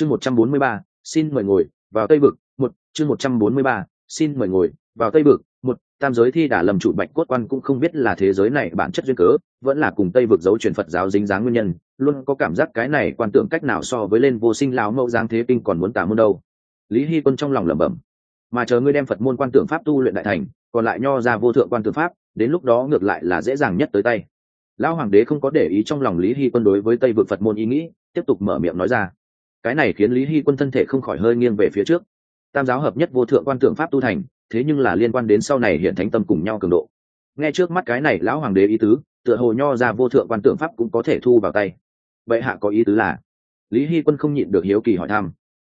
chương một trăm bốn mươi ba, xin mời ngồi, vào tây vực, một, chương một trăm bốn mươi ba, xin mời ngồi, vào tây vực, một, tam giới thi đả lầm chủ bạch cốt quan cũng không biết là thế giới này bản chất duyên cớ, vẫn là cùng tây vực dấu truyền phật giáo dính dáng nguyên nhân, luôn có cảm giác cái này quan tưởng cách nào so với lên vô sinh lão mẫu giáng thế kinh còn muốn tả môn đâu. Lý hy quân trong lòng lẩm bẩm, mà chờ ngươi đem phật môn quan tưởng pháp tu luyện đại thành, còn lại nho ra vô thượng quan tưởng pháp, đến lúc đó ngược lại là dễ dàng nhất tới tay. Lão hoàng đế không có để ý trong lòng lý hy quân đối với tây vực phật môn ý nghĩ, tiếp tục mở miệng nói ra cái này khiến lý hy quân thân thể không khỏi hơi nghiêng về phía trước. Tam giáo hợp nhất vô thượng quan tượng pháp tu thành, thế nhưng là liên quan đến sau này hiện thánh tâm cùng nhau cường độ. Nghe trước mắt cái này lão hoàng đế ý tứ, tựa hồ nho ra vô thượng quan tượng pháp cũng có thể thu vào tay. Vậy hạ có ý tứ là, lý hy quân không nhịn được hiếu kỳ hỏi thăm.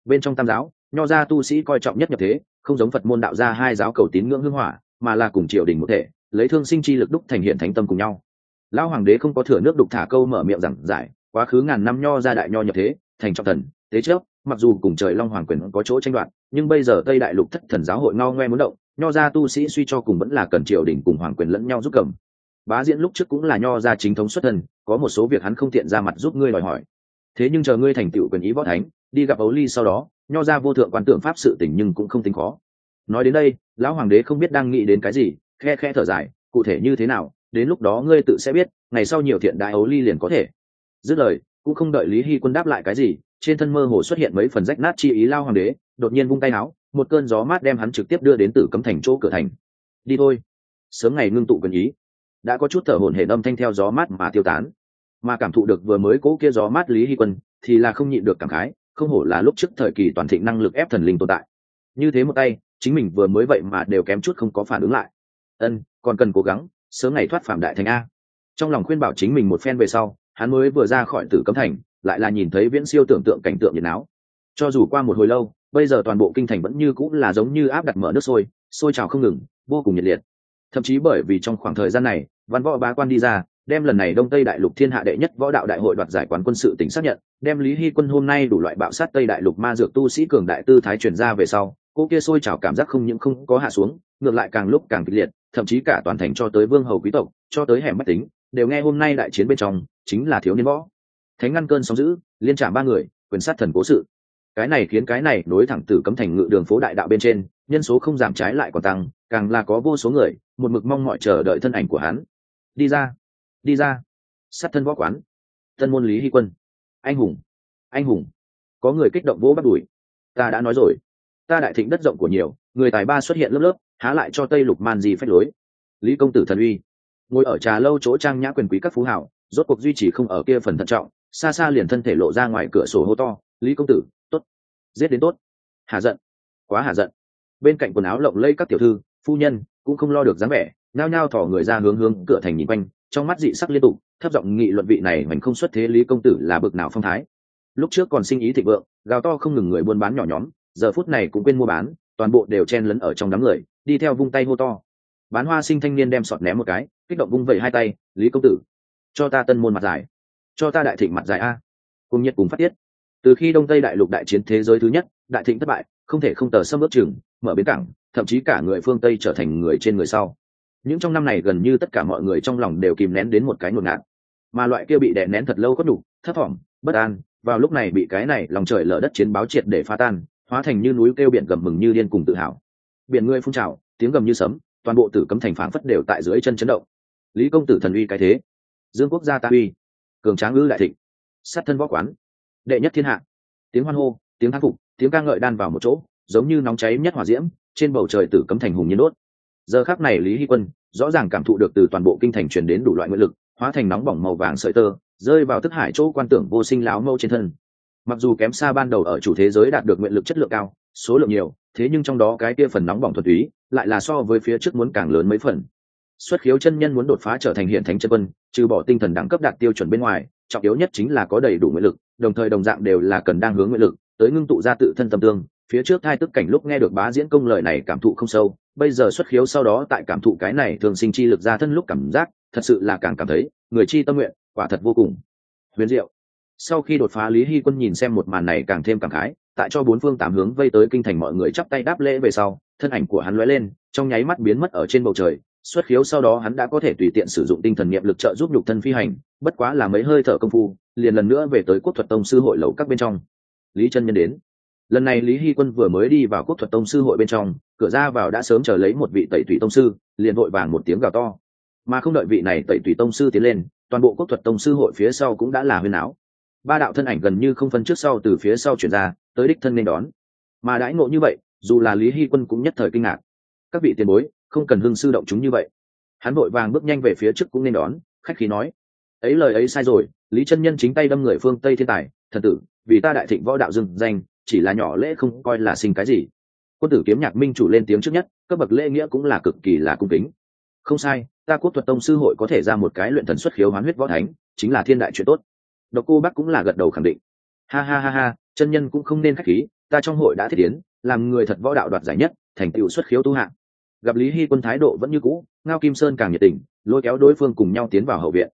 Bên trong tam giáo, nho ra tu sĩ coi trọng nhất nhập thế, không giống phật môn đạo ra hai giáo cầu tín ngưỡng hưng hỏa, mà là cùng triều đình một thể, lấy thương sinh chi lực đúc thành hiện thánh tâm cùng nhau. Lão hoàng đế không có thừa nước đục thả câu mở miệng giảng giải, quá khứ ngàn năm nho ra đại nho nhập thế, thành trọng thần thế trước, mặc dù cùng trời long hoàng quyền có chỗ tranh đoạt, nhưng bây giờ tây đại lục thất thần giáo hội ngao ngoe muốn động, nho gia tu sĩ suy cho cùng vẫn là cần triều đình cùng hoàng quyền lẫn nhau giúp cầm. Bá diễn lúc trước cũng là nho gia chính thống xuất thân, có một số việc hắn không tiện ra mặt giúp ngươi đòi hỏi. Thế nhưng chờ ngươi thành tựu quyền ý võ thánh, đi gặp ấu ly sau đó, nho gia vô thượng quan tượng pháp sự tỉnh nhưng cũng không tính khó. Nói đến đây, lão hoàng đế không biết đang nghĩ đến cái gì, khe khe thở dài, cụ thể như thế nào, đến lúc đó ngươi tự sẽ biết, ngày sau nhiều thiện đại ấu ly liền có thể. Dứt lời, cũng không đợi lý hy quân đáp lại cái gì trên thân mơ hồ xuất hiện mấy phần rách nát chi ý lao hoàng đế, đột nhiên vung tay áo, một cơn gió mát đem hắn trực tiếp đưa đến tử cấm thành chỗ cửa thành. Đi thôi. Sớm ngày ngưng tụ gần ý. Đã có chút thở hổn hển âm thanh theo gió mát mà tiêu tán. Mà cảm thụ được vừa mới cố kia gió mát lý hy quân, thì là không nhịn được cảm khái, không hổ là lúc trước thời kỳ toàn thịnh năng lực ép thần linh tồn tại. Như thế một tay, chính mình vừa mới vậy mà đều kém chút không có phản ứng lại. Ân, còn cần cố gắng, sớm ngày thoát phạm đại thành a. Trong lòng khuyên bảo chính mình một phen về sau, hắn mới vừa ra khỏi tử cấm thành lại là nhìn thấy viễn siêu tưởng tượng cảnh tượng nhiệt áo cho dù qua một hồi lâu, bây giờ toàn bộ kinh thành vẫn như cũng là giống như áp đặt mở nước sôi sôi trào không ngừng, vô cùng nhiệt liệt. Thậm chí bởi vì trong khoảng thời gian này, văn võ bá quan đi ra, đem lần này đông tây đại lục thiên hạ đệ nhất võ đạo đại hội đoạt giải quán quân sự tỉnh xác nhận, đem lý hy quân hôm nay đủ loại bạo sát tây đại lục ma dược tu sĩ cường đại tư thái truyền ra về sau, cô kia sôi trào cảm giác không những không có hạ xuống, ngược lại càng lúc càng kịch liệt, thậm chí cả toàn thành cho tới vương hầu quý tộc, cho tới hẻm mách tính, đều nghe hôm nay đại chiến bên trong, chính là thiếu niên võ thánh ngăn cơn sóng giữ liên trả ba người, quyền sát thần cố sự. Cái này khiến cái này nối thẳng từ cấm thành ngự đường phố đại đạo bên trên, nhân số không giảm trái lại còn tăng, càng là có vô số người, một mực mong mọi chờ đợi thân ảnh của hắn. Đi ra đi ra. Sát thân võ quán. Tân môn lý hy quân. Anh hùng anh hùng. Có người kích động vỗ bắt đùi ta đã nói rồi. Ta đại thịnh đất rộng của nhiều, người tài ba xuất hiện lớp lớp, há lại cho tây lục man gì phách lối. Lý công tử thần uy. Ngồi ở trà lâu chỗ trang nhã quyền quý các phú hảo rốt cuộc duy trì không ở kia phần thận trọng xa xa liền thân thể lộ ra ngoài cửa sổ hô to, lý công tử, tốt. Giết đến tốt. Hà giận. Quá hà giận. Bên cạnh quần áo lộng lây các tiểu thư, phu nhân cũng không lo được dáng vẻ nao nhao thỏ người ra hướng hướng cửa thành nhìn quanh, trong mắt dị sắc liên tục, thấp giọng nghị luận vị này mình không xuất thế lý công tử là bực nào phong thái. Lúc trước còn sinh ý thịnh vượng, gào to không ngừng người buôn bán nhỏ nhóm, giờ phút này cũng quên mua bán, toàn bộ đều chen lấn ở trong đám người, đi theo vung tay hô to. Bán hoa sinh thanh niên đem sọt ném một cái, kích động vung vẩy hai tay, lý công tử, cho ta tân môn mặt dài cho ta đại thịnh mặt dài a. Cùng nhiệt cùng phát tiết. Từ khi đông tây đại lục đại chiến thế giới thứ nhất, đại thịnh thất bại, không thể không tờ xâm ước chừng, mở bến cảng, thậm chí cả người phương tây trở thành người trên người sau. Những trong năm này gần như tất cả mọi người trong lòng đều kìm nén đến một cái ngột ngạt. Mà loại kia bị đè nén thật lâu có đủ, thấp thỏm, bất an, vào lúc này bị cái này lòng trời lở đất chiến báo triệt để phá tan, hóa thành như núi kêu biển gầm mừng như điên cùng tự hào. Biển ngươi phun trào, tiếng gầm như sấm, toàn bộ tử cấm thành phảng phất đều tại dưới chân chấn động. Lý công tử thần uy cái thế. Dương quốc gia ta uy cường tráng ngữ đại thịnh. Sát thân võ quán. Đệ nhất thiên hạ. Tiếng hoan hô, tiếng thang phục, tiếng ca ngợi đan vào một chỗ, giống như nóng cháy nhất hỏa diễm, trên bầu trời tử cấm thành hùng nhiên đốt. Giờ khác này lý hy quân rõ ràng cảm thụ được từ toàn bộ kinh thành truyền đến đủ loại nguyện lực, hóa thành nóng bỏng màu vàng sợi tơ, rơi vào thức hải chỗ quan tưởng vô sinh láo mâu trên thân. Mặc dù kém xa ban đầu ở chủ thế giới đạt được nguyện lực chất lượng cao, số lượng nhiều, thế nhưng trong đó cái kia phần nóng bỏng thuần túy, lại là so với phía trước muốn càng lớn mấy phần xuất khiếu chân nhân muốn đột phá trở thành hiện thánh chân quân, trừ bỏ tinh thần đẳng cấp đạt tiêu chuẩn bên ngoài, trọng yếu nhất chính là có đầy đủ nguyện lực, đồng thời đồng dạng đều là cần đang hướng nguyện lực, tới ngưng tụ ra tự thân tâm tương. Phía trước hai tức cảnh lúc nghe được bá diễn công lời này cảm thụ không sâu, bây giờ xuất khiếu sau đó tại cảm thụ cái này thường sinh chi lực ra thân lúc cảm giác, thật sự là càng cảm thấy, người chi tâm nguyện, quả thật vô cùng. Huyền diệu. Sau khi đột phá, lý hy quân nhìn xem một màn này càng thêm cảm khái, tại cho bốn phương tám hướng vây tới kinh thành mọi người chắp tay đáp lễ về sau, thân ảnh của hắn lóe lên, trong nháy mắt biến mất ở trên bầu trời xuất khiếu sau đó hắn đã có thể tùy tiện sử dụng tinh thần niệm lực trợ giúp nhục thân phi hành, bất quá là mấy hơi thở công phu, liền lần nữa về tới quốc thuật tông sư hội lầu các bên trong. Lý chân nhân đến. Lần này lý hy quân vừa mới đi vào quốc thuật tông sư hội bên trong, cửa ra vào đã sớm chờ lấy một vị tẩy tùy tông sư, liền vội vàng một tiếng gào to. Mà không đợi vị này tẩy tùy tông sư tiến lên, toàn bộ quốc thuật tông sư hội phía sau cũng đã là huyên áo ba đạo thân ảnh gần như không phân trước sau từ phía sau chuyển ra, tới đích thân nên đón. Mà đãi ngộ như vậy, dù là lý hy quân cũng nhất thời kinh ngạc. Các vị tiền bối không cần hưng sư động chúng như vậy. Hắn vội vàng bước nhanh về phía trước cũng nên đón, khách khí nói. Ấy lời ấy sai rồi, lý chân nhân chính tay đâm người phương tây thiên tài, thần tử, vì ta đại thịnh võ đạo dừng danh, chỉ là nhỏ lễ không coi là sinh cái gì. Quân tử kiếm nhạc minh chủ lên tiếng trước nhất, cấp bậc lễ nghĩa cũng là cực kỳ là cung kính. Không sai, ta quốc thuật tông sư hội có thể ra một cái luyện thần xuất khiếu hoán huyết võ thánh, chính là thiên đại chuyện tốt. Độc cô bác cũng là gật đầu khẳng định. Ha ha ha ha, chân nhân cũng không nên khách khí, ta trong hội đã thiết tiến, làm người thật võ đạo đoạt giải nhất, thành tựu xuất khiếu tu hạng gặp lý hy quân thái độ vẫn như cũ, ngao kim sơn càng nhiệt tình, lôi kéo đối phương cùng nhau tiến vào hậu viện.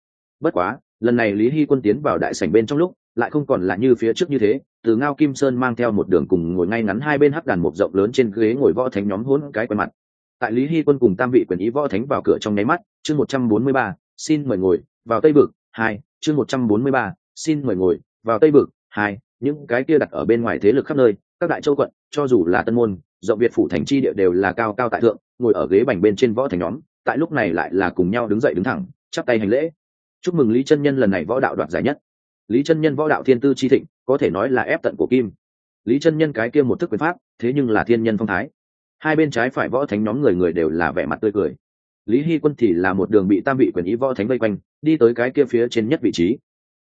Bất quá, lần này lý hy quân tiến vào đại sảnh bên trong lúc, lại không còn là như phía trước như thế, từ ngao kim sơn mang theo một đường cùng ngồi ngay ngắn hai bên hắc đàn một rộng lớn trên ghế ngồi võ thánh nhóm hỗn cái quần mặt. Tại lý hy quân cùng tam vị quyền ý võ thánh vào cửa trong nháy mắt, chương một trăm bốn mươi ba, xin mời ngồi, vào tây bực hai, chương một trăm bốn mươi ba, xin mời ngồi, vào tây bực hai, những cái kia đặt ở bên ngoài thế lực khắp nơi, các đại châu quận, cho dù là tân môn, rộng việt phủ thành chi địa đều là cao cao tại thượng ngồi ở ghế bành bên trên võ thành nhóm, tại lúc này lại là cùng nhau đứng dậy đứng thẳng, chắp tay hành lễ. Chúc mừng lý chân nhân lần này võ đạo đoạt giải nhất. Lý chân nhân võ đạo thiên tư chi thịnh, có thể nói là ép tận của kim. Lý chân nhân cái kia một thức quyền pháp, thế nhưng là thiên nhân phong thái. Hai bên trái phải võ thánh nhóm người người đều là vẻ mặt tươi cười. Lý hy quân thì là một đường bị tam vị quyền ý võ thánh vây quanh, đi tới cái kia phía trên nhất vị trí.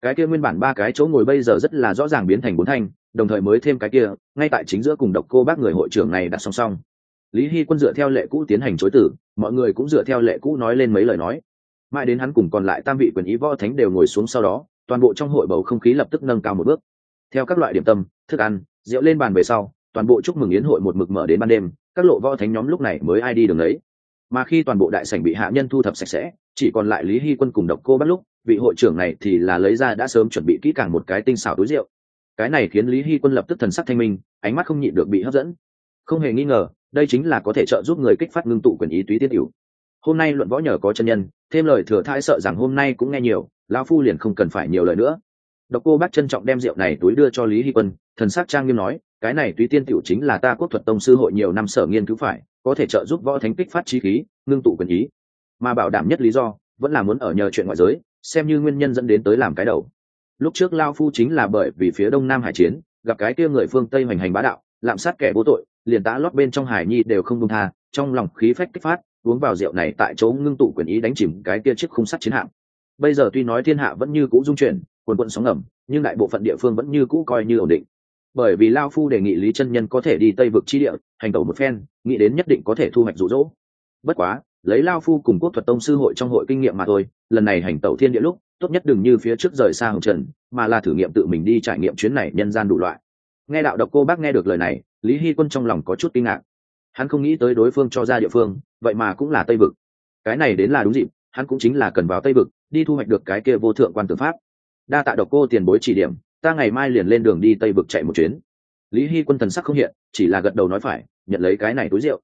Cái kia nguyên bản ba cái chỗ ngồi bây giờ rất là rõ ràng biến thành bốn thanh, đồng thời mới thêm cái kia, ngay tại chính giữa cùng độc cô bác người hội trưởng này đặt song song lý hy quân dựa theo lệ cũ tiến hành chối tử, mọi người cũng dựa theo lệ cũ nói lên mấy lời nói. Mãi đến hắn cùng còn lại tam vị quyền ý võ thánh đều ngồi xuống sau đó, toàn bộ trong hội bầu không khí lập tức nâng cao một bước. Theo các loại điểm tâm, thức ăn, rượu lên bàn về sau, toàn bộ chúc mừng yến hội một mực mở đến ban đêm, các lộ võ thánh nhóm lúc này mới ai đi đường đấy mà khi toàn bộ đại sảnh bị hạ nhân thu thập sạch sẽ, chỉ còn lại lý hy quân cùng độc cô bắt lúc, vị hội trưởng này thì là lấy ra đã sớm chuẩn bị kỹ càng một cái tinh xảo túi rượu. Cái này khiến lý hy quân lập tức thần sắc thanh minh, ánh mắt không nhịn được bị hấp dẫn. Không hề nghi ngờ đây chính là có thể trợ giúp người kích phát ngưng tụ quyền ý túy tiết hữu hôm nay luận võ nhờ có chân nhân, thêm lời thừa thãi sợ rằng hôm nay cũng nghe nhiều, lão phu liền không cần phải nhiều lời nữa. Độc cô bác trân trọng đem rượu này túi đưa cho lý hy quân, thần sắc trang nghiêm nói, cái này túy tiên tiểu chính là ta quốc thuật tông sư hội nhiều năm sở nghiên cứu phải, có thể trợ giúp võ thánh kích phát trí khí, ngưng tụ quyền ý. Mà bảo đảm nhất lý do, vẫn là muốn ở nhờ chuyện ngoại giới, xem như nguyên nhân dẫn đến tới làm cái đầu. Lúc trước lao phu chính là bởi vì phía đông nam hải chiến, gặp cái kia người phương tây hoành hành bá đạo, lạm sát kẻ vô tội liền tá lót bên trong hải nhi đều không đông tha, trong lòng khí phách kích phát, uống vào rượu này tại chỗ ngưng tụ quyền ý đánh chìm cái kia chiếc khung sắt chiến hạm. Bây giờ tuy nói thiên hạ vẫn như cũ dung chuyển, quần quận sóng ngầm, nhưng đại bộ phận địa phương vẫn như cũ coi như ổn định. Bởi vì lao phu đề nghị lý chân nhân có thể đi tây vực chi địa, hành tẩu một phen, nghĩ đến nhất định có thể thu hoạch rụ rỗ bất quá, lấy lao phu cùng quốc thuật tông sư hội trong hội kinh nghiệm mà thôi, lần này hành tẩu thiên địa lúc, tốt nhất đừng như phía trước rời xa hồng trần, mà là thử nghiệm tự mình đi trải nghiệm chuyến này nhân gian đủ loại nghe đạo độc cô bác nghe được lời này, lý hy quân trong lòng có chút kinh ngạc. Hắn không nghĩ tới đối phương cho ra địa phương, vậy mà cũng là tây vực. Cái này đến là đúng dịp, hắn cũng chính là cần vào tây vực, đi thu hoạch được cái kia vô thượng quan tử pháp. Đa tạ độc cô tiền bối chỉ điểm, ta ngày mai liền lên đường đi tây vực chạy một chuyến. Lý hy quân thần sắc không hiện, chỉ là gật đầu nói phải, nhận lấy cái này túi rượu.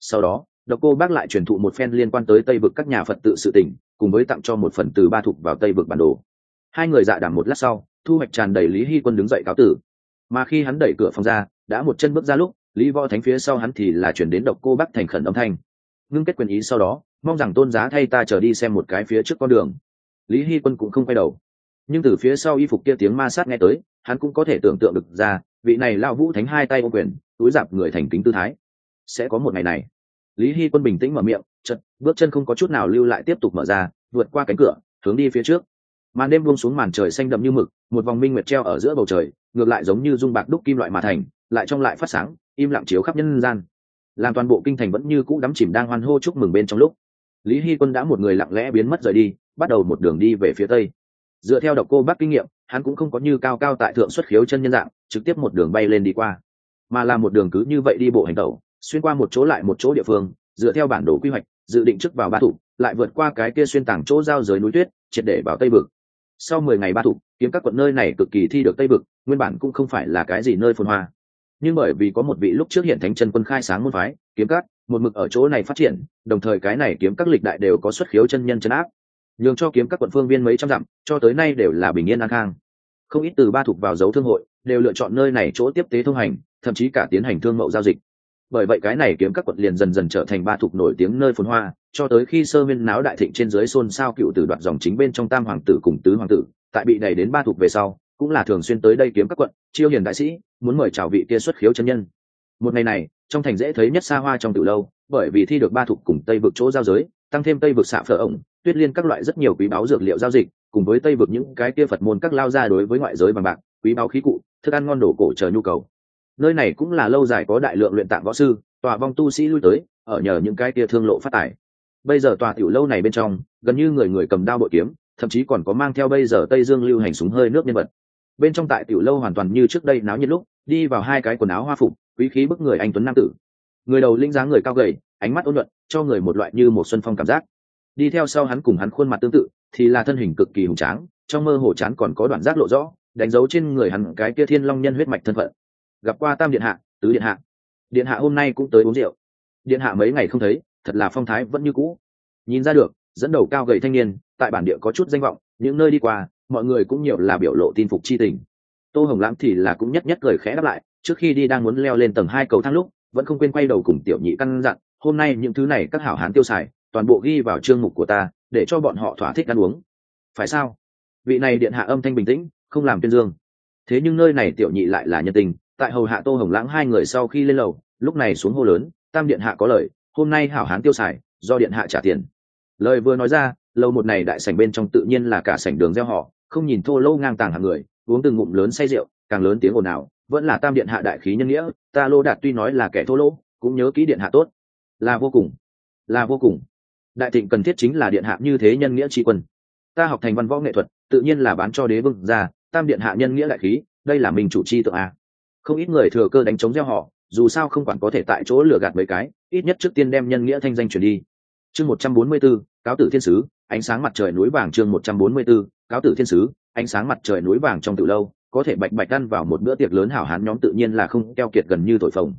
Sau đó, độc cô bác lại truyền thụ một phen liên quan tới tây vực các nhà phật tự sự tỉnh cùng với tặng cho một phần từ ba thục vào tây vực bản đồ. Hai người dạ đảm một lát sau, thu hoạch tràn đầy lý hy quân đứng dậy cáo tử mà khi hắn đẩy cửa phòng ra, đã một chân bước ra lúc, lý võ thánh phía sau hắn thì là chuyển đến độc cô bắc thành khẩn âm thanh. Ngưng kết quyền ý sau đó, mong rằng tôn giá thay ta trở đi xem một cái phía trước con đường. Lý hy quân cũng không quay đầu. Nhưng từ phía sau y phục kia tiếng ma sát nghe tới, hắn cũng có thể tưởng tượng được ra, vị này lao vũ thánh hai tay ô quyền, túi dạp người thành kính tư thái. Sẽ có một ngày này. Lý hy quân bình tĩnh mở miệng chật bước chân không có chút nào lưu lại tiếp tục mở ra, vượt qua cánh cửa, hướng đi phía trước. Màn đêm buông xuống màn trời xanh đậm như mực, một vòng minh nguyệt treo ở giữa bầu trời ngược lại giống như dung bạc đúc kim loại mà thành, lại trong lại phát sáng, im lặng chiếu khắp nhân gian. Làm toàn bộ kinh thành vẫn như cũ đắm chìm đang hoan hô chúc mừng bên trong lúc, lý hy quân đã một người lặng lẽ biến mất rời đi, bắt đầu một đường đi về phía tây. Dựa theo độc cô bác kinh nghiệm, hắn cũng không có như cao cao tại thượng xuất khiếu chân nhân dạng, trực tiếp một đường bay lên đi qua. Mà là một đường cứ như vậy đi bộ hành tẩu, xuyên qua một chỗ lại một chỗ địa phương, dựa theo bản đồ quy hoạch, dự định trước vào ba thủ lại vượt qua cái kia xuyên tảng chỗ giao giới núi tuyết, triệt để vào tây vực sau mười ngày ba thủ kiếm các quận nơi này cực kỳ thi được tây vực, nguyên bản cũng không phải là cái gì nơi phồn hoa. Nhưng bởi vì có một vị lúc trước hiện thánh chân quân khai sáng môn phái, kiếm các, một mực ở chỗ này phát triển, đồng thời cái này kiếm các lịch đại đều có xuất khiếu chân nhân chân áp. Nhường cho kiếm các quận phương viên mấy trăm dặm, cho tới nay đều là bình yên an khang. Không ít từ ba thuộc vào dấu thương hội, đều lựa chọn nơi này chỗ tiếp tế thông hành, thậm chí cả tiến hành thương mậu giao dịch bởi vậy cái này kiếm các quận liền dần dần trở thành ba thuộc nổi tiếng nơi phồn hoa, cho tới khi sơ viên náo đại thịnh trên dưới xôn xao cựu tử đoạt dòng chính bên trong tam hoàng tử cùng tứ hoàng tử, tại bị đẩy đến ba thuộc về sau, cũng là thường xuyên tới đây kiếm các quận, chiêu hiền đại sĩ, muốn mời chào vị kia xuất khiếu chân nhân. Một ngày này, trong thành dễ thấy nhất xa hoa trong từ lâu, bởi vì thi được ba thuộc cùng tây vực chỗ giao giới, tăng thêm tây vực xạ phở ổng, tuyết liên các loại rất nhiều quý báu dược liệu giao dịch, cùng với tây vực những cái kia phật môn các lao ra đối với ngoại giới bằng bạc, quý báu khí cụ, thức ăn ngon đổ cổ chờ nhu cầu nơi này cũng là lâu dài có đại lượng luyện tạng võ sư, tòa vong tu sĩ lui tới, ở nhờ những cái kia thương lộ phát tải. Bây giờ tòa tiểu lâu này bên trong, gần như người người cầm đao bội kiếm, thậm chí còn có mang theo bây giờ tây dương lưu hành súng hơi nước nhân vật. Bên trong tại tiểu lâu hoàn toàn như trước đây náo nhiệt lúc, đi vào hai cái quần áo hoa phục, quý khí bức người anh tuấn nam tử. Người đầu linh dáng người cao gầy, ánh mắt ôn nhuận, cho người một loại như một xuân phong cảm giác. Đi theo sau hắn cùng hắn khuôn mặt tương tự, thì là thân hình cực kỳ hùng tráng, trong mơ hồ chán còn có đoạn giác lộ rõ, đánh dấu trên người hắn cái kia thiên long nhân huyết mạch thân phận gặp qua tam điện hạ, tứ điện hạ. Điện hạ hôm nay cũng tới uống rượu. Điện hạ mấy ngày không thấy, thật là phong thái vẫn như cũ. Nhìn ra được, dẫn đầu cao gầy thanh niên, tại bản địa có chút danh vọng, những nơi đi qua, mọi người cũng nhiều là biểu lộ tin phục chi tình. Tô hồng lãng thì là cũng nhất nhất cười khẽ đáp lại, trước khi đi đang muốn leo lên tầng hai cầu thang lúc, vẫn không quên quay đầu cùng tiểu nhị căn dặn, hôm nay những thứ này các hảo hán tiêu xài, toàn bộ ghi vào chương mục của ta, để cho bọn họ thỏa thích ăn uống. Phải sao? Vị này điện hạ âm thanh bình tĩnh, không làm tuyên dương. Thế nhưng nơi này tiểu nhị lại là nhân tình tại hầu hạ tô hồng lãng hai người sau khi lên lầu, lúc này xuống hô lớn, tam điện hạ có lời, hôm nay hảo hán tiêu xài, do điện hạ trả tiền. Lời vừa nói ra lâu một này đại sảnh bên trong tự nhiên là cả sảnh đường gieo họ, không nhìn thô lâu ngang tàng hàng người, uống từng ngụm lớn say rượu, càng lớn tiếng ồn ào, vẫn là tam điện hạ đại khí nhân nghĩa, ta lô đạt tuy nói là kẻ thô lỗ, cũng nhớ kỹ điện hạ tốt. Là vô cùng, là vô cùng. Đại thịnh cần thiết chính là điện hạ như thế nhân nghĩa tri quân. Ta học thành văn võ nghệ thuật, tự nhiên là bán cho đế vương ra, tam điện hạ nhân nghĩa đại khí, đây là mình chủ chi tượng a không ít người thừa cơ đánh chống gieo họ dù sao không quản có thể tại chỗ lừa gạt mấy cái ít nhất trước tiên đem nhân nghĩa thanh danh truyền đi. Chương một trăm bốn mươi 144, cáo tử thiên sứ ánh sáng mặt trời núi vàng chương một trăm bốn mươi 144, cáo tử thiên sứ ánh sáng mặt trời núi vàng trong từ lâu có thể bạch bạch ăn vào một bữa tiệc lớn hảo hán nhóm tự nhiên là không keo kiệt gần như thổi phồng.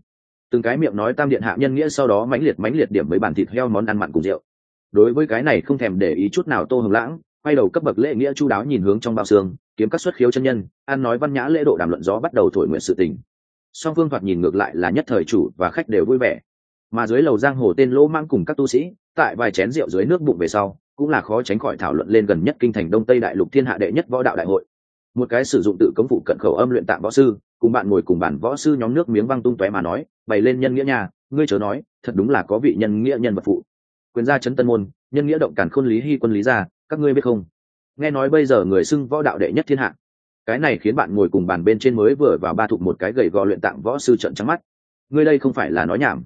Từng cái miệng nói tam điện hạ nhân nghĩa sau đó mãnh liệt mãnh liệt điểm mấy bàn thịt heo món ăn mặn cùng rượu. Đối với cái này không thèm để ý chút nào tô hồng lãng quay đầu cấp bậc lễ nghĩa chu đáo nhìn hướng trong bao xương kiếm các xuất khiếu chân nhân, an nói văn nhã lễ độ đàm luận gió bắt đầu thổi nguyện sự tình. Song phương thoạt nhìn ngược lại là nhất thời chủ và khách đều vui vẻ. Mà dưới lầu giang hồ tên lỗ mang cùng các tu sĩ, tại vài chén rượu dưới nước bụng về sau, cũng là khó tránh khỏi thảo luận lên gần nhất kinh thành đông tây đại lục thiên hạ đệ nhất võ đạo đại hội. Một cái sử dụng tự cấm phụ cận khẩu âm luyện tạng võ sư, cùng bạn ngồi cùng bản võ sư nhóm nước miếng văng tung tóe mà nói, bày lên nhân nghĩa nhà, ngươi chớ nói, thật đúng là có vị nhân nghĩa nhân vật phụ. Quyền gia trấn tân môn, nhân nghĩa động cản khôn lý hy quân lý gia, các ngươi biết không? Nghe nói bây giờ người xưng võ đạo đệ nhất thiên hạ. Cái này khiến bạn ngồi cùng bàn bên trên mới vừa vào ba thục một cái gầy gò luyện tạng võ sư trận trắng mắt. Ngươi đây không phải là nói nhảm.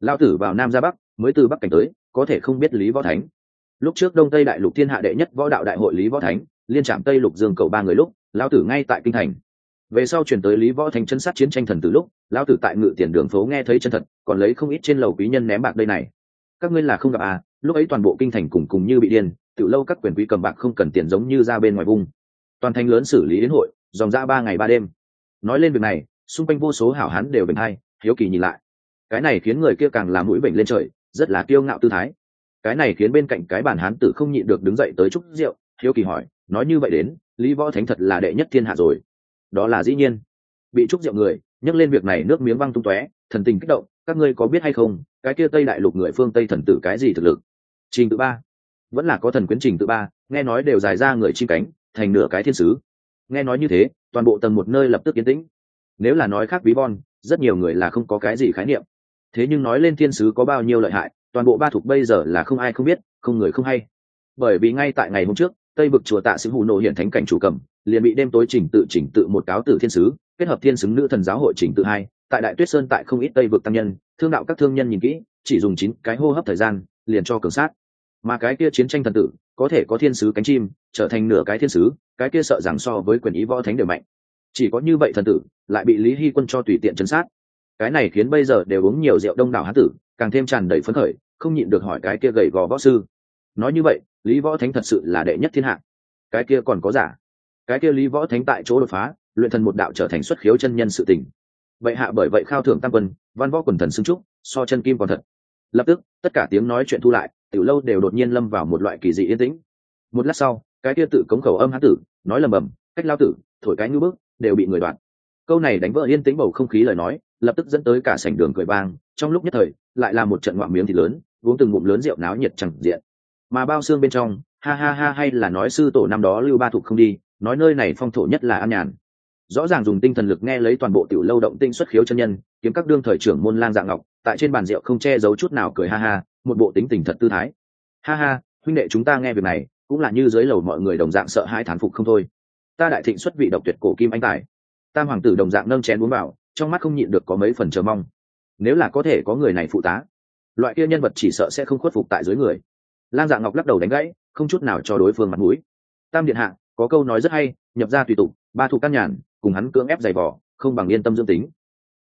Lao tử vào nam ra bắc, mới từ bắc cảnh tới, có thể không biết lý võ thánh. Lúc trước đông tây đại lục thiên hạ đệ nhất võ đạo đại hội lý võ thánh, liên trạm tây lục dương cầu ba người lúc lao tử ngay tại kinh thành. Về sau chuyển tới lý võ thánh chân sát chiến tranh thần từ lúc lao tử tại ngự tiền đường phố nghe thấy chân thật, còn lấy không ít trên lầu quý nhân ném bạc đây này. Các ngươi là không gặp à lúc ấy toàn bộ kinh thành cùng cùng như bị điên tự lâu các quyền quý cầm bạc không cần tiền giống như ra bên ngoài vùng. Toàn thành lớn xử lý đến hội, dòng ra ba ngày ba đêm. Nói lên việc này, xung quanh vô số hảo hán đều bình hay hiếu kỳ nhìn lại. Cái này khiến người kia càng làm mũi bệnh lên trời, rất là kiêu ngạo tư thái. Cái này khiến bên cạnh cái bản hán tử không nhịn được đứng dậy tới chúc rượu, hiếu kỳ hỏi, nói như vậy đến, lý võ thánh thật là đệ nhất thiên hạ rồi. Đó là dĩ nhiên. Bị chúc rượu người nhắc lên việc này nước miếng văng tung tóe, thần tình kích động, các ngươi có biết hay không, cái kia tây đại lục người phương tây thần tử cái gì thực lực? Trình tự ba vẫn là có thần quyến trình tự ba, nghe nói đều dài ra người chim cánh, thành nửa cái thiên sứ. Nghe nói như thế, toàn bộ tầng một nơi lập tức yên tĩnh. Nếu là nói khác ví von, rất nhiều người là không có cái gì khái niệm. Thế nhưng nói lên thiên sứ có bao nhiêu lợi hại, toàn bộ ba thuộc bây giờ là không ai không biết, không người không hay. Bởi vì ngay tại ngày hôm trước, tây vực chùa tạ sĩ hù nộ hiện thánh cảnh chủ cầm, liền bị đêm tối chỉnh tự chỉnh tự một cáo tử thiên sứ, kết hợp thiên xứng nữ thần giáo hội chỉnh tự hai, tại đại tuyết sơn tại không ít tây vực tăng nhân, thương đạo các thương nhân nhìn kỹ, chỉ dùng chín cái hô hấp thời gian, liền cho cường sát mà cái kia chiến tranh thần tử có thể có thiên sứ cánh chim, trở thành nửa cái thiên sứ, cái kia sợ rằng so với quyền ý võ thánh đều mạnh. Chỉ có như vậy thần tử lại bị lý hy quân cho tùy tiện chấn sát. Cái này khiến bây giờ đều uống nhiều rượu đông đảo hán tử, càng thêm tràn đầy phấn khởi, không nhịn được hỏi cái kia gầy gò võ sư. Nói như vậy, lý võ thánh thật sự là đệ nhất thiên hạ. Cái kia còn có giả. Cái kia lý võ thánh tại chỗ đột phá, luyện thần một đạo trở thành xuất khiếu chân nhân sự tình. Vậy hạ bởi vậy khao thưởng tam quân, văn võ quần thần xưng trúc, so chân kim còn thật. Lập tức, tất cả tiếng nói chuyện thu lại tiểu lâu đều đột nhiên lâm vào một loại kỳ dị yên tĩnh. Một lát sau cái kia tự cống khẩu âm hán tử nói lầm bầm cách lao tử thổi cái ngư bước, đều bị người đoạt. Câu này đánh vỡ yên tĩnh bầu không khí lời nói lập tức dẫn tới cả sảnh đường cười vang trong lúc nhất thời lại là một trận ngoạm miếng thì lớn uống từng ngụm lớn rượu náo nhiệt chẳng diện. Mà bao xương bên trong ha ha ha hay là nói sư tổ năm đó lưu ba thục không đi nói nơi này phong thổ nhất là an nhàn. Rõ ràng dùng tinh thần lực nghe lấy toàn bộ tiểu lâu động tinh xuất khiếu chân nhân kiếm các đương thời trưởng môn lang dạng ngọc tại trên bàn rượu không che giấu chút nào cười ha ha một bộ tính tình thật tư thái. Ha ha, huynh đệ chúng ta nghe việc này, cũng là như dưới lầu mọi người đồng dạng sợ hai thán phục không thôi. Ta đại thịnh xuất vị độc tuyệt cổ kim anh tài. Tam hoàng tử đồng dạng nâng chén uống vào, trong mắt không nhịn được có mấy phần chờ mong. Nếu là có thể có người này phụ tá, loại kia nhân vật chỉ sợ sẽ không khuất phục tại dưới người. Lang dạ ngọc lắc đầu đánh gãy, không chút nào cho đối phương mặt mũi. Tam điện hạ, có câu nói rất hay, nhập ra tùy tục, ba thủ căn nhàn, cùng hắn cưỡng ép giày vỏ không bằng yên tâm dương tính.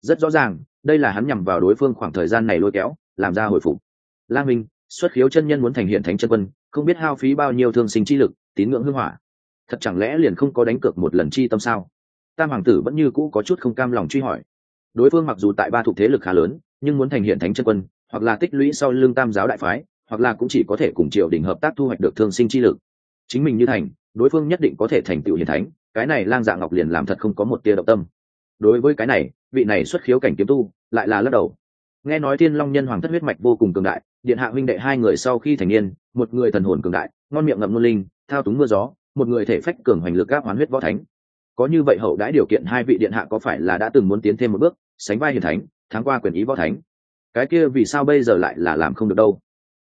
Rất rõ ràng, đây là hắn nhằm vào đối phương khoảng thời gian này lôi kéo, làm ra hồi phục lang minh, xuất khiếu chân nhân muốn thành hiện thánh chân quân, không biết hao phí bao nhiêu thương sinh chi lực, tín ngưỡng hưng hỏa. Thật chẳng lẽ liền không có đánh cược một lần chi tâm sao? Tam hoàng tử vẫn như cũ có chút không cam lòng truy hỏi. Đối phương mặc dù tại ba thuộc thế lực khá lớn, nhưng muốn thành hiện thánh chân quân, hoặc là tích lũy sau lương tam giáo đại phái, hoặc là cũng chỉ có thể cùng triều đình hợp tác thu hoạch được thương sinh chi lực. Chính mình như thành, đối phương nhất định có thể thành tựu hiền thánh, cái này lang dạ ngọc liền làm thật không có một tia động tâm. Đối với cái này, vị này xuất khiếu cảnh kiếm tu, lại là lắc đầu nghe nói thiên long nhân hoàng thất huyết mạch vô cùng cường đại, điện hạ huynh đệ hai người sau khi thành niên, một người thần hồn cường đại, ngon miệng ngậm ngôn linh, thao túng mưa gió, một người thể phách cường hoành lực các hoán huyết võ thánh. Có như vậy hậu đãi điều kiện, hai vị điện hạ có phải là đã từng muốn tiến thêm một bước, sánh vai hiền thánh, thắng qua quyền ý võ thánh? Cái kia vì sao bây giờ lại là làm không được đâu?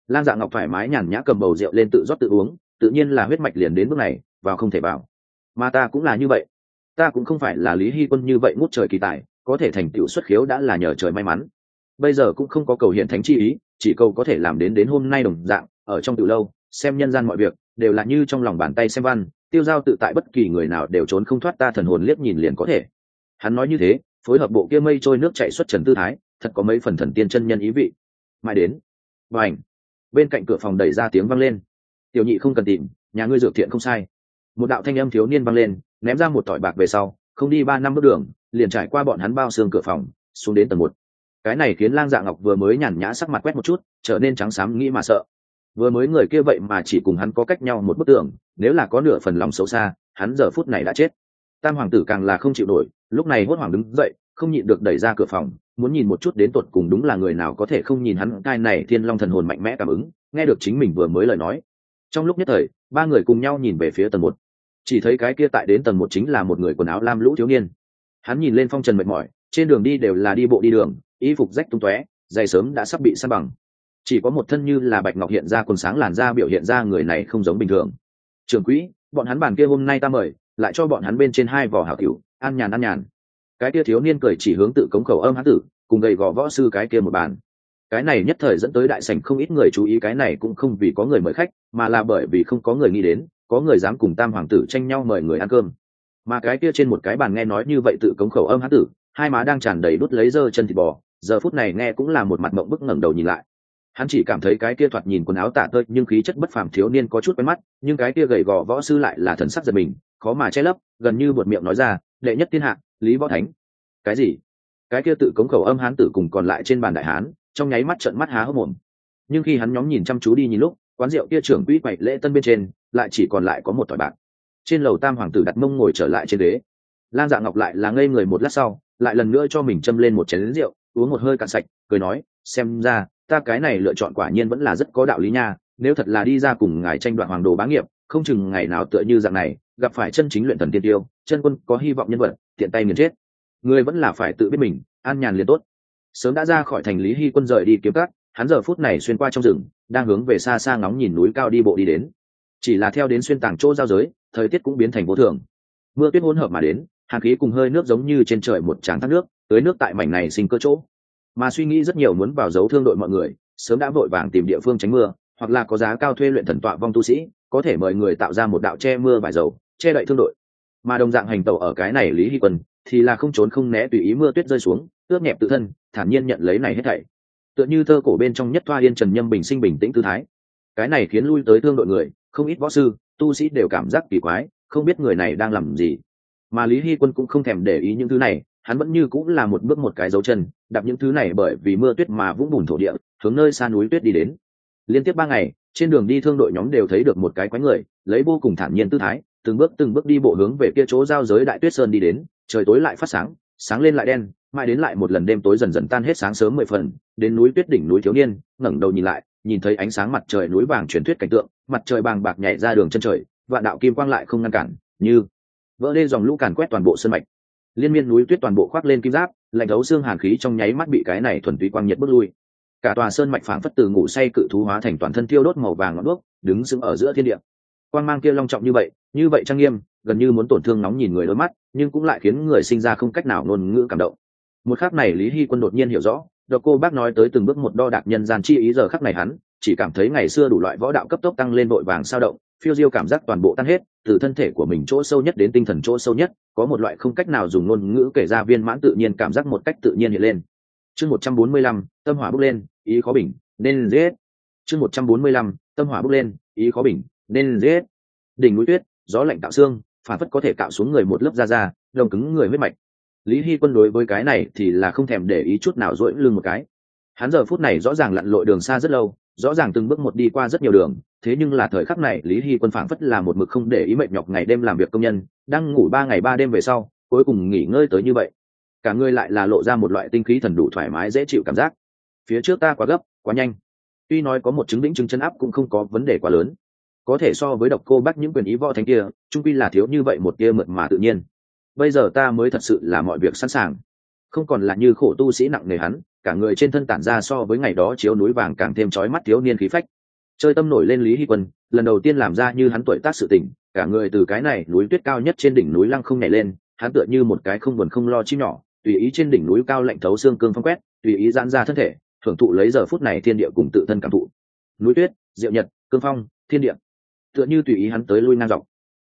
Lan dạ ngọc thoải mái nhàn nhã cầm bầu rượu lên tự rót tự uống, tự nhiên là huyết mạch liền đến bước này, vào không thể vào. Mà ta cũng là như vậy. Ta cũng không phải là lý hy quân như vậy ngút trời kỳ tài, có thể thành tựu xuất khiếu đã là nhờ trời may mắn bây giờ cũng không có cầu hiện thánh chi ý, chỉ cầu có thể làm đến đến hôm nay đồng dạng, ở trong từ lâu, xem nhân gian mọi việc, đều là như trong lòng bàn tay xem văn, tiêu giao tự tại bất kỳ người nào đều trốn không thoát ta thần hồn liếc nhìn liền có thể. Hắn nói như thế, phối hợp bộ kia mây trôi nước chạy xuất trần tư thái, thật có mấy phần thần tiên chân nhân ý vị. Mãi đến và ảnh bên cạnh cửa phòng đẩy ra tiếng vang lên. Tiểu nhị không cần tìm, nhà ngươi dược thiện không sai. Một đạo thanh âm thiếu niên vang lên, ném ra một tỏi bạc về sau, không đi ba năm bước đường, liền trải qua bọn hắn bao xương cửa phòng, xuống đến tầng một cái này khiến lang dạ ngọc vừa mới nhàn nhã sắc mặt quét một chút, trở nên trắng xám nghĩ mà sợ. Vừa mới người kia vậy mà chỉ cùng hắn có cách nhau một bức tường, nếu là có nửa phần lòng xấu xa, hắn giờ phút này đã chết. Tam hoàng tử càng là không chịu nổi, lúc này hốt hoảng đứng dậy, không nhịn được đẩy ra cửa phòng, muốn nhìn một chút đến tột cùng đúng là người nào có thể không nhìn hắn. Cai này thiên long thần hồn mạnh mẽ cảm ứng, nghe được chính mình vừa mới lời nói. Trong lúc nhất thời, ba người cùng nhau nhìn về phía tầng một. Chỉ thấy cái kia tại đến tầng một chính là một người quần áo lam lũ thiếu niên. Hắn nhìn lên phong trần mệt mỏi, trên đường đi đều là đi bộ đi đường y phục rách tung tóe, giày sớm đã sắp bị săn bằng. Chỉ có một thân như là bạch ngọc hiện ra quần sáng làn da biểu hiện ra người này không giống bình thường. Trường quỹ, bọn hắn bàn kia hôm nay ta mời, lại cho bọn hắn bên trên hai vỏ hảo cửu, an nhàn an nhàn. Cái kia thiếu niên cười chỉ hướng tự cống khẩu âm hán tử, cùng gầy gò võ sư cái kia một bàn. Cái này nhất thời dẫn tới đại sảnh không ít người chú ý, cái này cũng không vì có người mời khách, mà là bởi vì không có người nghĩ đến, có người dám cùng tam hoàng tử tranh nhau mời người ăn cơm. Mà cái kia trên một cái bàn nghe nói như vậy tự cống khẩu âm hán tử, hai má đang tràn đầy đút lấy dơ chân thịt bò giờ phút này nghe cũng là một mặt mộng bức ngẩng đầu nhìn lại. Hắn chỉ cảm thấy cái kia thoạt nhìn quần áo tả tơi nhưng khí chất bất phàm thiếu niên có chút quen mắt, nhưng cái kia gầy gò võ sư lại là thần sắc giật mình, khó mà che lấp, gần như buột miệng nói ra, đệ nhất thiên hạ, lý võ thánh. Cái gì? Cái kia tự cống khẩu âm hán tử cùng còn lại trên bàn đại hán, trong nháy mắt trợn mắt há hốc mồm. Nhưng khi hắn nhóm nhìn chăm chú đi nhìn lúc, quán rượu kia trưởng quỹ quậy lễ tân bên trên, lại chỉ còn lại có một tỏi bạc. Trên lầu tam hoàng tử đặt mông ngồi trở lại trên ghế. Lan dạ ngọc lại là ngây người một lát sau, lại lần nữa cho mình châm lên một chén rượu uống một hơi cạn sạch, cười nói, xem ra, ta cái này lựa chọn quả nhiên vẫn là rất có đạo lý nha, nếu thật là đi ra cùng ngài tranh đoạt hoàng đồ bá nghiệp, không chừng ngày nào tựa như dạng này, gặp phải chân chính luyện thần tiên tiêu, chân quân có hy vọng nhân vật, tiện tay nghiền chết. Người vẫn là phải tự biết mình, an nhàn liền tốt. Sớm đã ra khỏi thành lý hy quân rời đi kiếm cắt hắn giờ phút này xuyên qua trong rừng, đang hướng về xa xa ngóng nhìn núi cao đi bộ đi đến. Chỉ là theo đến xuyên tàng chỗ giao giới, thời tiết cũng biến thành vô thường. Mưa tuyết hỗn hợp mà đến, hàn khí cùng hơi nước giống như trên trời một tràng thác nước tới nước tại mảnh này sinh cơ chỗ. Mà suy nghĩ rất nhiều muốn vào giấu thương đội mọi người, sớm đã vội vàng tìm địa phương tránh mưa, hoặc là có giá cao thuê luyện thần tọa vong tu sĩ, có thể mời người tạo ra một đạo che mưa vải dầu, che đậy thương đội. Mà đồng dạng hành tẩu ở cái này lý hy quân, thì là không trốn không né tùy ý mưa tuyết rơi xuống, ướt nhẹp tự thân, thản nhiên nhận lấy này hết thảy. Tựa như thơ cổ bên trong nhất thoa yên trần nhâm bình sinh bình tĩnh tư thái. Cái này khiến lui tới thương đội người, không ít võ sư, tu sĩ đều cảm giác kỳ quái, không biết người này đang làm gì. Mà lý hy quân cũng không thèm để ý những thứ này hắn vẫn như cũng là một bước một cái dấu chân, đạp những thứ này bởi vì mưa tuyết mà vũng bùn thổ địa, hướng nơi xa núi tuyết đi đến. Liên tiếp ba ngày, trên đường đi thương đội nhóm đều thấy được một cái quái người, lấy vô cùng thản nhiên tư thái, từng bước từng bước đi bộ hướng về kia chỗ giao giới đại tuyết sơn đi đến, trời tối lại phát sáng sáng lên lại đen, mãi đến lại một lần đêm tối dần dần tan hết sáng sớm mười phần, đến núi tuyết đỉnh núi thiếu niên, ngẩng đầu nhìn lại, nhìn thấy ánh sáng mặt trời núi vàng truyền thuyết cảnh tượng, mặt trời bàng bạc nhảy ra đường chân trời và đạo kim quang lại không ngăn cản, như vỡ đê dòng lũ càn quét toàn bộ sân mạch liên miên núi tuyết toàn bộ khoác lên kim giáp, lạnh thấu xương hàn khí trong nháy mắt bị cái này thuần túy quang nhiệt bước lui. Cả tòa sơn mạch phảng phất từ ngủ say cự thú hóa thành toàn thân tiêu đốt màu vàng ngọn đuốc, đứng sững ở giữa thiên địa. Quang mang kia long trọng như vậy như vậy trang nghiêm, gần như muốn tổn thương nóng nhìn người đôi mắt, nhưng cũng lại khiến người sinh ra không cách nào ngôn ngữ cảm động. Một khắc này lý hy quân đột nhiên hiểu rõ, độc cô bác nói tới từng bước một đo đạc nhân gian chi ý giờ khắc này hắn, chỉ cảm thấy ngày xưa đủ loại võ đạo cấp tốc tăng lên vội vàng sao động phiêu diêu cảm giác toàn bộ tan hết, từ thân thể của mình chỗ sâu nhất đến tinh thần chỗ sâu nhất, có một loại không cách nào dùng ngôn ngữ kể ra viên mãn tự nhiên cảm giác một cách tự nhiên hiện lên. Chương một trăm bốn mươi lăm, tâm hỏa bốc lên, ý khó bình, nên giết. Chương một trăm bốn mươi lăm, tâm hỏa bốc lên, ý khó bình, nên giết. Đỉnh núi tuyết, gió lạnh tạo xương, phản phất có thể tạo xuống người một lớp da da đồng cứng người huyết mạch. Lý hy quân đối với cái này thì là không thèm để ý chút nào dỗi lưng một cái. Hắn giờ phút này rõ ràng lặn lội đường xa rất lâu, rõ ràng từng bước một đi qua rất nhiều đường thế nhưng là thời khắc này, lý hy quân phảng phất là một mực không để ý mệt nhọc ngày đêm làm việc công nhân, đang ngủ ba ngày ba đêm về sau, cuối cùng nghỉ ngơi tới như vậy. Cả người lại là lộ ra một loại tinh khí thần đủ thoải mái, dễ chịu cảm giác. Phía trước ta quá gấp, quá nhanh. Tuy nói có một chứng lĩnh chứng chân áp cũng không có vấn đề quá lớn. Có thể so với độc cô bắt những quyền ý võ thánh kia, trung quy là thiếu như vậy một tia mượt mà tự nhiên. Bây giờ ta mới thật sự là mọi việc sẵn sàng. Không còn là như khổ tu sĩ nặng nề hắn, cả người trên thân tản ra so với ngày đó chiếu núi vàng càng thêm trói mắt thiếu niên khí phách chơi tâm nổi lên lý hy quân, lần đầu tiên làm ra như hắn tuổi tác sự tỉnh cả người từ cái này núi tuyết cao nhất trên đỉnh núi lăng không nhảy lên, hắn tựa như một cái không buồn không lo chim nhỏ, tùy ý trên đỉnh núi cao lạnh thấu xương cương phong quét, tùy ý giãn ra thân thể, thưởng thụ lấy giờ phút này thiên địa cùng tự thân cảm thụ. Núi tuyết diệu nhật, cương phong, thiên địa. Tựa như tùy ý hắn tới lui ngang dọc.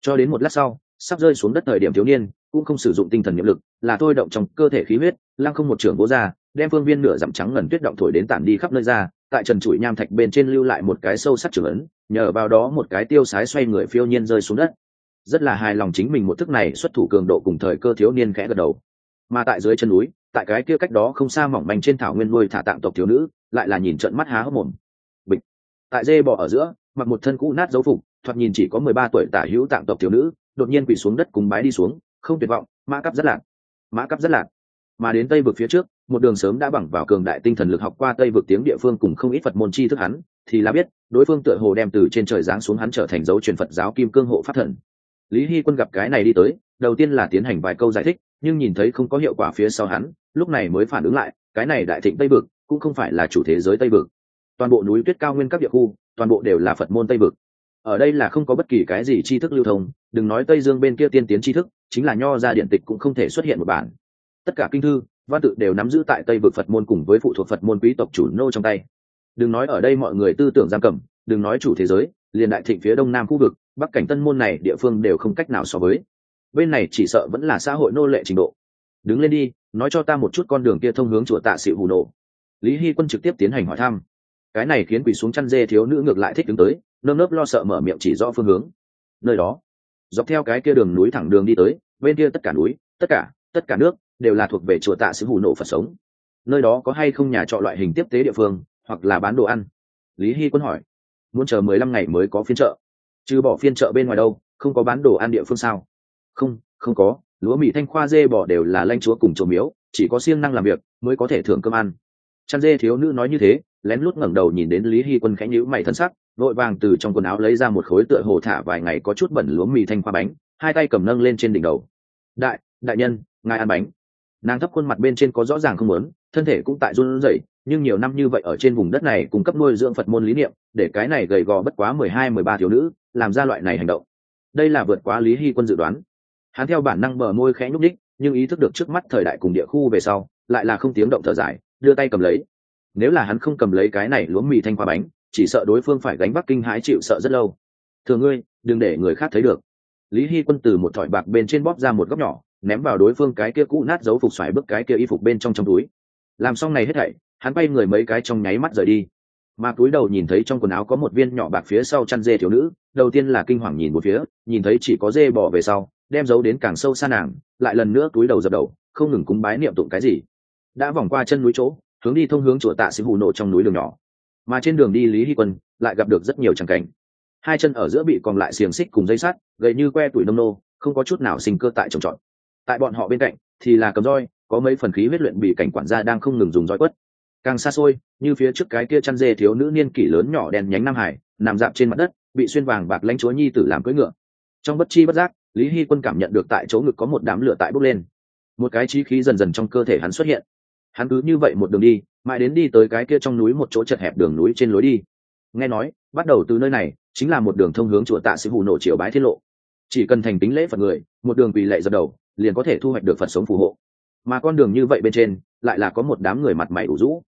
Cho đến một lát sau, sắp rơi xuống đất thời điểm thiếu niên, cũng không sử dụng tinh thần nhiệm lực, là thôi động trong cơ thể khí huyết, lăng không một trưởng bố ra đem phương viên nửa dặm trắng ngần tuyết động thổi đến tản đi khắp nơi ra, tại trần trụi nham thạch bên trên lưu lại một cái sâu sắc trưởng ấn, nhờ vào đó một cái tiêu sái xoay người phiêu nhiên rơi xuống đất. Rất là hài lòng chính mình một thức này xuất thủ cường độ cùng thời cơ thiếu niên khẽ gật đầu. Mà tại dưới chân núi, tại cái kia cách đó không xa mỏng manh trên thảo nguyên nuôi thả tạng tộc thiếu nữ, lại là nhìn trận mắt há hốc mồm. Bịch. Tại dê bò ở giữa, mặc một thân cũ nát dấu phục, thoạt nhìn chỉ có mười ba tuổi tả hữu tạng tộc thiếu nữ, đột nhiên quỳ xuống đất cùng bái đi xuống, không tuyệt vọng, mã cắp rất lạc. Mã cắp rất lạc mà đến tây vực phía trước, một đường sớm đã bằng vào cường đại tinh thần lực học qua tây vực tiếng địa phương cùng không ít phật môn chi thức hắn, thì là biết, đối phương tựa hồ đem từ trên trời giáng xuống hắn trở thành dấu truyền phật giáo kim cương hộ pháp thần. Lý hy quân gặp cái này đi tới, đầu tiên là tiến hành vài câu giải thích, nhưng nhìn thấy không có hiệu quả phía sau hắn, lúc này mới phản ứng lại, cái này đại thịnh tây vực, cũng không phải là chủ thế giới tây vực. Toàn bộ núi tuyết cao nguyên các địa khu, toàn bộ đều là phật môn tây vực. Ở đây là không có bất kỳ cái gì tri thức lưu thông, đừng nói tây dương bên kia tiên tiến tri thức, chính là nho ra điện tịch cũng không thể xuất hiện một bản tất cả kinh thư, văn tự đều nắm giữ tại tây vực phật môn cùng với phụ thuộc phật môn quý tộc chủ nô trong tay. Đừng nói ở đây mọi người tư tưởng giam cầm, đừng nói chủ thế giới, liền đại thịnh phía đông nam khu vực, bắc cảnh tân môn này địa phương đều không cách nào so với. Bên này chỉ sợ vẫn là xã hội nô lệ trình độ. Đứng lên đi, nói cho ta một chút con đường kia thông hướng chùa tạ Sĩ hù nổ lý hy quân trực tiếp tiến hành hỏi thăm. Cái này khiến quỳ xuống chăn dê thiếu nữ ngược lại thích đứng tới, nơm nớp lo sợ mở miệng chỉ rõ phương hướng. Nơi đó, dọc theo cái kia đường núi thẳng đường đi tới, bên kia tất cả núi, tất cả tất cả nước đều là thuộc về chùa tạ sứ hủ nộ phật sống. Nơi đó có hay không nhà trọ loại hình tiếp tế địa phương, hoặc là bán đồ ăn? Lý hy quân hỏi. Muốn chờ mười lăm ngày mới có phiên chợ. Trừ bỏ phiên chợ bên ngoài đâu, không có bán đồ ăn địa phương sao? Không không có. Lúa mì thanh khoa dê bỏ đều là lanh chúa cùng trổ miếu, chỉ có siêng năng làm việc mới có thể thưởng cơm ăn. Chăn dê thiếu nữ nói như thế, lén lút ngẩng đầu nhìn đến lý hy quân khẽ nhữ mày thân sắc, vội vàng từ trong quần áo lấy ra một khối tựa hồ thả vài ngày có chút bẩn lúa mì thanh khoa bánh, hai tay cầm nâng lên trên đỉnh đầu. Đại đại nhân, ngài ăn bánh nàng thấp khuôn mặt bên trên có rõ ràng không muốn, thân thể cũng tại run rẩy, nhưng nhiều năm như vậy ở trên vùng đất này cung cấp nuôi dưỡng phật môn lý niệm, để cái này gầy gò bất quá mười hai, mười ba thiếu nữ, làm ra loại này hành động. Đây là vượt quá lý hy quân dự đoán. Hắn theo bản năng bờ môi khẽ nhúc đích nhưng ý thức được trước mắt thời đại cùng địa khu về sau, lại là không tiếng động thở dài, đưa tay cầm lấy. Nếu là hắn không cầm lấy cái này lúa mì thanh khoa bánh, chỉ sợ đối phương phải gánh bắc kinh hãi chịu sợ rất lâu. Thường ngươi, đừng để người khác thấy được. Lý hy quân từ một thỏi bạc bên trên bóp ra một góc nhỏ ném vào đối phương cái kia cũ nát giấu phục xoài bức cái kia y phục bên trong trong túi. Làm xong này hết thảy, hắn bay người mấy cái trong nháy mắt rời đi. Mà túi đầu nhìn thấy trong quần áo có một viên nhỏ bạc phía sau chăn dê thiếu nữ, đầu tiên là kinh hoàng nhìn một phía, nhìn thấy chỉ có dê bỏ về sau, đem giấu đến càng sâu xa nàng, lại lần nữa túi đầu dập đầu, không ngừng cúng bái niệm tụng cái gì. Đã vòng qua chân núi chỗ, hướng đi thông hướng chùa tạ sĩ hù nộ trong núi đường nhỏ. Mà trên đường đi lý hy quân, lại gặp được rất nhiều tràng cảnh. Hai chân ở giữa bị còn lại xiềng xích cùng dây sắt gậy như que tuổi nông nô, không có chút nào sinh cơ tại trồng trọt tại bọn họ bên cạnh, thì là cầm roi, có mấy phần khí huyết luyện bị cảnh quản gia đang không ngừng dùng roi quất. Càng xa xôi, như phía trước cái kia chăn dê thiếu nữ niên kỷ lớn nhỏ đen nhánh nam hải, nằm dạp trên mặt đất, bị xuyên vàng bạc lãnh chúa nhi tử làm cưỡi ngựa. Trong bất chi bất giác, lý hy quân cảm nhận được tại chỗ ngực có một đám lửa tại bốc lên. Một cái trí khí dần dần trong cơ thể hắn xuất hiện. Hắn cứ như vậy một đường đi, mãi đến đi tới cái kia trong núi một chỗ chật hẹp đường núi trên lối đi. Nghe nói, bắt đầu từ nơi này, chính là một đường thông hướng chùa tạ sĩ hù nổ triều bái thiên lộ. Chỉ cần thành tính lễ phật người, một đường quỳ lệ dập đầu liền có thể thu hoạch được phật sống phù hộ. Mà con đường như vậy bên trên, lại là có một đám người mặt mày đủ rũ.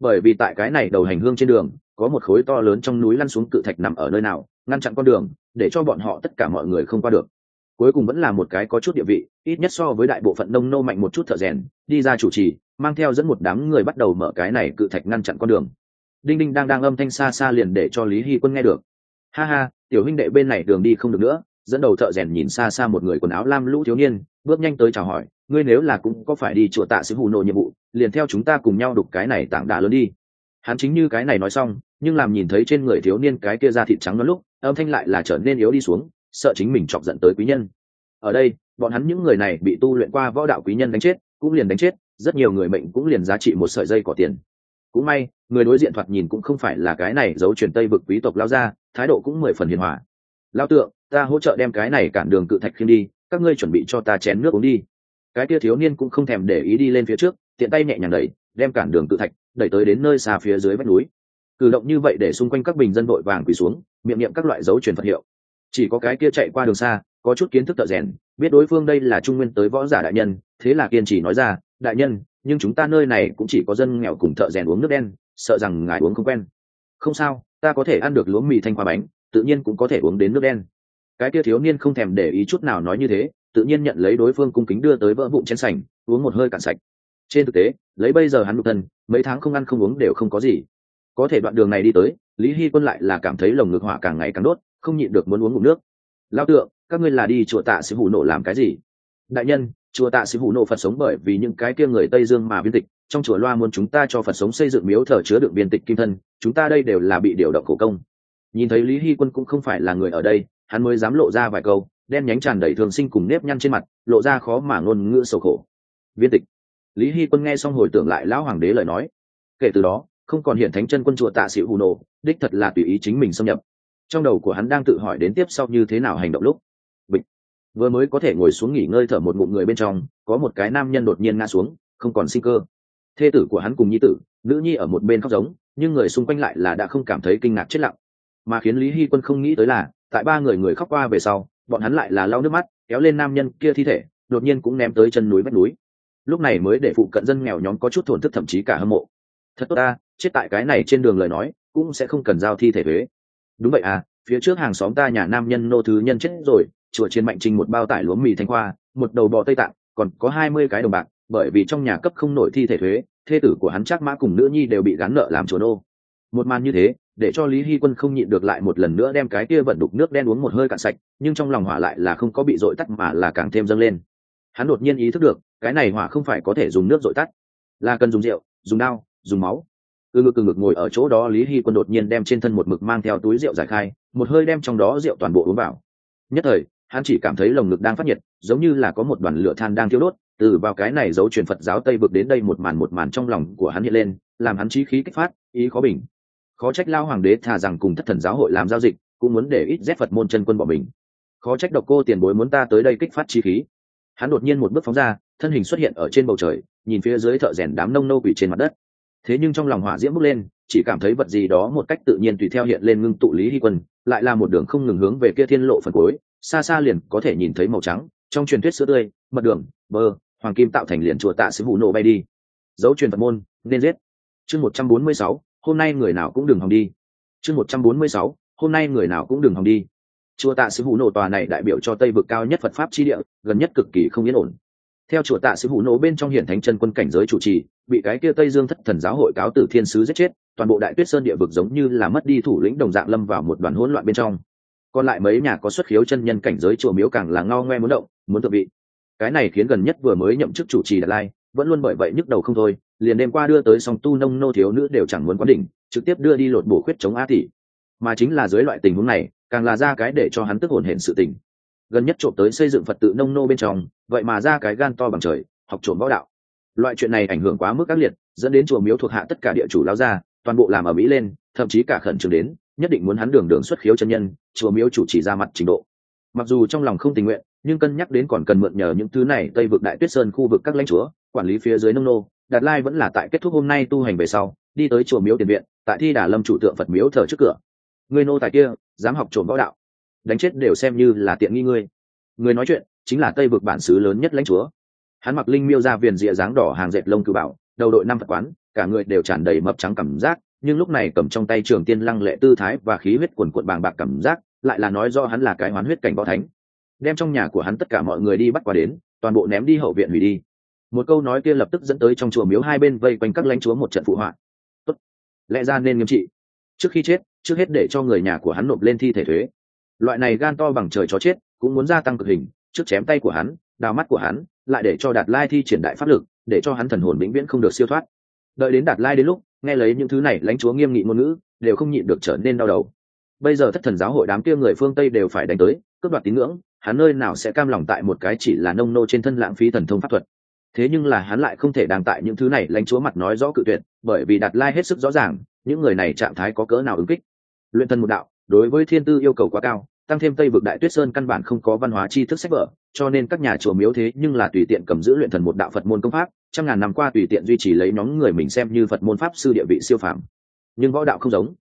Bởi vì tại cái này đầu hành hương trên đường, có một khối to lớn trong núi lăn xuống cự thạch nằm ở nơi nào, ngăn chặn con đường, để cho bọn họ tất cả mọi người không qua được. Cuối cùng vẫn là một cái có chút địa vị, ít nhất so với đại bộ phận nông nô mạnh một chút thợ rèn, đi ra chủ trì, mang theo dẫn một đám người bắt đầu mở cái này cự thạch ngăn chặn con đường. Đinh đinh đang đang âm thanh xa xa liền để cho lý hy quân nghe được. Ha ha, tiểu huynh đệ bên này đường đi không được nữa dẫn đầu thợ rèn nhìn xa xa một người quần áo lam lũ thiếu niên, bước nhanh tới chào hỏi, ngươi nếu là cũng có phải đi chùa tạ sứ hù nộ nhiệm vụ, liền theo chúng ta cùng nhau đục cái này tảng đá lớn đi. Hắn chính như cái này nói xong, nhưng làm nhìn thấy trên người thiếu niên cái kia da thịt trắng nó lúc, âm thanh lại là trở nên yếu đi xuống, sợ chính mình chọc giận tới quý nhân. Ở đây, bọn hắn những người này bị tu luyện qua võ đạo quý nhân đánh chết, cũng liền đánh chết, rất nhiều người mệnh cũng liền giá trị một sợi dây cỏ tiền. Cũng may, người đối diện thoạt nhìn cũng không phải là cái này giấu truyền tây vực quý tộc lao ra thái độ cũng mười phần hiền hòa. Lao tượng ta hỗ trợ đem cái này cản đường cự thạch khiêm đi, các ngươi chuẩn bị cho ta chén nước uống đi. Cái kia thiếu niên cũng không thèm để ý đi lên phía trước, tiện tay nhẹ nhàng đẩy, đem cản đường cự thạch đẩy tới đến nơi xa phía dưới vách núi. Cử động như vậy để xung quanh các bình dân vội vàng quỳ xuống, miệng niệm các loại dấu truyền phật hiệu. Chỉ có cái kia chạy qua đường xa, có chút kiến thức tợ rèn, biết đối phương đây là trung nguyên tới võ giả đại nhân, thế là kiên trì nói ra, đại nhân, nhưng chúng ta nơi này cũng chỉ có dân nghèo cùng thợ rèn uống nước đen, sợ rằng ngài uống không quen. Không sao, ta có thể ăn được lúa mì thanh khoa bánh, tự nhiên cũng có thể uống đến nước đen cái kia thiếu niên không thèm để ý chút nào nói như thế, tự nhiên nhận lấy đối phương cung kính đưa tới vỡ bụng chén sành, uống một hơi cạn sạch. Trên thực tế, lấy bây giờ hắn đục thân, mấy tháng không ăn không uống đều không có gì. Có thể đoạn đường này đi tới, lý hy quân lại là cảm thấy lồng ngực hỏa càng ngày càng đốt, không nhịn được muốn uống ngụm nước. Lao tượng, các ngươi là đi chùa tạ sĩ hủ nộ làm cái gì? Đại nhân, chùa tạ sĩ hủ nộ phật sống bởi vì những cái kia người tây dương mà biên tịch, trong chùa loa muốn chúng ta cho phật sống xây dựng miếu thờ chứa đựng biên tịch kim thân, chúng ta đây đều là bị điều động cổ công. Nhìn thấy lý hy quân cũng không phải là người ở đây hắn mới dám lộ ra vài câu, đen nhánh tràn đầy thường sinh cùng nếp nhăn trên mặt, lộ ra khó mà ngôn ngữ sầu khổ. Viên tịch. Lý hy quân nghe xong hồi tưởng lại lão hoàng đế lời nói. Kể từ đó, không còn hiện thánh chân quân chùa tạ sĩ hù nổ đích thật là tùy ý chính mình xâm nhập. Trong đầu của hắn đang tự hỏi đến tiếp sau như thế nào hành động lúc, bịch. Vừa mới có thể ngồi xuống nghỉ ngơi thở một ngụm người bên trong, có một cái nam nhân đột nhiên ngã xuống, không còn sinh cơ. Thê tử của hắn cùng nhi tử, nữ nhi ở một bên khóc giống, nhưng người xung quanh lại là đã không cảm thấy kinh ngạc chết lặng. Mà khiến lý hy quân không nghĩ tới là tại ba người người khóc qua về sau, bọn hắn lại là lau nước mắt, kéo lên nam nhân kia thi thể, đột nhiên cũng ném tới chân núi vách núi. Lúc này mới để phụ cận dân nghèo nhóm có chút thổn thức thậm chí cả hâm mộ. Thật tốt ta, chết tại cái này trên đường lời nói, cũng sẽ không cần giao thi thể thuế. Đúng vậy à phía trước hàng xóm ta nhà nam nhân nô thứ nhân chết rồi, chùa chiến mạnh trình một bao tải lúa mì thanh khoa, một đầu bò tây tạng, còn có hai mươi cái đồng bạc, bởi vì trong nhà cấp không nổi thi thể thuế, thê tử của hắn chắc mã cùng nữ nhi đều bị gắn nợ làm chùa nô. Một màn như thế để cho lý hy quân không nhịn được lại một lần nữa đem cái kia vận đục nước đen uống một hơi cạn sạch, nhưng trong lòng hỏa lại là không có bị dội tắt mà là càng thêm dâng lên. Hắn đột nhiên ý thức được, cái này hỏa không phải có thể dùng nước dội tắt, là cần dùng rượu, dùng đao dùng máu. Từ ngực từ ngực ngồi ở chỗ đó, lý hy quân đột nhiên đem trên thân một mực mang theo túi rượu giải khai, một hơi đem trong đó rượu toàn bộ uống vào. Nhất thời, hắn chỉ cảm thấy lồng ngực đang phát nhiệt, giống như là có một đoàn lửa than đang thiêu đốt, từ vào cái này giấu truyền phật giáo tây vực đến đây một màn một màn trong lòng của hắn hiện lên, làm hắn trí khí kích phát, ý khó bình khó trách lao hoàng đế thà rằng cùng thất thần giáo hội làm giao dịch, cũng muốn để ít dép phật môn chân quân bỏ mình. Khó trách độc cô tiền bối muốn ta tới đây kích phát chi khí. Hắn đột nhiên một bước phóng ra, thân hình xuất hiện ở trên bầu trời, nhìn phía dưới thợ rèn đám nông nô quỷ trên mặt đất. Thế nhưng trong lòng hỏa diễm bước lên, chỉ cảm thấy vật gì đó một cách tự nhiên tùy theo hiện lên ngưng tụ lý hy quân, lại là một đường không ngừng hướng về kia thiên lộ phần cuối, xa xa liền có thể nhìn thấy màu trắng, trong truyền thuyết sữa tươi, mật đường, bơ, hoàng kim tạo thành liền chùa tạ sứ vụ nổ bay đi. Dấu truyền phật môn, nên giết. Chương một trăm bốn mươi sáu hôm nay người nào cũng đừng hòng đi. Chương một trăm bốn mươi sáu, hôm nay người nào cũng đừng hòng đi. Chùa tạ sứ hủ nổ tòa này đại biểu cho tây vực cao nhất phật pháp chi địa, gần nhất cực kỳ không yên ổn. Theo chùa tạ sứ hủ nổ bên trong hiển thánh chân quân cảnh giới chủ trì, bị cái kia tây dương thất thần giáo hội cáo tử thiên sứ giết chết, toàn bộ đại tuyết sơn địa vực giống như là mất đi thủ lĩnh đồng dạng lâm vào một đoàn hỗn loạn bên trong. Còn lại mấy nhà có xuất khiếu chân nhân cảnh giới chùa miếu càng là ngao ngoe muốn động, muốn tự vị cái này khiến gần nhất vừa mới nhậm chức chủ trì đà lai, vẫn luôn bởi vậy nhức đầu không thôi liền đêm qua đưa tới song tu nông nô thiếu nữ đều chẳng muốn quán đỉnh, trực tiếp đưa đi lột bổ khuyết chống a tỷ. Mà chính là dưới loại tình huống này, càng là ra cái để cho hắn tức hồn hển sự tình. Gần nhất trộm tới xây dựng phật tự nông nô bên trong, vậy mà ra cái gan to bằng trời, học trộm võ đạo. Loại chuyện này ảnh hưởng quá mức ác liệt, dẫn đến chùa miếu thuộc hạ tất cả địa chủ lao ra, toàn bộ làm ở mỹ lên, thậm chí cả khẩn trương đến, nhất định muốn hắn đường đường xuất khiếu chân nhân, chùa miếu chủ chỉ ra mặt trình độ. Mặc dù trong lòng không tình nguyện, nhưng cân nhắc đến còn cần mượn nhờ những thứ này tây vực đại tuyết sơn khu vực các lãnh chúa, quản lý phía dưới nông nô đạt lai vẫn là tại kết thúc hôm nay tu hành về sau, đi tới chùa miếu tiền viện, tại thi đà lâm chủ tượng phật miếu thờ trước cửa. Người nô tài kia, dám học trộm võ đạo. Đánh chết đều xem như là tiện nghi ngươi. Người nói chuyện, chính là tây vực bản xứ lớn nhất lãnh chúa. Hắn mặc linh miêu ra viền rìa dáng đỏ hàng dệt lông cử bảo đầu đội năm phật quán, cả người đều tràn đầy mập trắng cảm giác, nhưng lúc này cầm trong tay trường tiên lăng lệ tư thái và khí huyết quần quận bàng bạc cảm giác, lại là nói do hắn là cái hoán huyết cảnh võ thánh. Đem trong nhà của hắn tất cả mọi người đi bắt qua đến, toàn bộ ném đi hậu viện hủy đi một câu nói kia lập tức dẫn tới trong chùa miếu hai bên vây quanh các lãnh chúa một trận phụ họa. Tốt. Lẽ ra nên nghiêm trị. Trước khi chết, trước hết để cho người nhà của hắn nộp lên thi thể thuế. Loại này gan to bằng trời chó chết, cũng muốn gia tăng cực hình, trước chém tay của hắn, đào mắt của hắn, lại để cho đạt lai thi triển đại pháp lực, để cho hắn thần hồn vĩnh viễn không được siêu thoát. Đợi đến đạt lai đến lúc, nghe lấy những thứ này, lãnh chúa nghiêm nghị ngôn ngữ, đều không nhịn được trở nên đau đầu. Bây giờ thất thần giáo hội đám kia người phương tây đều phải đánh tới, cướp đoạt tín ngưỡng, hắn nơi nào sẽ cam lòng tại một cái chỉ là nông nô trên thân lãng phí thần thông pháp thuật thế nhưng là hắn lại không thể đang tại những thứ này, lãnh chúa mặt nói rõ cự tuyệt, bởi vì đạt lai hết sức rõ ràng, những người này trạng thái có cỡ nào ứng kích. Luyện thân một đạo, đối với thiên tư yêu cầu quá cao, tăng thêm tây vực đại tuyết sơn căn bản không có văn hóa tri thức sách vở, cho nên các nhà chùa miếu thế nhưng là tùy tiện cầm giữ luyện thần một đạo phật môn công pháp, trăm ngàn năm qua tùy tiện duy trì lấy nhóm người mình xem như phật môn pháp sư địa vị siêu phàm. Nhưng võ đạo không giống.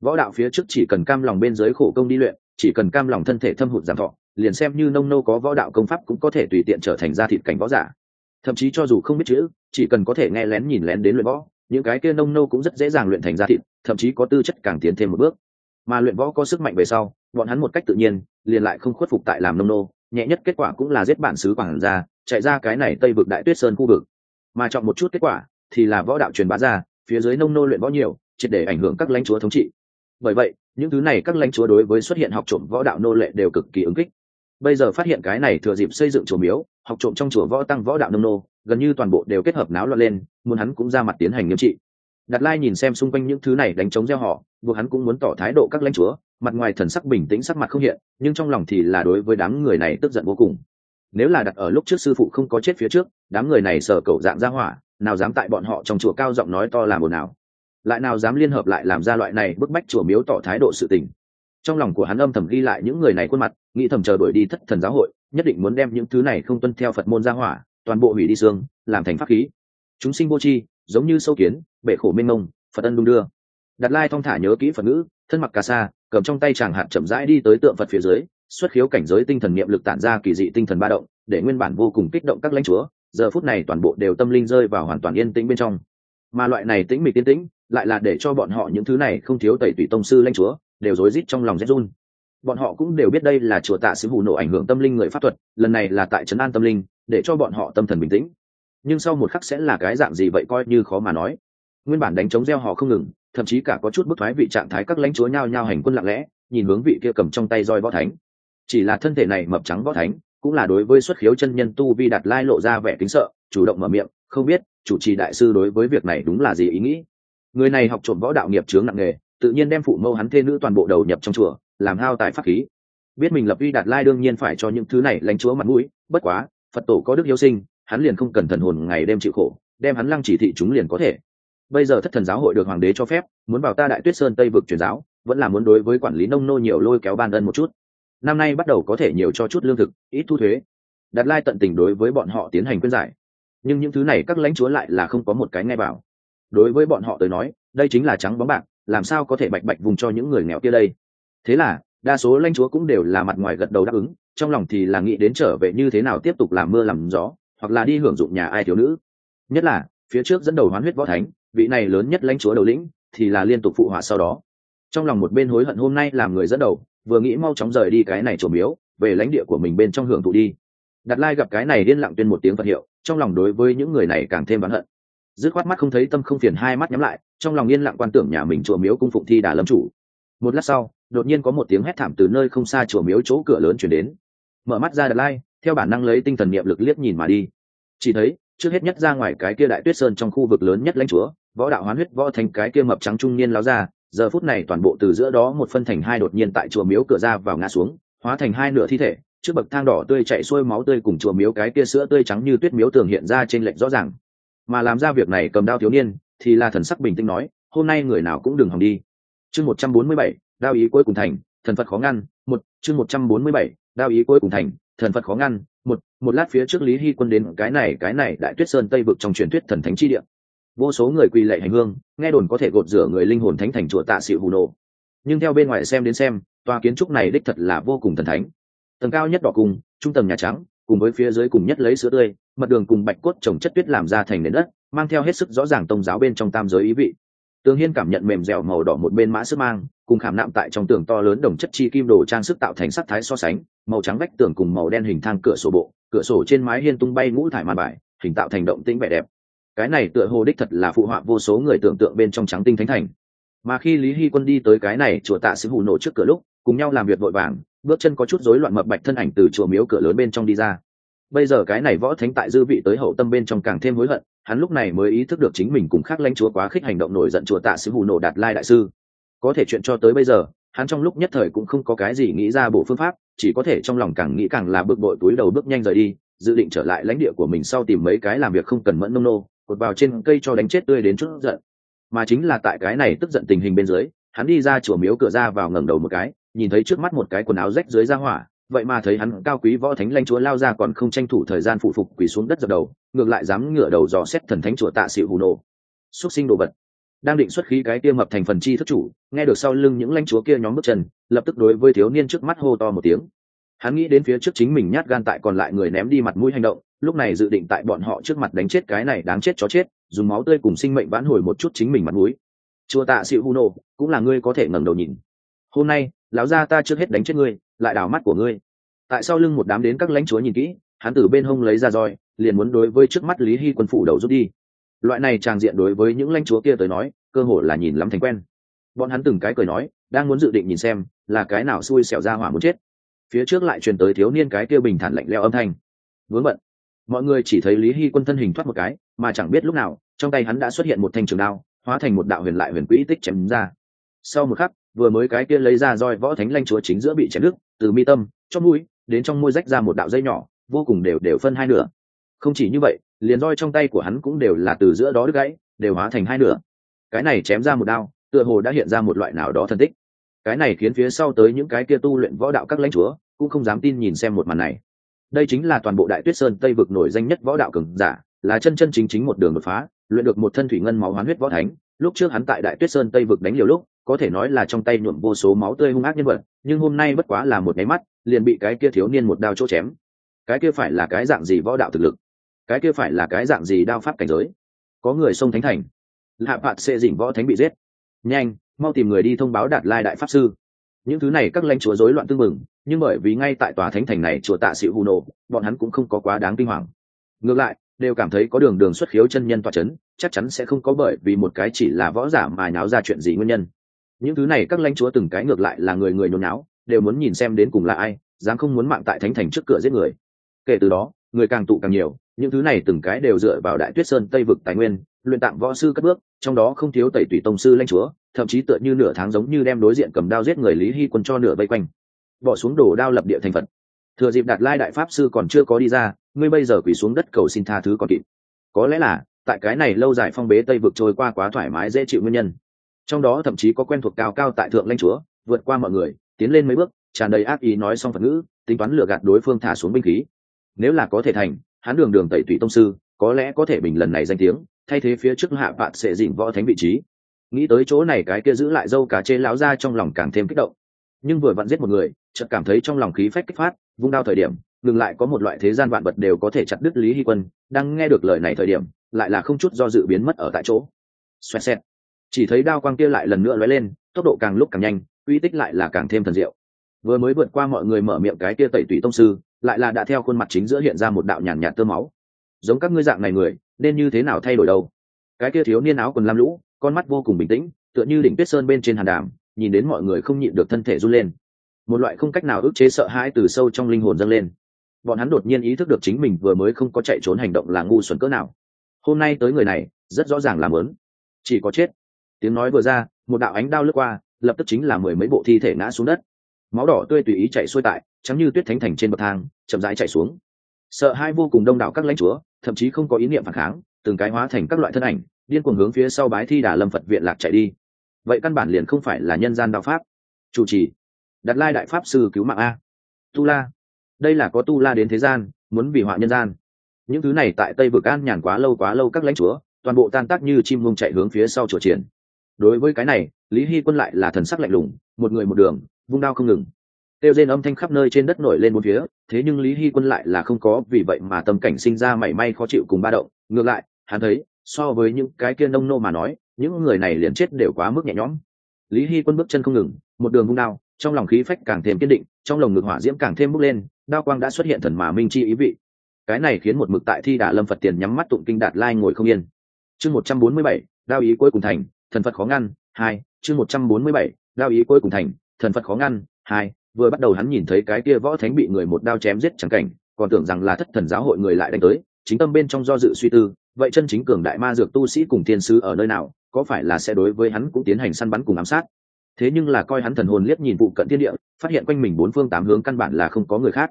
Võ đạo phía trước chỉ cần cam lòng bên dưới khổ công đi luyện, chỉ cần cam lòng thân thể thâm hụt giảm thọ, liền xem như nông nô có võ đạo công pháp cũng có thể tùy tiện trở thành ra thịt cảnh võ giả thậm chí cho dù không biết chữ, chỉ cần có thể nghe lén nhìn lén đến luyện võ, những cái kia nông nô cũng rất dễ dàng luyện thành ra thịt, thậm chí có tư chất càng tiến thêm một bước. Mà luyện võ có sức mạnh về sau, bọn hắn một cách tự nhiên, liền lại không khuất phục tại làm nông nô, nhẹ nhất kết quả cũng là giết bản xứ quảng ra chạy ra cái này tây vực đại tuyết sơn khu vực. Mà chọn một chút kết quả, thì là võ đạo truyền bá ra, phía dưới nông nô luyện võ nhiều, triệt để ảnh hưởng các lãnh chúa thống trị. Bởi vậy, những thứ này các lãnh chúa đối với xuất hiện học trộm võ đạo nô lệ đều cực kỳ ứng kích. Bây giờ phát hiện cái này thừa dịp xây dựng chùa miếu học trộm trong chùa võ tăng võ đạo nông nô, gần như toàn bộ đều kết hợp náo loạn lên, muốn hắn cũng ra mặt tiến hành nghiêm trị. Đặt lai nhìn xem xung quanh những thứ này đánh chống gieo họ, buộc hắn cũng muốn tỏ thái độ các lãnh chúa, mặt ngoài thần sắc bình tĩnh sắc mặt không hiện, nhưng trong lòng thì là đối với đám người này tức giận vô cùng. Nếu là đặt ở lúc trước sư phụ không có chết phía trước, đám người này sờ cầu dạng ra hỏa, nào dám tại bọn họ trong chùa cao giọng nói to làm ồn nào lại nào dám liên hợp lại làm ra loại này bức bách chùa miếu tỏ thái độ sự tình. Trong lòng của hắn âm thầm ghi lại những người này khuôn mặt, nghĩ thầm chờ đuổi đi thất thần giáo hội nhất định muốn đem những thứ này không tuân theo phật môn ra hỏa, toàn bộ hủy đi xương, làm thành pháp khí. Chúng sinh vô chi giống như sâu kiến, bể khổ mênh mông, phật ân đung đưa. Đặt lai thong thả nhớ kỹ phật ngữ, thân mặc cà sa, cầm trong tay chàng hạt chậm rãi đi tới tượng phật phía dưới, xuất khiếu cảnh giới tinh thần niệm lực tản ra kỳ dị tinh thần ba động, để nguyên bản vô cùng kích động các lãnh chúa, giờ phút này toàn bộ đều tâm linh rơi vào hoàn toàn yên tĩnh bên trong. Mà loại này tĩnh mịch tiên tĩnh, lại là để cho bọn họ những thứ này không thiếu tẩy tùy tông sư lãnh chúa, đều rối rít trong lòng rét run bọn họ cũng đều biết đây là chùa tạ sứ hủ nổ ảnh hưởng tâm linh người pháp thuật, lần này là tại trấn an tâm linh, để cho bọn họ tâm thần bình tĩnh. Nhưng sau một khắc sẽ là cái dạng gì vậy coi như khó mà nói. Nguyên bản đánh chống gieo họ không ngừng, thậm chí cả có chút bức thoái vị trạng thái các lãnh chúa nhao nhao hành quân lặng lẽ, nhìn hướng vị kia cầm trong tay roi võ thánh. Chỉ là thân thể này mập trắng võ thánh, cũng là đối với xuất khiếu chân nhân tu vi đạt lai lộ ra vẻ kính sợ, chủ động mở miệng, không biết, chủ trì đại sư đối với việc này đúng là gì ý nghĩ? Người này học trộm võ đạo nghiệp chướng nặng nghề tự nhiên đem phụ mâu hắn thê nữ toàn bộ đầu nhập trong chùa làm hao tài pháp khí. Biết mình lập uy đạt lai đương nhiên phải cho những thứ này lãnh chúa mặt mũi, bất quá, phật tổ có đức yêu sinh, hắn liền không cần thần hồn ngày đêm chịu khổ, đem hắn lăng chỉ thị chúng liền có thể. Bây giờ thất thần giáo hội được hoàng đế cho phép, muốn vào ta đại tuyết sơn tây vực truyền giáo, vẫn là muốn đối với quản lý nông nô nhiều lôi kéo ban ân một chút. Năm nay bắt đầu có thể nhiều cho chút lương thực, ít thu thuế. Đặt lai tận tình đối với bọn họ tiến hành khuyên giải. Nhưng những thứ này các lãnh chúa lại là không có một cái ngay bảo. Đối với bọn họ tới nói, đây chính là trắng bóng bạc, làm sao có thể bạch bạch vùng cho những người nghèo kia đây? Thế là, đa số lãnh chúa cũng đều là mặt ngoài gật đầu đáp ứng, trong lòng thì là nghĩ đến trở về như thế nào tiếp tục làm mưa làm gió, hoặc là đi hưởng dụng nhà ai thiếu nữ. Nhất là, phía trước dẫn đầu hoán huyết võ thánh, vị này lớn nhất lãnh chúa đầu lĩnh, thì là liên tục phụ họa sau đó. Trong lòng một bên hối hận hôm nay làm người dẫn đầu, vừa nghĩ mau chóng rời đi cái này trổ miếu, về lãnh địa của mình bên trong hưởng thụ đi. Đặt lai gặp cái này điên lặng tuyên một tiếng phật hiệu, trong lòng đối với những người này càng thêm bán hận. Dứt khoát mắt không thấy tâm không phiền hai mắt nhắm lại, trong lòng yên lặng quan tưởng nhà mình chùa miếu cung phụng thi đà lâm chủ. Một lát sau đột nhiên có một tiếng hét thảm từ nơi không xa chùa miếu chỗ cửa lớn chuyển đến. Mở mắt ra đặt lai, theo bản năng lấy tinh thần niệm lực liếc nhìn mà đi. Chỉ thấy, trước hết nhất ra ngoài cái kia đại tuyết sơn trong khu vực lớn nhất lãnh chúa, võ đạo hoán huyết võ thành cái kia mập trắng trung niên láo ra, giờ phút này toàn bộ từ giữa đó một phân thành hai đột nhiên tại chùa miếu cửa ra vào ngã xuống, hóa thành hai nửa thi thể, trước bậc thang đỏ tươi chạy xuôi máu tươi cùng chùa miếu cái kia sữa tươi trắng như tuyết miếu tường hiện ra trên lệnh rõ ràng. Mà làm ra việc này cầm đao thiếu niên, thì là thần sắc bình tĩnh nói, hôm nay người nào cũng đừng hòng đi. Chương một trăm bốn mươi bảy đao ý cuối cùng thành, thần phật khó ngăn, một, chương một trăm bốn mươi bảy, đao ý cuối cùng thành, thần phật khó ngăn, một một lát phía trước lý hy quân đến, cái này cái này, đại tuyết sơn tây vực trong truyền thuyết thần thánh chi địa. Vô số người quỳ lệ hành hương, nghe đồn có thể gột rửa người linh hồn thánh thành chùa tạ xịu hù nổ nhưng theo bên ngoài xem đến xem, tòa kiến trúc này đích thật là vô cùng thần thánh. Tầng cao nhất đỏ cùng, trung tầng nhà trắng, cùng với phía dưới cùng nhất lấy sữa tươi mật đường cùng bạch cốt trồng chất tuyết làm ra thành nền đất, mang theo hết sức rõ ràng tông giáo bên trong tam giới ý vị. Tương Hiên cảm nhận mềm dẻo màu đỏ một bên mã sức mang, cùng khảm nạm tại trong tường to lớn đồng chất chi kim đồ trang sức tạo thành sắc thái so sánh, màu trắng vách tường cùng màu đen hình thang cửa sổ bộ, cửa sổ trên mái hiên tung bay ngũ thải màn bài, hình tạo thành động tĩnh vẻ đẹp. Cái này tựa hồ đích thật là phụ họa vô số người tưởng tượng bên trong trắng tinh thánh thành. Mà khi Lý Hy Quân đi tới cái này chùa Tạ sứ Hủ nổ trước cửa lúc, cùng nhau làm việc vội vàng, bước chân có chút rối loạn mập bạch thân ảnh từ chùa miếu cửa lớn bên trong đi ra. Bây giờ cái này võ thánh tại dư vị tới hậu tâm bên trong càng thêm hối hận, hắn lúc này mới ý thức được chính mình cùng khác lãnh chúa quá khích hành động nổi giận chùa tạ sứ hù nổ đạt lai đại sư. Có thể chuyện cho tới bây giờ, hắn trong lúc nhất thời cũng không có cái gì nghĩ ra bộ phương pháp, chỉ có thể trong lòng càng nghĩ càng là bực bội túi đầu bước nhanh rời đi, dự định trở lại lãnh địa của mình sau tìm mấy cái làm việc không cần mẫn nông nô, cột vào trên cây cho đánh chết tươi đến chút giận. Mà chính là tại cái này tức giận tình hình bên dưới, hắn đi ra chùa miếu cửa ra vào ngẩng đầu một cái, nhìn thấy trước mắt một cái quần áo rách dưới ra hỏa vậy mà thấy hắn cao quý võ thánh lanh chúa lao ra còn không tranh thủ thời gian phụ phục quỳ xuống đất dập đầu, ngược lại dám ngửa đầu dò xét thần thánh chùa tạ xịu hù nổ. Xuất sinh đồ vật. Đang định xuất khí cái kia mập thành phần chi thức chủ, nghe được sau lưng những lãnh chúa kia nhóm bước chân, lập tức đối với thiếu niên trước mắt hô to một tiếng. Hắn nghĩ đến phía trước chính mình nhát gan tại còn lại người ném đi mặt mũi hành động, lúc này dự định tại bọn họ trước mặt đánh chết cái này đáng chết chó chết, dùng máu tươi cùng sinh mệnh vãn hồi một chút chính mình mặt mũi. Chùa tạ xịu hù nổ, cũng là ngươi có thể ngẩng đầu nhìn. Hôm nay, lão gia ta trước hết đánh chết ngươi lại đào mắt của ngươi. Tại sau lưng một đám đến các lãnh chúa nhìn kỹ, hắn từ bên hông lấy ra roi, liền muốn đối với trước mắt lý hy quân phủ đầu rút đi. Loại này tràng diện đối với những lãnh chúa kia tới nói, cơ hội là nhìn lắm thành quen. Bọn hắn từng cái cười nói, đang muốn dự định nhìn xem là cái nào xui xẻo ra hỏa muốn chết. Phía trước lại truyền tới thiếu niên cái kia bình thản lạnh leo âm thanh. Vướng bận. Mọi người chỉ thấy lý hy quân thân hình thoát một cái, mà chẳng biết lúc nào, trong tay hắn đã xuất hiện một thanh trường đao, hóa thành một đạo huyền lại huyền quỹ tích chém ra. Sau một khắc vừa mới cái kia lấy ra roi võ thánh lanh chúa chính giữa bị chém đứt, từ mi tâm trong mũi, đến trong môi rách ra một đạo dây nhỏ, vô cùng đều đều phân hai nửa. Không chỉ như vậy, liền roi trong tay của hắn cũng đều là từ giữa đó đứt gãy, đều hóa thành hai nửa. Cái này chém ra một đao, tựa hồ đã hiện ra một loại nào đó thân tích. Cái này khiến phía sau tới những cái kia tu luyện võ đạo các lãnh chúa, cũng không dám tin nhìn xem một màn này. Đây chính là toàn bộ đại tuyết sơn tây vực nổi danh nhất võ đạo cường giả, là chân chân chính chính một đường đột phá, luyện được một thân thủy ngân máu hoán huyết võ thánh. Lúc trước hắn tại đại tuyết sơn tây vực đánh liều lúc có thể nói là trong tay nhuộm vô số máu tươi hung ác nhân vật, nhưng hôm nay bất quá là một nháy mắt, liền bị cái kia thiếu niên một đao chỗ chém. Cái kia phải là cái dạng gì võ đạo thực lực? Cái kia phải là cái dạng gì đao pháp cảnh giới? Có người xông thánh thành. Hạ phạt xê dỉnh võ thánh bị giết. Nhanh, mau tìm người đi thông báo đạt lai đại pháp sư. Những thứ này các lãnh chúa rối loạn tương mừng nhưng bởi vì ngay tại tòa thánh thành này chùa tạ xịu hù nổ, bọn hắn cũng không có quá đáng kinh hoàng. Ngược lại, đều cảm thấy có đường đường xuất khiếu chân nhân tòa c h ấ n chắc chắn sẽ không có bởi vì một cái chỉ là võ giả mà náo ra chuyện gì nguyên nhân những thứ này các lãnh chúa từng cái ngược lại là người người nhốn náo đều muốn nhìn xem đến cùng là ai, dám không muốn mạng tại thánh thành trước cửa giết người. Kể từ đó, người càng tụ càng nhiều, những thứ này từng cái đều dựa vào đại tuyết sơn tây vực tài nguyên, luyện tạng võ sư cất bước, trong đó không thiếu tẩy tùy tông sư lãnh chúa, thậm chí tựa như nửa tháng giống như đem đối diện cầm đao giết người lý hy quân cho nửa vây quanh. Bỏ xuống đổ đao lập địa thành phật. Thừa dịp đạt lai đại pháp sư còn chưa có đi ra, ngươi bây giờ quỳ xuống đất cầu xin tha thứ còn kịp. Có lẽ là, tại cái này lâu dài phong bế tây vực trôi qua quá thoải mái dễ chịu nguyên nhân trong đó thậm chí có quen thuộc cao cao tại thượng lãnh chúa, vượt qua mọi người, tiến lên mấy bước, tràn đầy ác ý nói xong phật ngữ, tính toán lừa gạt đối phương thả xuống binh khí. Nếu là có thể thành, hắn đường đường tẩy tủy tông sư, có lẽ có thể bình lần này danh tiếng, thay thế phía trước hạ bạn sẽ dịnh võ thánh vị trí. Nghĩ tới chỗ này cái kia giữ lại dâu cá chê láo ra trong lòng càng thêm kích động. Nhưng vừa vặn giết một người, chợt cảm thấy trong lòng khí phách kích phát, vung đao thời điểm, ngừng lại có một loại thế gian vạn vật đều có thể chặt đứt lý hy quân, đang nghe được lời này thời điểm, lại là không chút do dự biến mất ở tại chỗ. Xoẹt xẹt chỉ thấy đao quang kia lại lần nữa lóe lên, tốc độ càng lúc càng nhanh, uy tích lại là càng thêm thần diệu. Vừa mới vượt qua mọi người mở miệng cái kia tẩy tủy tông sư, lại là đã theo khuôn mặt chính giữa hiện ra một đạo nhàn nhạt tơ máu. Giống các ngươi dạng này người, nên như thế nào thay đổi đâu? Cái kia thiếu niên áo quần lam lũ, con mắt vô cùng bình tĩnh, tựa như đỉnh tuyết sơn bên trên hàn đàm, nhìn đến mọi người không nhịn được thân thể run lên. Một loại không cách nào ức chế sợ hãi từ sâu trong linh hồn dâng lên. Bọn hắn đột nhiên ý thức được chính mình vừa mới không có chạy trốn hành động là ngu xuẩn cỡ nào. Hôm nay tới người này, rất rõ ràng làm lớn chỉ có chết tiếng nói vừa ra, một đạo ánh đao lướt qua, lập tức chính là mười mấy bộ thi thể ngã xuống đất. Máu đỏ tươi tùy ý chạy xuôi tại chắm như tuyết thánh thành trên bậc thang, chậm rãi chạy xuống. Sợ hai vô cùng đông đảo các lãnh chúa, thậm chí không có ý niệm phản kháng, từng cái hóa thành các loại thân ảnh, điên cuồng hướng phía sau bái thi đà lâm phật viện lạc chạy đi. Vậy căn bản liền không phải là nhân gian đạo pháp. Chủ trì đặt lai đại pháp sư cứu mạng a. Tu la. Đây là có tu la đến thế gian, muốn vì họa nhân gian. Những thứ này tại tây vực an nhàn quá lâu quá lâu các lãnh chúa, toàn bộ tan tác như chim mông chạy hướng phía sau chùa triển đối với cái này, lý hy quân lại là thần sắc lạnh lùng, một người một đường, vung đao không ngừng. Tiêu rên âm thanh khắp nơi trên đất nổi lên một phía, thế nhưng lý hy quân lại là không có, vì vậy mà tâm cảnh sinh ra mảy may khó chịu cùng ba động. Ngược lại, hắn thấy, so với những cái kia nông nô mà nói, những người này liền chết đều quá mức nhẹ nhõm. Lý hy quân bước chân không ngừng, một đường vung đao, trong lòng khí phách càng thêm kiên định, trong lồng ngực hỏa diễm càng thêm bốc lên, đao quang đã xuất hiện thần mà minh chi ý vị. Cái này khiến một mực tại thi đà lâm phật tiền nhắm mắt tụng kinh đạt lai ngồi không yên. Chương một trăm bốn mươi bảy, đao ý cuối cùng thành thần phật khó ngăn, hai, chương một trăm bốn mươi bảy, đao ý cuối cùng thành, thần phật khó ngăn, hai, vừa bắt đầu hắn nhìn thấy cái kia võ thánh bị người một đao chém giết chẳng cảnh, còn tưởng rằng là thất thần giáo hội người lại đánh tới, chính tâm bên trong do dự suy tư, vậy chân chính cường đại ma dược tu sĩ cùng thiên sứ ở nơi nào, có phải là sẽ đối với hắn cũng tiến hành săn bắn cùng ám sát? Thế nhưng là coi hắn thần hồn liếc nhìn vụ cận thiên địa, phát hiện quanh mình bốn phương tám hướng căn bản là không có người khác.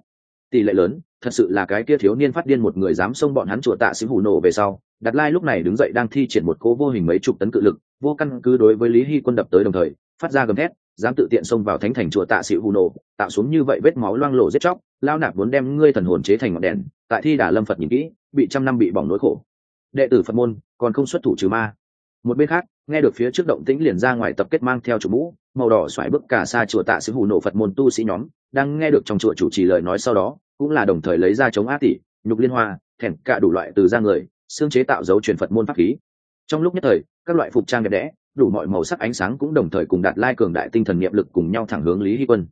Tỷ lệ lớn, thật sự là cái kia thiếu niên phát điên một người dám xông bọn hắn chùa tạ sĩ hủ nổ về sau. Đặt lai lúc này đứng dậy đang thi triển một cố vô hình mấy chục tấn cự lực vô căn cứ đối với lý hy quân đập tới đồng thời, phát ra gầm thét, dám tự tiện xông vào thánh thành chùa tạ sĩ hù nổ, tạo xuống như vậy vết máu loang lộ giết chóc, lao nạp muốn đem ngươi thần hồn chế thành ngọn đèn, tại thi đà lâm phật nhìn kỹ, bị trăm năm bị bỏng nỗi khổ. Đệ tử phật môn, còn không xuất thủ trừ ma. Một bên khác, nghe được phía trước động tĩnh liền ra ngoài tập kết mang theo chủ mũ, màu đỏ xoáy bức cả xa chùa tạ sĩ hù nổ phật môn tu sĩ nhóm, đang nghe được trong chùa chủ trì lời nói sau đó, cũng là đồng thời lấy ra chống á tỷ nhục liên hoa thẻn cả đủ loại từ ra người, xương chế tạo dấu truyền phật môn pháp khí trong lúc nhất thời, các loại phục trang đẹp đẽ, đủ mọi màu sắc ánh sáng cũng đồng thời cùng đạt lai cường đại tinh thần niệm lực cùng nhau thẳng hướng lý hy quân.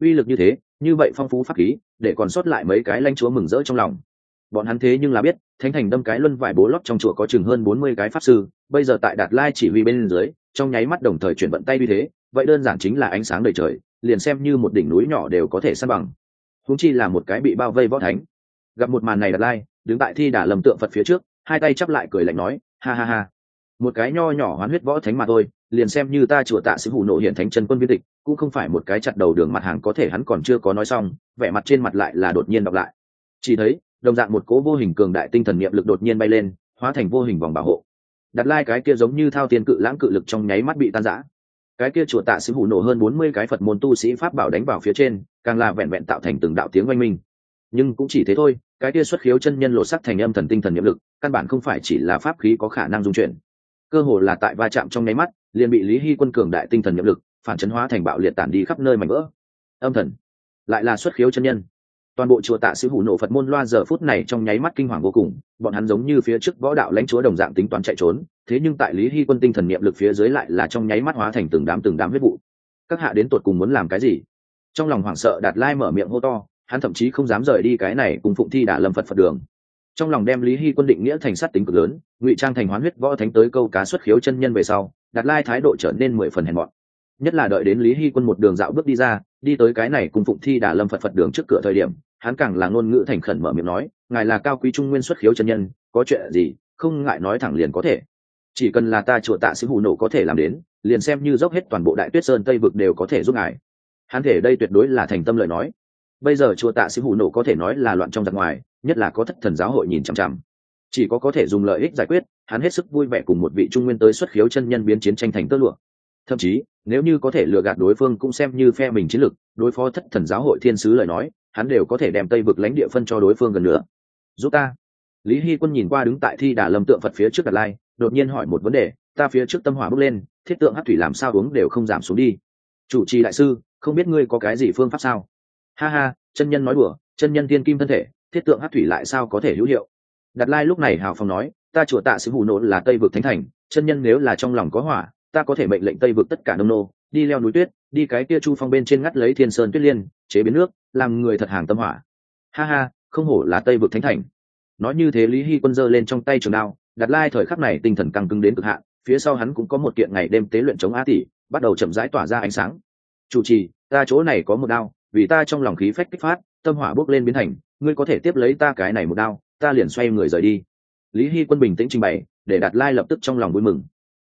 Uy lực như thế, như vậy phong phú pháp khí, để còn sót lại mấy cái lanh chúa mừng rỡ trong lòng. Bọn hắn thế nhưng là biết, thánh thành đâm cái luân vải bố lót trong chùa có chừng hơn bốn mươi cái pháp sư, bây giờ tại đạt lai chỉ huy bên dưới, trong nháy mắt đồng thời chuyển vận tay như thế, vậy đơn giản chính là ánh sáng đầy trời, liền xem như một đỉnh núi nhỏ đều có thể săn bằng. Húng chi là một cái bị bao vây võ thánh. Gặp một màn này đạt lai, đứng tại thi đả lầm tượng phật phía trước, hai tay chắp lại cười lạnh nói, ha ha ha một cái nho nhỏ hoán huyết võ thánh mà thôi, liền xem như ta chùa tạ sự hủ nộ hiện thánh chân quân viên tịch, cũng không phải một cái chặt đầu đường mặt hàng có thể hắn còn chưa có nói xong, vẻ mặt trên mặt lại là đột nhiên đọc lại. Chỉ thấy, đồng dạng một cố vô hình cường đại tinh thần niệm lực đột nhiên bay lên, hóa thành vô hình vòng bảo hộ. Đặt lai cái kia giống như thao tiên cự lãng cự lực trong nháy mắt bị tan rã. Cái kia chùa tạ sứ hủ nổ hơn bốn mươi cái phật môn tu sĩ pháp bảo đánh vào phía trên, càng là vẹn vẹn tạo thành từng đạo tiếng oanh minh. Nhưng cũng chỉ thế thôi, cái kia xuất khiếu chân nhân lộ sắc thành âm thần tinh thần nhiệm lực, căn bản không phải chỉ là pháp khí có khả năng dung chuyển cơ hồ là tại va chạm trong nháy mắt, liền bị lý hy quân cường đại tinh thần nhiệm lực, phản chấn hóa thành bạo liệt tản đi khắp nơi mảnh vỡ. Âm thần, lại là xuất khiếu chân nhân. Toàn bộ chùa tạ sứ hủ nộ phật môn loa giờ phút này trong nháy mắt kinh hoàng vô cùng, bọn hắn giống như phía trước võ đạo lãnh chúa đồng dạng tính toán chạy trốn, thế nhưng tại lý hy quân tinh thần niệm lực phía dưới lại là trong nháy mắt hóa thành từng đám từng đám huyết vụ. Các hạ đến tột cùng muốn làm cái gì? Trong lòng hoảng sợ đạt lai mở miệng hô to, hắn thậm chí không dám rời đi cái này cùng phụng thi đả lâm phật phật đường trong lòng đem lý hy quân định nghĩa thành sát tính cực lớn, ngụy trang thành hoán huyết võ thánh tới câu cá xuất khiếu chân nhân về sau đạt lai thái độ trở nên mười phần hèn mọn. Nhất là đợi đến lý hy quân một đường dạo bước đi ra, đi tới cái này cùng phụng thi đả lâm phật phật đường trước cửa thời điểm, hắn càng là ngôn ngữ thành khẩn mở miệng nói, ngài là cao quý trung nguyên xuất khiếu chân nhân, có chuyện gì, không ngại nói thẳng liền có thể. Chỉ cần là ta chùa tạ sứ hù nổ có thể làm đến, liền xem như dốc hết toàn bộ đại tuyết sơn tây vực đều có thể giúp ngài. Hắn thể đây tuyệt đối là thành tâm lời nói. Bây giờ chùa tạ sứ hù nổ có thể nói là loạn trong giặc ngoài nhất là có thất thần giáo hội nhìn chằm chằm. Chỉ có có thể dùng lợi ích giải quyết, hắn hết sức vui vẻ cùng một vị trung nguyên tới xuất khiếu chân nhân biến chiến tranh thành tơ lụa. Thậm chí, nếu như có thể lừa gạt đối phương cũng xem như phe mình chiến lực đối phó thất thần giáo hội thiên sứ lời nói, hắn đều có thể đem tây vực lãnh địa phân cho đối phương gần nữa. Giúp ta. Lý hy quân nhìn qua đứng tại thi đà lâm tượng phật phía trước đặt lai, đột nhiên hỏi một vấn đề, ta phía trước tâm hỏa bước lên, thiết tượng hát thủy làm sao uống đều không giảm xuống đi. Chủ trì đại sư, không biết ngươi có cái gì phương pháp sao? Ha ha, chân nhân nói đùa, chân nhân tiên kim thân thể thiết tượng hát thủy lại sao có thể hữu hiệu? Đặt lai lúc này hào phong nói, ta chùa tạ sứ hù nộ là tây vực thánh thành, chân nhân nếu là trong lòng có hỏa, ta có thể mệnh lệnh tây vực tất cả nông nô, đi leo núi tuyết, đi cái kia chu phong bên trên ngắt lấy thiên sơn tuyết liên, chế biến nước, làm người thật hàng tâm hỏa. Ha ha, không hổ là tây vực thánh thành. Nói như thế lý hy quân giơ lên trong tay trường đao, đặt lai thời khắc này tinh thần căng cứng đến cực hạn, phía sau hắn cũng có một kiện ngày đêm tế luyện chống a tỷ bắt đầu chậm rãi tỏa ra ánh sáng. Chủ trì, ta chỗ này có một đao, vì ta trong lòng khí phách kích phát, tâm hỏa bốc lên biến thành ngươi có thể tiếp lấy ta cái này một đao, ta liền xoay người rời đi. Lý hy quân bình tĩnh trình bày, để đạt lai lập tức trong lòng vui mừng.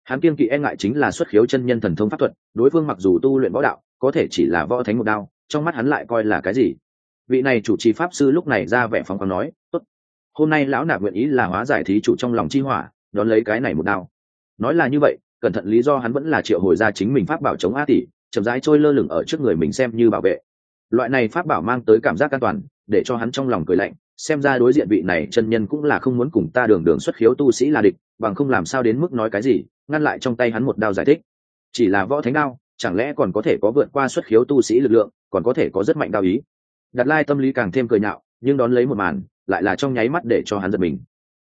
Hắn kiên kỵ e ngại chính là xuất khiếu chân nhân thần thông pháp thuật, đối phương mặc dù tu luyện võ đạo, có thể chỉ là võ thánh một đao, trong mắt hắn lại coi là cái gì? Vị này chủ trì pháp sư lúc này ra vẻ phóng khoáng nói, tốt, hôm nay lão nạp nguyện ý là hóa giải thí chủ trong lòng chi hỏa, đón lấy cái này một đao. Nói là như vậy, cẩn thận lý do hắn vẫn là triệu hồi ra chính mình pháp bảo chống a tỷ, chậm rãi trôi lơ lửng ở trước người mình xem như bảo vệ. Loại này pháp bảo mang tới cảm giác an toàn để cho hắn trong lòng cười lạnh, xem ra đối diện vị này chân nhân cũng là không muốn cùng ta đường đường xuất khiếu tu sĩ là địch, bằng không làm sao đến mức nói cái gì, ngăn lại trong tay hắn một đao giải thích. Chỉ là võ thánh đao, chẳng lẽ còn có thể có vượt qua xuất khiếu tu sĩ lực lượng, còn có thể có rất mạnh đao ý. Đặt lai tâm lý càng thêm cười nhạo, nhưng đón lấy một màn, lại là trong nháy mắt để cho hắn giật mình.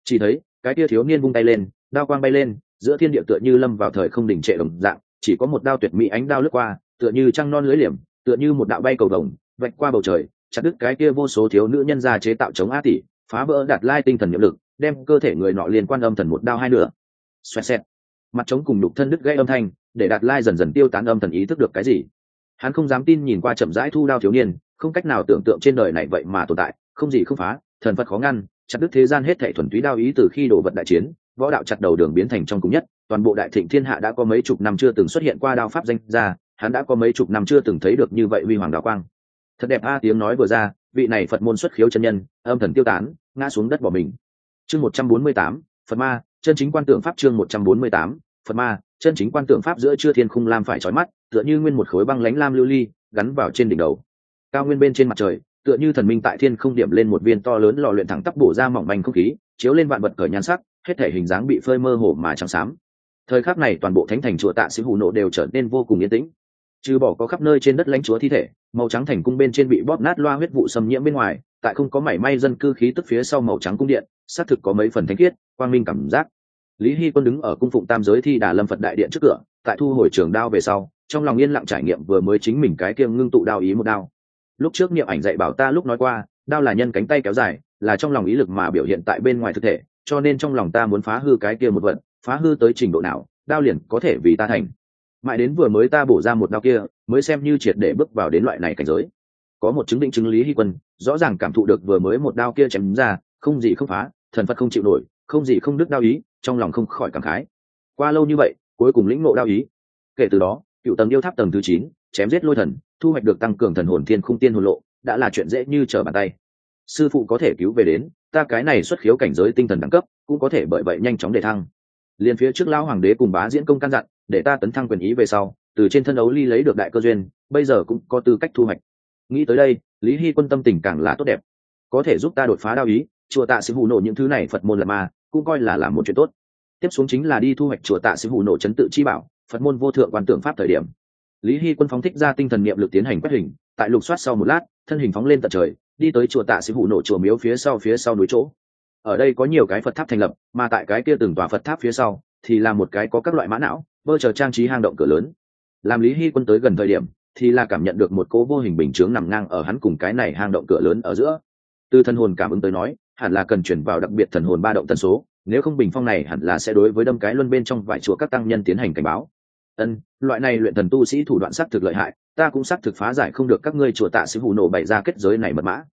Chỉ thấy, cái kia thiếu niên vung tay lên, đao quang bay lên, giữa thiên địa tựa như lâm vào thời không đỉnh trệ đồng dạng, chỉ có một đao tuyệt mỹ ánh đao lướt qua, tựa như trăng non lưới liềm, tựa như một đạo bay cầu đồng vạch qua bầu trời chặt đứt cái kia vô số thiếu nữ nhân gia chế tạo chống a tỷ phá vỡ đạt lai tinh thần nhiệm lực, đem cơ thể người nọ liên quan âm thần một đao hai nửa. Xoẹt xẹt. Mặt trống cùng đục thân đứt gây âm thanh, để đạt lai dần dần tiêu tán âm thần ý thức được cái gì. Hắn không dám tin nhìn qua chậm rãi thu đao thiếu niên, không cách nào tưởng tượng trên đời này vậy mà tồn tại, không gì không phá, thần phật khó ngăn, chặt đứt thế gian hết thể thuần túy đao ý từ khi đổ vật đại chiến, võ đạo chặt đầu đường biến thành trong cùng nhất, toàn bộ đại thịnh thiên hạ đã có mấy chục năm chưa từng xuất hiện qua đao pháp danh ra hắn đã có mấy chục năm chưa từng thấy được như vậy huy hoàng đạo quang thật đẹp a, tiếng nói vừa ra, vị này phật môn xuất khiếu chân nhân, âm thần tiêu tán, ngã xuống đất bỏ mình. Chương một trăm bốn mươi tám, phật ma, chân chính quan tượng pháp chương một trăm bốn mươi tám, phật ma, chân chính quan tượng pháp giữa chưa thiên khung lam phải trói mắt, tựa như nguyên một khối băng lánh lam lưu ly, gắn vào trên đỉnh đầu. Cao nguyên bên trên mặt trời, tựa như thần minh tại thiên không điểm lên một viên to lớn lò luyện thẳng tắp bổ ra mỏng manh không khí, chiếu lên vạn vật cởi nhan sắc, hết thể hình dáng bị phơi mơ hồ mà trắng xám. Thời khắc này toàn bộ thánh thành chùa tạ sĩ hù nộ đều trở nên vô cùng yên tĩnh trừ bỏ có khắp nơi trên đất lãnh chúa thi thể, màu trắng thành cung bên trên bị bóp nát loa huyết vụ xâm nhiễm bên ngoài, tại không có mảy may dân cư khí tức phía sau màu trắng cung điện, xác thực có mấy phần thanh khiết, quang minh cảm giác. Lý hy quân đứng ở cung phụng tam giới thi đà lâm phật đại điện trước cửa, tại thu hồi trường đao về sau, trong lòng yên lặng trải nghiệm vừa mới chính mình cái kiêng ngưng tụ đao ý một đao. Lúc trước niệm ảnh dạy bảo ta lúc nói qua, đao là nhân cánh tay kéo dài, là trong lòng ý lực mà biểu hiện tại bên ngoài thực thể, cho nên trong lòng ta muốn phá hư cái kia một vận phá hư tới trình độ nào, đao liền có thể vì ta thành mãi đến vừa mới ta bổ ra một đao kia, mới xem như triệt để bước vào đến loại này cảnh giới. Có một chứng định chứng lý hy quân, rõ ràng cảm thụ được vừa mới một đao kia chém ra, không gì không phá, thần phật không chịu nổi, không gì không đứt đao ý, trong lòng không khỏi cảm khái. Qua lâu như vậy, cuối cùng lĩnh ngộ đao ý. Kể từ đó, cựu tầng yêu tháp tầng thứ chín, chém giết lôi thần, thu hoạch được tăng cường thần hồn thiên khung tiên hồn lộ, đã là chuyện dễ như trở bàn tay. Sư phụ có thể cứu về đến, ta cái này xuất khiếu cảnh giới tinh thần đẳng cấp, cũng có thể bởi vậy nhanh chóng để thăng. Liền phía trước lão hoàng đế cùng bá diễn công căn dặn để ta tấn thăng quyền ý về sau, từ trên thân ấu ly lấy được đại cơ duyên, bây giờ cũng có tư cách thu hoạch. Nghĩ tới đây, lý hy quân tâm tình càng là tốt đẹp. Có thể giúp ta đột phá đao ý, chùa tạ sĩ hù nổ những thứ này phật môn là ma, cũng coi là làm một chuyện tốt. Tiếp xuống chính là đi thu hoạch chùa tạ sĩ hù nổ chấn tự chi bảo, phật môn vô thượng quan tưởng pháp thời điểm. Lý hy quân phóng thích ra tinh thần niệm lực tiến hành quét hình, tại lục soát sau một lát, thân hình phóng lên tận trời, đi tới chùa tạ sĩ hụ nổ chùa miếu phía sau phía sau núi chỗ. Ở đây có nhiều cái phật tháp thành lập, mà tại cái kia từng tòa phật tháp phía sau thì là một cái có các loại mã não, vơ chờ trang trí hang động cửa lớn. Làm lý hy quân tới gần thời điểm, thì là cảm nhận được một cố vô hình bình chướng nằm ngang ở hắn cùng cái này hang động cửa lớn ở giữa. Từ thần hồn cảm ứng tới nói, hẳn là cần chuyển vào đặc biệt thần hồn ba động tần số, nếu không bình phong này hẳn là sẽ đối với đâm cái luân bên trong vài chùa các tăng nhân tiến hành cảnh báo. Ân, loại này luyện thần tu sĩ thủ đoạn xác thực lợi hại, ta cũng xác thực phá giải không được các ngươi chùa tạ sĩ hù nổ bày ra kết giới này mật mã.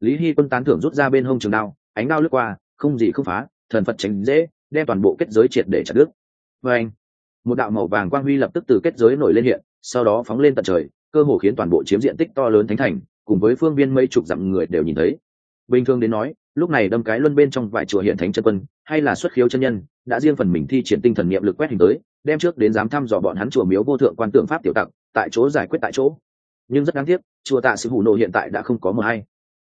Lý hy quân tán thưởng rút ra bên hông trường đao, ánh đao lướt qua, không gì không phá, thần phật tránh dễ đem toàn bộ kết giới triệt để chặt đứt. Và anh, một đạo màu vàng quang huy lập tức từ kết giới nổi lên hiện, sau đó phóng lên tận trời, cơ hồ khiến toàn bộ chiếm diện tích to lớn thánh thành, cùng với phương viên mấy chục dặm người đều nhìn thấy. Bình thường đến nói, lúc này đâm cái luân bên trong vài chùa hiện thánh chân quân, hay là xuất khiếu chân nhân, đã riêng phần mình thi triển tinh thần niệm lực quét hình tới, đem trước đến dám thăm dò bọn hắn chùa miếu vô thượng quan tượng pháp tiểu tặc, tại chỗ giải quyết tại chỗ. Nhưng rất đáng tiếc, chùa tạ sư hủ nộ hiện tại đã không có mờ hay.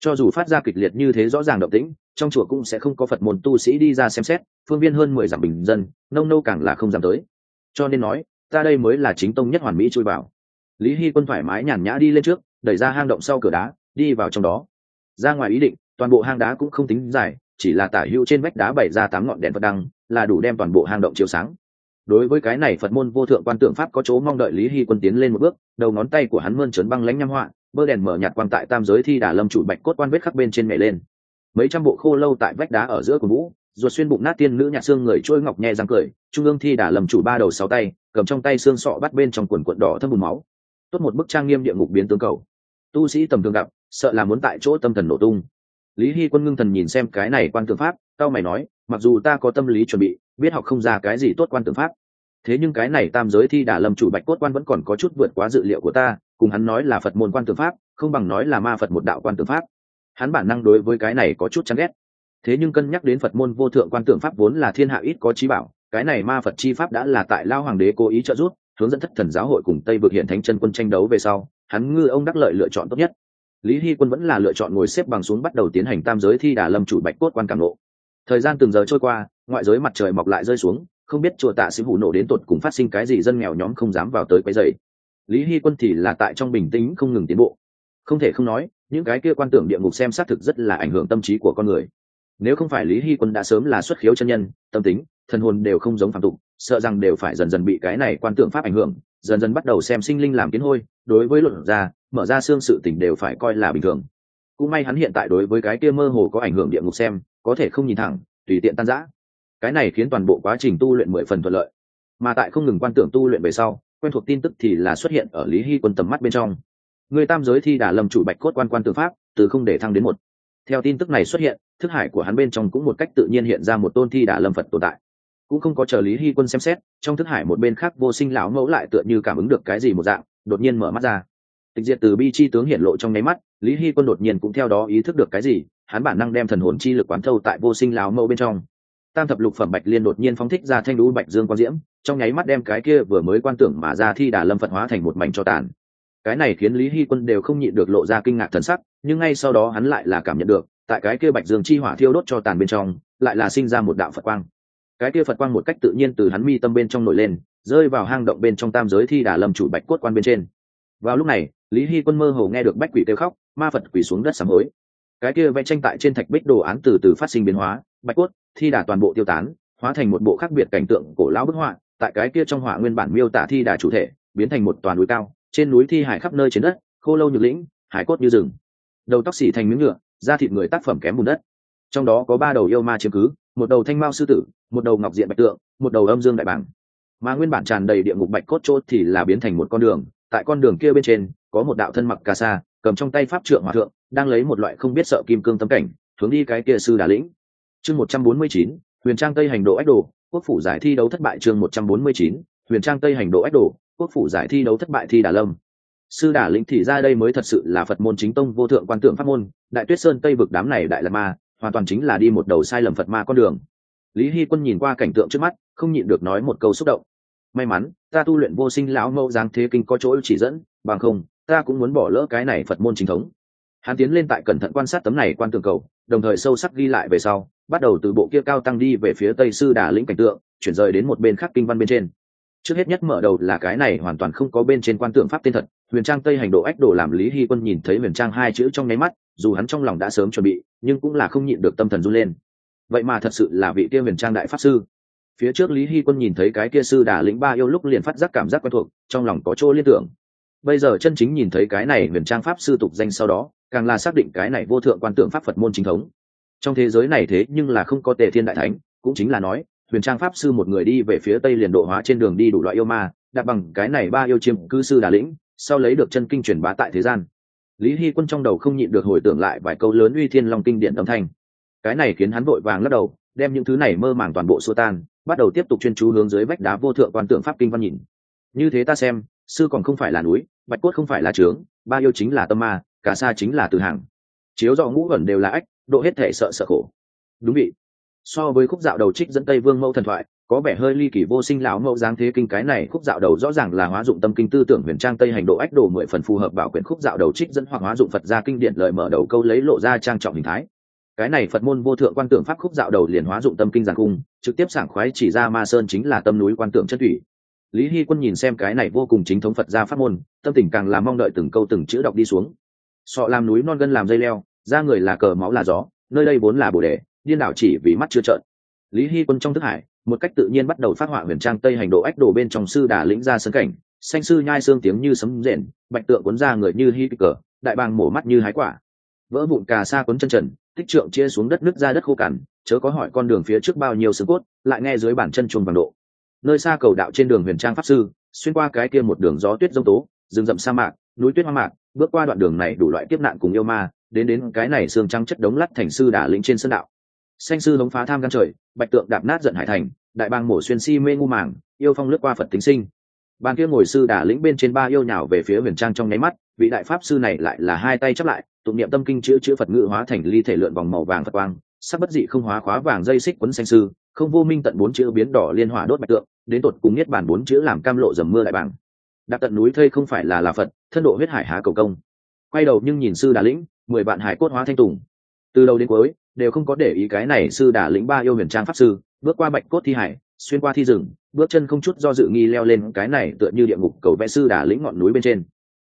Cho dù phát ra kịch liệt như thế rõ ràng động tĩnh trong chùa cũng sẽ không có phật môn tu sĩ đi ra xem xét, phương viên hơn mười dặm bình dân, nông nâu càng là không dám tới. Cho nên nói, ta đây mới là chính tông nhất hoàn mỹ chui vào. Lý hy quân thoải mái nhàn nhã đi lên trước, đẩy ra hang động sau cửa đá, đi vào trong đó. Ra ngoài ý định, toàn bộ hang đá cũng không tính dài, chỉ là tả hữu trên vách đá bày ra tám ngọn đèn phật đăng, là đủ đem toàn bộ hang động chiếu sáng. Đối với cái này phật môn vô thượng quan tượng pháp có chỗ mong đợi, lý hy quân tiến lên một bước, đầu ngón tay của hắn mơn trớn băng lánh nhăm họa, bơ đèn mở nhạt quang tại tam giới thi đà lâm chủ bạch cốt quan vết khắc bên trên mẹ lên mấy trăm bộ khô lâu tại vách đá ở giữa của vũ ruột xuyên bụng nát tiên nữ nhạc xương người trôi ngọc nhẹ răng cười, trung ương thi đà lầm chủ ba đầu sáu tay, cầm trong tay xương sọ bắt bên trong quần quận đỏ thâm bùn máu. Tốt một bức trang nghiêm địa ngục biến tướng cầu. Tu sĩ tầm thường gặp, sợ là muốn tại chỗ tâm thần nổ tung. Lý hy quân ngưng thần nhìn xem cái này quan tượng pháp tao mày nói, mặc dù ta có tâm lý chuẩn bị, biết học không ra cái gì tốt quan tượng pháp. Thế nhưng cái này tam giới thi đà lầm chủ bạch cốt quan vẫn còn có chút vượt quá dự liệu của ta, cùng hắn nói là phật môn quan tượng pháp, không bằng nói là ma phật một đạo quan tượng pháp hắn bản năng đối với cái này có chút chán ghét. Thế nhưng cân nhắc đến phật môn vô thượng quan tưởng pháp vốn là thiên hạ ít có trí bảo, cái này ma phật chi pháp đã là tại lao hoàng đế cố ý trợ giúp, hướng dẫn thất thần giáo hội cùng tây vực hiện thánh chân quân tranh đấu về sau, hắn ngư ông đắc lợi lựa chọn tốt nhất. Lý hy quân vẫn là lựa chọn ngồi xếp bằng xuống bắt đầu tiến hành tam giới thi đà lâm chủ bạch cốt quan cảm lộ thời gian từng giờ trôi qua, ngoại giới mặt trời mọc lại rơi xuống, không biết chùa tạ sĩ vụ nổ đến tột cùng phát sinh cái gì, dân nghèo nhóm không dám vào tới quấy dày lý hy quân thì là tại trong bình tĩnh không ngừng tiến bộ không thể không nói, những cái kia quan tưởng địa ngục xem xác thực rất là ảnh hưởng tâm trí của con người. Nếu không phải lý hy quân đã sớm là xuất khiếu chân nhân, tâm tính, thần hồn đều không giống phạm tục, sợ rằng đều phải dần dần bị cái này quan tưởng pháp ảnh hưởng, dần dần bắt đầu xem sinh linh làm kiến hôi, đối với luận ra mở ra xương sự tình đều phải coi là bình thường. Cũng may hắn hiện tại đối với cái kia mơ hồ có ảnh hưởng địa ngục xem, có thể không nhìn thẳng, tùy tiện tan giã cái này khiến toàn bộ quá trình tu luyện mười phần thuận lợi. Mà tại không ngừng quan tưởng tu luyện về sau, quen thuộc tin tức thì là xuất hiện ở lý hy quân tầm mắt bên trong người tam giới thi đà lâm chủ bạch cốt quan quan tư pháp, từ không để thăng đến một. Theo tin tức này xuất hiện, thức hải của hắn bên trong cũng một cách tự nhiên hiện ra một tôn thi đà lâm phật tồn tại. Cũng không có chờ lý hy quân xem xét, trong thức hải một bên khác vô sinh lão mẫu lại tựa như cảm ứng được cái gì một dạng, đột nhiên mở mắt ra. Tịch diệt từ bi chi tướng hiện lộ trong nháy mắt, lý hy quân đột nhiên cũng theo đó ý thức được cái gì, hắn bản năng đem thần hồn chi lực quán thâu tại vô sinh lão mẫu bên trong. Tam thập lục phẩm bạch liên đột nhiên phóng thích ra thanh lũ bạch dương quang diễm, trong nháy mắt đem cái kia vừa mới quan tưởng mà ra thi đà lâm phật hóa thành một mảnh cho tàn cái này khiến lý hy quân đều không nhịn được lộ ra kinh ngạc thần sắc, nhưng ngay sau đó hắn lại là cảm nhận được, tại cái kia bạch dương chi hỏa thiêu đốt cho tàn bên trong, lại là sinh ra một đạo phật quang. Cái kia phật quang một cách tự nhiên từ hắn mi tâm bên trong nổi lên, rơi vào hang động bên trong tam giới thi đà lâm chủ bạch cốt quan bên trên. Vào lúc này, lý hy quân mơ hồ nghe được bách quỷ kêu khóc, ma phật quỷ xuống đất sám hối. Cái kia vẽ tranh tại trên thạch bích đồ án từ từ phát sinh biến hóa, bạch cốt, thi đà toàn bộ tiêu tán, hóa thành một bộ khác biệt cảnh tượng cổ lão bức họa, tại cái kia trong họa nguyên bản miêu tả thi đà chủ thể, biến thành một toàn núi cao trên núi thi hải khắp nơi trên đất, khô lâu như lĩnh, hải cốt như rừng. Đầu tóc xỉ thành miếng nhựa da thịt người tác phẩm kém bùn đất. Trong đó có ba đầu yêu ma chiếm cứ, một đầu thanh mao sư tử, một đầu ngọc diện bạch tượng, một đầu âm dương đại bảng mà nguyên bản tràn đầy địa ngục bạch cốt chốt thì là biến thành một con đường, tại con đường kia bên trên, có một đạo thân mặc ca sa, cầm trong tay pháp trượng hòa thượng, đang lấy một loại không biết sợ kim cương tấm cảnh, hướng đi cái kia sư đà lĩnh. Chương một trăm bốn mươi chín, huyền trang tây hành độ ách đồ, quốc phủ giải thi đấu thất bại chương một trăm bốn mươi chín, huyền trang tây hành độ ách đồ quốc phủ giải thi đấu thất bại thi đà lâm. Sư đà lĩnh thì ra đây mới thật sự là phật môn chính tông vô thượng quan tượng pháp môn, đại tuyết sơn tây vực đám này đại lạt ma, hoàn toàn chính là đi một đầu sai lầm phật ma con đường. Lý hy quân nhìn qua cảnh tượng trước mắt, không nhịn được nói một câu xúc động. May mắn, ta tu luyện vô sinh lão mẫu giáng thế kinh có chỗ chỉ dẫn, bằng không, ta cũng muốn bỏ lỡ cái này phật môn chính thống. Hắn tiến lên tại cẩn thận quan sát tấm này quan tường cầu, đồng thời sâu sắc ghi lại về sau, bắt đầu từ bộ kia cao tăng đi về phía tây sư đà lĩnh cảnh tượng, chuyển rời đến một bên khác kinh văn bên trên trước hết nhất mở đầu là cái này hoàn toàn không có bên trên quan tượng pháp tên thật, huyền trang tây hành độ ách đồ làm lý hy quân nhìn thấy huyền trang hai chữ trong nháy mắt, dù hắn trong lòng đã sớm chuẩn bị, nhưng cũng là không nhịn được tâm thần run lên. Vậy mà thật sự là vị kia huyền trang đại pháp sư. Phía trước lý hy quân nhìn thấy cái kia sư đà lĩnh ba yêu lúc liền phát giác cảm giác quen thuộc, trong lòng có chỗ liên tưởng. Bây giờ chân chính nhìn thấy cái này huyền trang pháp sư tục danh sau đó, càng là xác định cái này vô thượng quan tượng pháp phật môn chính thống. Trong thế giới này thế nhưng là không có tề thiên đại thánh, cũng chính là nói huyền trang pháp sư một người đi về phía tây liền độ hóa trên đường đi đủ loại yêu ma, đặt bằng cái này ba yêu chiêm cư sư đà lĩnh, sau lấy được chân kinh truyền bá tại thế gian. Lý hy quân trong đầu không nhịn được hồi tưởng lại vài câu lớn uy thiên long kinh điện âm thanh. Cái này khiến hắn vội vàng lắc đầu, đem những thứ này mơ màng toàn bộ xua tan, bắt đầu tiếp tục chuyên chú hướng dưới vách đá vô thượng quan tượng pháp kinh văn nhìn. Như thế ta xem, sư còn không phải là núi, bạch cốt không phải là trướng, ba yêu chính là tâm ma, cả xa chính là từ hàng. Chiếu dọ ngũ ẩn đều là ách, độ hết thể sợ sợ khổ. Đúng vị so với khúc dạo đầu trích dẫn tây vương mẫu thần thoại, có vẻ hơi ly kỳ vô sinh lão mẫu giáng thế kinh cái này khúc dạo đầu rõ ràng là hóa dụng tâm kinh tư tưởng huyền trang tây hành độ ách đồ mười phần phù hợp bảo quyển khúc dạo đầu trích dẫn hoặc hóa dụng phật gia kinh điển lời mở đầu câu lấy lộ ra trang trọng hình thái. Cái này phật môn vô thượng quan tưởng pháp khúc dạo đầu liền hóa dụng tâm kinh giàn cung, trực tiếp sảng khoái chỉ ra ma sơn chính là tâm núi quan tượng chất thủy. Lý hy quân nhìn xem cái này vô cùng chính thống phật gia pháp môn, tâm tình càng làm mong đợi từng câu từng chữ đọc đi xuống. Sọ làm núi non gân làm dây leo, ra người là cờ máu là gió, nơi đây vốn là bồ đề điên đảo chỉ vì mắt chưa trợn. Lý hy quân trong thức hải, một cách tự nhiên bắt đầu phát họa huyền trang tây hành độ ách đồ bên trong sư đà lĩnh ra sân cảnh. Xanh sư nhai xương tiếng như sấm rền, bạch tượng cuốn ra người như hy cờ, đại bàng mổ mắt như hái quả. Vỡ vụn cà sa cuốn chân trần, tích trượng chia xuống đất nước ra đất khô cằn, chớ có hỏi con đường phía trước bao nhiêu xương cốt, lại nghe dưới bản chân chuồng bằng độ. Nơi xa cầu đạo trên đường huyền trang pháp sư, xuyên qua cái kia một đường gió tuyết rông tố, rừng rậm sa mạc, núi tuyết hoa mạc, bước qua đoạn đường này đủ loại tiếp nạn cùng yêu ma, đến đến cái này xương trắng chất đống lắt thành sư đà lĩnh trên sân đạo xanh sư hống phá tham gan trời, bạch tượng đạp nát giận hải thành, đại bang mổ xuyên si mê ngu màng, yêu phong lướt qua phật tính sinh. Ban kia ngồi sư đả lĩnh bên trên ba yêu nhào về phía huyền trang trong nháy mắt, vị đại pháp sư này lại là hai tay chắp lại, tụng niệm tâm kinh chữ chữ phật ngữ hóa thành ly thể lượn vòng màu vàng phật quang, sắc bất dị không hóa khóa vàng dây xích quấn xanh sư, không vô minh tận bốn chữ biến đỏ liên hỏa đốt bạch tượng, đến tột cùng nhất bản bốn chữ làm cam lộ dầm mưa đại bảng đạp tận núi thây không phải là là phật, thân độ huyết hải há cầu công. Quay đầu nhưng nhìn sư đà lĩnh, mười bạn hải cốt hóa thanh tùng. Từ đầu đến cuối đều không có để ý cái này sư đà lĩnh ba yêu huyền trang pháp sư, bước qua bạch cốt thi hải, xuyên qua thi rừng, bước chân không chút do dự nghi leo lên cái này tựa như địa ngục cầu vẽ sư đà lĩnh ngọn núi bên trên.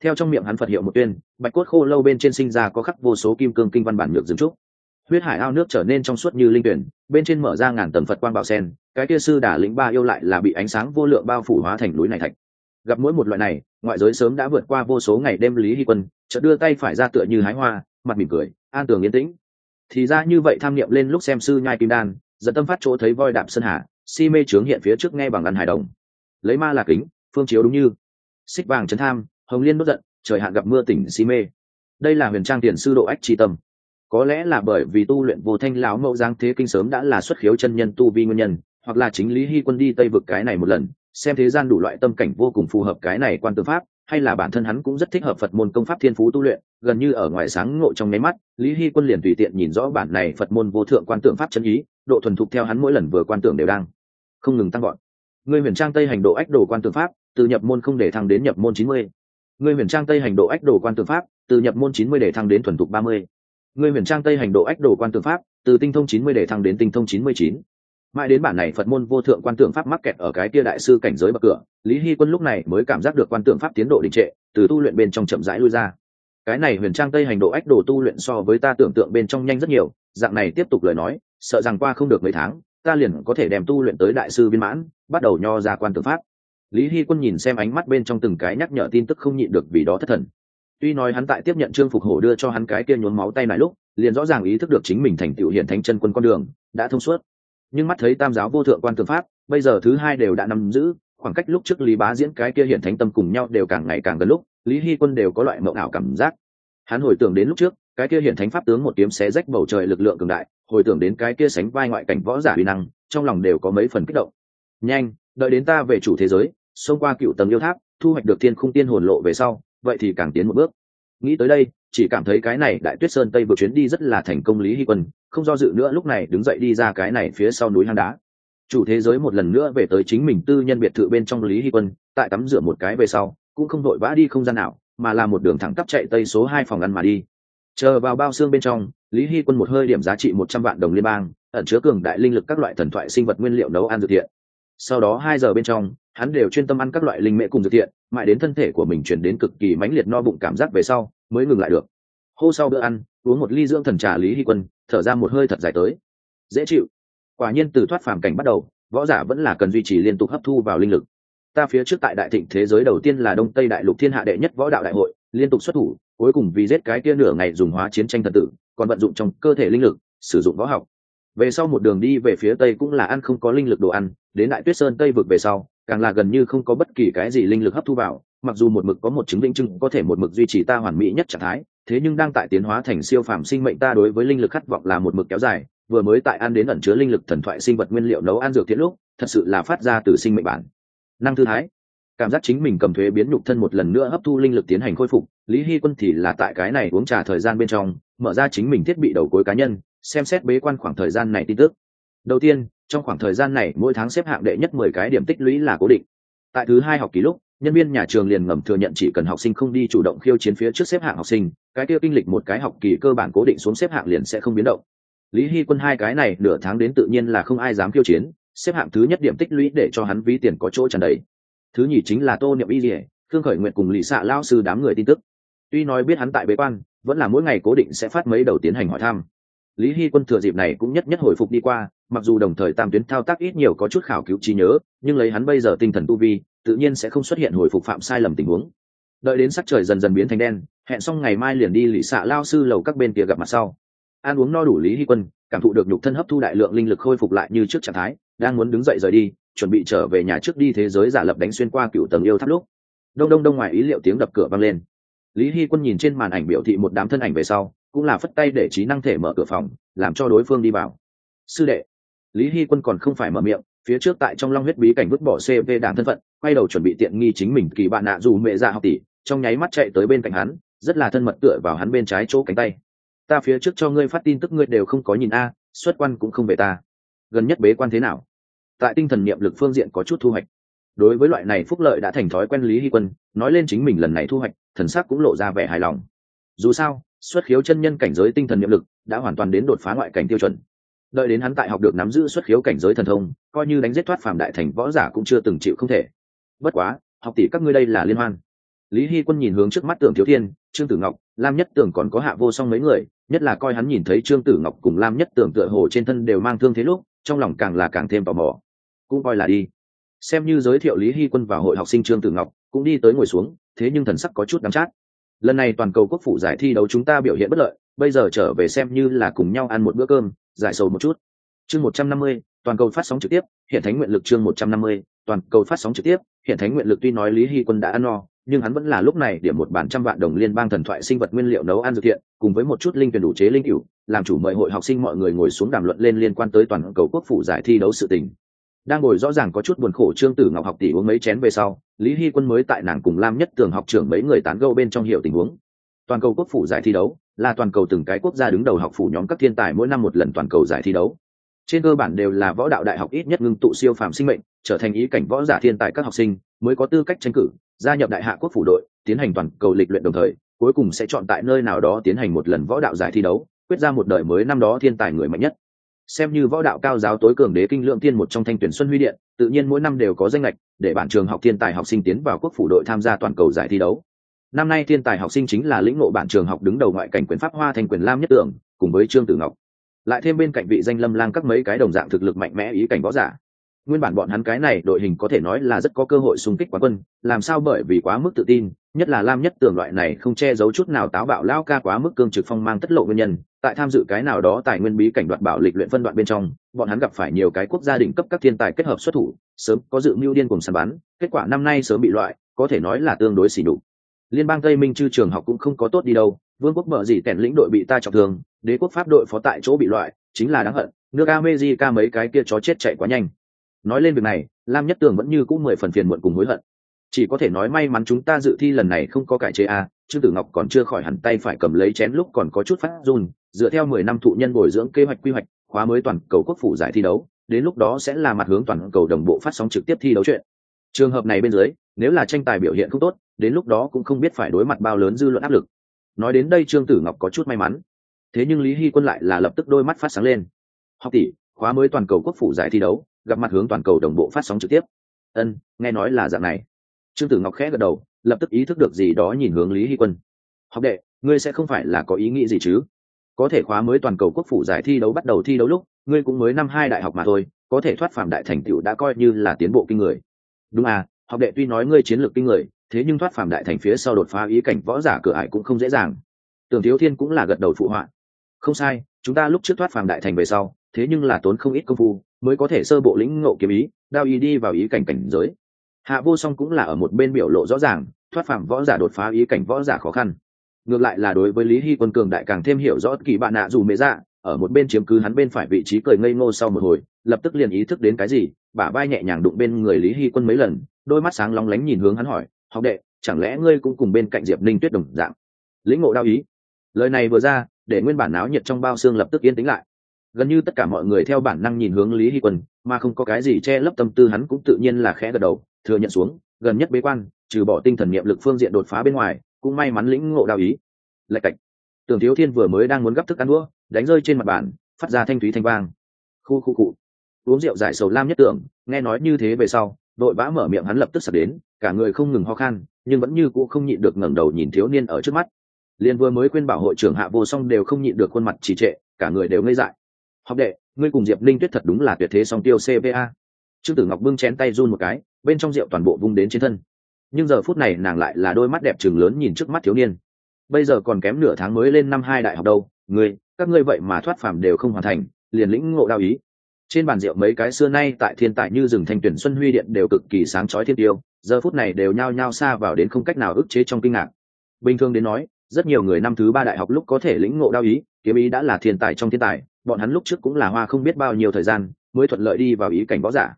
Theo trong miệng hắn phật hiệu một tuyên, bạch cốt khô lâu bên trên sinh ra có khắc vô số kim cương kinh văn bản nhược dừng trúc. Huyết hải ao nước trở nên trong suốt như linh tuyển, bên trên mở ra ngàn tầng phật quang bạo sen, cái kia sư đà lĩnh ba yêu lại là bị ánh sáng vô lượng bao phủ hóa thành núi này thạch. Gặp mỗi một loại này, ngoại giới sớm đã vượt qua vô số ngày đêm lý hy quân, chợt đưa tay phải ra tựa như hái hoa, mặt mỉm cười, an tường yên tĩnh thì ra như vậy tham niệm lên lúc xem sư nhai kim đan dẫn tâm phát chỗ thấy voi đạp sơn hà, si mê trướng hiện phía trước nghe bằng ăn hài đồng. Lấy ma là kính, phương chiếu đúng như. Xích vàng chấn tham, hồng liên bất giận, trời hạn gặp mưa tỉnh si mê. Đây là huyền trang tiền sư độ ách tri tâm. Có lẽ là bởi vì tu luyện vô thanh lão mẫu giáng thế kinh sớm đã là xuất khiếu chân nhân tu vi nguyên nhân, hoặc là chính lý hy quân đi tây vực cái này một lần, xem thế gian đủ loại tâm cảnh vô cùng phù hợp cái này quan tư pháp hay là bản thân hắn cũng rất thích hợp phật môn công pháp thiên phú tu luyện, gần như ở ngoài sáng ngộ trong nháy mắt, lý hy quân liền tùy tiện nhìn rõ bản này phật môn vô thượng quan tượng pháp chân ý, độ thuần thục theo hắn mỗi lần vừa quan tưởng đều đang không ngừng tăng gọn người huyền trang tây hành độ ách đồ quan tượng pháp, từ nhập môn không để thăng đến nhập môn chín mươi. Người huyền trang tây hành độ ách đồ quan tượng pháp, từ nhập môn chín mươi để thăng đến thuần thục ba mươi. Người huyền trang tây hành độ ách đồ quan tượng pháp, từ tinh thông chín mươi để thăng đến tinh thông chín mươi chín mãi đến bản này phật môn vô thượng quan tượng pháp mắc kẹt ở cái kia đại sư cảnh giới bậc cửa, lý hy quân lúc này mới cảm giác được quan tượng pháp tiến độ đình trệ, từ tu luyện bên trong chậm rãi lui ra. Cái này huyền trang tây hành độ ách đồ tu luyện so với ta tưởng tượng bên trong nhanh rất nhiều, dạng này tiếp tục lời nói, sợ rằng qua không được mấy tháng, ta liền có thể đem tu luyện tới đại sư viên mãn, bắt đầu nho ra quan tượng pháp. Lý hy quân nhìn xem ánh mắt bên trong từng cái nhắc nhở tin tức không nhịn được vì đó thất thần. Tuy nói hắn tại tiếp nhận trương phục hổ đưa cho hắn cái kia nhốn máu tay này lúc, liền rõ ràng ý thức được chính mình thành tựu hiện thánh chân quân con đường, đã thông suốt nhưng mắt thấy tam giáo vô thượng quan tư pháp, bây giờ thứ hai đều đã nắm giữ, khoảng cách lúc trước lý bá diễn cái kia hiện thánh tâm cùng nhau đều càng ngày càng gần lúc, lý hy quân đều có loại mộng ảo cảm giác. Hắn hồi tưởng đến lúc trước, cái kia hiện thánh pháp tướng một kiếm xé rách bầu trời lực lượng cường đại, hồi tưởng đến cái kia sánh vai ngoại cảnh võ giả uy năng, trong lòng đều có mấy phần kích động. Nhanh, đợi đến ta về chủ thế giới, xông qua cựu tầng yêu tháp, thu hoạch được thiên khung tiên hồn lộ về sau, vậy thì càng tiến một bước. Nghĩ tới đây, chỉ cảm thấy cái này đại tuyết sơn tây vượt chuyến đi rất là thành công lý hy quân không do dự nữa, lúc này đứng dậy đi ra cái này phía sau núi hang đá. Chủ thế giới một lần nữa về tới chính mình tư nhân biệt thự bên trong lý hy quân, tại tắm rửa một cái về sau, cũng không vội vã đi không gian nào, mà là một đường thẳng tắp chạy tây số hai phòng ăn mà đi. Chờ vào bao xương bên trong, lý hy quân một hơi điểm giá trị một trăm vạn đồng liên bang, ẩn chứa cường đại linh lực các loại thần thoại sinh vật nguyên liệu nấu ăn dược thiện. Sau đó hai giờ bên trong, hắn đều chuyên tâm ăn các loại linh mễ cùng dược thiện, mãi đến thân thể của mình chuyển đến cực kỳ mãnh liệt no bụng cảm giác về sau, mới ngừng lại được hô sau bữa ăn, uống một ly dưỡng thần trà lý hy quân, thở ra một hơi thật dài tới. Dễ chịu. Quả nhiên từ thoát phàm cảnh bắt đầu, võ giả vẫn là cần duy trì liên tục hấp thu vào linh lực. Ta phía trước tại đại thịnh thế giới đầu tiên là đông tây đại lục thiên hạ đệ nhất võ đạo đại hội, liên tục xuất thủ, cuối cùng vì giết cái kia nửa ngày dùng hóa chiến tranh thần tử, còn vận dụng trong cơ thể linh lực, sử dụng võ học. Về sau một đường đi về phía tây cũng là ăn không có linh lực đồ ăn, đến đại tuyết sơn tây vực về sau, càng là gần như không có bất kỳ cái gì linh lực hấp thu vào, mặc dù một mực có một chứng linh chứng có thể một mực duy trì ta hoàn mỹ nhất trạng thái thế nhưng đang tại tiến hóa thành siêu phàm sinh mệnh ta đối với linh lực khát vọng là một mực kéo dài, vừa mới tại ăn đến ẩn chứa linh lực thần thoại sinh vật nguyên liệu nấu ăn dược thiện lúc, thật sự là phát ra từ sinh mệnh bản. Năng thư thái, cảm giác chính mình cầm thuế biến nhục thân một lần nữa hấp thu linh lực tiến hành khôi phục, lý hy quân thì là tại cái này uống trà thời gian bên trong, mở ra chính mình thiết bị đầu cuối cá nhân, xem xét bế quan khoảng thời gian này tin tức. Đầu tiên, trong khoảng thời gian này, mỗi tháng xếp hạng đệ nhất mười cái điểm tích lũy là cố định. Tại thứ hai học kỳ lúc nhân viên nhà trường liền ngầm thừa nhận chỉ cần học sinh không đi chủ động khiêu chiến phía trước xếp hạng học sinh, cái kia kinh lịch một cái học kỳ cơ bản cố định xuống xếp hạng liền sẽ không biến động. Lý hy quân hai cái này nửa tháng đến tự nhiên là không ai dám khiêu chiến, xếp hạng thứ nhất điểm tích lũy để cho hắn ví tiền có chỗ tràn đầy. Thứ nhì chính là tô niệm y dỉa thương khởi nguyện cùng lì xạ lao sư đám người tin tức. Tuy nói biết hắn tại bế quan, vẫn là mỗi ngày cố định sẽ phát mấy đầu tiến hành hỏi thăm. Lý hy quân thừa dịp này cũng nhất nhất hồi phục đi qua, mặc dù đồng thời tam tuyến thao tác ít nhiều có chút khảo cứu trí nhớ, nhưng lấy hắn bây giờ tinh thần tu vi tự nhiên sẽ không xuất hiện hồi phục phạm sai lầm tình huống. Đợi đến sắc trời dần dần biến thành đen, hẹn xong ngày mai liền đi lì xạ lao sư lầu các bên kia gặp mặt sau. Ăn uống no đủ lý hy quân, cảm thụ được nhục thân hấp thu đại lượng linh lực khôi phục lại như trước trạng thái, đang muốn đứng dậy rời đi, chuẩn bị trở về nhà trước đi thế giới giả lập đánh xuyên qua cựu tầng yêu tháp lúc. Đông đông đông ngoài ý liệu tiếng đập cửa vang lên. Lý hy quân nhìn trên màn ảnh biểu thị một đám thân ảnh về sau, cũng là phất tay để trí năng thể mở cửa phòng, làm cho đối phương đi vào. Sư đệ. Lý hy quân còn không phải mở miệng phía trước tại trong long huyết bí cảnh vứt bỏ cv đảng thân phận, quay đầu chuẩn bị tiện nghi chính mình kỳ bạn nạ dù mẹ ra học tỷ, trong nháy mắt chạy tới bên cạnh hắn, rất là thân mật tựa vào hắn bên trái chỗ cánh tay. Ta phía trước cho ngươi phát tin tức ngươi đều không có nhìn a, xuất quan cũng không về ta. Gần nhất bế quan thế nào? Tại tinh thần niệm lực phương diện có chút thu hoạch. Đối với loại này phúc lợi đã thành thói quen lý hy quân, nói lên chính mình lần này thu hoạch, thần sắc cũng lộ ra vẻ hài lòng. Dù sao, xuất khiếu chân nhân cảnh giới tinh thần niệm lực đã hoàn toàn đến đột phá ngoại cảnh tiêu chuẩn đợi đến hắn tại học được nắm giữ xuất khiếu cảnh giới thần thông, coi như đánh giết thoát phàm đại thành võ giả cũng chưa từng chịu không thể. Bất quá, học tỷ các ngươi đây là liên hoan. Lý hy quân nhìn hướng trước mắt tưởng thiếu thiên, trương tử ngọc, lam nhất tưởng còn có hạ vô song mấy người, nhất là coi hắn nhìn thấy trương tử ngọc cùng lam nhất tưởng tựa hồ trên thân đều mang thương thế lúc, trong lòng càng là càng thêm tò mò. Cũng coi là đi. Xem như giới thiệu lý hy quân và hội học sinh trương tử ngọc, cũng đi tới ngồi xuống, thế nhưng thần sắc có chút đắm chát. Lần này toàn cầu quốc phủ giải thi đấu chúng ta biểu hiện bất lợi, bây giờ trở về xem như là cùng nhau ăn một bữa cơm giải sầu một chút. Chương một trăm năm mươi, toàn cầu phát sóng trực tiếp, hiện thánh nguyện lực chương một trăm năm mươi, toàn cầu phát sóng trực tiếp, hiện thánh nguyện lực tuy nói lý hy quân đã ăn no, nhưng hắn vẫn là lúc này điểm một bản trăm vạn đồng liên bang thần thoại sinh vật nguyên liệu nấu ăn dược thiện cùng với một chút linh tuyển đủ chế linh cửu, làm chủ mời hội học sinh mọi người ngồi xuống đàm luận lên liên quan tới toàn cầu quốc phủ giải thi đấu sự tình. Đang ngồi rõ ràng có chút buồn khổ trương tử ngọc học tỷ uống mấy chén về sau, lý hy quân mới tại nàng cùng lam nhất tường học trưởng mấy người tán gâu bên trong hiệu tình huống. Toàn cầu quốc phủ giải thi đấu là toàn cầu từng cái quốc gia đứng đầu học phủ nhóm các thiên tài mỗi năm một lần toàn cầu giải thi đấu. Trên cơ bản đều là võ đạo đại học ít nhất ngưng tụ siêu phàm sinh mệnh, trở thành ý cảnh võ giả thiên tài các học sinh, mới có tư cách tranh cử, gia nhập đại hạ quốc phủ đội, tiến hành toàn cầu lịch luyện đồng thời, cuối cùng sẽ chọn tại nơi nào đó tiến hành một lần võ đạo giải thi đấu, quyết ra một đời mới năm đó thiên tài người mạnh nhất. Xem như võ đạo cao giáo tối cường đế kinh lượng tiên một trong thanh tuyển xuân huy điện, tự nhiên mỗi năm đều có danh lệch để bản trường học thiên tài học sinh tiến vào quốc phủ đội tham gia toàn cầu giải thi đấu năm nay thiên tài học sinh chính là lĩnh ngộ bản trường học đứng đầu ngoại cảnh quyền pháp hoa thành quyền lam nhất tưởng, cùng với trương tử ngọc. Lại thêm bên cạnh vị danh lâm lang các mấy cái đồng dạng thực lực mạnh mẽ ý cảnh võ giả. Nguyên bản bọn hắn cái này đội hình có thể nói là rất có cơ hội xung kích quán quân, làm sao bởi vì quá mức tự tin, nhất là lam nhất tưởng loại này không che giấu chút nào táo bạo lao ca quá mức cương trực phong mang tất lộ nguyên nhân, tại tham dự cái nào đó tài nguyên bí cảnh đoạt bảo lịch luyện phân đoạn bên trong, bọn hắn gặp phải nhiều cái quốc gia đỉnh cấp các thiên tài kết hợp xuất thủ, sớm có dự mưu điên cùng săn bắn, kết quả năm nay sớm bị loại, có thể nói là tương đối xỉ đục liên bang tây minh chư trường học cũng không có tốt đi đâu vương quốc mở gì tẻn lĩnh đội bị ta trọng thương đế quốc pháp đội phó tại chỗ bị loại chính là đáng hận nước amejica mấy cái kia chó chết chạy quá nhanh. Nói lên việc này lam nhất tường vẫn như cũng mười phần phiền muộn cùng hối hận. Chỉ có thể nói may mắn chúng ta dự thi lần này không có cải chế a à, trương tử ngọc còn chưa khỏi hẳn tay phải cầm lấy chén lúc còn có chút phát run dựa theo mười năm thụ nhân bồi dưỡng kế hoạch quy hoạch khóa mới toàn cầu quốc phủ giải thi đấu đến lúc đó sẽ là mặt hướng toàn cầu đồng bộ phát sóng trực tiếp thi đấu chuyện. Trường hợp này bên dưới nếu là tranh tài biểu hiện không tốt đến lúc đó cũng không biết phải đối mặt bao lớn dư luận áp lực. Nói đến đây trương tử ngọc có chút may mắn. Thế nhưng lý hy quân lại là lập tức đôi mắt phát sáng lên. Học tỷ, khóa mới toàn cầu quốc phủ giải thi đấu, gặp mặt hướng toàn cầu đồng bộ phát sóng trực tiếp. Ân, nghe nói là dạng này. Trương tử ngọc khẽ gật đầu, lập tức ý thức được gì đó nhìn hướng lý hy quân. Học đệ, ngươi sẽ không phải là có ý nghĩ gì chứ? Có thể khóa mới toàn cầu quốc phủ giải thi đấu bắt đầu thi đấu lúc, ngươi cũng mới năm hai đại học mà thôi, có thể thoát phạm đại thành tựu đã coi như là tiến bộ kinh người. Đúng à học đệ tuy nói ngươi chiến lược kinh người thế nhưng thoát phàm đại thành phía sau đột phá ý cảnh võ giả cửa ải cũng không dễ dàng. Tưởng thiếu thiên cũng là gật đầu phụ họa. Không sai, chúng ta lúc trước thoát phàm đại thành về sau, thế nhưng là tốn không ít công phu, mới có thể sơ bộ lĩnh ngộ kiếm ý, đao ý đi vào ý cảnh cảnh giới. Hạ vô song cũng là ở một bên biểu lộ rõ ràng, thoát phàm võ giả đột phá ý cảnh võ giả khó khăn. Ngược lại là đối với lý hy quân cường đại càng thêm hiểu rõ kỳ bạn nạ dù mê dạ ở một bên chiếm cứ hắn bên phải vị trí cười ngây ngô sau một hồi, lập tức liền ý thức đến cái gì, bả vai nhẹ nhàng đụng bên người lý hy quân mấy lần, đôi mắt sáng lóng lánh nhìn hướng hắn hỏi học đệ, chẳng lẽ ngươi cũng cùng bên cạnh diệp ninh tuyết đồng dạng? Lĩnh ngộ đao ý. Lời này vừa ra, để nguyên bản náo nhiệt trong bao xương lập tức yên tĩnh lại. Gần như tất cả mọi người theo bản năng nhìn hướng lý hy quân, mà không có cái gì che lấp tâm tư, hắn cũng tự nhiên là khẽ gật đầu, thừa nhận xuống, gần nhất bế quan, trừ bỏ tinh thần niệm lực phương diện đột phá bên ngoài, cũng may mắn lĩnh ngộ đao ý. Lạch cạch. Tưởng thiếu thiên vừa mới đang muốn gấp thức ăn đũa, đánh rơi trên mặt bàn, phát ra thanh thúy thanh vang. Khu khu cụ uống rượu giải sầu lam nhất tưởng, nghe nói như thế về sau đội vã mở miệng hắn lập tức sập đến, cả người không ngừng ho khan, nhưng vẫn như cũ không nhịn được ngẩng đầu nhìn thiếu niên ở trước mắt. Liền vừa mới quên bảo hội trưởng hạ vô song đều không nhịn được khuôn mặt trì trệ, cả người đều ngây dại. Học đệ, ngươi cùng diệp linh tuyết thật đúng là tuyệt thế song tiêu cva trương tử ngọc bưng chén tay run một cái, bên trong rượu toàn bộ vung đến trên thân. Nhưng giờ phút này nàng lại là đôi mắt đẹp chừng lớn nhìn trước mắt thiếu niên. Bây giờ còn kém nửa tháng mới lên năm hai đại học đâu, ngươi, các ngươi vậy mà thoát phàm đều không hoàn thành, liền lĩnh ngộ đao ý trên bàn rượu mấy cái xưa nay tại thiên tài như rừng thanh tuyển xuân huy điện đều cực kỳ sáng chói thiên tiêu, giờ phút này đều nhao nhao xa vào đến không cách nào ức chế trong kinh ngạc. Bình thường đến nói, rất nhiều người năm thứ ba đại học lúc có thể lĩnh ngộ đao ý, kiếm ý đã là thiên tài trong thiên tài, bọn hắn lúc trước cũng là hoa không biết bao nhiêu thời gian mới thuận lợi đi vào ý cảnh võ giả.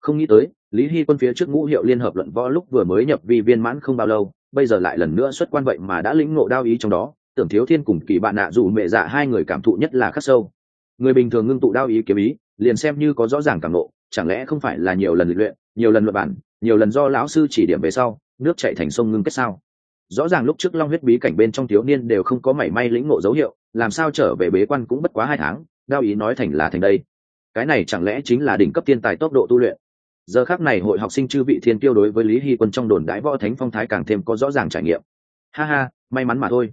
Không nghĩ tới, lý hy quân phía trước ngũ hiệu liên hợp luận võ lúc vừa mới nhập vi viên mãn không bao lâu, bây giờ lại lần nữa xuất quan vậy mà đã lĩnh ngộ đao ý trong đó, tưởng thiếu thiên cùng kỳ bạn nạ dù mẹ dạ hai người cảm thụ nhất là khắc sâu. Người bình thường ngưng tụ đao ý kiếm ý liền xem như có rõ ràng cảm nộ, chẳng lẽ không phải là nhiều lần luyện, nhiều lần luận bản nhiều lần do lão sư chỉ điểm về sau, nước chạy thành sông ngưng kết sao? Rõ ràng lúc trước long huyết bí cảnh bên trong thiếu niên đều không có mảy may lĩnh ngộ dấu hiệu, làm sao trở về bế quan cũng bất quá hai tháng, đao ý nói thành là thành đây. Cái này chẳng lẽ chính là đỉnh cấp thiên tài tốc độ tu luyện? Giờ khác này hội học sinh chư vị thiên tiêu đối với lý hy quân trong đồn đãi võ thánh phong thái càng thêm có rõ ràng trải nghiệm. Ha ha, may mắn mà thôi.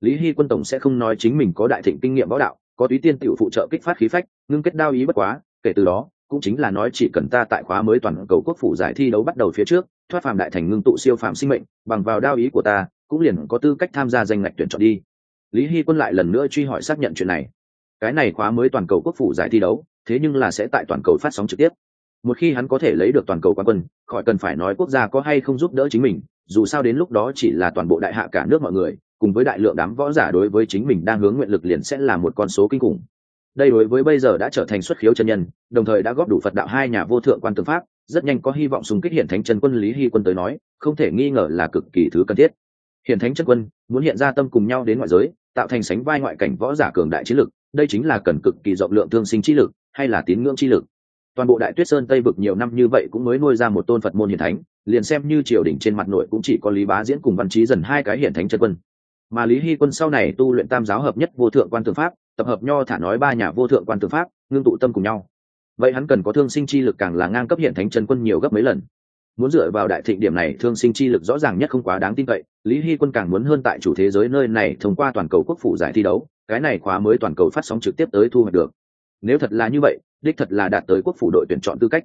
Lý hy quân tổng sẽ không nói chính mình có đại thịnh kinh nghiệm võ đạo có túy tiên tiểu phụ trợ kích phát khí phách, ngưng kết đao ý bất quá, kể từ đó, cũng chính là nói chỉ cần ta tại khóa mới toàn cầu quốc phủ giải thi đấu bắt đầu phía trước, thoát phàm đại thành ngưng tụ siêu phàm sinh mệnh, bằng vào đao ý của ta, cũng liền có tư cách tham gia danh ngạch tuyển chọn đi. Lý hy quân lại lần nữa truy hỏi xác nhận chuyện này. Cái này khóa mới toàn cầu quốc phủ giải thi đấu, thế nhưng là sẽ tại toàn cầu phát sóng trực tiếp. Một khi hắn có thể lấy được toàn cầu quán quân, khỏi cần phải nói quốc gia có hay không giúp đỡ chính mình, dù sao đến lúc đó chỉ là toàn bộ đại hạ cả nước mọi người cùng với đại lượng đám võ giả đối với chính mình đang hướng nguyện lực liền sẽ là một con số kinh khủng. Đây đối với bây giờ đã trở thành xuất khiếu chân nhân, đồng thời đã góp đủ phật đạo hai nhà vô thượng quan tư pháp, rất nhanh có hy vọng xung kích hiện thánh chân quân lý hy quân tới nói, không thể nghi ngờ là cực kỳ thứ cần thiết. Hiện thánh chân quân muốn hiện ra tâm cùng nhau đến ngoại giới, tạo thành sánh vai ngoại cảnh võ giả cường đại chiến lực, đây chính là cần cực kỳ rộng lượng thương sinh chi lực, hay là tín ngưỡng chi lực. Toàn bộ đại tuyết sơn tây vực nhiều năm như vậy cũng mới nuôi ra một tôn phật môn hiền thánh, liền xem như triều đình trên mặt nội cũng chỉ có lý bá diễn cùng văn trí dần hai cái hiển thánh chân quân mà lý hy quân sau này tu luyện tam giáo hợp nhất vô thượng quan tư pháp, tập hợp nho thả nói ba nhà vô thượng quan tư pháp, ngưng tụ tâm cùng nhau. Vậy hắn cần có thương sinh chi lực càng là ngang cấp hiện thánh Trần quân nhiều gấp mấy lần. Muốn dựa vào đại thịnh điểm này, thương sinh chi lực rõ ràng nhất không quá đáng tin cậy, lý hy quân càng muốn hơn tại chủ thế giới nơi này thông qua toàn cầu quốc phủ giải thi đấu, cái này khóa mới toàn cầu phát sóng trực tiếp tới thu hoạch được. Nếu thật là như vậy, đích thật là đạt tới quốc phủ đội tuyển chọn tư cách.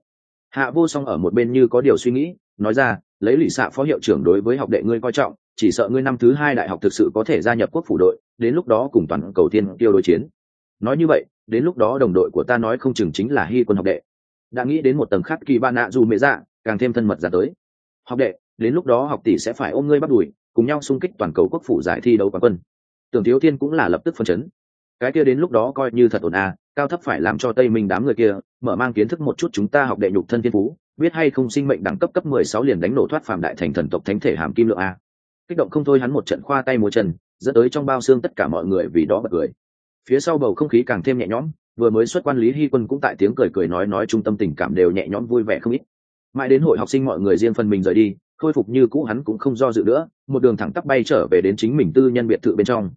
Hạ vô song ở một bên như có điều suy nghĩ, nói ra, lấy lụy xạ phó hiệu trưởng đối với học đệ ngươi coi trọng chỉ sợ ngươi năm thứ hai đại học thực sự có thể gia nhập quốc phủ đội, đến lúc đó cùng toàn cầu tiên tiêu đối chiến. Nói như vậy, đến lúc đó đồng đội của ta nói không chừng chính là hy quân học đệ. Đã nghĩ đến một tầng khác kỳ ba nạ dù mẹ dạ càng thêm thân mật ra tới. Học đệ, đến lúc đó học tỷ sẽ phải ôm ngươi bắt đùi, cùng nhau xung kích toàn cầu quốc phủ giải thi đấu quán quân. Tưởng thiếu thiên cũng là lập tức phân chấn. Cái kia đến lúc đó coi như thật ổn à cao thấp phải làm cho tây minh đám người kia, mở mang kiến thức một chút chúng ta học đệ nhục thân thiên phú, biết hay không sinh mệnh đẳng cấp cấp mười sáu liền đánh nổ thoát phàm đại thành thần tộc thánh thể hàm kim lượng a kích động không thôi hắn một trận khoa tay múa chân, dẫn tới trong bao xương tất cả mọi người vì đó bật cười. Phía sau bầu không khí càng thêm nhẹ nhõm, vừa mới xuất quan lý hy quân cũng tại tiếng cười cười nói nói trung tâm tình cảm đều nhẹ nhõm vui vẻ không ít. Mãi đến hội học sinh mọi người riêng phần mình rời đi, khôi phục như cũ hắn cũng không do dự nữa, một đường thẳng tắp bay trở về đến chính mình tư nhân biệt thự bên trong.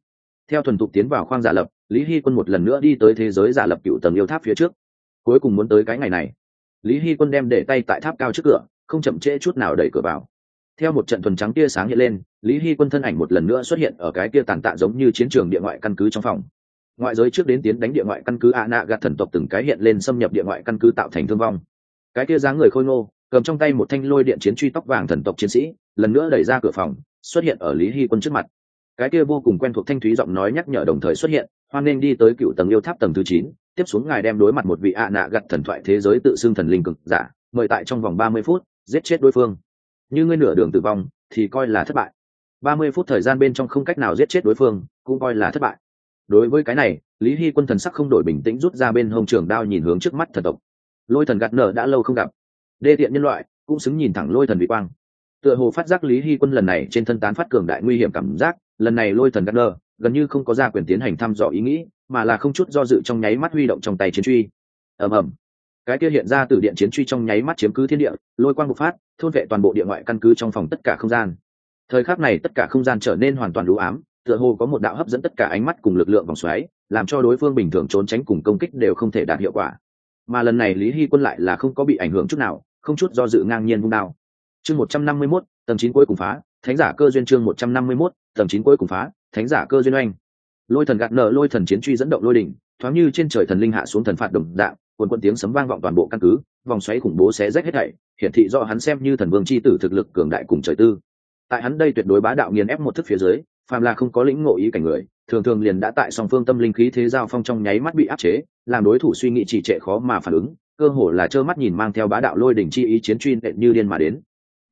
Theo thuần thục tiến vào khoang giả lập, lý hy quân một lần nữa đi tới thế giới giả lập cựu tầng yêu tháp phía trước. Cuối cùng muốn tới cái ngày này. Lý hy quân đem để tay tại tháp cao trước cửa, không chậm trễ chút nào đẩy cửa vào theo một trận thuần trắng tia sáng hiện lên, lý hy quân thân ảnh một lần nữa xuất hiện ở cái kia tàn tạ giống như chiến trường địa ngoại căn cứ trong phòng. Ngoại giới trước đến tiến đánh địa ngoại căn cứ a nạ gạt thần tộc từng cái hiện lên xâm nhập địa ngoại căn cứ tạo thành thương vong. Cái kia dáng người khôi ngô, cầm trong tay một thanh lôi điện chiến truy tóc vàng thần tộc chiến sĩ, lần nữa đẩy ra cửa phòng, xuất hiện ở lý hy quân trước mặt. Cái kia vô cùng quen thuộc thanh thúy giọng nói nhắc nhở đồng thời xuất hiện, hoan nên đi tới cựu tầng yêu tháp tầng thứ chín, tiếp xuống ngài đem đối mặt một vị ạ nạ gặt thần thoại thế giới tự xưng thần linh cực giả, mời tại trong vòng ba mươi phút, giết chết đối phương như ngươi nửa đường tử vong, thì coi là thất bại. Ba mươi phút thời gian bên trong không cách nào giết chết đối phương, cũng coi là thất bại. Đối với cái này, lý hy quân thần sắc không đổi bình tĩnh rút ra bên hông trường đao nhìn hướng trước mắt thần tộc. Lôi thần gạt nở đã lâu không gặp. Đê tiện nhân loại, cũng xứng nhìn thẳng lôi thần vị quang. Tựa hồ phát giác lý hy quân lần này trên thân tán phát cường đại nguy hiểm cảm giác, lần này lôi thần gạt nở gần như không có ra quyền tiến hành thăm dò ý nghĩ, mà là không chút do dự trong nháy mắt huy động trong tay chiến truy. Ầm ầm cái kia hiện ra từ điện chiến truy trong nháy mắt chiếm cứ thiên địa, lôi quang bộc phát, thôn vệ toàn bộ địa ngoại căn cứ trong phòng tất cả không gian. Thời khắc này tất cả không gian trở nên hoàn toàn đủ ám, tựa hồ có một đạo hấp dẫn tất cả ánh mắt cùng lực lượng vòng xoáy, làm cho đối phương bình thường trốn tránh cùng công kích đều không thể đạt hiệu quả. Mà lần này lý hy quân lại là không có bị ảnh hưởng chút nào, không chút do dự ngang nhiên vung đao. Chương một trăm năm mươi mốt, tầng chín cuối cùng phá, thánh giả cơ duyên chương một trăm năm mươi mốt, tầng chín cuối cùng phá, thánh giả cơ duyên oanh. Lôi thần gạt nợ lôi thần chiến truy dẫn động lôi đỉnh, thoáng như trên trời thần linh hạ xuống thần phạt đồng đạo quần quận tiếng sấm vang vọng toàn bộ căn cứ, vòng xoáy khủng bố xé rách hết thảy, hiển thị do hắn xem như thần vương c h i tử thực lực cường đại cùng trời tư. Tại hắn đây tuyệt đối bá đạo nghiền ép một thức phía dưới, phàm là không có lĩnh ngộ ý cảnh người, thường thường liền đã tại song phương tâm linh khí thế giao phong trong nháy mắt bị áp chế, làm đối thủ suy nghĩ trì trệ khó mà phản ứng, cơ hồ là trơ mắt nhìn mang theo bá đạo lôi đỉnh chi ý chiến truy nện như điên mà đến.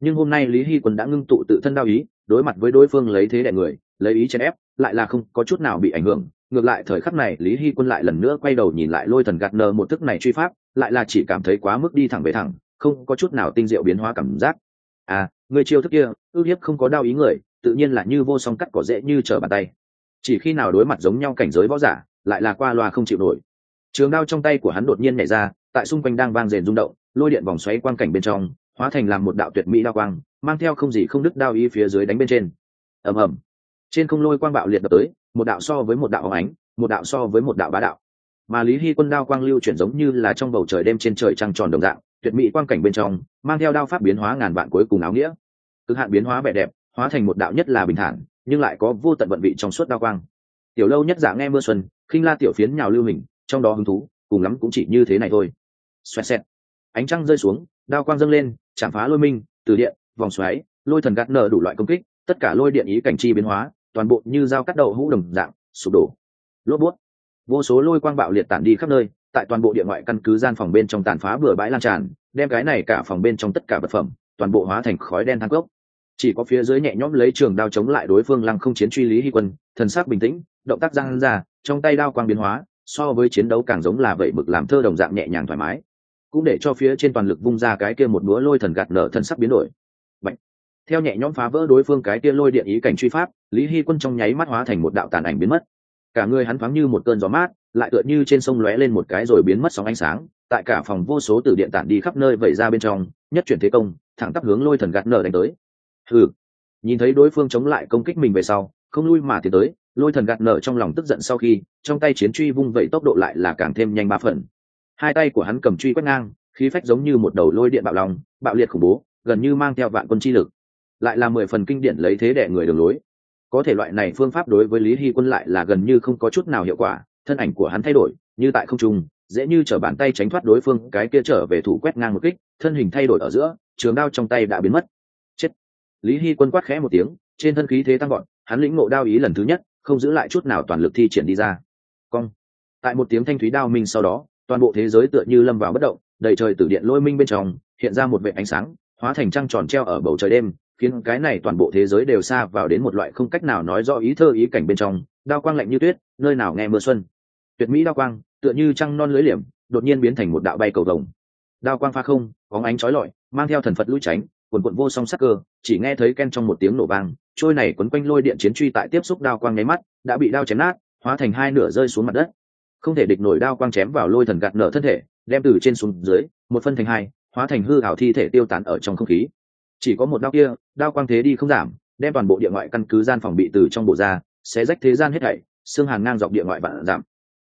Nhưng hôm nay lý hy quân đã ngưng tụ tự thân đao ý, đối mặt với đối phương lấy thế đại người, lấy ý chèn ép, lại là không có chút nào bị ảnh hưởng ngược lại thời khắc này, lý hy quân lại lần nữa quay đầu nhìn lại lôi thần gạt nờ một thức này truy pháp, lại là chỉ cảm thấy quá mức đi thẳng về thẳng, không có chút nào tinh diệu biến hóa cảm giác. À người chiêu thức kia ước hiếp không có đau ý người, tự nhiên là như vô song cắt cỏ dễ như trở bàn tay. Chỉ khi nào đối mặt giống nhau cảnh giới võ giả, lại là qua loa không chịu nổi. Trường đao trong tay của hắn đột nhiên nhảy ra, tại xung quanh đang vang rền rung động, lôi điện vòng xoáy quang cảnh bên trong, hóa thành làm một đạo tuyệt mỹ đao quang, mang theo không gì không đứt đao ý phía dưới đánh bên trên. Ầm ầm. Trên không lôi quang bạo liệt đập tới một đạo so với một đạo óng ánh, một đạo so với một đạo bá đạo. Mà lý hy quân đao quang lưu chuyển giống như là trong bầu trời đêm trên trời trăng tròn đồng dạng, tuyệt mỹ quang cảnh bên trong, mang theo đao pháp biến hóa ngàn vạn cuối cùng áo nghĩa. Cực hạn biến hóa vẻ đẹp, hóa thành một đạo nhất là bình thản, nhưng lại có vô tận vận vị trong suốt đao quang. Tiểu lâu nhất giả nghe mưa xuân, khinh la tiểu phiến nhào lưu hình, trong đó hứng thú, cùng lắm cũng chỉ như thế này thôi. Xoẹt xẹt. Ánh trăng rơi xuống, đao quang dâng lên, chạm phá lôi minh, từ điện, vòng xoáy, lôi thần gạt nở đủ loại công kích, tất cả lôi điện ý cảnh chi biến hóa toàn bộ như dao cắt đầu hũ đồng dạng, sụp đổ. Lốp bút. Vô số lôi quang bạo liệt tản đi khắp nơi, tại toàn bộ địa ngoại căn cứ gian phòng bên trong tàn phá bừa bãi lan tràn, đem cái này cả phòng bên trong tất cả vật phẩm, toàn bộ hóa thành khói đen thang cốc. Chỉ có phía dưới nhẹ nhõm lấy trường đao chống lại đối phương lăng không chiến truy lý hy quân, thần sắc bình tĩnh, động tác giang ra, trong tay đao quang biến hóa, so với chiến đấu càng giống là vậy mực làm thơ đồng dạng nhẹ nhàng thoải mái. Cũng để cho phía trên toàn lực vung ra cái kia một búa lôi thần gạt nở thần sắc biến đổi. Bạch. theo nhẹ nhõm phá vỡ đối phương cái kia lôi điện ý cảnh truy pháp lý hy quân trong nháy mắt hóa thành một đạo tàn ảnh biến mất. Cả người hắn thoáng như một cơn gió mát, lại tựa như trên sông lóe lên một cái rồi biến mất sóng ánh sáng, tại cả phòng vô số từ điện tản đi khắp nơi vẩy ra bên trong, nhất chuyển thế công, thẳng tắp hướng lôi thần gạt nở đánh tới. Ừ nhìn thấy đối phương chống lại công kích mình về sau, không lui mà tiến tới, lôi thần gạt nở trong lòng tức giận sau khi, trong tay chiến truy vung vẩy tốc độ lại là càng thêm nhanh ba phần. Hai tay của hắn cầm truy quét ngang, khí phách giống như một đầu lôi điện bạo lòng, bạo liệt khủng bố, gần như mang theo vạn quân chi lực. Lại là mười phần kinh điển lấy thế đẻ người đường lối có thể loại này phương pháp đối với lý hy quân lại là gần như không có chút nào hiệu quả, thân ảnh của hắn thay đổi, như tại không trung, dễ như chở bàn tay tránh thoát đối phương, cái kia trở về thủ quét ngang một kích, thân hình thay đổi ở giữa, trường đao trong tay đã biến mất. Chết. Lý hy quân quát khẽ một tiếng, trên thân khí thế tăng gọn hắn lĩnh ngộ đao ý lần thứ nhất, không giữ lại chút nào toàn lực thi triển đi ra. Cong. Tại một tiếng thanh thúy đao minh sau đó, toàn bộ thế giới tựa như lâm vào bất động, đầy trời tử điện lôi minh bên trong, hiện ra một vệ ánh sáng, hóa thành trăng tròn treo ở bầu trời đêm khiến cái này toàn bộ thế giới đều xa vào đến một loại không cách nào nói rõ ý thơ ý cảnh bên trong, đao quang lạnh như tuyết, nơi nào nghe mưa xuân. Tuyệt mỹ đao quang, tựa như trăng non lưới liềm, đột nhiên biến thành một đạo bay cầu vồng. Đao quang pha không có ánh chói lọi, mang theo thần phật lũ tránh quần quận vô song sắc cơ, chỉ nghe thấy ken trong một tiếng nổ vang, trôi này quấn quanh lôi điện chiến truy tại tiếp xúc đao quang nháy mắt, đã bị đao chém nát, hóa thành hai nửa rơi xuống mặt đất. Không thể địch nổi đao quang chém vào lôi thần gạt nở thân thể, đem từ trên xuống dưới, một phân thành hai, hóa thành hư hảo thi thể tiêu tán ở trong không khí chỉ có một đao kia, đao quang thế đi không giảm, đem toàn bộ địa ngoại căn cứ gian phòng bị từ trong bộ ra sẽ rách thế gian hết thảy, xương hàng ngang dọc địa ngoại vạn giảm.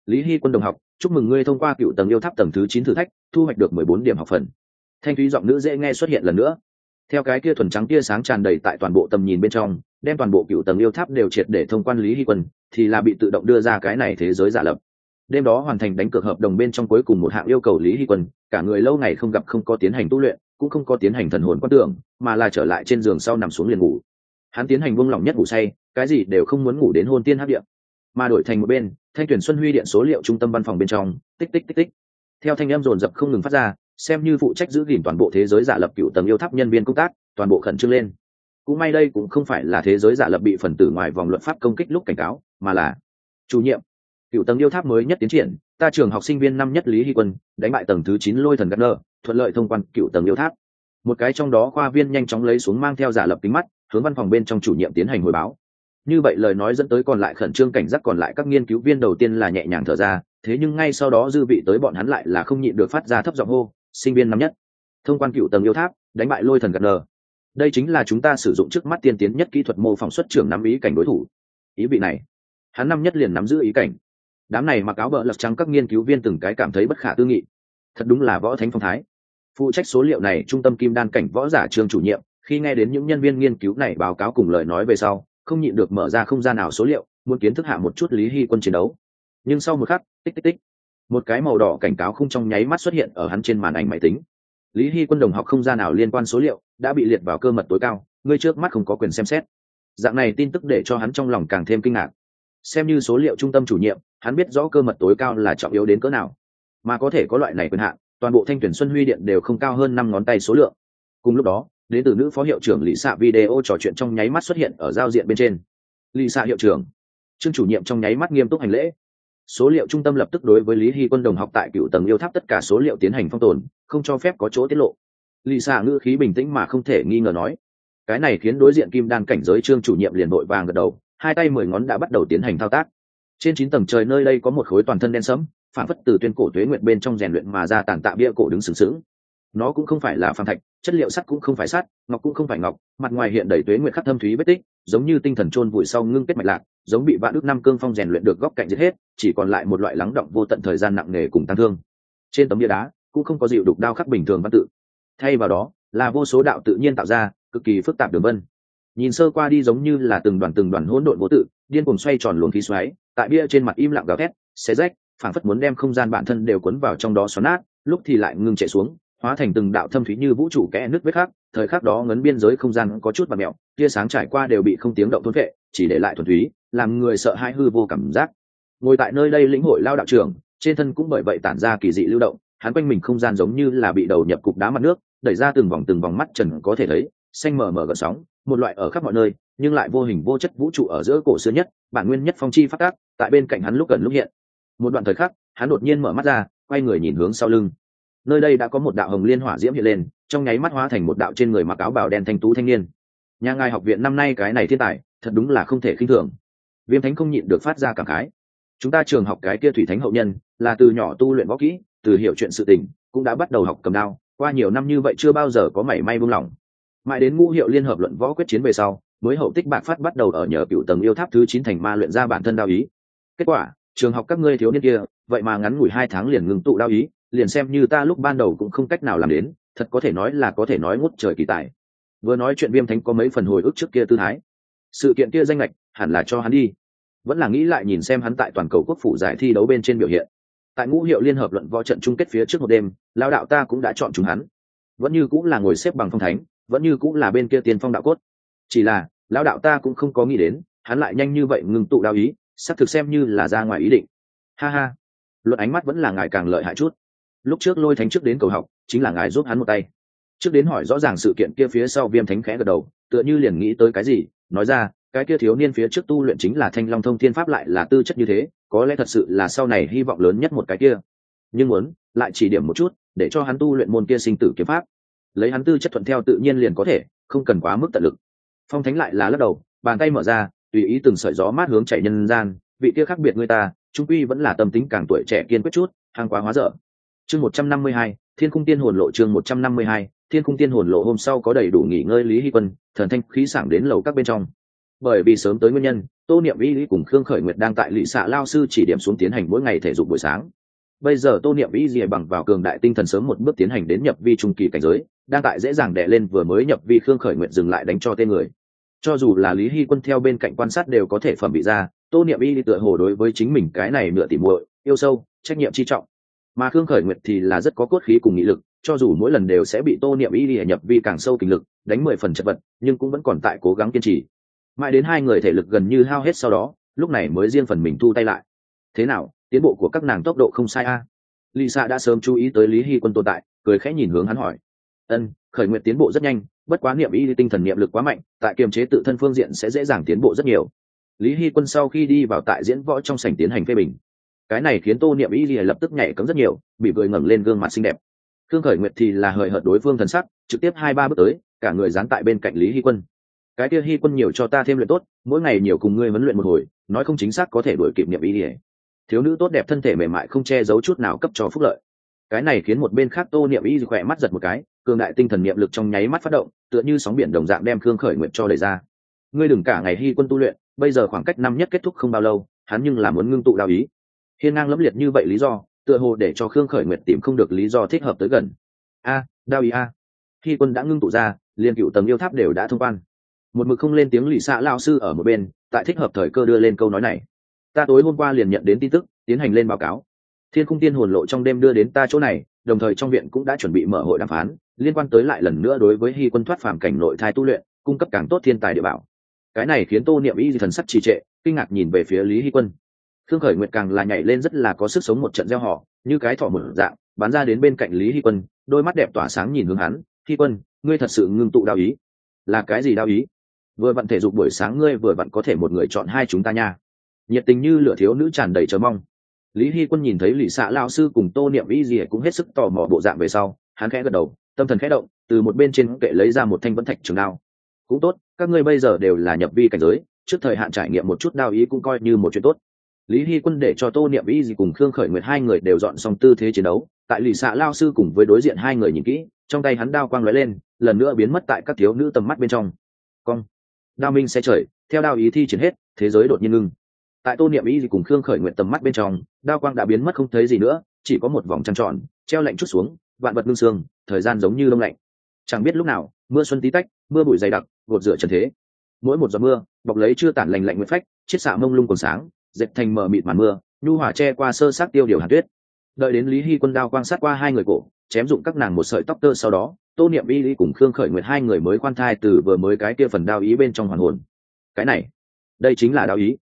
Lý hy quân đồng học, chúc mừng ngươi thông qua cựu tầng yêu tháp tầng thứ chín thử thách, thu hoạch được mười bốn điểm học phần. Thanh thúy giọng nữ dễ nghe xuất hiện lần nữa. Theo cái kia thuần trắng tia sáng tràn đầy tại toàn bộ tầm nhìn bên trong, đem toàn bộ cựu tầng yêu tháp đều triệt để thông quan lý hy quân, thì là bị tự động đưa ra cái này thế giới giả lập. Đêm đó hoàn thành đánh cược hợp đồng bên trong cuối cùng một hạng yêu cầu lý hy quân, cả người lâu ngày không gặp không có tiến hành tu luyện cũng không có tiến hành thần hồn quan tưởng, mà là trở lại trên giường sau nằm xuống liền ngủ. Hắn tiến hành buông lỏng nhất ngủ say, cái gì đều không muốn ngủ đến hôn tiên hấp điện mà đổi thành một bên, thanh tuyển xuân huy điện số liệu trung tâm văn phòng bên trong, tích tích tích tích. Theo thanh em dồn dập không ngừng phát ra, xem như phụ trách giữ gìn toàn bộ thế giới giả lập cựu tầng yêu tháp nhân viên công tác, toàn bộ khẩn trương lên. Cũng may đây cũng không phải là thế giới giả lập bị phần tử ngoài vòng luật pháp công kích lúc cảnh cáo, mà là chủ nhiệm. Cựu tầng yêu tháp mới nhất tiến triển ta trường học sinh viên năm nhất lý hy quân, đánh bại tầng thứ chín lôi thần gắt nơ thuận lợi thông quan cựu tầng yêu tháp. Một cái trong đó khoa viên nhanh chóng lấy xuống mang theo giả lập kính mắt, hướng văn phòng bên trong chủ nhiệm tiến hành hồi báo. Như vậy lời nói dẫn tới còn lại khẩn trương cảnh giác còn lại các nghiên cứu viên đầu tiên là nhẹ nhàng thở ra, thế nhưng ngay sau đó dư vị tới bọn hắn lại là không nhịn được phát ra thấp giọng hô, sinh viên năm nhất, thông quan cựu tầng yêu tháp, đánh bại lôi thần gắt nơ. đây chính là chúng ta sử dụng trước mắt tiên tiến nhất kỹ thuật mô phỏng xuất trưởng nắm ý cảnh đối thủ. Ý vị này, hắn năm nhất liền nắm giữ ý cảnh đám này mặc áo bợ lật trắng các nghiên cứu viên từng cái cảm thấy bất khả tư nghị. Thật đúng là võ thánh phong thái. Phụ trách số liệu này, trung tâm kim đan cảnh võ giả trường chủ nhiệm, khi nghe đến những nhân viên nghiên cứu này báo cáo cùng lời nói về sau, không nhịn được mở ra không gian nào số liệu, muốn kiến thức hạ một chút lý hy quân chiến đấu. Nhưng sau một khắc, tích tích tích, một cái màu đỏ cảnh cáo không trong nháy mắt xuất hiện ở hắn trên màn ảnh máy tính. Lý hy quân đồng học không gian nào liên quan số liệu, đã bị liệt vào cơ mật tối cao, ngươi trước mắt không có quyền xem xét. Dạng này tin tức để cho hắn trong lòng càng thêm kinh ngạc xem như số liệu trung tâm chủ nhiệm, hắn biết rõ cơ mật tối cao là trọng yếu đến cỡ nào. Mà có thể có loại này quyền hạn, toàn bộ thanh tuyển xuân huy điện đều không cao hơn năm ngón tay số lượng. Cùng lúc đó, đến từ nữ phó hiệu trưởng lì xạ video trò chuyện trong nháy mắt xuất hiện ở giao diện bên trên. Lì xạ hiệu trưởng trương chủ nhiệm trong nháy mắt nghiêm túc hành lễ. Số liệu trung tâm lập tức đối với lý hy quân đồng học tại cựu tầng yêu tháp tất cả số liệu tiến hành phong tồn, không cho phép có chỗ tiết lộ. Lì xạ ngữ khí bình tĩnh mà không thể nghi ngờ nói, cái này khiến đối diện kim đan cảnh giới trương chủ nhiệm liền vội vàng gật đầu hai tay mười ngón đã bắt đầu tiến hành thao tác. Trên chín tầng trời nơi đây có một khối toàn thân đen sẫm phản phất từ tuyên cổ tuế nguyệt bên trong rèn luyện mà ra tàn tạ bia cổ đứng sừng sững. Nó cũng không phải là phàm thạch, chất liệu sắt cũng không phải sắt, ngọc cũng không phải ngọc, mặt ngoài hiện đầy tuế nguyệt khắc thâm thúy vết tích, giống như tinh thần chôn vùi sau ngưng kết mạch lạc, giống bị vạn đức năm cương phong rèn luyện được góc cạnh giết hết, chỉ còn lại một loại lắng động vô tận thời gian nặng nề cùng tăng thương. Trên tấm bia đá cũng không có dịu đục đao khắc bình thường văn tự. Thay vào đó, là vô số đạo tự nhiên tạo ra, cực kỳ phức tạp đường vân nhìn sơ qua đi giống như là từng đoàn từng đoàn hỗn độn vô tự, điên cuồng xoay tròn luồng khí xoáy, tại bia trên mặt im lặng gào thét, xé rách, phảng phất muốn đem không gian bản thân đều cuốn vào trong đó xoắn nát, lúc thì lại ngưng chạy xuống, hóa thành từng đạo thâm thúy như vũ trụ kẽ nước vết khác thời khắc đó ngấn biên giới không gian có chút và mẹo, tia sáng trải qua đều bị không tiếng động thôn vệ chỉ để lại thuần túy, làm người sợ hãi hư vô cảm giác. Ngồi tại nơi đây lĩnh hội lao đạo trưởng, trên thân cũng bởi vậy tản ra kỳ dị lưu động, hắn quanh mình không gian giống như là bị đầu nhập cục đá mặt nước, đẩy ra từng vòng từng vòng mắt trần có thể thấy, xanh mờ mờ gợn sóng một loại ở khắp mọi nơi, nhưng lại vô hình vô chất vũ trụ ở giữa cổ xưa nhất, bản nguyên nhất phong chi phát tác, tại bên cạnh hắn lúc gần lúc hiện. Một đoạn thời khắc, hắn đột nhiên mở mắt ra, quay người nhìn hướng sau lưng. Nơi đây đã có một đạo hồng liên hỏa diễm hiện lên, trong nháy mắt hóa thành một đạo trên người mặc áo bào đen thanh tú thanh niên. Nhà ngài học viện năm nay cái này thiên tài, thật đúng là không thể khinh thường. Viêm thánh không nhịn được phát ra cảm khái. Chúng ta trường học cái kia thủy thánh hậu nhân, là từ nhỏ tu luyện võ kỹ, từ hiểu chuyện sự tình, cũng đã bắt đầu học cầm đao, qua nhiều năm như vậy chưa bao giờ có mảy may buông lỏng mãi đến ngũ hiệu liên hợp luận võ quyết chiến về sau, mới hậu tích bạc phát bắt đầu ở nhờ cựu tầng yêu tháp thứ chín thành ma luyện ra bản thân đao ý. Kết quả, trường học các ngươi thiếu niên kia, vậy mà ngắn ngủi hai tháng liền ngừng tụ đao ý, liền xem như ta lúc ban đầu cũng không cách nào làm đến, thật có thể nói là có thể nói ngút trời kỳ tài. Vừa nói chuyện viêm thánh có mấy phần hồi ức trước kia tư thái. Sự kiện kia danh lệch, hẳn là cho hắn đi. Vẫn là nghĩ lại nhìn xem hắn tại toàn cầu quốc phủ giải thi đấu bên trên biểu hiện. Tại ngũ hiệu liên hợp luận võ trận chung kết phía trước một đêm, lao đạo ta cũng đã chọn chúng hắn. Vẫn như cũng là ngồi xếp bằng phong thánh vẫn như cũng là bên kia tiên phong đạo cốt. Chỉ là, lão đạo ta cũng không có nghĩ đến, hắn lại nhanh như vậy ngừng tụ đạo ý, sắp thực xem như là ra ngoài ý định. Ha ha, luận ánh mắt vẫn là ngài càng lợi hại chút. Lúc trước lôi thánh trước đến cầu học, chính là ngài giúp hắn một tay. Trước đến hỏi rõ ràng sự kiện kia phía sau viêm thánh khẽ gật đầu, tựa như liền nghĩ tới cái gì, nói ra, cái kia thiếu niên phía trước tu luyện chính là thanh long thông thiên pháp lại là tư chất như thế, có lẽ thật sự là sau này hy vọng lớn nhất một cái kia. Nhưng muốn, lại chỉ điểm một chút, để cho hắn tu luyện môn kia sinh tử kiếm pháp lấy hắn tư chất thuận theo tự nhiên liền có thể, không cần quá mức tận lực. Phong thánh lại là lắc đầu, bàn tay mở ra, tùy ý từng sợi gió mát hướng chạy nhân gian, vị kia khác biệt người ta, trung quy vẫn là tâm tính càng tuổi trẻ kiên quyết chút hàng quá hóa dở. Chương một trăm năm mươi hai, thiên cung tiên hồn lộ chương một trăm năm mươi hai, thiên cung tiên hồn lộ hôm sau có đầy đủ nghỉ ngơi lý hy quân, thần thanh khí sảng đến lầu các bên trong. Bởi vì sớm tới nguyên nhân, tô niệm vĩ lý cùng khương khởi nguyệt đang tại lỵ xạ lao sư chỉ điểm xuống tiến hành mỗi ngày thể dục buổi sáng bây giờ tô niệm y dìa bằng vào cường đại tinh thần sớm một bước tiến hành đến nhập vi trung kỳ cảnh giới, đang tại dễ dàng đẻ lên vừa mới nhập vi khương khởi nguyện dừng lại đánh cho tên người. Cho dù là lý hy quân theo bên cạnh quan sát đều có thể phẩm bị ra, tô niệm y tựa hồ đối với chính mình cái này nửa tỉ muội, yêu sâu, trách nhiệm chi trọng. Mà khương khởi nguyện thì là rất có cốt khí cùng nghị lực, cho dù mỗi lần đều sẽ bị tô niệm y nhập vi càng sâu kinh lực, đánh mười phần chật vật, nhưng cũng vẫn còn tại cố gắng kiên trì. Mãi đến hai người thể lực gần như hao hết sau đó, lúc này mới riêng phần mình thu tay lại. Thế nào? Tiến bộ của các nàng tốc độ không sai a. À? lisa đã sớm chú ý tới lý hy quân tồn tại, cười khẽ nhìn hướng hắn hỏi. Ân, khởi nguyện tiến bộ rất nhanh, bất quá niệm y tinh thần niệm lực quá mạnh, tại kiềm chế tự thân phương diện sẽ dễ dàng tiến bộ rất nhiều. Lý hy quân sau khi đi vào tại diễn võ trong sảnh tiến hành phê bình. Cái này khiến tô niệm y lập tức nhảy cấm rất nhiều, bị cười ngẩng lên gương mặt xinh đẹp. Khương khởi nguyệt thì là hời hợt đối phương thần sắc, trực tiếp hai ba bước tới, cả người dán tại bên cạnh lý hy quân. Cái kia hy quân nhiều cho ta thêm luyện tốt, mỗi ngày nhiều cùng ngươi vấn luyện một hồi, nói không chính xác có thể đuổi kịp niệm ý ỉa thiếu nữ tốt đẹp thân thể mềm mại không che giấu chút nào cấp cho phúc lợi. Cái này khiến một bên khác tô niệm y khỏe mắt giật một cái cường đại tinh thần niệm lực trong nháy mắt phát động tựa như sóng biển đồng dạng đem khương khởi nguyện cho đẩy ra. Ngươi đừng cả ngày hy quân tu luyện bây giờ khoảng cách năm nhất kết thúc không bao lâu hắn nhưng là muốn ngưng tụ đạo ý. Hiên ngang lẫm liệt như vậy lý do tựa hồ để cho khương khởi nguyện tìm không được lý do thích hợp tới gần. A à, đao ý a. Khi quân đã ngưng tụ ra liền cựu tầng yêu tháp đều đã thông quan. Một mực không lên tiếng lì xạ lao sư ở một bên tại thích hợp thời cơ đưa lên câu nói này ta tối hôm qua liền nhận đến tin tức, tiến hành lên báo cáo. Thiên cung tiên hồn lộ trong đêm đưa đến ta chỗ này, đồng thời trong viện cũng đã chuẩn bị mở hội đàm phán, liên quan tới lại lần nữa đối với hy quân thoát phàm cảnh nội thai tu luyện, cung cấp càng tốt thiên tài địa bảo. Cái này khiến tô niệm y thần sắc trì trệ, kinh ngạc nhìn về phía lý hy quân. Thương khởi nguyệt càng là nhảy lên rất là có sức sống một trận gieo họ, như cái thỏ mở dạng, bắn ra đến bên cạnh lý hy quân, đôi mắt đẹp tỏa sáng nhìn hướng hắn, hy quân, ngươi thật sự ngưng tụ đạo ý. Là cái gì đạo ý? Vừa vặn thể dục buổi sáng ngươi vừa vặn có thể một người chọn hai chúng ta nha nhiệt tình như lửa thiếu nữ tràn đầy chờ mong. Lý hy quân nhìn thấy lì xạ lao sư cùng tô niệm y gì cũng hết sức tò mò bộ dạng về sau, hắn khẽ gật đầu, tâm thần khẽ động, từ một bên trên kệ lấy ra một thanh vẫn thạch trường đao. Cũng tốt, các ngươi bây giờ đều là nhập vi cảnh giới, trước thời hạn trải nghiệm một chút đao ý cũng coi như một chuyện tốt. Lý hy quân để cho tô niệm y gì cùng khương khởi nguyệt hai người đều dọn xong tư thế chiến đấu, tại lì xạ lao sư cùng với đối diện hai người nhìn kỹ, trong tay hắn đao quang lóe lên, lần nữa biến mất tại các thiếu nữ tầm mắt bên trong. Cong, đao minh xe trời, theo đao ý thi triển hết, thế giới đột nhiên ngưng tại tô niệm ý gì cùng khương khởi nguyện tầm mắt bên trong, đao quang đã biến mất không thấy gì nữa, chỉ có một vòng trăng tròn, treo lạnh chút xuống, vạn vật ngưng xương, thời gian giống như đông lạnh. Chẳng biết lúc nào, mưa xuân tí tách, mưa bụi dày đặc, gột rửa trần thế. Mỗi một giọt mưa, bọc lấy chưa tản lành lạnh nguyện phách, chiết xạ mông lung còn sáng, dệt thành mờ mịt màn mưa, nhu hỏa che qua sơ sát tiêu điều hạt tuyết. Đợi đến lý hy quân đao Quang sát qua hai người cổ, chém dụng các nàng một sợi tóc tơ sau đó, tô niệm y lý cùng khương khởi nguyệt hai người mới khoan thai từ vừa mới cái kia phần đao ý bên trong hoàn hồn. Cái này, đây chính là đao ý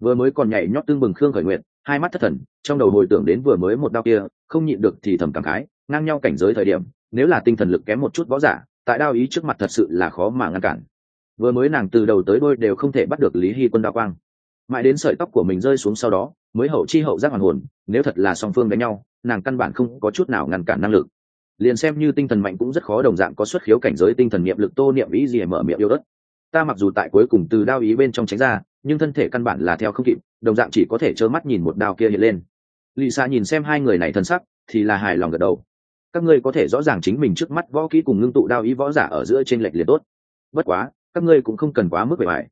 vừa mới còn nhảy nhót tương bừng khương khởi nguyện, hai mắt thất thần trong đầu hồi tưởng đến vừa mới một đao kia không nhịn được thì thầm cảm khái ngang nhau cảnh giới thời điểm nếu là tinh thần lực kém một chút võ giả tại đao ý trước mặt thật sự là khó mà ngăn cản. Vừa mới nàng từ đầu tới đôi đều không thể bắt được lý hy quân đao quang. Mãi đến sợi tóc của mình rơi xuống sau đó mới hậu chi hậu giác hoàn hồn nếu thật là song phương đánh nhau nàng căn bản không có chút nào ngăn cản năng lực. Liền xem như tinh thần mạnh cũng rất khó đồng dạng có xuất khiếu cảnh giới tinh thần niệm lực tô niệm ý gì mở miệng yêu đất ta mặc dù tại cuối cùng từ đao ý bên trong tránh ra nhưng thân thể căn bản là theo không kịp, đồng dạng chỉ có thể trơ mắt nhìn một đao kia hiện lên. Lì xa nhìn xem hai người này thân sắc, thì là hài lòng gật đầu. Các ngươi có thể rõ ràng chính mình trước mắt võ kỹ cùng ngưng tụ đao ý võ giả ở giữa trên lệch liệt tốt. Bất quá, các ngươi cũng không cần quá mức bề bài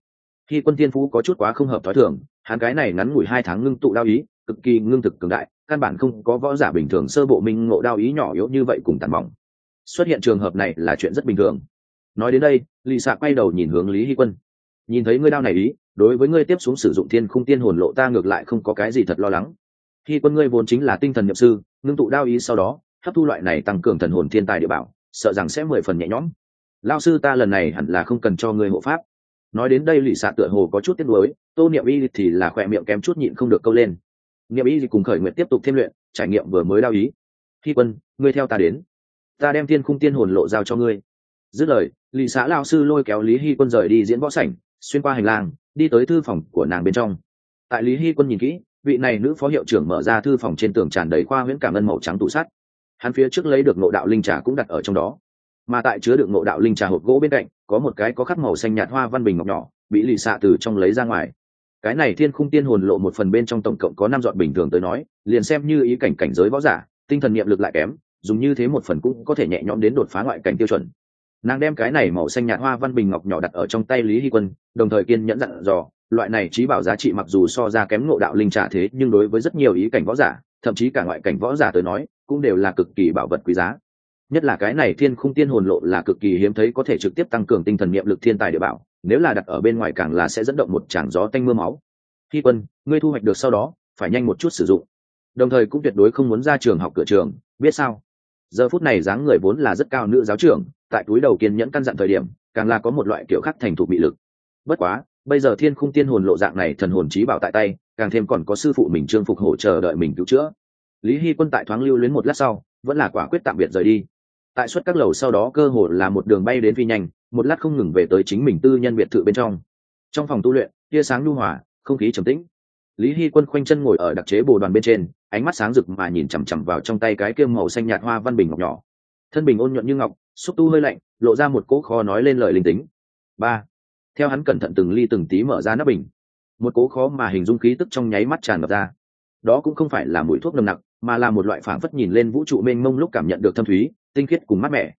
khi quân tiên phú có chút quá không hợp thói thường, hắn cái này ngắn ngủi hai tháng ngưng tụ đao ý, cực kỳ ngưng thực cường đại, căn bản không có võ giả bình thường sơ bộ minh ngộ đao ý nhỏ yếu như vậy cùng tàn mỏng. Xuất hiện trường hợp này là chuyện rất bình thường. Nói đến đây lì xạ quay đầu nhìn hướng lý hy quân. Nhìn thấy ngươi đao này ý đối với ngươi tiếp xuống sử dụng thiên khung tiên hồn lộ ta ngược lại không có cái gì thật lo lắng. Khi quân ngươi vốn chính là tinh thần nhập sư, ngưng tụ đao ý sau đó, hấp thu loại này tăng cường thần hồn thiên tài địa bảo, sợ rằng sẽ mười phần nhẹ nhõm. Lao sư ta lần này hẳn là không cần cho ngươi hộ pháp. Nói đến đây lụy xạ tựa hồ có chút tiếc nuối, tô niệm y thì là khỏe miệng kém chút nhịn không được câu lên. Niệm y cùng khởi nguyện tiếp tục thêm luyện, trải nghiệm vừa mới đao ý. Khi quân, ngươi theo ta đến. Ta đem thiên khung tiên hồn lộ giao cho ngươi. Dứt lời, lì xã lao sư lôi kéo lý hy quân rời đi diễn võ sảnh, xuyên qua hành lang đi tới thư phòng của nàng bên trong. Tại lý hy quân nhìn kỹ, vị này nữ phó hiệu trưởng mở ra thư phòng trên tường tràn đầy khoa huyễn cảm ơn màu trắng tủ sắt. Hắn phía trước lấy được nộ đạo linh trà cũng đặt ở trong đó. Mà tại chứa được nộ đạo linh trà hộp gỗ bên cạnh, có một cái có khắc màu xanh nhạt hoa văn bình ngọc nhỏ, bị lì xạ từ trong lấy ra ngoài. Cái này thiên khung tiên hồn lộ một phần bên trong tổng cộng có năm dọn bình thường tới nói, liền xem như ý cảnh cảnh giới võ giả, tinh thần niệm lực lại kém, dùng như thế một phần cũng có thể nhẹ nhõm đến đột phá ngoại cảnh tiêu chuẩn nàng đem cái này màu xanh nhạt hoa văn bình ngọc nhỏ đặt ở trong tay lý hy quân, đồng thời kiên nhẫn dặn dò, loại này trí bảo giá trị mặc dù so ra kém ngộ đạo linh trả thế, nhưng đối với rất nhiều ý cảnh võ giả, thậm chí cả ngoại cảnh võ giả tới nói, cũng đều là cực kỳ bảo vật quý giá. Nhất là cái này thiên khung tiên hồn lộ là cực kỳ hiếm thấy có thể trực tiếp tăng cường tinh thần niệm lực thiên tài địa bảo, nếu là đặt ở bên ngoài càng là sẽ dẫn động một tràng gió tanh mưa máu. Khi quân, ngươi thu hoạch được sau đó, phải nhanh một chút sử dụng. Đồng thời cũng tuyệt đối không muốn ra trường học cửa trường, biết sao? Giờ phút này dáng người vốn là rất cao nữ giáo trưởng, tại túi đầu kiên nhẫn căn dặn thời điểm, càng là có một loại kiểu khác thành thục bị lực. Bất quá, bây giờ thiên khung tiên hồn lộ dạng này thần hồn trí bảo tại tay, càng thêm còn có sư phụ mình trương phục hỗ trợ đợi mình cứu chữa. Lý hy quân tại thoáng lưu luyến một lát sau, vẫn là quả quyết tạm biệt rời đi. Tại suất các lầu sau đó cơ hồ là một đường bay đến phi nhanh, một lát không ngừng về tới chính mình tư nhân biệt thự bên trong. Trong phòng tu luyện, tia sáng lưu hòa, không khí trầm tĩnh lý hy quân khoanh chân ngồi ở đặc chế bồ đoàn bên trên, ánh mắt sáng rực mà nhìn chằm chằm vào trong tay cái kiêm màu xanh nhạt hoa văn bình ngọc nhỏ. Thân bình ôn nhuận như ngọc, xúc tu hơi lạnh, lộ ra một cỗ khó nói lên lời linh tính. Ba. Theo hắn cẩn thận từng ly từng tí mở ra nắp bình. Một cố khó mà hình dung khí tức trong nháy mắt tràn ngập ra. Đó cũng không phải là mùi thuốc nồng nặc, mà là một loại phảng phất nhìn lên vũ trụ mênh mông lúc cảm nhận được thâm thúy, tinh khiết cùng mát mẻ.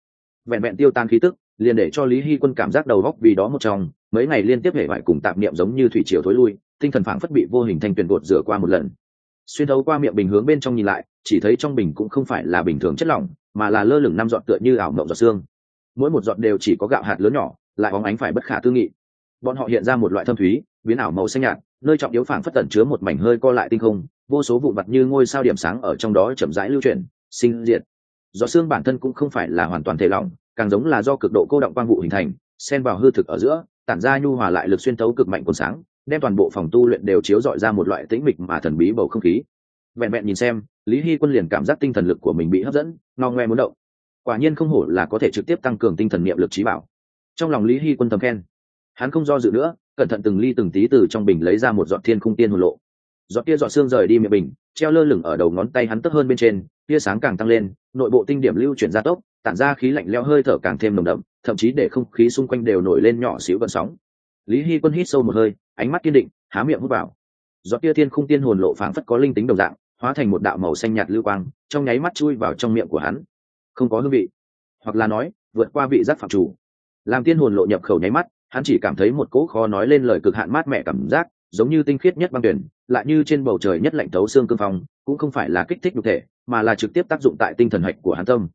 Vẹn vẹn tiêu tan khí tức, liền để cho lý hy quân cảm giác đầu góc vì đó một trong mấy ngày liên tiếp hệ vải cùng tạp niệm giống như thủy triều thối lui tinh thần phảng phất bị vô hình thanh tuyền bột rửa qua một lần. Xuyên thấu qua miệng bình hướng bên trong nhìn lại, chỉ thấy trong bình cũng không phải là bình thường chất lỏng, mà là lơ lửng năm giọt tựa như ảo mộng giọt xương. Mỗi một giọt đều chỉ có gạo hạt lớn nhỏ, lại bóng ánh phải bất khả tư nghị. Bọn họ hiện ra một loại thâm thúy, biến ảo màu xanh nhạt, nơi trọng yếu phảng phất tẩn chứa một mảnh hơi co lại tinh không, vô số vụ mặt như ngôi sao điểm sáng ở trong đó chậm rãi lưu chuyển, sinh diệt. Do xương bản thân cũng không phải là hoàn toàn thể lỏng, càng giống là do cực độ cô động quang vụ hình thành, xen vào hư thực ở giữa, tản ra nhu hòa lại lực xuyên thấu cực mạnh còn sáng đem toàn bộ phòng tu luyện đều chiếu dọi ra một loại tĩnh mịch mà thần bí bầu không khí. Vẹn vẹn nhìn xem, lý hy quân liền cảm giác tinh thần lực của mình bị hấp dẫn no ngoe muốn động. Quả nhiên không hổ là có thể trực tiếp tăng cường tinh thần niệm lực trí bảo. Trong lòng lý hy quân thầm khen. Hắn không do dự nữa, cẩn thận từng ly từng tí từ trong bình lấy ra một giọt thiên khung tiên hồn lộ. Giọt kia giọt xương rời đi miệng bình, treo lơ lửng ở đầu ngón tay hắn tấp hơn bên trên, tia sáng càng tăng lên, nội bộ tinh điểm lưu chuyển gia tốc, tản ra khí lạnh leo hơi thở càng thêm nồng đậm, thậm chí để không khí xung quanh đều nổi lên nhỏ xíu vận sóng lý hy quân hít sâu một hơi, ánh mắt kiên định, há miệng hút vào. Giọt tia thiên khung tiên hồn lộ phảng phất có linh tính đồng dạng, hóa thành một đạo màu xanh nhạt lưu quang, trong nháy mắt chui vào trong miệng của hắn. Không có hương vị, hoặc là nói, vượt qua vị giác phạm chủ. Làm tiên hồn lộ nhập khẩu nháy mắt, hắn chỉ cảm thấy một cỗ khó nói lên lời cực hạn mát mẻ cảm giác, giống như tinh khiết nhất băng tuyển, lại như trên bầu trời nhất lạnh tấu xương cương phong, cũng không phải là kích thích nhục thể, mà là trực tiếp tác dụng tại tinh thần hạch của hắn tâm.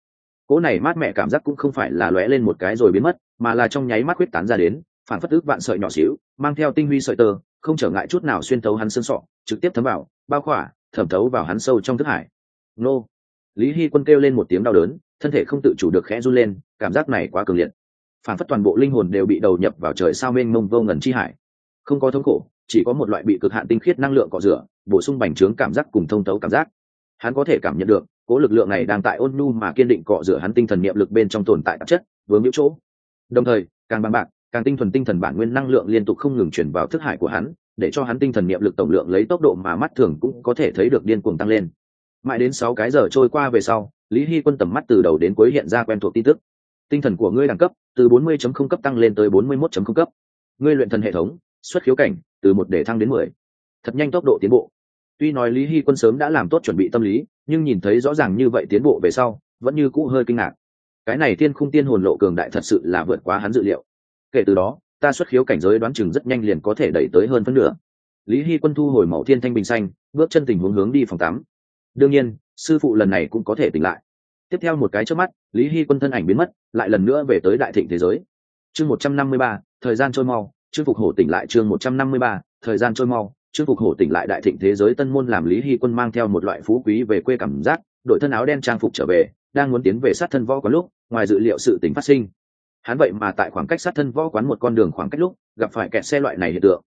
Cỗ này mát mẻ cảm giác cũng không phải là lóe lên một cái rồi biến mất, mà là trong nháy mắt huyết tán ra đến phản phất ước vạn sợi nhỏ xíu, mang theo tinh huy sợi tơ, không trở ngại chút nào xuyên thấu hắn xương sọ, trực tiếp thấm vào, bao khỏa, thẩm thấu vào hắn sâu trong thức hải. Nô. Lý hy quân kêu lên một tiếng đau đớn, thân thể không tự chủ được khẽ run lên, cảm giác này quá cường liệt. Phản phất toàn bộ linh hồn đều bị đầu nhập vào trời sao mênh mông vô ngần chi hải. Không có thống khổ, chỉ có một loại bị cực hạn tinh khiết năng lượng cọ rửa, bổ sung bành trướng cảm giác cùng thông thấu cảm giác. Hắn có thể cảm nhận được, cố lực lượng này đang tại ôn nhu mà kiên định cọ rửa hắn tinh thần niệm lực bên trong tồn tại tạp chất, vướng hữu chỗ. Đồng thời, càng bằng bạc càng tinh thuần tinh thần bản nguyên năng lượng liên tục không ngừng chuyển vào thức hải của hắn, để cho hắn tinh thần niệm lực tổng lượng lấy tốc độ mà mắt thường cũng có thể thấy được điên cuồng tăng lên. Mãi đến sáu cái giờ trôi qua về sau, lý hy quân tầm mắt từ đầu đến cuối hiện ra quen thuộc tin tức. Tinh thần của ngươi đẳng cấp, từ 40.0 cấp tăng lên tới 41.0 cấp. Ngươi luyện thần hệ thống, xuất khiếu cảnh, từ một để thăng đến mười. Thật nhanh tốc độ tiến bộ. Tuy nói lý hy quân sớm đã làm tốt chuẩn bị tâm lý, nhưng nhìn thấy rõ ràng như vậy tiến bộ về sau, vẫn như cũ hơi kinh ngạc. Cái này tiên khung tiên hồn lộ cường đại thật sự là vượt quá hắn dự liệu kể từ đó, ta xuất khiếu cảnh giới đoán chừng rất nhanh liền có thể đẩy tới hơn phân nửa. Lý hy quân thu hồi mẫu thiên thanh bình xanh, bước chân tình huống hướng đi phòng tắm. Đương nhiên, sư phụ lần này cũng có thể tỉnh lại. Tiếp theo một cái trước mắt, lý hy quân thân ảnh biến mất, lại lần nữa về tới đại thịnh thế giới. Chương một trăm năm mươi ba, thời gian trôi mau chương phục hổ tỉnh lại chương một trăm năm mươi ba, thời gian trôi mau chương phục hổ tỉnh lại đại thịnh thế giới tân môn làm lý hy quân mang theo một loại phú quý về quê cảm giác, đội thân áo đen trang phục trở về, đang muốn tiến về sát thân võ có lúc, ngoài dự liệu sự tỉnh phát sinh hắn vậy mà tại khoảng cách sát thân võ quán một con đường khoảng cách lúc, gặp phải kẹt xe loại này hiện tượng.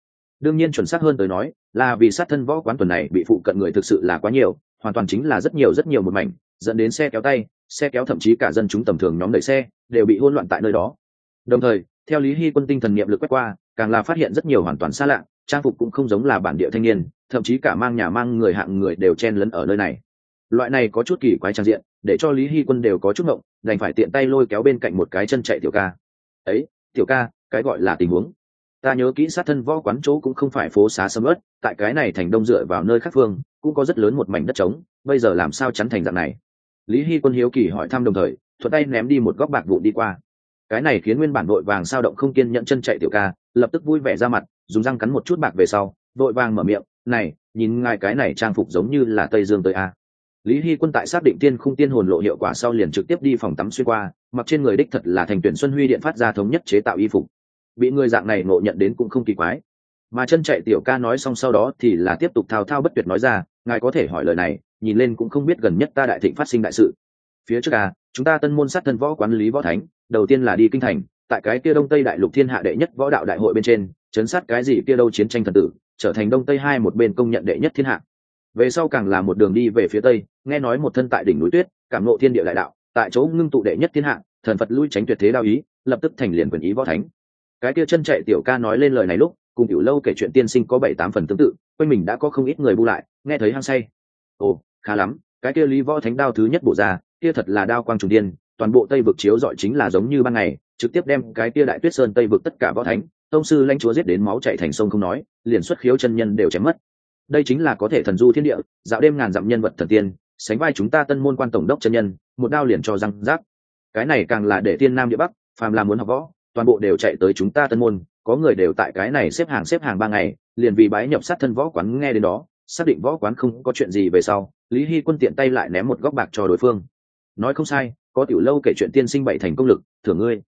Đương nhiên chuẩn xác hơn tới nói, là vì sát thân võ quán tuần này bị phụ cận người thực sự là quá nhiều, hoàn toàn chính là rất nhiều rất nhiều một mảnh, dẫn đến xe kéo tay, xe kéo thậm chí cả dân chúng tầm thường nhóm đẩy xe, đều bị hỗn loạn tại nơi đó. Đồng thời, theo lý hy quân tinh thần niệm lực quét qua, càng là phát hiện rất nhiều hoàn toàn xa lạ, trang phục cũng không giống là bản địa thanh niên, thậm chí cả mang nhà mang người hạng người đều chen lấn ở nơi này loại này có chút kỳ quái trang diện, để cho lý hy quân đều có chút ngộng, đành phải tiện tay lôi kéo bên cạnh một cái chân chạy tiểu ca. Ấy, tiểu ca, cái gọi là tình huống. Ta nhớ kỹ sát thân võ quán chỗ cũng không phải phố xá sầm ớt tại cái này thành đông dựa vào nơi khác phương, cũng có rất lớn một mảnh đất trống, bây giờ làm sao chắn thành dạng này? Lý hy quân hiếu kỳ hỏi thăm đồng thời, thuận tay ném đi một góc bạc vụ đi qua. Cái này khiến nguyên bản vội vàng sao động không kiên nhận chân chạy tiểu ca, lập tức vui vẻ ra mặt, dùng răng cắn một chút bạc về sau vội vàng mở miệng, này, nhìn ngài cái này trang phục giống như là tây dương tới a lý hy quân tại xác định tiên khung tiên hồn lộ hiệu quả sau liền trực tiếp đi phòng tắm xuyên qua, mặc trên người đích thật là thành tuyển xuân huy điện phát ra thống nhất chế tạo y phục. Bị người dạng này ngộ nhận đến cũng không kỳ quái. Mà chân chạy tiểu ca nói xong sau đó thì là tiếp tục thao thao bất tuyệt nói ra, ngài có thể hỏi lời này, nhìn lên cũng không biết gần nhất ta đại thịnh phát sinh đại sự. Phía trước à chúng ta tân môn sát thân võ quán lý võ thánh, đầu tiên là đi kinh thành, tại cái kia đông tây đại lục thiên hạ đệ nhất võ đạo đại hội bên trên, chấn sát cái gì kia đâu chiến tranh thần tử, trở thành đông tây hai một bên công nhận đệ nhất thiên hạ về sau càng là một đường đi về phía tây, nghe nói một thân tại đỉnh núi tuyết, cảm nộ thiên địa đại đạo, tại chỗ ngưng tụ đệ nhất thiên hạ, thần phật lui tránh tuyệt thế đao ý, lập tức thành liền quyền ý võ thánh. Cái kia chân chạy tiểu ca nói lên lời này lúc, cùng tiểu lâu kể chuyện tiên sinh có bảy tám phần tương tự, quanh mình đã có không ít người bu lại, nghe thấy hăng say. Ồ, khá lắm, cái kia lý võ thánh đao thứ nhất bổ ra, kia thật là đao quang trùng điên, toàn bộ tây vực chiếu dọi chính là giống như ban ngày, trực tiếp đem cái kia đại tuyết sơn tây vực tất cả võ thánh, tông sư lãnh chúa giết đến máu chạy thành sông không nói, liền xuất khiếu chân nhân đều chém mất đây chính là có thể thần du thiên địa, dạo đêm ngàn dặm nhân vật thần tiên, sánh vai chúng ta tân môn quan tổng đốc chân nhân, một đao liền cho răng rác. Cái này càng là để tiên nam địa bắc, phàm là muốn học võ, toàn bộ đều chạy tới chúng ta tân môn, có người đều tại cái này xếp hàng xếp hàng ba ngày, liền vì bái nhập sát thân võ quán nghe đến đó, xác định võ quán không có chuyện gì về sau, lý hy quân tiện tay lại ném một góc bạc cho đối phương. Nói không sai, có tiểu lâu kể chuyện tiên sinh bảy thành công lực, thưởng ngươi.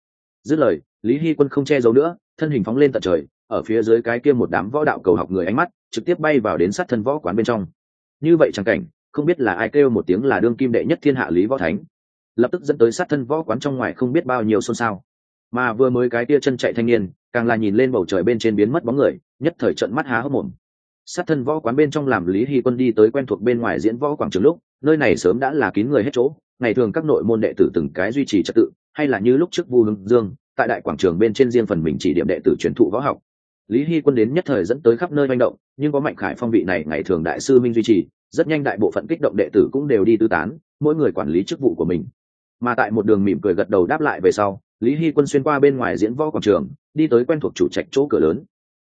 Dứt lời, lý hy quân không che giấu nữa, thân hình phóng lên tận trời, ở phía dưới cái kia một đám võ đạo cầu học người ánh mắt trực tiếp bay vào đến sát thân võ quán bên trong. Như vậy chẳng cảnh, không biết là ai kêu một tiếng là đương kim đệ nhất thiên hạ lý võ thánh. Lập tức dẫn tới sát thân võ quán trong ngoài không biết bao nhiêu xôn xao. Mà vừa mới cái tia chân chạy thanh niên, càng là nhìn lên bầu trời bên trên biến mất bóng người, nhất thời trận mắt há hốc mồm. Sát thân võ quán bên trong làm lý hy quân đi tới quen thuộc bên ngoài diễn võ quảng trường lúc, nơi này sớm đã là kín người hết chỗ, ngày thường các nội môn đệ tử từng cái duy trì trật tự, hay là như lúc trước vu hưng dương, tại đại quảng trường bên trên riêng phần mình chỉ điểm đệ tử truyền thụ võ học lý hy quân đến nhất thời dẫn tới khắp nơi manh động, nhưng có mạnh khải phong vị này ngày thường đại sư minh duy trì, rất nhanh đại bộ phận kích động đệ tử cũng đều đi tư tán, mỗi người quản lý chức vụ của mình. Mà tại một đường mỉm cười gật đầu đáp lại về sau, lý hy quân xuyên qua bên ngoài diễn võ quảng trường, đi tới quen thuộc chủ trạch chỗ cửa lớn.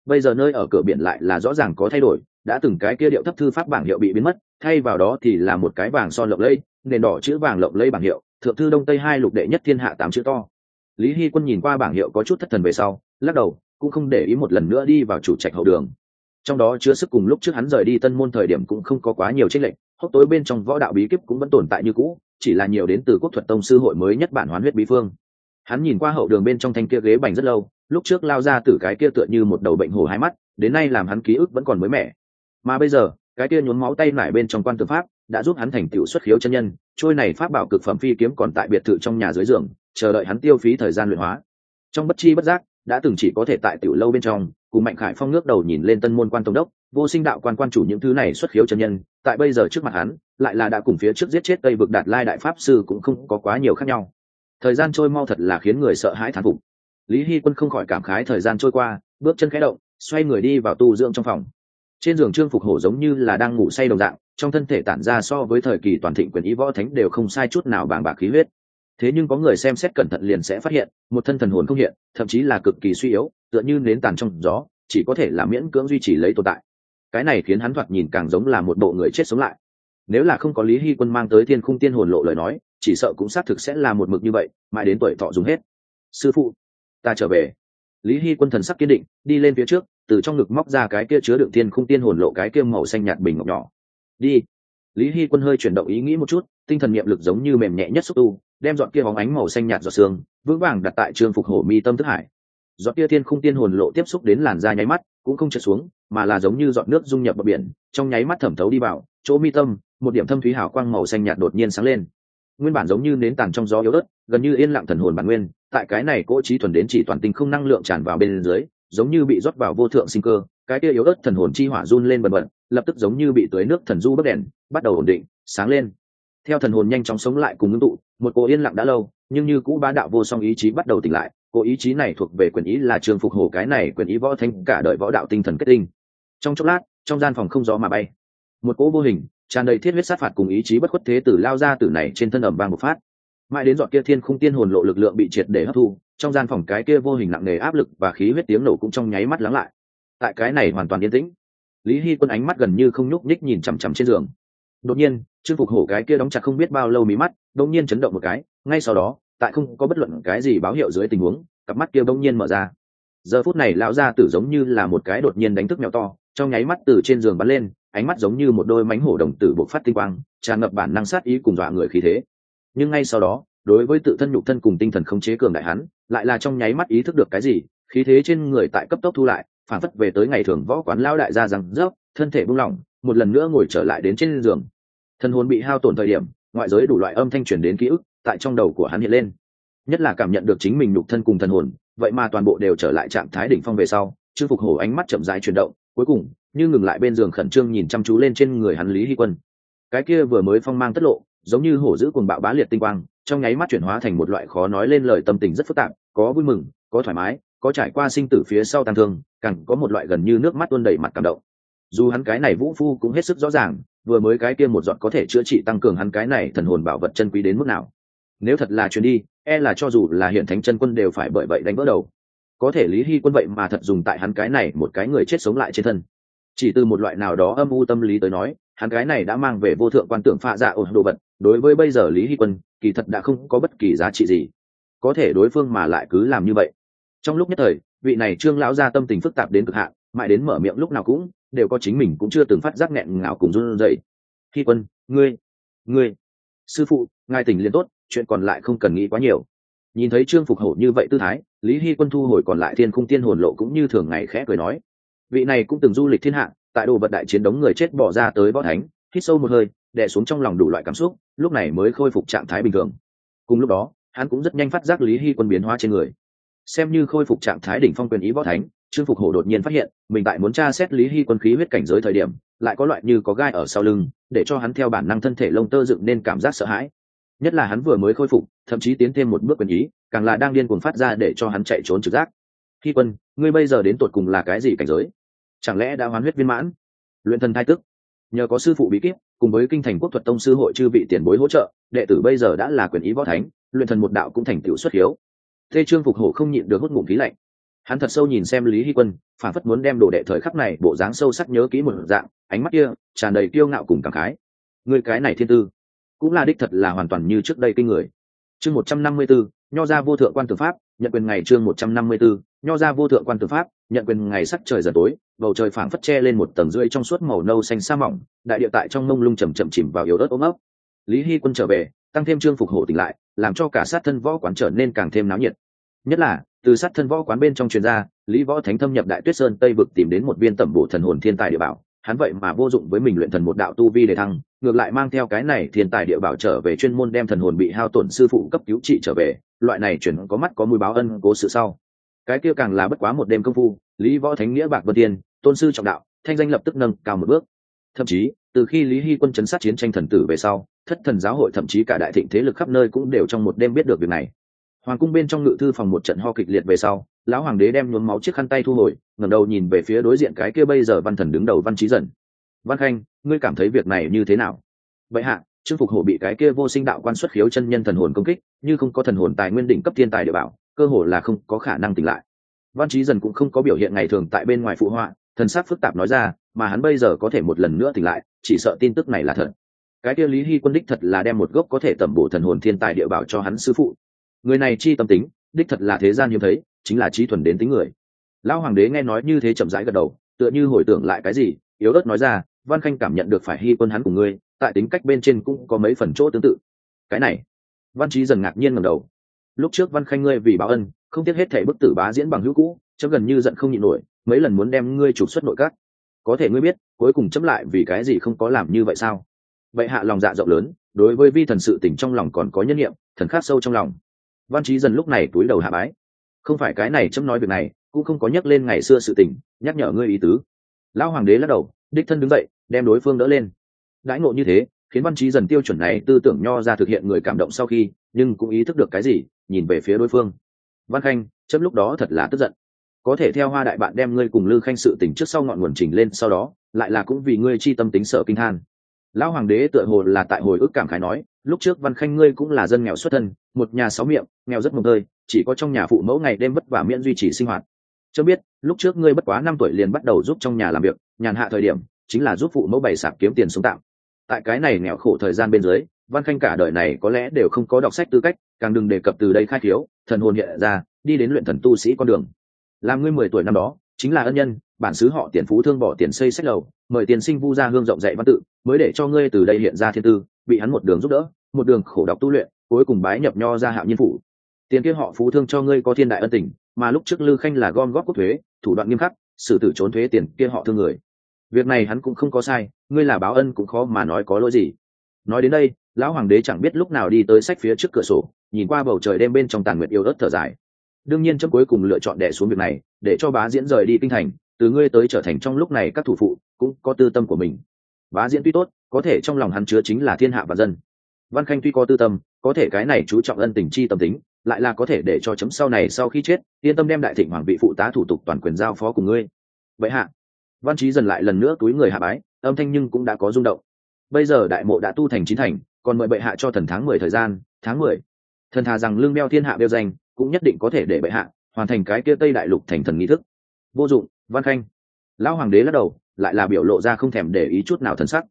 Bây giờ nơi ở cửa biển lại là rõ ràng có thay đổi, đã từng cái kia điệu thấp thư pháp bảng hiệu bị biến mất, thay vào đó thì là một cái vàng son lộng lẫy, nền đỏ chữ vàng lộng lẫy bảng hiệu, thượng thư đông tây hai lục đệ nhất thiên hạ tám chữ to. Lý hy quân nhìn qua bảng hiệu có chút thất thần về sau, lắc đầu cũng không để ý một lần nữa đi vào chủ trạch hậu đường. Trong đó chứa sức cùng lúc trước hắn rời đi tân môn thời điểm cũng không có quá nhiều tranh lệch, hốc tối bên trong võ đạo bí kíp cũng vẫn tồn tại như cũ, chỉ là nhiều đến từ quốc thuật tông sư hội mới nhất bản hoán huyết bí phương. Hắn nhìn qua hậu đường bên trong thanh kia ghế bành rất lâu, lúc trước lao ra từ cái kia tựa như một đầu bệnh hổ hai mắt, đến nay làm hắn ký ức vẫn còn mới mẻ. Mà bây giờ, cái kia nhốn máu tay nải bên trong quan tư pháp đã giúp hắn thành tựu xuất khiếu chân nhân, trôi này pháp bảo cực phẩm phi kiếm còn tại biệt thự trong nhà dưới giường, chờ đợi hắn tiêu phí thời gian luyện hóa. Trong bất chi bất giác đã từng chỉ có thể tại tiểu lâu bên trong, cùng mạnh khải phong ngước đầu nhìn lên tân môn quan tổng đốc, vô sinh đạo quan quan chủ những thứ này xuất khiếu chân nhân, tại bây giờ trước mặt hắn, lại là đã cùng phía trước giết chết tây vực đạt lai đại pháp sư cũng không có quá nhiều khác nhau. Thời gian trôi mau thật là khiến người sợ hãi thán phục. Lý hy quân không khỏi cảm khái thời gian trôi qua, bước chân khẽ động, xoay người đi vào tu dưỡng trong phòng. Trên giường trương phục hổ giống như là đang ngủ say đồng dạng, trong thân thể tản ra so với thời kỳ toàn thịnh quyền ý võ thánh đều không sai chút nào bàng bạc khí huyết thế nhưng có người xem xét cẩn thận liền sẽ phát hiện, một thân thần hồn không hiện, thậm chí là cực kỳ suy yếu, tựa như nến tàn trong gió, chỉ có thể là miễn cưỡng duy trì lấy tồn tại. Cái này khiến hắn thoạt nhìn càng giống là một bộ người chết sống lại. Nếu là không có lý hy quân mang tới thiên khung tiên hồn lộ lời nói, chỉ sợ cũng xác thực sẽ là một mực như vậy, mãi đến tuổi thọ dùng hết. Sư phụ, ta trở về. Lý hy quân thần sắc kiên định, đi lên phía trước, từ trong ngực móc ra cái kia chứa đựng Thiên khung tiên hồn lộ cái kia màu xanh nhạt bình ngọc nhỏ. Đi. Lý hy quân hơi chuyển động ý nghĩ một chút, tinh thần niệm lực giống như mềm nhẹ nhất xúc tu đem dọn kia bóng ánh màu xanh nhạt giọt xương vững vàng đặt tại trương phục hổ mi tâm thức hải. Giọt kia thiên khung tiên hồn lộ tiếp xúc đến làn da nháy mắt, cũng không trượt xuống, mà là giống như giọt nước dung nhập vào biển, trong nháy mắt thẩm thấu đi vào, chỗ mi tâm, một điểm thâm thúy hào quang màu xanh nhạt đột nhiên sáng lên. Nguyên bản giống như nến tàn trong gió yếu ớt, gần như yên lặng thần hồn bản nguyên, tại cái này cỗ trí thuần đến chỉ toàn tinh không năng lượng tràn vào bên dưới, giống như bị rót vào vô thượng sinh cơ, cái kia yếu ớt thần hồn chi hỏa run lên bần bật, lập tức giống như bị tưới nước thần du bất đèn, bắt đầu ổn định, sáng lên theo thần hồn nhanh chóng sống lại cùng ngưng tụ, một cô yên lặng đã lâu, nhưng như cũ bá đạo vô song ý chí bắt đầu tỉnh lại. Cô ý chí này thuộc về quyền ý là trường phục hồ cái này quyền ý võ thanh cả đời võ đạo tinh thần kết tinh. Trong chốc lát, trong gian phòng không gió mà bay. Một cỗ vô hình, tràn đầy thiết huyết sát phạt cùng ý chí bất khuất thế tử lao ra từ này trên thân ẩm vang một phát. Mãi đến dọn kia thiên khung tiên hồn lộ lực lượng bị triệt để hấp thu, trong gian phòng cái kia vô hình nặng nề áp lực và khí huyết tiếng nổ cũng trong nháy mắt lắng lại. Tại cái này hoàn toàn yên tĩnh, lý hy quân ánh mắt gần như không nhúc nhích nhìn chằm chằm trên giường đột nhiên, trương phục hổ cái kia đóng chặt không biết bao lâu mí mắt, đột nhiên chấn động một cái, ngay sau đó, tại không có bất luận cái gì báo hiệu dưới tình huống, cặp mắt kia bỗng nhiên mở ra. Giờ phút này lão gia tử giống như là một cái đột nhiên đánh thức mèo to, trong nháy mắt từ trên giường bắn lên, ánh mắt giống như một đôi mánh hổ đồng tử bộc phát tinh quang, tràn ngập bản năng sát ý cùng dọa người khí thế. Nhưng ngay sau đó, đối với tự thân nhục thân cùng tinh thần khống chế cường đại hắn, lại là trong nháy mắt ý thức được cái gì, khí thế trên người tại cấp tốc thu lại, phản phất về tới ngày thường võ quán lao đại gia rằng rớp thân thể buông lỏng một lần nữa ngồi trở lại đến trên giường. Thân hồn bị hao tổn thời điểm, ngoại giới đủ loại âm thanh truyền đến ký ức tại trong đầu của hắn hiện lên. Nhất là cảm nhận được chính mình nhục thân cùng thần hồn, vậy mà toàn bộ đều trở lại trạng thái đỉnh phong về sau chưng phục hổ ánh mắt chậm rãi chuyển động, cuối cùng, như ngừng lại bên giường khẩn trương nhìn chăm chú lên trên người hắn lý hy quân. Cái kia vừa mới phong mang tất lộ, giống như hổ dữ cuồng bạo bá liệt tinh quang, trong nháy mắt chuyển hóa thành một loại khó nói lên lời tâm tình rất phức tạp, có vui mừng, có thoải mái, có trải qua sinh tử phía sau tang thương, càng có một loại gần như nước mắt tuôn đầy mặt cảm động dù hắn cái này vũ phu cũng hết sức rõ ràng, vừa mới cái kia một dọn có thể chữa trị tăng cường hắn cái này thần hồn bảo vật chân quý đến mức nào. Nếu thật là chuyến đi e là cho dù là hiện thánh chân quân đều phải bởi vậy đánh vỡ đầu. Có thể lý hy quân vậy mà thật dùng tại hắn cái này một cái người chết sống lại trên thân. Chỉ từ một loại nào đó âm u tâm lý tới nói, hắn cái này đã mang về vô thượng quan tưởng pha dạ ổn đồ vật, đối với bây giờ lý hy quân, kỳ thật đã không có bất kỳ giá trị gì. Có thể đối phương mà lại cứ làm như vậy. Trong lúc nhất thời, vị này trương lão ra tâm tình phức tạp đến cực hạn, mãi đến mở miệng lúc nào cũng đều có chính mình cũng chưa từng phát giác nghẹn ngào cùng run rẩy. Khi quân, ngươi ngươi, sư phụ, ngài tỉnh liền tốt, chuyện còn lại không cần nghĩ quá nhiều. Nhìn thấy trương phục hổ như vậy tư thái, lý hy quân thu hồi còn lại thiên khung tiên hồn lộ cũng như thường ngày khẽ cười nói. Vị này cũng từng du lịch thiên hạ, tại đồ vật đại chiến đống người chết bỏ ra tới võ thánh, hít sâu một hơi, đè xuống trong lòng đủ loại cảm xúc, lúc này mới khôi phục trạng thái bình thường. Cùng lúc đó, hắn cũng rất nhanh phát giác lý hy quân biến hóa trên người xem như khôi phục trạng thái đỉnh phong quyền ý võ thánh, trương phục hổ đột nhiên phát hiện, mình tại muốn tra xét lý hy quân khí huyết cảnh giới thời điểm, lại có loại như có gai ở sau lưng, để cho hắn theo bản năng thân thể lông tơ dựng nên cảm giác sợ hãi. Nhất là hắn vừa mới khôi phục, thậm chí tiến thêm một bước quyền ý, càng là đang điên cuồng phát ra để cho hắn chạy trốn trực giác. Hy quân, ngươi bây giờ đến tột cùng là cái gì cảnh giới? Chẳng lẽ đã hoán huyết viên mãn? Luyện thần thai tức. Nhờ có sư phụ bí kíp, cùng với kinh thành quốc thuật tông sư hội chư vị tiền bối hỗ trợ, đệ tử bây giờ đã là quyền ý võ thánh, luyện thần một đạo cũng thành tựu xuất hiếu tê Trương Phục Hổ không nhịn được hút ngụm khí lạnh. Hắn thật sâu nhìn xem Lý Hy Quân, phản phất muốn đem đồ đệ thời khắc này bộ dáng sâu sắc nhớ kỹ một dạng, ánh mắt kia tràn đầy kiêu ngạo cùng cảm khái. Người cái này thiên tư, cũng là đích thật là hoàn toàn như trước đây kinh người. Chương 154, nho ra vô thượng quan tử pháp, nhận quyền ngày chương 154, nho ra vô thượng quan tử pháp, nhận quyền ngày sắc trời dần tối, bầu trời phảng phất che lên một tầng rưỡi trong suốt màu nâu xanh sa mỏng, đại địa tại trong mông lung chậm chậm chìm vào yếu ớt ôm ấp. Lý Hy Quân trở về, tăng thêm Trương Phục Hổ tỉnh lại, làm cho cả sát thân võ quán trở nên càng thêm náo nhiệt. Nhất là từ sát thân võ quán bên trong truyền ra lý võ thánh thâm nhập đại tuyết sơn tây vực tìm đến một viên tẩm bổ thần hồn thiên tài địa bảo hắn vậy mà vô dụng với mình luyện thần một đạo tu vi để thăng ngược lại mang theo cái này thiên tài địa bảo trở về chuyên môn đem thần hồn bị hao tổn sư phụ cấp cứu trị trở về loại này chuyển có mắt có mùi báo ân cố sự sau. Cái kia càng là bất quá một đêm công phu lý võ thánh nghĩa bạc vân tiên tôn sư trọng đạo thanh danh lập tức nâng cao một bước. Thậm chí từ khi lý hy quân chấn sát chiến tranh thần tử về sau, thất thần giáo hội thậm chí cả đại thịnh thế lực khắp nơi cũng đều trong một đêm biết được việc này. Hoàng cung bên trong ngự thư phòng một trận ho kịch liệt về sau, lão hoàng đế đem nhuốm máu chiếc khăn tay thu hồi, ngẩng đầu nhìn về phía đối diện cái kia bây giờ văn thần đứng đầu văn trí dần. Văn khanh, ngươi cảm thấy việc này như thế nào? Vậy hạ chưng phục hổ bị cái kia vô sinh đạo quan xuất khiếu chân nhân thần hồn công kích, như không có thần hồn tài nguyên đỉnh cấp thiên tài địa bảo, cơ hồ là không có khả năng tỉnh lại. Văn trí dần cũng không có biểu hiện ngày thường tại bên ngoài phụ họa thần sắc phức tạp nói ra, mà hắn bây giờ có thể một lần nữa tỉnh lại, chỉ sợ tin tức này là thật. Cái kia lý hy quân đích thật là đem một gốc có thể tẩm bổ thần hồn thiên tài địa bảo cho hắn sư phụ. Người này chi tâm tính, đích thật là thế gian hiếm thấy, chính là trí thuần đến tính người. Lão hoàng đế nghe nói như thế chậm rãi gật đầu, tựa như hồi tưởng lại cái gì, yếu ớt nói ra, văn khanh cảm nhận được phải hy quân hắn của ngươi, tại tính cách bên trên cũng có mấy phần chỗ tương tự. Cái này, văn trí dần ngạc nhiên ngầm đầu. Lúc trước văn khanh ngươi vì báo ân, không tiếc hết thể bức tử bá diễn bằng hữu cũ chấm gần như giận không nhịn nổi mấy lần muốn đem ngươi trục xuất nội các. Có thể ngươi biết, cuối cùng chấm lại vì cái gì không có làm như vậy sao? Vậy hạ lòng dạ rộng lớn, đối với vi thần sự tỉnh trong lòng còn có nhân nghiệm thần khát sâu trong lòng. Văn trí dần lúc này túi đầu hạ bái. Không phải cái này chấm nói việc này, cũng không có nhắc lên ngày xưa sự tình, nhắc nhở ngươi ý tứ. Lão hoàng đế lắc đầu, đích thân đứng dậy, đem đối phương đỡ lên. Đãi ngộ như thế, khiến văn trí dần tiêu chuẩn này tư tưởng nho ra thực hiện người cảm động sau khi, nhưng cũng ý thức được cái gì, nhìn về phía đối phương. Văn khanh, chấm lúc đó thật là tức giận có thể theo hoa đại bạn đem ngươi cùng lư khanh sự tỉnh trước sau ngọn nguồn trình lên, sau đó, lại là cũng vì ngươi chi tâm tính sở kinh than. Lão hoàng đế tựa hồ là tại hồi ức cảm khái nói, lúc trước văn khanh ngươi cũng là dân nghèo xuất thân, một nhà sáu miệng, nghèo rất mồm tơi, chỉ có trong nhà phụ mẫu ngày đêm vất vả miễn duy trì sinh hoạt. Cho biết, lúc trước ngươi bất quá năm tuổi liền bắt đầu giúp trong nhà làm việc, nhàn hạ thời điểm, chính là giúp phụ mẫu bày sạp kiếm tiền sống tạm. Tại cái này nghèo khổ thời gian bên dưới, văn khanh cả đời này có lẽ đều không có đọc sách tư cách, càng đừng đề cập từ đây khai thiếu, thần hồn hiện ra, đi đến luyện thần tu sĩ con đường làm ngươi mười tuổi năm đó, chính là ân nhân, bản xứ họ tiền phú thương bỏ tiền xây sách lầu, mời tiền sinh vu ra hương rộng dạy văn tự, mới để cho ngươi từ đây hiện ra thiên tư, bị hắn một đường giúp đỡ, một đường khổ đọc tu luyện, cuối cùng bái nhập nho ra hạo nhiên phủ. Tiền kia họ phú thương cho ngươi có thiên đại ân tình, mà lúc trước lư khanh là gom góp quốc thuế, thủ đoạn nghiêm khắc, xử tử trốn thuế tiền kia họ thương người. Việc này hắn cũng không có sai, ngươi là báo ân cũng khó mà nói có lỗi gì. Nói đến đây, lão hoàng đế chẳng biết lúc nào đi tới sách phía trước cửa sổ, nhìn qua bầu trời đêm bên trong tàn nguyệt yêu ớt thở dài đương nhiên chấm cuối cùng lựa chọn đẻ xuống việc này, để cho bá diễn rời đi kinh thành, từ ngươi tới trở thành trong lúc này các thủ phụ, cũng có tư tâm của mình. Bá diễn tuy tốt, có thể trong lòng hắn chứa chính là thiên hạ và dân. Văn khanh tuy có tư tâm, có thể cái này chú trọng ân tình chi tâm tính, lại là có thể để cho chấm sau này sau khi chết, yên tâm đem đại thịnh hoàng vị phụ tá thủ tục toàn quyền giao phó cùng ngươi. Vậy hạ, văn trí dần lại lần nữa túi người hạ bái, âm thanh nhưng cũng đã có rung động. Bây giờ đại mộ đã tu thành chín thành, còn mời bệ hạ cho thần tháng mười thời gian, tháng mười. Thần thà rằng lương đeo thiên hạ bêu danh cũng nhất định có thể để bệ hạ hoàn thành cái kia tây đại lục thành thần nghi thức. Vô dụng, văn khanh. Lão hoàng đế lắc đầu, lại là biểu lộ ra không thèm để ý chút nào thần sắc.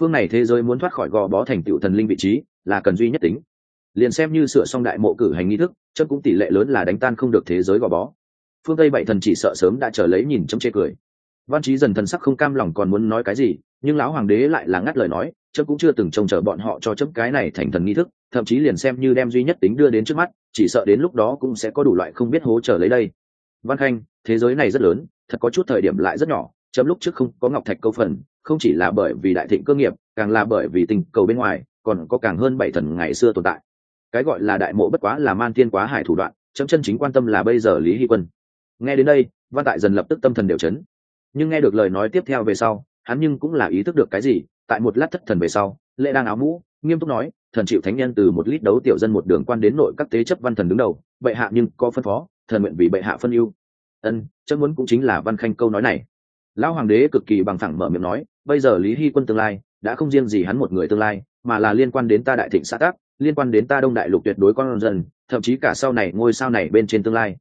Phương này thế giới muốn thoát khỏi gò bó thành tựu thần linh vị trí, là cần duy nhất tính. Liền xem như sửa xong đại mộ cử hành nghi thức chân cũng tỷ lệ lớn là đánh tan không được thế giới gò bó. Phương tây bảy thần chỉ sợ sớm đã trở lấy nhìn chấm chê cười. Văn trí dần thần sắc không cam lòng còn muốn nói cái gì, nhưng lão hoàng đế lại là ngắt lời nói, chấm cũng chưa từng trông chờ bọn họ cho chấm cái này thành thần nghi thức thậm chí liền xem như đem duy nhất tính đưa đến trước mắt, chỉ sợ đến lúc đó cũng sẽ có đủ loại không biết hố trở lấy đây. Văn khanh, thế giới này rất lớn, thật có chút thời điểm lại rất nhỏ, chấm lúc trước không có ngọc thạch câu phần, không chỉ là bởi vì đại thịnh cơ nghiệp, càng là bởi vì tình cầu bên ngoài, còn có càng hơn bảy thần ngày xưa tồn tại. Cái gọi là đại mộ bất quá là man thiên quá hải thủ đoạn, chấm chân chính quan tâm là bây giờ lý hy quân. Nghe đến đây, văn tại dần lập tức tâm thần đều chấn. Nhưng nghe được lời nói tiếp theo về sau, hắn nhưng cũng là ý thức được cái gì, tại một lát thất thần về sau, lệ đang áo mũ, nghiêm túc nói thần chịu thánh nhân từ một lít đấu tiểu dân một đường quan đến nội các tế chấp văn thần đứng đầu, bệ hạ nhưng có phân phó, thần nguyện vì bệ hạ phân ưu. Ân chấm muốn cũng chính là văn khanh câu nói này. Lão hoàng đế cực kỳ bằng thẳng mở miệng nói, bây giờ lý hy quân tương lai, đã không riêng gì hắn một người tương lai, mà là liên quan đến ta đại thịnh xã tác, liên quan đến ta đông đại lục tuyệt đối con dân, thậm chí cả sau này ngôi sao này bên trên tương lai.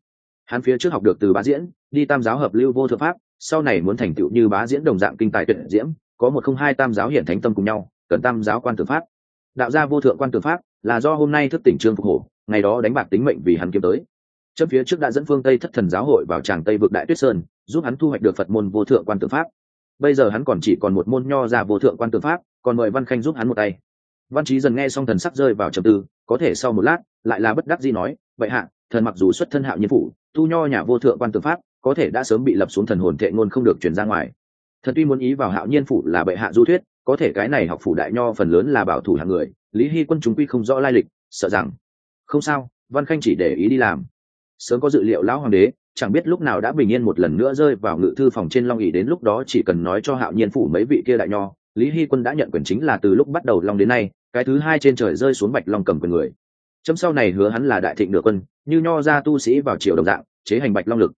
Hắn phía trước học được từ bá diễn, đi tam giáo hợp lưu vô thượng pháp, sau này muốn thành tựu như bá diễn đồng dạng kinh tài tuyệt diễm, có một không hai tam giáo hiển thánh tâm cùng nhau, cần tam giáo quan tử pháp đạo gia vô thượng quan tường pháp, là do hôm nay thức tỉnh trương phục hổ, ngày đó đánh bạc tính mệnh vì hắn kiếm tới. Chấm phía trước đã dẫn phương tây thất thần giáo hội vào tràng tây vực đại tuyết sơn, giúp hắn thu hoạch được phật môn vô thượng quan tường pháp. Bây giờ hắn còn chỉ còn một môn nho ra vô thượng quan tường pháp, còn mời văn khanh giúp hắn một tay. Văn trí dần nghe xong thần sắc rơi vào trầm tư, có thể sau một lát, lại là bất đắc gì nói vậy hạ, thần mặc dù xuất thân hạo nhiên phủ tu nho nhà vô thượng quan tường pháp, có thể đã sớm bị lập xuống thần hồn thệ ngôn không được chuyển ra ngoài. Thần tuy muốn ý vào hạo nhiên phủ là bệ hạ du thuyết có thể cái này học phủ đại nho phần lớn là bảo thủ hạng người, lý hy quân chúng quy không rõ lai lịch, sợ rằng, không sao, văn khanh chỉ để ý đi làm. Sớm có dự liệu lão hoàng đế, chẳng biết lúc nào đã bình yên một lần nữa rơi vào ngự thư phòng trên long ỉ đến lúc đó chỉ cần nói cho hạo nhiên phủ mấy vị kia đại nho, lý hy quân đã nhận quyền chính là từ lúc bắt đầu long đến nay, cái thứ hai trên trời rơi xuống bạch long cầm quyền người. Chấm sau này hứa hắn là đại thịnh nửa quân, như nho ra tu sĩ vào triều đồng dạng, chế hành bạch long lực.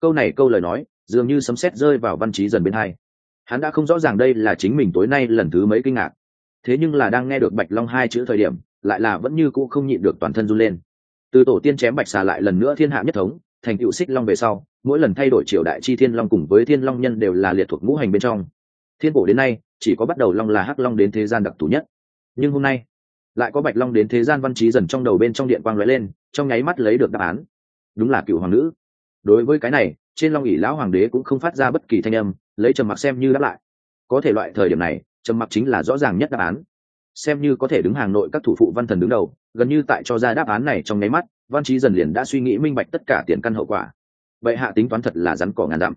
Câu này câu lời nói, dường như sấm sét rơi vào văn trí dần bên hai hắn đã không rõ ràng đây là chính mình tối nay lần thứ mấy kinh ngạc. Thế nhưng là đang nghe được bạch long hai chữ thời điểm, lại là vẫn như cũ không nhịn được toàn thân run lên. Từ tổ tiên chém bạch xà lại lần nữa thiên hạ nhất thống, thành cựu xích long về sau, mỗi lần thay đổi triều đại chi thiên long cùng với thiên long nhân đều là liệt thuộc ngũ hành bên trong. Thiên cổ đến nay, chỉ có bắt đầu long là hắc long đến thế gian đặc thù nhất. Nhưng hôm nay, lại có bạch long đến thế gian văn trí dần trong đầu bên trong điện quang lóe lên, trong nháy mắt lấy được đáp án. Đúng là cựu hoàng nữ. Đối với cái này, trên long ỉ lão hoàng đế cũng không phát ra bất kỳ thanh âm lấy trầm mặc xem như đáp lại. Có thể loại thời điểm này, trầm mặc chính là rõ ràng nhất đáp án. Xem như có thể đứng hàng nội các thủ phụ văn thần đứng đầu, gần như tại cho ra đáp án này trong nháy mắt, văn trí dần liền đã suy nghĩ minh bạch tất cả tiền căn hậu quả. Vậy hạ tính toán thật là rắn cỏ ngàn dặm.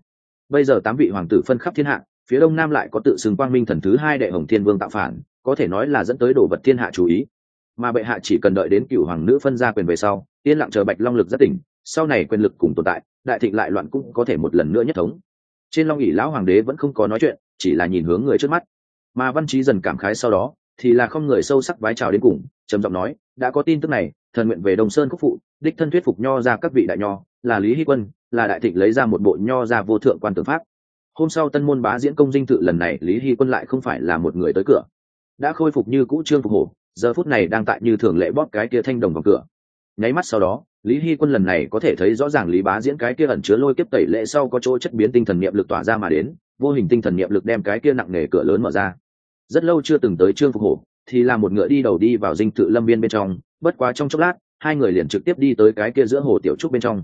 Bây giờ tám vị hoàng tử phân khắp thiên hạ, phía đông nam lại có tự xưng quang minh thần thứ hai đệ hồng thiên vương tạo phản, có thể nói là dẫn tới đồ vật thiên hạ chú ý. Mà bệ hạ chỉ cần đợi đến cựu hoàng nữ phân ra quyền về sau, yên lặng chờ bạch long lực rất tỉnh, sau này quyền lực cùng tồn tại, đại thịnh lại loạn cũng có thể một lần nữa nhất thống trên long ỉ lão hoàng đế vẫn không có nói chuyện, chỉ là nhìn hướng người trước mắt. Mà văn trí dần cảm khái sau đó, thì là không người sâu sắc vái chào đến cùng, trầm giọng nói, đã có tin tức này, thần nguyện về đồng sơn quốc phụ, đích thân thuyết phục nho ra các vị đại nho, là lý hy quân, là đại thịnh lấy ra một bộ nho ra vô thượng quan tư pháp. Hôm sau tân môn bá diễn công dinh tự lần này lý hy quân lại không phải là một người tới cửa. Đã khôi phục như cũ trương phục hổ, giờ phút này đang tại như thường lệ bóp cái kia thanh đồng vào cửa. Nháy mắt sau đó lý hy quân lần này có thể thấy rõ ràng lý bá diễn cái kia ẩn chứa lôi kiếp tẩy lệ sau có chỗ chất biến tinh thần niệm lực tỏa ra mà đến, vô hình tinh thần niệm lực đem cái kia nặng nề cửa lớn mở ra. Rất lâu chưa từng tới trương phục hổ, thì là một ngựa đi đầu đi vào dinh tự lâm viên bên trong, bất quá trong chốc lát, hai người liền trực tiếp đi tới cái kia giữa hồ tiểu trúc bên trong.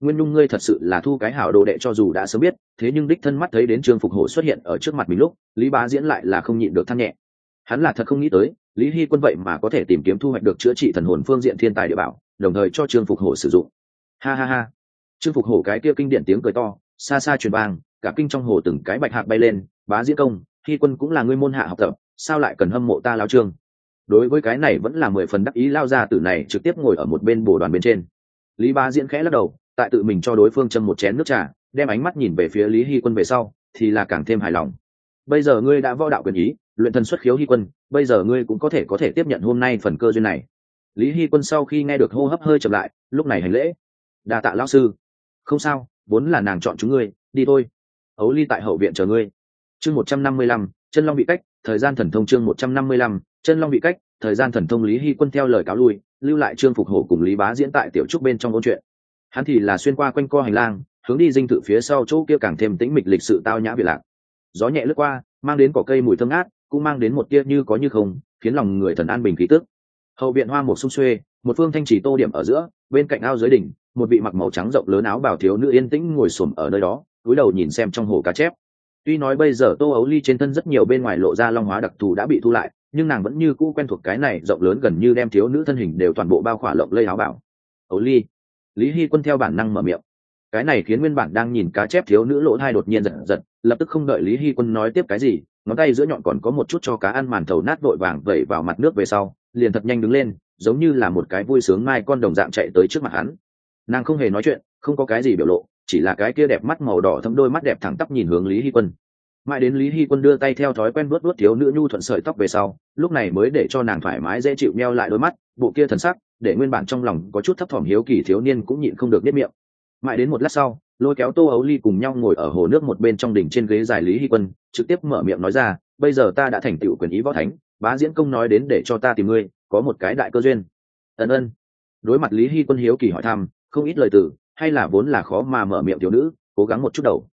Nguyên nhung ngươi thật sự là thu cái hảo đồ đệ cho dù đã sớm biết, thế nhưng đích thân mắt thấy đến trương phục hổ xuất hiện ở trước mặt mình lúc, lý bá diễn lại là không nhịn được thăng nhẹ. Hắn là thật không nghĩ tới, lý hy quân vậy mà có thể tìm kiếm thu hoạch được chữa trị thần hồn phương diện thiên tài địa bảo đồng thời cho trương phục hổ sử dụng. Ha ha ha. Trương phục hổ cái kia kinh điển tiếng cười to, xa xa truyền vang, cả kinh trong hồ từng cái bạch hạc bay lên, bá diễn công, khi quân cũng là ngươi môn hạ học tập, sao lại cần hâm mộ ta lao trương? Đối với cái này vẫn là mười phần đắc ý lao ra từ này trực tiếp ngồi ở một bên bồ đoàn bên trên. Lý bá diễn khẽ lắc đầu, tại tự mình cho đối phương châm một chén nước trà, đem ánh mắt nhìn về phía lý hy quân về sau, thì là càng thêm hài lòng. Bây giờ ngươi đã võ đạo quyền ý, luyện thần xuất khiếu hy quân, bây giờ ngươi cũng có thể có thể tiếp nhận hôm nay phần cơ duyên này lý hy quân sau khi nghe được hô hấp hơi chậm lại, lúc này hành lễ. Đa tạ lão sư. Không sao, vốn là nàng chọn chúng ngươi, đi thôi. Ấu ly tại hậu viện chờ ngươi. Chương một trăm năm mươi lăm, chân long bị cách, thời gian thần thông chương một trăm năm mươi lăm, chân long bị cách, thời gian thần thông lý hy quân theo lời cáo lui, lưu lại trương phục hổ cùng lý bá diễn tại tiểu trúc bên trong câu chuyện. Hắn thì là xuyên qua quanh co hành lang, hướng đi dinh thự phía sau chỗ kia càng thêm tĩnh mịch lịch sự tao nhã việt lạc. Gió nhẹ lướt qua, mang đến cỏ cây mùi thơm ngát, cũng mang đến một tia như có như không, khiến lòng người thần an bình khí tức hậu viện hoa một sung xuê, một phương thanh chỉ tô điểm ở giữa, bên cạnh ao dưới đỉnh, một vị mặc màu trắng rộng lớn áo bảo thiếu nữ yên tĩnh ngồi xổm ở nơi đó cúi đầu nhìn xem trong hồ cá chép. Tuy nói bây giờ tô ấu ly trên thân rất nhiều bên ngoài lộ ra long hóa đặc thù đã bị thu lại, nhưng nàng vẫn như cũ quen thuộc cái này rộng lớn gần như đem thiếu nữ thân hình đều toàn bộ bao khỏa lộng lây áo bảo ấu ly, lý hy quân theo bản năng mở miệng. Cái này khiến nguyên bản đang nhìn cá chép thiếu nữ lỗ thai đột nhiên giật giật, lập tức không đợi lý hy quân nói tiếp cái gì, ngón tay giữa nhọn còn có một chút cho cá ăn màn thầu nát vội vàng vẩy vào mặt nước về sau liền thật nhanh đứng lên, giống như là một cái vui sướng mai con đồng dạng chạy tới trước mặt hắn. Nàng không hề nói chuyện, không có cái gì biểu lộ, chỉ là cái kia đẹp mắt màu đỏ thấm đôi mắt đẹp thẳng tắp nhìn hướng lý hy quân. Mãi đến lý hy quân đưa tay theo thói quen vuốt vuốt thiếu nữ nhu thuận sợi tóc về sau, lúc này mới để cho nàng thoải mái dễ chịu meo lại đôi mắt, bộ kia thần sắc, để nguyên bản trong lòng có chút thấp thỏm hiếu kỳ thiếu niên cũng nhịn không được nếp miệng. Mãi đến một lát sau, lôi kéo tô ấu ly cùng nhau ngồi ở hồ nước một bên trong đỉnh trên ghế dài lý hy quân, trực tiếp mở miệng nói ra, bây giờ ta đã thành tựu quyền ý võ thánh bá diễn công nói đến để cho ta tìm ngươi, có một cái đại cơ duyên. Ân ân. Đối mặt lý hy quân hiếu kỳ hỏi thăm, không ít lời từ, hay là vốn là khó mà mở miệng thiếu nữ, cố gắng một chút đầu.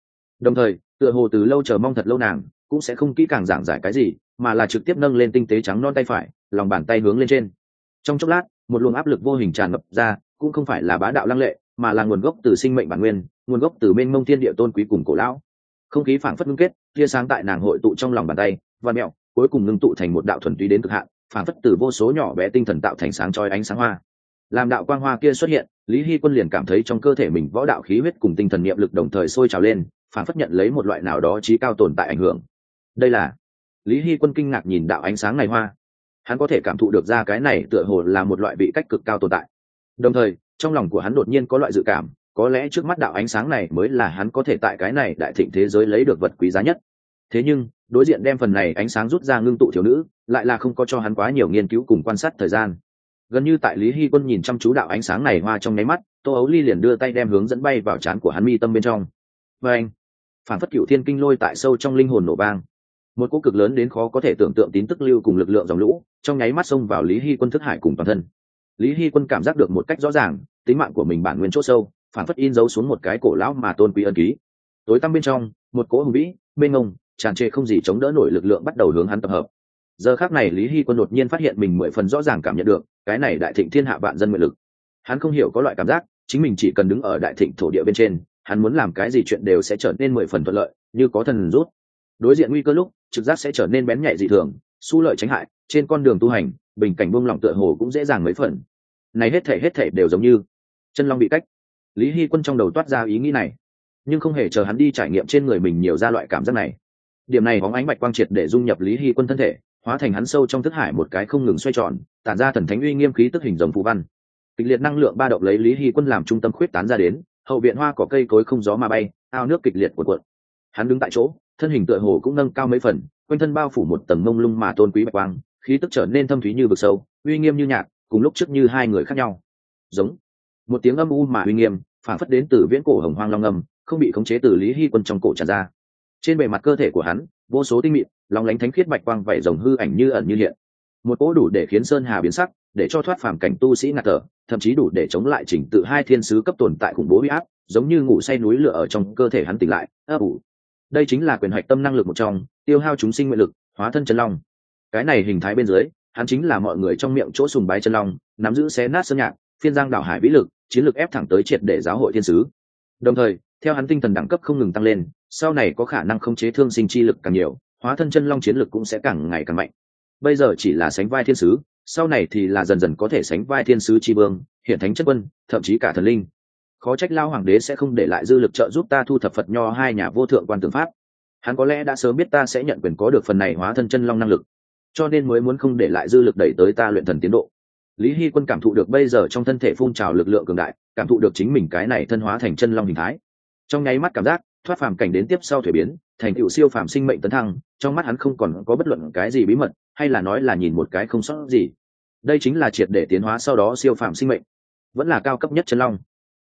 Đồng thời, tựa hồ từ lâu chờ mong thật lâu nàng, cũng sẽ không kỹ càng giảng giải cái gì, mà là trực tiếp nâng lên tinh tế trắng non tay phải, lòng bàn tay hướng lên trên. Trong chốc lát, một luồng áp lực vô hình tràn ngập ra, cũng không phải là bá đạo lăng lệ, mà là nguồn gốc từ sinh mệnh bản nguyên, nguồn gốc từ mênh mông thiên địa tôn quý cùng cổ lão. Không khí phảng phất ngưng kết, tia sáng tại nàng hội tụ trong lòng bàn tay và mẹo cuối cùng ngưng tụ thành một đạo thuần túy đến cực hạn, phản phất từ vô số nhỏ bé tinh thần tạo thành sáng trói ánh sáng hoa. Làm đạo quang hoa kia xuất hiện, lý hy quân liền cảm thấy trong cơ thể mình võ đạo khí huyết cùng tinh thần niệm lực đồng thời sôi trào lên, phản phất nhận lấy một loại nào đó trí cao tồn tại ảnh hưởng. Đây là lý hy quân kinh ngạc nhìn đạo ánh sáng này hoa. Hắn có thể cảm thụ được ra cái này tựa hồ là một loại vị cách cực cao tồn tại. Đồng thời, trong lòng của hắn đột nhiên có loại dự cảm, có lẽ trước mắt đạo ánh sáng này mới là hắn có thể tại cái này đại thịnh thế giới lấy được vật quý giá nhất. Thế nhưng đối diện đem phần này ánh sáng rút ra ngưng tụ thiếu nữ, lại là không có cho hắn quá nhiều nghiên cứu cùng quan sát thời gian. Gần như tại lý hy quân nhìn chăm chú đạo ánh sáng này hoa trong nháy mắt, tô ấu ly liền đưa tay đem hướng dẫn bay vào trán của hắn mi tâm bên trong. Và anh, phản phất cựu thiên kinh lôi tại sâu trong linh hồn nổ bang một cỗ cực lớn đến khó có thể tưởng tượng tín tức lưu cùng lực lượng dòng lũ, trong nháy mắt xông vào lý hy quân thức hải cùng toàn thân. Lý hy quân cảm giác được một cách rõ ràng, tính mạng của mình bản nguyên c h ỗ sâu, phản phất in dấu xuống một cái cổ lão mà tôn quý ân ký. Tối tăm bên trong, một cỗ hùng vĩ bên ngông tràn trề không gì chống đỡ nổi lực lượng bắt đầu hướng hắn tập hợp. Giờ khác này lý hy quân đột nhiên phát hiện mình mười phần rõ ràng cảm nhận được, cái này đại thịnh thiên hạ vạn dân nguyện lực. Hắn không hiểu có loại cảm giác, chính mình chỉ cần đứng ở đại thịnh thổ địa bên trên, hắn muốn làm cái gì chuyện đều sẽ trở nên mười phần thuận lợi, như có thần rút. Đối diện nguy cơ lúc, trực giác sẽ trở nên bén nhạy dị thường su lợi tránh hại, trên con đường tu hành, bình cảnh buông lỏng tựa hồ cũng dễ dàng mấy phần. Này hết thể hết thể đều giống như chân long bị cách. Lý hy quân trong đầu toát ra ý nghĩ này, nhưng không hề chờ hắn đi trải nghiệm trên người mình nhiều ra loại cảm giác này điểm này bóng ánh bạch quang triệt để dung nhập lý hy quân thân thể, hóa thành hắn sâu trong thức hải một cái không ngừng xoay tròn, tản ra thần thánh uy nghiêm khí tức hình dòng phù văn. Kịch liệt năng lượng ba động lấy lý hy quân làm trung tâm khuyết tán ra đến, hậu viện hoa có cây cối không gió mà bay, ao nước kịch liệt cuộn cuộn. Hắn đứng tại chỗ, thân hình tựa hồ cũng nâng cao mấy phần, quanh thân bao phủ một tầng mông lung mà tôn quý bạch quang, khí tức trở nên thâm thúy như vực sâu, uy nghiêm như nhạc, cùng lúc trước như hai người khác nhau. Giống. Một tiếng âm u mà uy nghiêm phản phất đến từ viễn cổ hồng hoang long âm, không bị khống chế từ lý hy quân trong cổ tràn ra trên bề mặt cơ thể của hắn, vô số tinh mịn lòng lánh thánh khiết bạch quang vẩy rồng hư ảnh như ẩn như hiện. Một cỗ đủ để khiến sơn hà biến sắc, để cho thoát phàm cảnh tu sĩ ngạt thở, thậm chí đủ để chống lại chỉnh tự hai thiên sứ cấp tồn tại khủng bố huy áp, giống như ngủ say núi lửa ở trong cơ thể hắn tỉnh lại. Ấp ủ. Đây chính là quyền hoạch tâm năng lực một trong, tiêu hao chúng sinh nguyện lực, hóa thân chân long. Cái này hình thái bên dưới, hắn chính là mọi người trong miệng chỗ sùng bái chân long, nắm giữ xé nát sơn nhạc, phiên giang đảo hải vĩ lực, chiến lược ép thẳng tới triệt để giáo hội thiên sứ. Đồng thời theo hắn tinh thần đẳng cấp không ngừng tăng lên, sau này có khả năng khống chế thương sinh chi lực càng nhiều, hóa thân chân long chiến lực cũng sẽ càng ngày càng mạnh. Bây giờ chỉ là sánh vai thiên sứ, sau này thì là dần dần có thể sánh vai thiên sứ tri vương, hiện thánh chất quân, thậm chí cả thần linh. Khó trách lao hoàng đế sẽ không để lại dư lực trợ giúp ta thu thập phật nho hai nhà vô thượng quan tưởng pháp. Hắn có lẽ đã sớm biết ta sẽ nhận quyền có được phần này hóa thân chân long năng lực, cho nên mới muốn không để lại dư lực đẩy tới ta luyện thần tiến độ. Lý hy quân cảm thụ được bây giờ trong thân thể phun trào lực lượng cường đại, cảm thụ được chính mình cái này thân hóa thành chân long hình thái trong nháy mắt cảm giác, thoát phàm cảnh đến tiếp sau thuế biến, thành tựu siêu phàm sinh mệnh tấn thăng, trong mắt hắn không còn có bất luận cái gì bí mật, hay là nói là nhìn một cái không sót gì. Đây chính là triệt để tiến hóa sau đó siêu phàm sinh mệnh. Vẫn là cao cấp nhất chân long.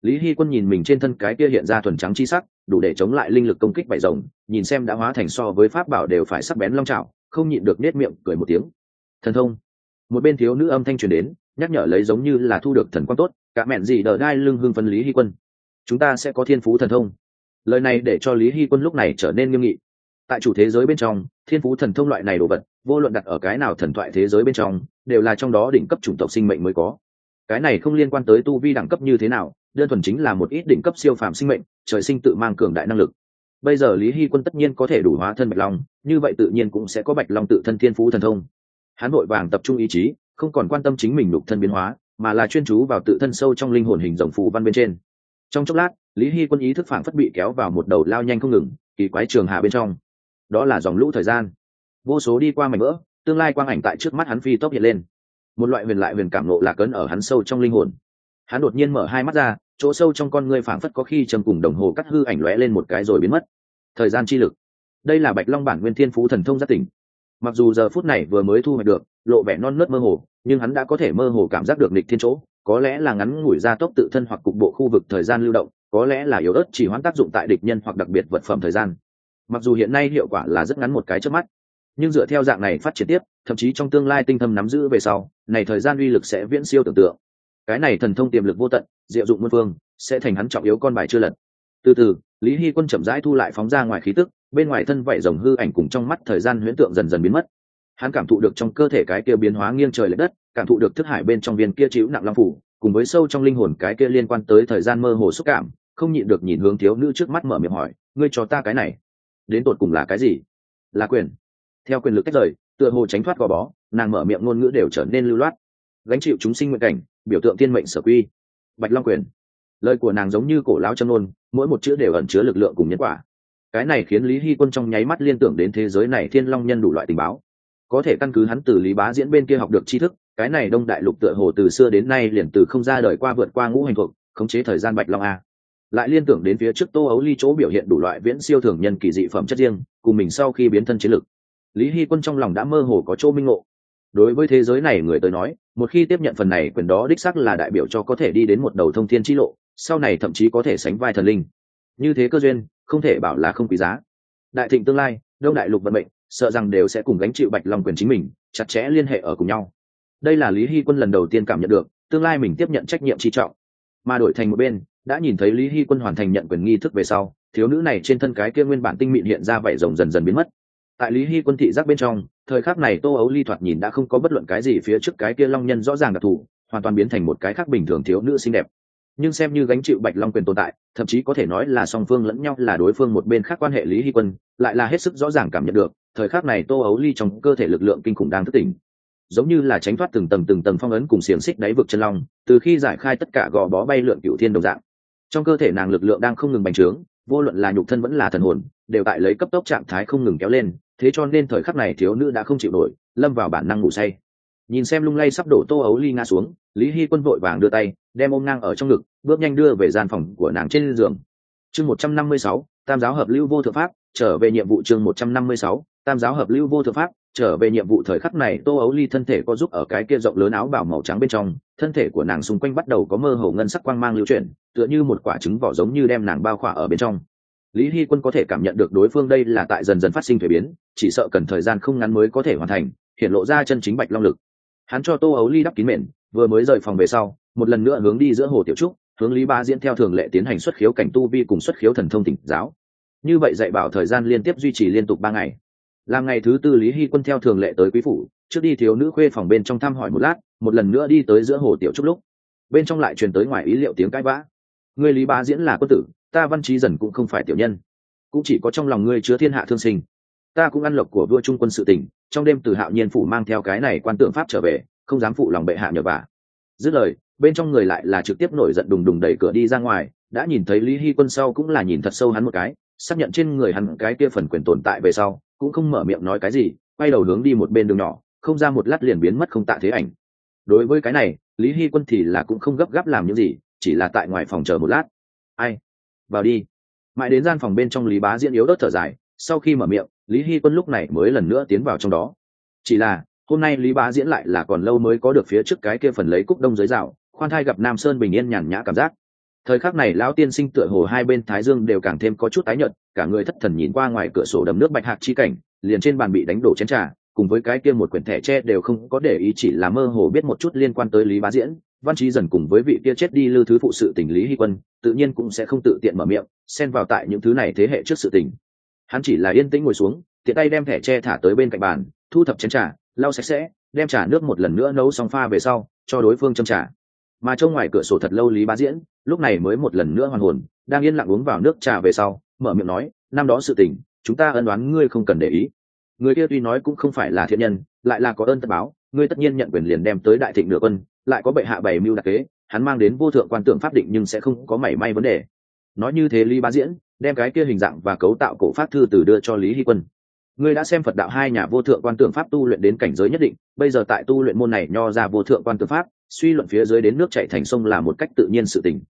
Lý hy quân nhìn mình trên thân cái kia hiện ra thuần trắng chi sắc, đủ để chống lại linh lực công kích bảy rồng, nhìn xem đã hóa thành so với pháp bảo đều phải sắc bén long trào không nhịn được nết miệng, cười một tiếng. Thần thông. Một bên thiếu nữ âm thanh truyền đến, nhắc nhở lấy giống như là thu được thần quang tốt, cả mẹn gì đờ đai lưng hương phân lý hy quân chúng ta sẽ có thiên phú thần thông. Lời này để cho lý hy quân lúc này trở nên nghiêm nghị. Tại chủ thế giới bên trong, thiên phú thần thông loại này đồ vật, vô luận đặt ở cái nào thần thoại thế giới bên trong, đều là trong đó đỉnh cấp chủng tộc sinh mệnh mới có. Cái này không liên quan tới tu vi đẳng cấp như thế nào, đơn thuần chính là một ít đỉnh cấp siêu phàm sinh mệnh, trời sinh tự mang cường đại năng lực. Bây giờ lý hy quân tất nhiên có thể đủ hóa thân bạch long, như vậy tự nhiên cũng sẽ có bạch long tự thân thiên phú thần thông. Hắn vội vàng tập trung ý chí, không còn quan tâm chính mình đục thân biến hóa, mà là chuyên chú vào tự thân sâu trong linh hồn hình rồng phù văn bên trên trong chốc lát, lý hy quân ý thức phản phất bị kéo vào một đầu lao nhanh không ngừng, kỳ quái trường hạ bên trong. Đó là dòng lũ thời gian. Vô số đi qua mảnh vỡ, tương lai quang ảnh tại trước mắt hắn phi tốc hiện lên. Một loại huyền lại huyền cảm nộ lạc ấn ở hắn sâu trong linh hồn. Hắn đột nhiên mở hai mắt ra, chỗ sâu trong con ngươi phảng phất có khi trầm cùng đồng hồ cắt hư ảnh lóe lên một cái rồi biến mất. Thời gian chi lực. Đây là bạch long bản nguyên thiên phú thần thông giác tỉnh. Mặc dù giờ phút này vừa mới thu hoạch được, lộ vẻ non nớt mơ hồ, nhưng hắn đã có thể mơ hồ cảm giác được nịch thiên chỗ có lẽ là ngắn ngủi ra tốc tự thân hoặc cục bộ khu vực thời gian lưu động, có lẽ là yếu ớt chỉ hoãn tác dụng tại địch nhân hoặc đặc biệt vật phẩm thời gian. Mặc dù hiện nay hiệu quả là rất ngắn một cái trước mắt, nhưng dựa theo dạng này phát triển tiếp, thậm chí trong tương lai tinh thâm nắm giữ về sau, này thời gian uy lực sẽ viễn siêu tưởng tượng. Cái này thần thông tiềm lực vô tận, diệu dụng muôn phương, sẽ thành hắn trọng yếu con bài chưa lật. Từ từ, lý hy quân chậm rãi thu lại phóng ra ngoài khí tức, bên ngoài thân vảy rồng hư ảnh cùng trong mắt thời gian huyễn tượng dần dần biến mất. Hắn cảm thụ được trong cơ thể cái kia biến hóa nghiêng trời l ệ đất cảm thụ được thức hải bên trong viên kia chịu nặng long phủ, cùng với sâu trong linh hồn cái kia liên quan tới thời gian mơ hồ xúc cảm, không nhịn được nhìn hướng thiếu nữ trước mắt mở miệng hỏi, ngươi cho ta cái này, đến tột cùng là cái gì? Là quyền. Theo quyền lực tách rời, tựa hồ tránh thoát gò bó, nàng mở miệng ngôn ngữ đều trở nên lưu loát. Gánh chịu chúng sinh nguyện cảnh, biểu tượng tiên mệnh sở quy. Bạch long quyền. Lời của nàng giống như cổ lao châm nôn mỗi một chữ đều ẩn chứa lực lượng cùng nhân quả. Cái này khiến lý hy quân trong nháy mắt liên tưởng đến thế giới này thiên long nhân đủ loại tình báo. Có thể căn cứ hắn từ lý bá diễn bên kia học được tri thức cái này đông đại lục tựa hồ từ xưa đến nay liền từ không ra đời qua vượt qua ngũ hành thuộc, khống chế thời gian bạch long a. Lại liên tưởng đến phía trước tô ấu ly chỗ biểu hiện đủ loại viễn siêu thường nhân kỳ dị phẩm chất riêng, cùng mình sau khi biến thân chiến lực. Lý hy quân trong lòng đã mơ hồ có chỗ minh ngộ. Đối với thế giới này người tới nói, một khi tiếp nhận phần này quyền đó đích sắc là đại biểu cho có thể đi đến một đầu thông thiên t lộ, sau này thậm chí có thể sánh vai thần linh. Như thế cơ duyên, không thể bảo là không quý giá. Đại thịnh tương lai, đông đại lục vận mệnh, sợ rằng đều sẽ cùng gánh chịu bạch lòng quyền chính mình, chặt chẽ liên hệ ở cùng nhau đây là lý hy quân lần đầu tiên cảm nhận được, tương lai mình tiếp nhận trách nhiệm chi trọng. Mà đổi thành một bên, đã nhìn thấy lý hy quân hoàn thành nhận quyền nghi thức về sau, thiếu nữ này trên thân cái kia nguyên bản tinh mịn hiện ra vảy rồng dần dần biến mất. Tại lý hy quân thị giác bên trong, thời khắc này tô ấu ly thoạt nhìn đã không có bất luận cái gì phía trước cái kia long nhân rõ ràng đặc thù, hoàn toàn biến thành một cái khác bình thường thiếu nữ xinh đẹp. Nhưng xem như gánh chịu bạch long quyền tồn tại, thậm chí có thể nói là song phương lẫn nhau là đối phương một bên khác quan hệ lý hy quân, lại là hết sức rõ ràng cảm nhận được, thời khắc này tô ấu ly trong cơ thể lực lượng kinh khủng đang thức tỉnh giống như là tránh thoát từng tầng từng tầng phong ấn cùng xiềng xích đáy vực chân long, từ khi giải khai tất cả gò bó bay lượn cựu thiên đồng dạng. Trong cơ thể nàng lực lượng đang không ngừng bành trướng, vô luận là nhục thân vẫn là thần hồn, đều tại lấy cấp tốc trạng thái không ngừng kéo lên, thế cho nên thời khắc này thiếu nữ đã không chịu nổi, lâm vào bản năng ngủ say. Nhìn xem lung lay sắp đổ tô ấu ly ngã xuống, lý hy quân vội vàng đưa tay, đem ôm ngang ở trong ngực, bước nhanh đưa về gian phòng của nàng trên giường. Chương một trăm năm mươi sáu, tam giáo hợp lưu vô thượng pháp, trở về nhiệm vụ chương một trăm năm mươi sáu tam giáo hợp lưu vô thượng pháp, trở về nhiệm vụ thời khắc này, tô ấu ly thân thể có giúp ở cái kia rộng lớn áo bảo màu trắng bên trong, thân thể của nàng xung quanh bắt đầu có mơ hồ ngân sắc quang mang lưu chuyển, tựa như một quả trứng vỏ giống như đem nàng bao khỏa ở bên trong. Lý hy quân có thể cảm nhận được đối phương đây là tại dần dần phát sinh thuế biến, chỉ sợ cần thời gian không ngắn mới có thể hoàn thành, hiện lộ ra chân chính bạch long lực. Hắn cho tô ấu ly đắp kín mền, vừa mới rời phòng về sau, một lần nữa hướng đi giữa hồ tiểu trúc, hướng lý ba diễn theo thường lệ tiến hành xuất khiếu cảnh tu vi cùng xuất khiếu thần thông tỉnh giáo. Như vậy dạy bảo thời gian liên tiếp duy trì liên tục ba ngày làm ngày thứ tư lý hy quân theo thường lệ tới quý phủ, trước đi thiếu nữ khuê phòng bên trong thăm hỏi một lát, một lần nữa đi tới giữa hồ tiểu trúc lúc. Bên trong lại truyền tới ngoài ý liệu tiếng cãi vã. Người lý Bá diễn là quân tử, ta văn trí dần cũng không phải tiểu nhân. Cũng chỉ có trong lòng ngươi chứa thiên hạ thương sinh. Ta cũng ăn lộc của vua trung quân sự tỉnh trong đêm từ hạo nhiên phủ mang theo cái này quan tượng pháp trở về, không dám phụ lòng bệ hạ nhờ vả. Dứt lời, bên trong người lại là trực tiếp nổi giận đùng đùng đẩy cửa đi ra ngoài, đã nhìn thấy lý hy quân sau cũng là nhìn thật sâu hắn một cái, xác nhận trên người hắn cái kia phần quyền tồn tại về sau cũng không mở miệng nói cái gì, quay đầu hướng đi một bên đường nhỏ, không ra một lát liền biến mất không tạ thế ảnh. Đối với cái này, lý hy quân thì là cũng không gấp gáp làm những gì, chỉ là tại ngoài phòng chờ một lát. Ai? Vào đi. Mãi đến gian phòng bên trong lý bá diễn yếu đớt thở dài, sau khi mở miệng, lý hy quân lúc này mới lần nữa tiến vào trong đó. Chỉ là, hôm nay lý bá diễn lại là còn lâu mới có được phía trước cái kia phần lấy cúc đông giới rào khoan thai gặp nam sơn bình yên nhàn nhã cảm giác thời khắc này lão tiên sinh tựa hồ hai bên thái dương đều càng thêm có chút tái nhợt, cả người thất thần nhìn qua ngoài cửa sổ đầm nước bạch hạc chi cảnh, liền trên bàn bị đánh đổ chén trà, cùng với cái kia một quyển thẻ tre đều không có để ý chỉ là mơ hồ biết một chút liên quan tới lý bá diễn. Văn trí dần cùng với vị kia chết đi lư thứ phụ sự tình lý hy quân, tự nhiên cũng sẽ không tự tiện mở miệng, xen vào tại những thứ này thế hệ trước sự tình. Hắn chỉ là yên tĩnh ngồi xuống, tiện tay đem thẻ tre thả tới bên cạnh bàn, thu thập chén trà, lau sạch sẽ, đem trà nước một lần nữa nấu xong pha về sau, cho đối phương châm trà mà trong ngoài cửa sổ thật lâu lý bá diễn, lúc này mới một lần nữa hoàn hồn, đang yên lặng uống vào nước trà về sau, mở miệng nói, năm đó sự tình, chúng ta ân đoán ngươi không cần để ý. Người kia tuy nói cũng không phải là thiện nhân, lại là có ơn tất báo, ngươi tất nhiên nhận quyền liền đem tới đại thịnh nửa quân, lại có bệ hạ bày mưu đặc kế, hắn mang đến vô thượng quan tượng pháp định nhưng sẽ không có mảy may vấn đề. Nói như thế lý bá diễn, đem cái kia hình dạng và cấu tạo cổ pháp thư từ đưa cho lý hy quân. Ngươi đã xem phật đạo hai nhà vô thượng quan tượng pháp tu luyện đến cảnh giới nhất định, bây giờ tại tu luyện môn này nho ra vô thượng quan tượng pháp suy luận phía dưới đến nước chạy thành sông là một cách tự nhiên sự tình.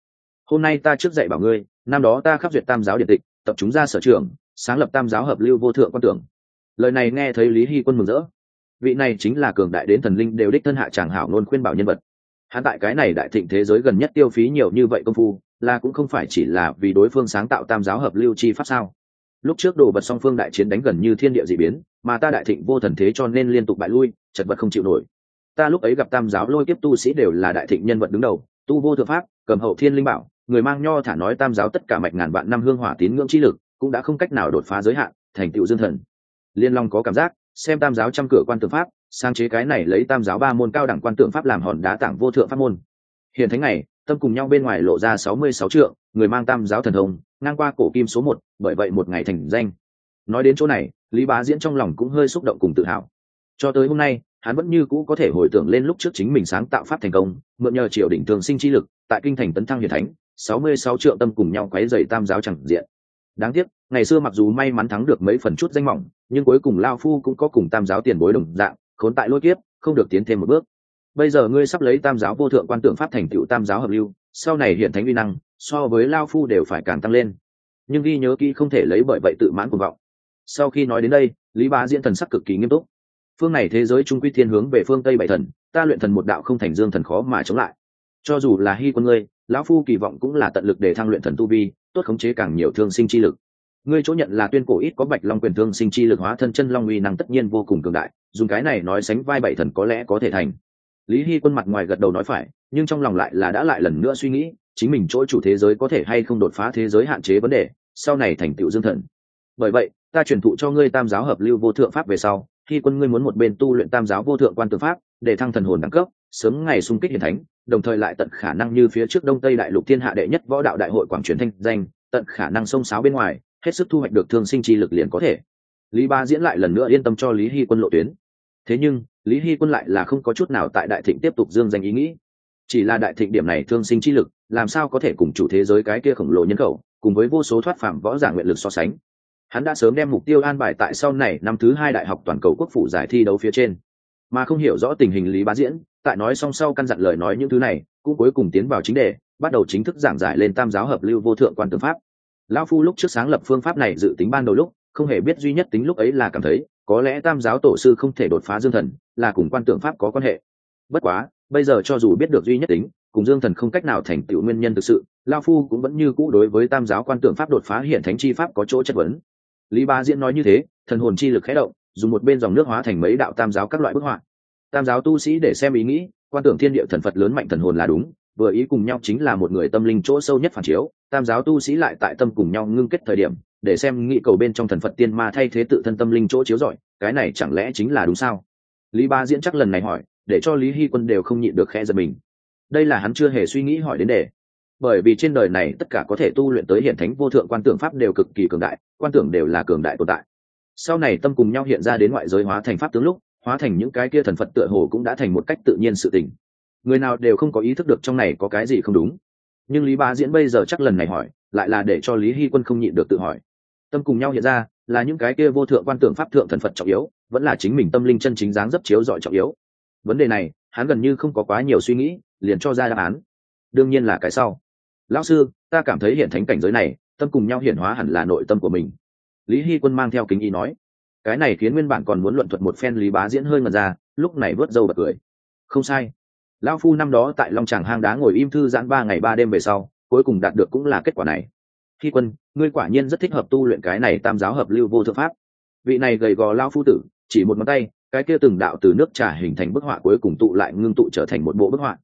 Hôm nay ta trước dạy bảo ngươi, năm đó ta khắc duyệt tam giáo điện tịch, tập chúng ra sở trường, sáng lập tam giáo hợp lưu vô thượng quan tưởng. Lời này nghe thấy lý hy quân mừng rỡ. Vị này chính là cường đại đến thần linh đều đích thân hạ chàng hảo nôn khuyên bảo nhân vật. Hắn tại cái này đại thịnh thế giới gần nhất tiêu phí nhiều như vậy công phu, là cũng không phải chỉ là vì đối phương sáng tạo tam giáo hợp lưu chi pháp sao? Lúc trước đồ vật song phương đại chiến đánh gần như thiên địa d ị biến, mà ta đại thịnh vô thần thế cho nên liên tục bại lui, chật vật không chịu nổi ta lúc ấy gặp tam giáo lôi kiếp tu sĩ đều là đại thịnh nhân vật đứng đầu, tu vô thượng pháp, cầm hậu thiên linh bảo, người mang nho thả nói tam giáo tất cả mạch ngàn vạn năm hương hỏa tín ngưỡng chi lực, cũng đã không cách nào đột phá giới hạn, thành tựu dương thần. Liên long có cảm giác, xem tam giáo trăm cửa quan tượng pháp, sáng chế cái này lấy tam giáo ba môn cao đẳng quan tượng pháp làm hòn đá tảng vô thượng pháp môn. Hiện thánh này, tâm cùng nhau bên ngoài lộ ra sáu mươi sáu trượng, người mang tam giáo thần thông, ngang qua cổ kim số một, bởi vậy một ngày thành danh. Nói đến chỗ này, lý bá diễn trong lòng cũng hơi xúc động cùng tự hào. Cho tới hôm nay hắn vẫn như cũ có thể hồi tưởng lên lúc trước chính mình sáng tạo pháp thành công, mượn nhờ triều đỉnh thường sinh chi lực, tại kinh thành tấn thăng hiền thánh, sáu mươi sáu triệu tâm cùng nhau quấy dày tam giáo chẳng diện. Đáng tiếc, ngày xưa mặc dù may mắn thắng được mấy phần chút danh mỏng, nhưng cuối cùng lao phu cũng có cùng tam giáo tiền bối đồng dạng, khốn tại lôi kiếp, không được tiến thêm một bước. Bây giờ ngươi sắp lấy tam giáo vô thượng quan tượng pháp thành tựu tam giáo hợp lưu, sau này hiện thánh uy năng, so với lao phu đều phải càng tăng lên. Nhưng ghi nhớ kỹ không thể lấy bởi vậy tự mãn cuồng vọng. Sau khi nói đến đây, lý bá diễn thần sắc cực kỳ nghiêm túc phương này thế giới trung quy thiên hướng về phương tây bảy thần, ta luyện thần một đạo không thành dương thần khó mà chống lại. Cho dù là hy quân ngươi, lão phu kỳ vọng cũng là tận lực để thăng luyện thần tu vi, tốt khống chế càng nhiều thương sinh chi lực. Ngươi chỗ nhận là tuyên cổ ít có bạch long quyền thương sinh chi lực hóa thân chân long uy năng tất nhiên vô cùng cường đại, dùng cái này nói sánh vai bảy thần có lẽ có thể thành. Lý hy quân mặt ngoài gật đầu nói phải, nhưng trong lòng lại là đã lại lần nữa suy nghĩ, chính mình chỗ chủ thế giới có thể hay không đột phá thế giới hạn chế vấn đề, sau này thành tựu dương thần. Bởi vậy, ta truyền thụ cho ngươi tam giáo hợp lưu vô thượng pháp về sau khi quân ngươi muốn một bên tu luyện tam giáo vô thượng quan tư pháp, để thăng thần hồn đẳng cấp, sớm ngày xung kích hiền thánh, đồng thời lại tận khả năng như phía trước đông tây đại lục thiên hạ đệ nhất võ đạo đại hội quảng truyền thanh danh, tận khả năng sông sáo bên ngoài, hết sức thu hoạch được thương sinh chi lực liền có thể. Lý ba diễn lại lần nữa yên tâm cho lý hy quân lộ tuyến. Thế nhưng, lý hy quân lại là không có chút nào tại đại thịnh tiếp tục dương danh ý nghĩ. Chỉ là đại thịnh điểm này thương sinh chi lực, làm sao có thể cùng chủ thế giới cái kia khổng lồ nhân khẩu, cùng với vô số thoát phạm võ giả nguyện lực so sánh hắn đã sớm đem mục tiêu an bài tại sau này năm thứ hai đại học toàn cầu quốc phủ giải thi đấu phía trên. Mà không hiểu rõ tình hình lý bá diễn, tại nói song sau căn dặn lời nói những thứ này, cũng cuối cùng tiến vào chính đề, bắt đầu chính thức giảng giải lên tam giáo hợp lưu vô thượng quan tư pháp. Lão phu lúc trước sáng lập phương pháp này dự tính ban đầu lúc, không hề biết duy nhất tính lúc ấy là cảm thấy, có lẽ tam giáo tổ sư không thể đột phá dương thần, là cùng quan tượng pháp có quan hệ. Bất quá, bây giờ cho dù biết được duy nhất tính, cùng dương thần không cách nào thành tựu nguyên nhân thực sự lao phu cũng vẫn như cũ đối với tam giáo quan tượng pháp đột phá hiện thánh chi pháp có chỗ chất vấn lý ba diễn nói như thế, thần hồn chi lực khé động, dùng một bên dòng nước hóa thành mấy đạo tam giáo các loại bức họa. Tam giáo tu sĩ để xem ý nghĩ, quan tưởng thiên địa thần phật lớn mạnh thần hồn là đúng, vừa ý cùng nhau chính là một người tâm linh chỗ sâu nhất phản chiếu. Tam giáo tu sĩ lại tại tâm cùng nhau ngưng kết thời điểm, để xem nghị cầu bên trong thần phật tiên ma thay thế tự thân tâm linh chỗ chiếu giỏi cái này chẳng lẽ chính là đúng sao? Lý ba diễn chắc lần này hỏi, để cho lý hy quân đều không nhịn được khe giật mình. Đây là hắn chưa hề suy nghĩ hỏi đến đề bởi vì trên đời này tất cả có thể tu luyện tới hiện thánh vô thượng quan tưởng pháp đều cực kỳ cường đại, quan tưởng đều là cường đại tồn tại. Sau này tâm cùng nhau hiện ra đến ngoại giới hóa thành pháp tướng lúc, hóa thành những cái kia thần phật tựa hồ cũng đã thành một cách tự nhiên sự tình. Người nào đều không có ý thức được trong này có cái gì không đúng. Nhưng lý bá diễn bây giờ chắc lần này hỏi, lại là để cho lý hy quân không nhịn được tự hỏi. Tâm cùng nhau hiện ra, là những cái kia vô thượng quan tưởng pháp thượng thần phật trọng yếu, vẫn là chính mình tâm linh chân chính dáng dấp chiếu dọi trọng yếu. Vấn đề này, hắn gần như không có quá nhiều suy nghĩ, liền cho ra đáp án. Đương nhiên là cái sau lão sư, ta cảm thấy hiện thánh cảnh giới này, tâm cùng nhau hiển hóa hẳn là nội tâm của mình. Lý hy quân mang theo kính ý nói. Cái này khiến nguyên bản còn muốn luận thuật một phen lý bá diễn hơi ngần ra, lúc này vớt dâu bật cười. Không sai. Lão phu năm đó tại long tràng hang đá ngồi im thư giãn ba ngày ba đêm về sau, cuối cùng đạt được cũng là kết quả này. Khi quân, ngươi quả nhiên rất thích hợp tu luyện cái này tam giáo hợp lưu vô thượng pháp. Vị này gầy gò lao phu tử, chỉ một ngón tay, cái kia từng đạo từ nước trà hình thành bức họa cuối cùng tụ lại ngưng tụ trở thành một bộ bức họa.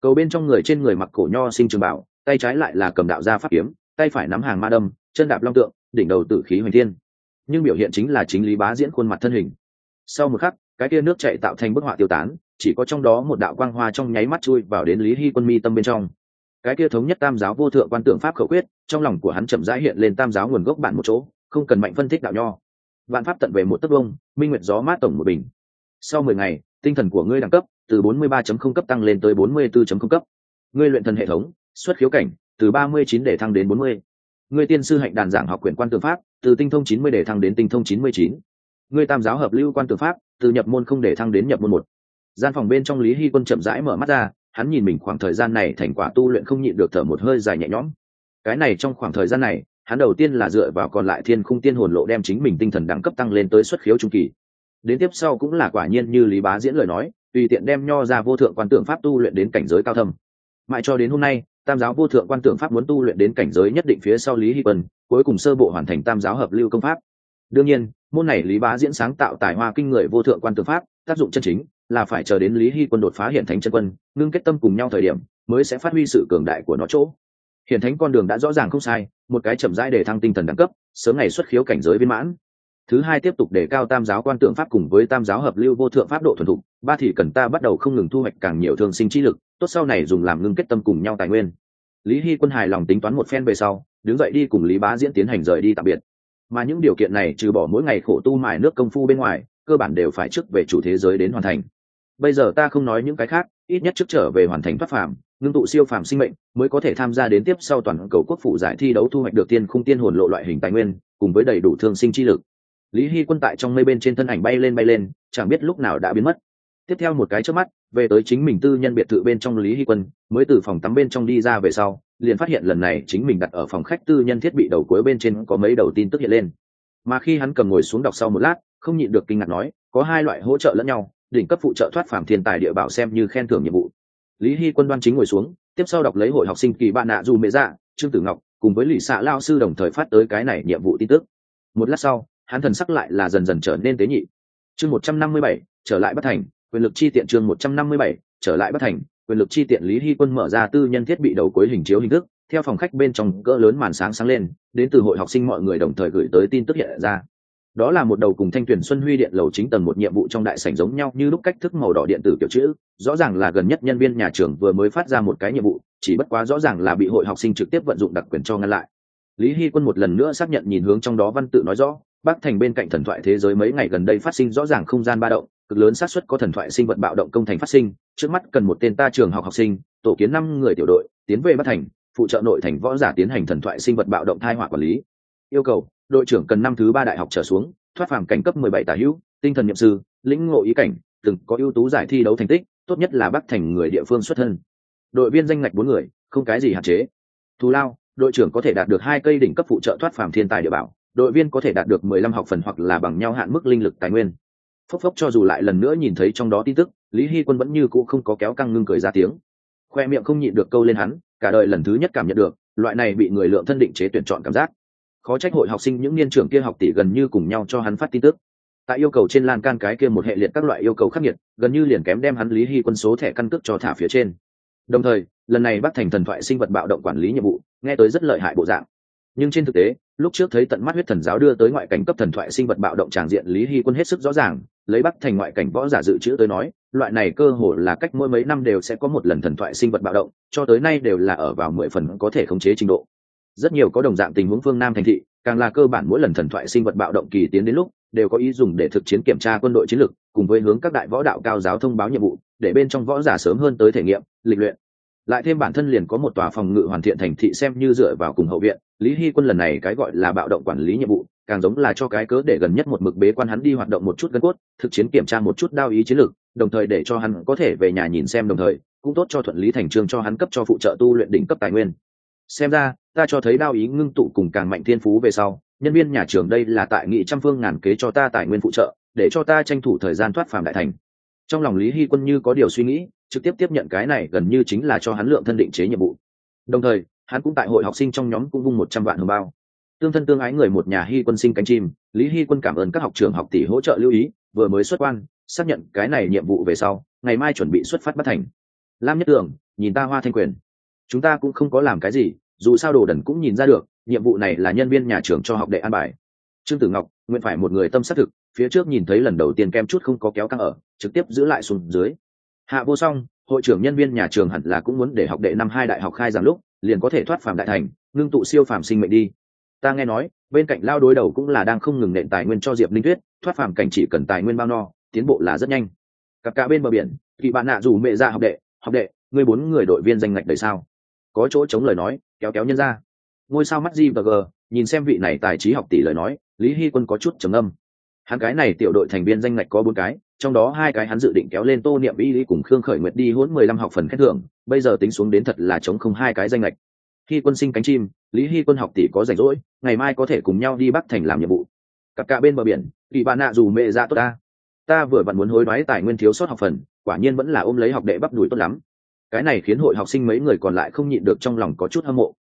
Cầu bên trong người trên người mặc cổ nho sinh trường bảo tay trái lại là cầm đạo gia pháp kiếm, tay phải nắm hàng ma đâm, chân đạp long tượng, đỉnh đầu tử khí hoành thiên. Nhưng biểu hiện chính là chính lý bá diễn khuôn mặt thân hình. Sau một khắc, cái kia nước chạy tạo thành bức họa tiêu tán, chỉ có trong đó một đạo quang hoa trong nháy mắt chui vào đến lý hy quân mi tâm bên trong. Cái kia thống nhất tam giáo vô thượng quan tượng pháp khẩu quyết, trong lòng của hắn chậm rãi hiện lên tam giáo nguồn gốc bản một chỗ, không cần mạnh phân tích đạo nho. Vạn pháp tận về một tấc vông, minh nguyệt gió mát tổng một bình. Sau mười ngày, tinh thần của ngươi đẳng cấp từ 43.0 cấp tăng lên tới 44.0 cấp. Ngươi luyện thần hệ thống xuất khiếu cảnh, từ 39 để thăng đến 40. người tiên sư hạnh đàn giảng học quyển quan tượng pháp, từ tinh thông 90 để thăng đến tinh thông 99. người tam giáo hợp lưu quan tượng pháp, từ nhập môn không để thăng đến nhập môn một gian phòng bên trong lý hy quân chậm rãi mở mắt ra, hắn nhìn mình khoảng thời gian này thành quả tu luyện không nhịn được thở một hơi dài nhẹ nhõm cái này trong khoảng thời gian này, hắn đầu tiên là dựa vào còn lại thiên khung tiên hồn lộ đem chính mình tinh thần đẳng cấp tăng lên tới xuất khiếu trung kỳ đến tiếp sau cũng là quả nhiên như lý bá diễn lời nói, tùy tiện đem nho ra vô thượng quan tưởng pháp tu luyện đến cảnh giới cao thâm mãi cho đến hôm nay tam giáo vô thượng quan tưởng pháp muốn tu luyện đến cảnh giới nhất định phía sau lý hy quân, cuối cùng sơ bộ hoàn thành tam giáo hợp lưu công pháp. Đương nhiên, môn này lý bá diễn sáng tạo tài hoa kinh người vô thượng quan tưởng pháp, tác dụng chân chính là phải chờ đến lý hy quân đột phá hiện thánh chân quân, ngưng kết tâm cùng nhau thời điểm mới sẽ phát huy sự cường đại của nó chỗ. Hiện thánh con đường đã rõ ràng không sai, một cái chậm rãi để thăng tinh thần đẳng cấp, sớm ngày xuất khiếu cảnh giới viên mãn thứ hai tiếp tục để cao tam giáo quan tượng pháp cùng với tam giáo hợp lưu vô thượng pháp độ thuần thục, ba thì cần ta bắt đầu không ngừng thu hoạch càng nhiều thương sinh trí lực, tốt sau này dùng làm ngưng kết tâm cùng nhau tài nguyên. Lý hy quân hài lòng tính toán một phen về sau, đứng dậy đi cùng lý bá diễn tiến hành rời đi tạm biệt. Mà những điều kiện này trừ bỏ mỗi ngày khổ tu mài nước công phu bên ngoài, cơ bản đều phải trước về chủ thế giới đến hoàn thành. Bây giờ ta không nói những cái khác, ít nhất trước trở về hoàn thành thoát phạm ngưng tụ siêu phàm sinh mệnh, mới có thể tham gia đến tiếp sau toàn cầu quốc phủ giải thi đấu thu hoạch được tiên khung tiên hồn lộ loại hình tài nguyên, cùng với đầy đủ thương sinh chi lực lý hy quân tại trong mây bên trên thân ảnh bay lên bay lên, chẳng biết lúc nào đã biến mất. Tiếp theo một cái trước mắt, về tới chính mình tư nhân biệt thự bên trong lý hy quân, mới từ phòng tắm bên trong đi ra về sau, liền phát hiện lần này chính mình đặt ở phòng khách tư nhân thiết bị đầu cuối bên trên có mấy đầu tin tức hiện lên. Mà khi hắn cầm ngồi xuống đọc sau một lát, không nhịn được kinh ngạc nói, có hai loại hỗ trợ lẫn nhau, đỉnh cấp phụ trợ thoát phàm thiên tài địa bảo xem như khen thưởng nhiệm vụ. Lý hy quân đoan chính ngồi xuống, tiếp sau đọc lấy hội học sinh kỳ bạn nạ dù mẹ dạ trương tử ngọc, cùng với lì xạ lao sư đồng thời phát tới cái này nhiệm vụ tin tức. Một lát sau hắn thần sắc lại là dần dần trở nên tế nhị. Chương một trăm năm mươi bảy, trở lại bất thành, quyền lực chi tiện chương một trăm năm mươi bảy, trở lại bất thành, quyền lực chi tiện lý hy quân mở ra tư nhân thiết bị đầu cuối hình chiếu hình thức, theo phòng khách bên trong cỡ lớn màn sáng sáng lên, đến từ hội học sinh mọi người đồng thời gửi tới tin tức hiện ra. Đó là một đầu cùng thanh tuyển xuân huy điện lầu chính tầng một nhiệm vụ trong đại sảnh giống nhau như lúc cách thức màu đỏ điện tử kiểu chữ, rõ ràng là gần nhất nhân viên nhà trường vừa mới phát ra một cái nhiệm vụ, chỉ bất quá rõ ràng là bị hội học sinh trực tiếp vận dụng đặc quyền cho ngăn lại lý hy quân một lần nữa xác nhận nhìn hướng trong đó văn tự nói rõ, bắc thành bên cạnh thần thoại thế giới mấy ngày gần đây phát sinh rõ ràng không gian ba động, cực lớn xác suất có thần thoại sinh vật bạo động công thành phát sinh, trước mắt cần một tên ta trường học học sinh, tổ kiến năm người tiểu đội, tiến về bắc thành, phụ trợ nội thành võ giả tiến hành thần thoại sinh vật bạo động thai họa quản lý. Yêu cầu, đội trưởng cần năm thứ ba đại học trở xuống, thoát phàm cảnh cấp mười bảy tả hữu, tinh thần nhiệm sư, lĩnh ngộ ý cảnh, từng có ưu tú giải thi đấu thành tích, tốt nhất là bắc thành người địa phương xuất thân. Đội viên danh ngạch bốn người, không cái gì hạn chế. Thù lao đội trưởng có thể đạt được hai cây đỉnh cấp phụ trợ thoát phàm thiên tài địa bảo, đội viên có thể đạt được mười lăm học phần hoặc là bằng nhau hạn mức linh lực tài nguyên. Phốc phốc cho dù lại lần nữa nhìn thấy trong đó tin tức, lý hy quân vẫn như c ũ không có kéo căng ngưng cười ra tiếng. Khoe miệng không nhịn được câu lên hắn, cả đời lần thứ nhất cảm nhận được, loại này bị người lượng thân định chế tuyển chọn cảm giác. Khó trách hội học sinh những niên trưởng kia học tỷ gần như cùng nhau cho hắn phát tin tức. Tại yêu cầu trên lan can cái kia một hệ liệt các loại yêu cầu khắc nghiệt, gần như liền kém đem hắn lý hy quân số thẻ căn cước cho thả phía trên. Đồng thời, lần này bắt thành thần thoại sinh vật bạo động quản lý nhiệm vụ nghe tới rất lợi hại bộ dạng. Nhưng trên thực tế, lúc trước thấy tận mắt huyết thần giáo đưa tới ngoại cảnh cấp thần thoại sinh vật bạo động tràng diện lý hy quân hết sức rõ ràng, lấy bắc thành ngoại cảnh võ giả dự trữ tới nói, loại này cơ hồ là cách mỗi mấy năm đều sẽ có một lần thần thoại sinh vật bạo động, cho tới nay đều là ở vào mười phần có thể khống chế trình độ. Rất nhiều có đồng dạng tình huống phương nam thành thị, càng là cơ bản mỗi lần thần thoại sinh vật bạo động kỳ tiến đến lúc, đều có ý dùng để thực chiến kiểm tra quân đội chiến lược, cùng với hướng các đại võ đạo cao giáo thông báo nhiệm vụ, để bên trong võ giả sớm hơn tới thể nghiệm, lịch luyện lại thêm bản thân liền có một tòa phòng ngự hoàn thiện thành thị xem như dựa vào cùng hậu viện, lý hy quân lần này cái gọi là bạo động quản lý nhiệm vụ, càng giống là cho cái cớ để gần nhất một mực bế quan hắn đi hoạt động một chút gân cốt, thực chiến kiểm tra một chút đao ý chiến lược, đồng thời để cho hắn có thể về nhà nhìn xem đồng thời, cũng tốt cho thuận lý thành trương cho hắn cấp cho phụ trợ tu luyện đỉnh cấp tài nguyên. Xem ra, ta cho thấy đao ý ngưng tụ cùng càng mạnh thiên phú về sau, nhân viên nhà trường đây là tại nghị trăm phương ngàn kế cho ta tài nguyên phụ trợ, để cho ta tranh thủ thời gian thoát phàm đại thành. Trong lòng lý hy quân như có điều suy nghĩ trực tiếp tiếp nhận cái này gần như chính là cho hắn lượng thân định chế nhiệm vụ. Đồng thời, hắn cũng tại hội học sinh trong nhóm cũng vung một trăm vạn hồng bao. Tương thân tương ái người một nhà hy quân sinh cánh chim, lý hy quân cảm ơn các học trường học tỷ hỗ trợ lưu ý, vừa mới xuất quan, xác nhận cái này nhiệm vụ về sau, ngày mai chuẩn bị xuất phát bắt thành. Lam nhất tưởng nhìn ta hoa thanh quyền. Chúng ta cũng không có làm cái gì, dù sao đồ đần cũng nhìn ra được, nhiệm vụ này là nhân viên nhà trường cho học đệ an bài. Trương tử ngọc, nguyện phải một người tâm xác thực, phía trước nhìn thấy lần đầu tiên kem chút không có kéo căng ở, trực tiếp giữ lại xuống dưới hạ vô song, hội trưởng nhân viên nhà trường hẳn là cũng muốn để học đệ năm hai đại học khai giảng lúc, liền có thể thoát phàm đại thành, ngưng tụ siêu phàm sinh mệnh đi. Ta nghe nói, bên cạnh lao đối đầu cũng là đang không ngừng nện tài nguyên cho diệp linh tuyết, thoát phàm cảnh chỉ cần tài nguyên bao no, tiến bộ là rất nhanh. Cặp cả bên bờ biển, thì bạn nạ dù mẹ ra học đệ học đệ người bốn người đội viên danh ngạch đời sao? Có chỗ chống lời nói, kéo kéo nhân ra. Ngôi sao mắt di và g, nhìn xem vị này tài trí học tỷ lời nói, lý hy quân có chút trầm âm hắn cái này tiểu đội thành viên danh ngạch có bốn cái trong đó hai cái hắn dự định kéo lên tô niệm y lý cùng khương khởi nguyệt đi hỗn mười lăm học phần khen thưởng, bây giờ tính xuống đến thật là chống không hai cái danh lệch. Khi quân sinh cánh chim, lý hy quân học tỷ có rảnh rỗi, ngày mai có thể cùng nhau đi bắc thành làm nhiệm vụ. Cặp cả bên bờ biển bị bạn nạ dù mẹ ra tốt ta. Ta vừa vặn muốn hối đoái tài nguyên thiếu sót học phần, quả nhiên vẫn là ôm lấy học đệ bắp đùi tốt lắm. Cái này khiến hội học sinh mấy người còn lại không nhịn được trong lòng có chút hâm mộ.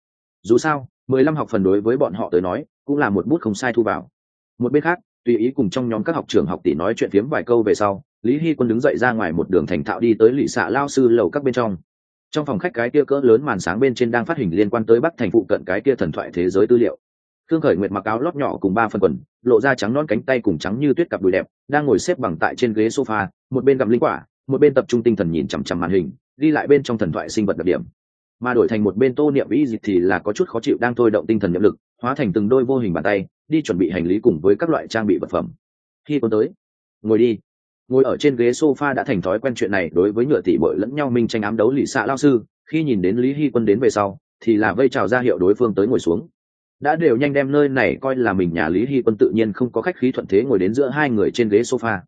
Dù sao, mười lăm học phần đối với bọn họ tới nói, cũng là một bút không sai thu vào. Một bên khác tùy ý cùng trong nhóm các học trường học tỷ nói chuyện phiếm vài câu về sau, lý hy quân đứng dậy ra ngoài một đường thành thạo đi tới lụy xạ lao sư lầu các bên trong. Trong phòng khách cái kia cỡ lớn màn sáng bên trên đang phát hình liên quan tới bắc thành phụ cận cái kia thần thoại thế giới tư liệu. Thương khởi nguyệt mặc áo lót nhỏ cùng ba phần quần, lộ ra trắng non cánh tay cùng trắng như tuyết cặp đùi đẹp, đang ngồi xếp bằng tại trên ghế sofa, một bên gặm linh quả, một bên tập trung tinh thần nhìn chằm chằm màn hình đi lại bên trong thần thoại sinh vật đặc điểm. Mà đổi thành một bên tô niệm ý dịch thì là có chút khó chịu đang thôi động tinh thần nhiệm lực hóa thành từng đôi vô hình bàn tay, đi chuẩn bị hành lý cùng với các loại trang bị vật phẩm. Khi quân tới, ngồi đi. Ngồi ở trên ghế sofa đã thành thói quen chuyện này đối với nhựa tỷ bội lẫn nhau minh tranh ám đấu lì xạ lao sư, khi nhìn đến lý hy quân đến về sau, thì là vây chào ra hiệu đối phương tới ngồi xuống. Đã đều nhanh đem nơi này coi là mình nhà lý hy quân tự nhiên không có khách khí thuận thế ngồi đến giữa hai người trên ghế sofa.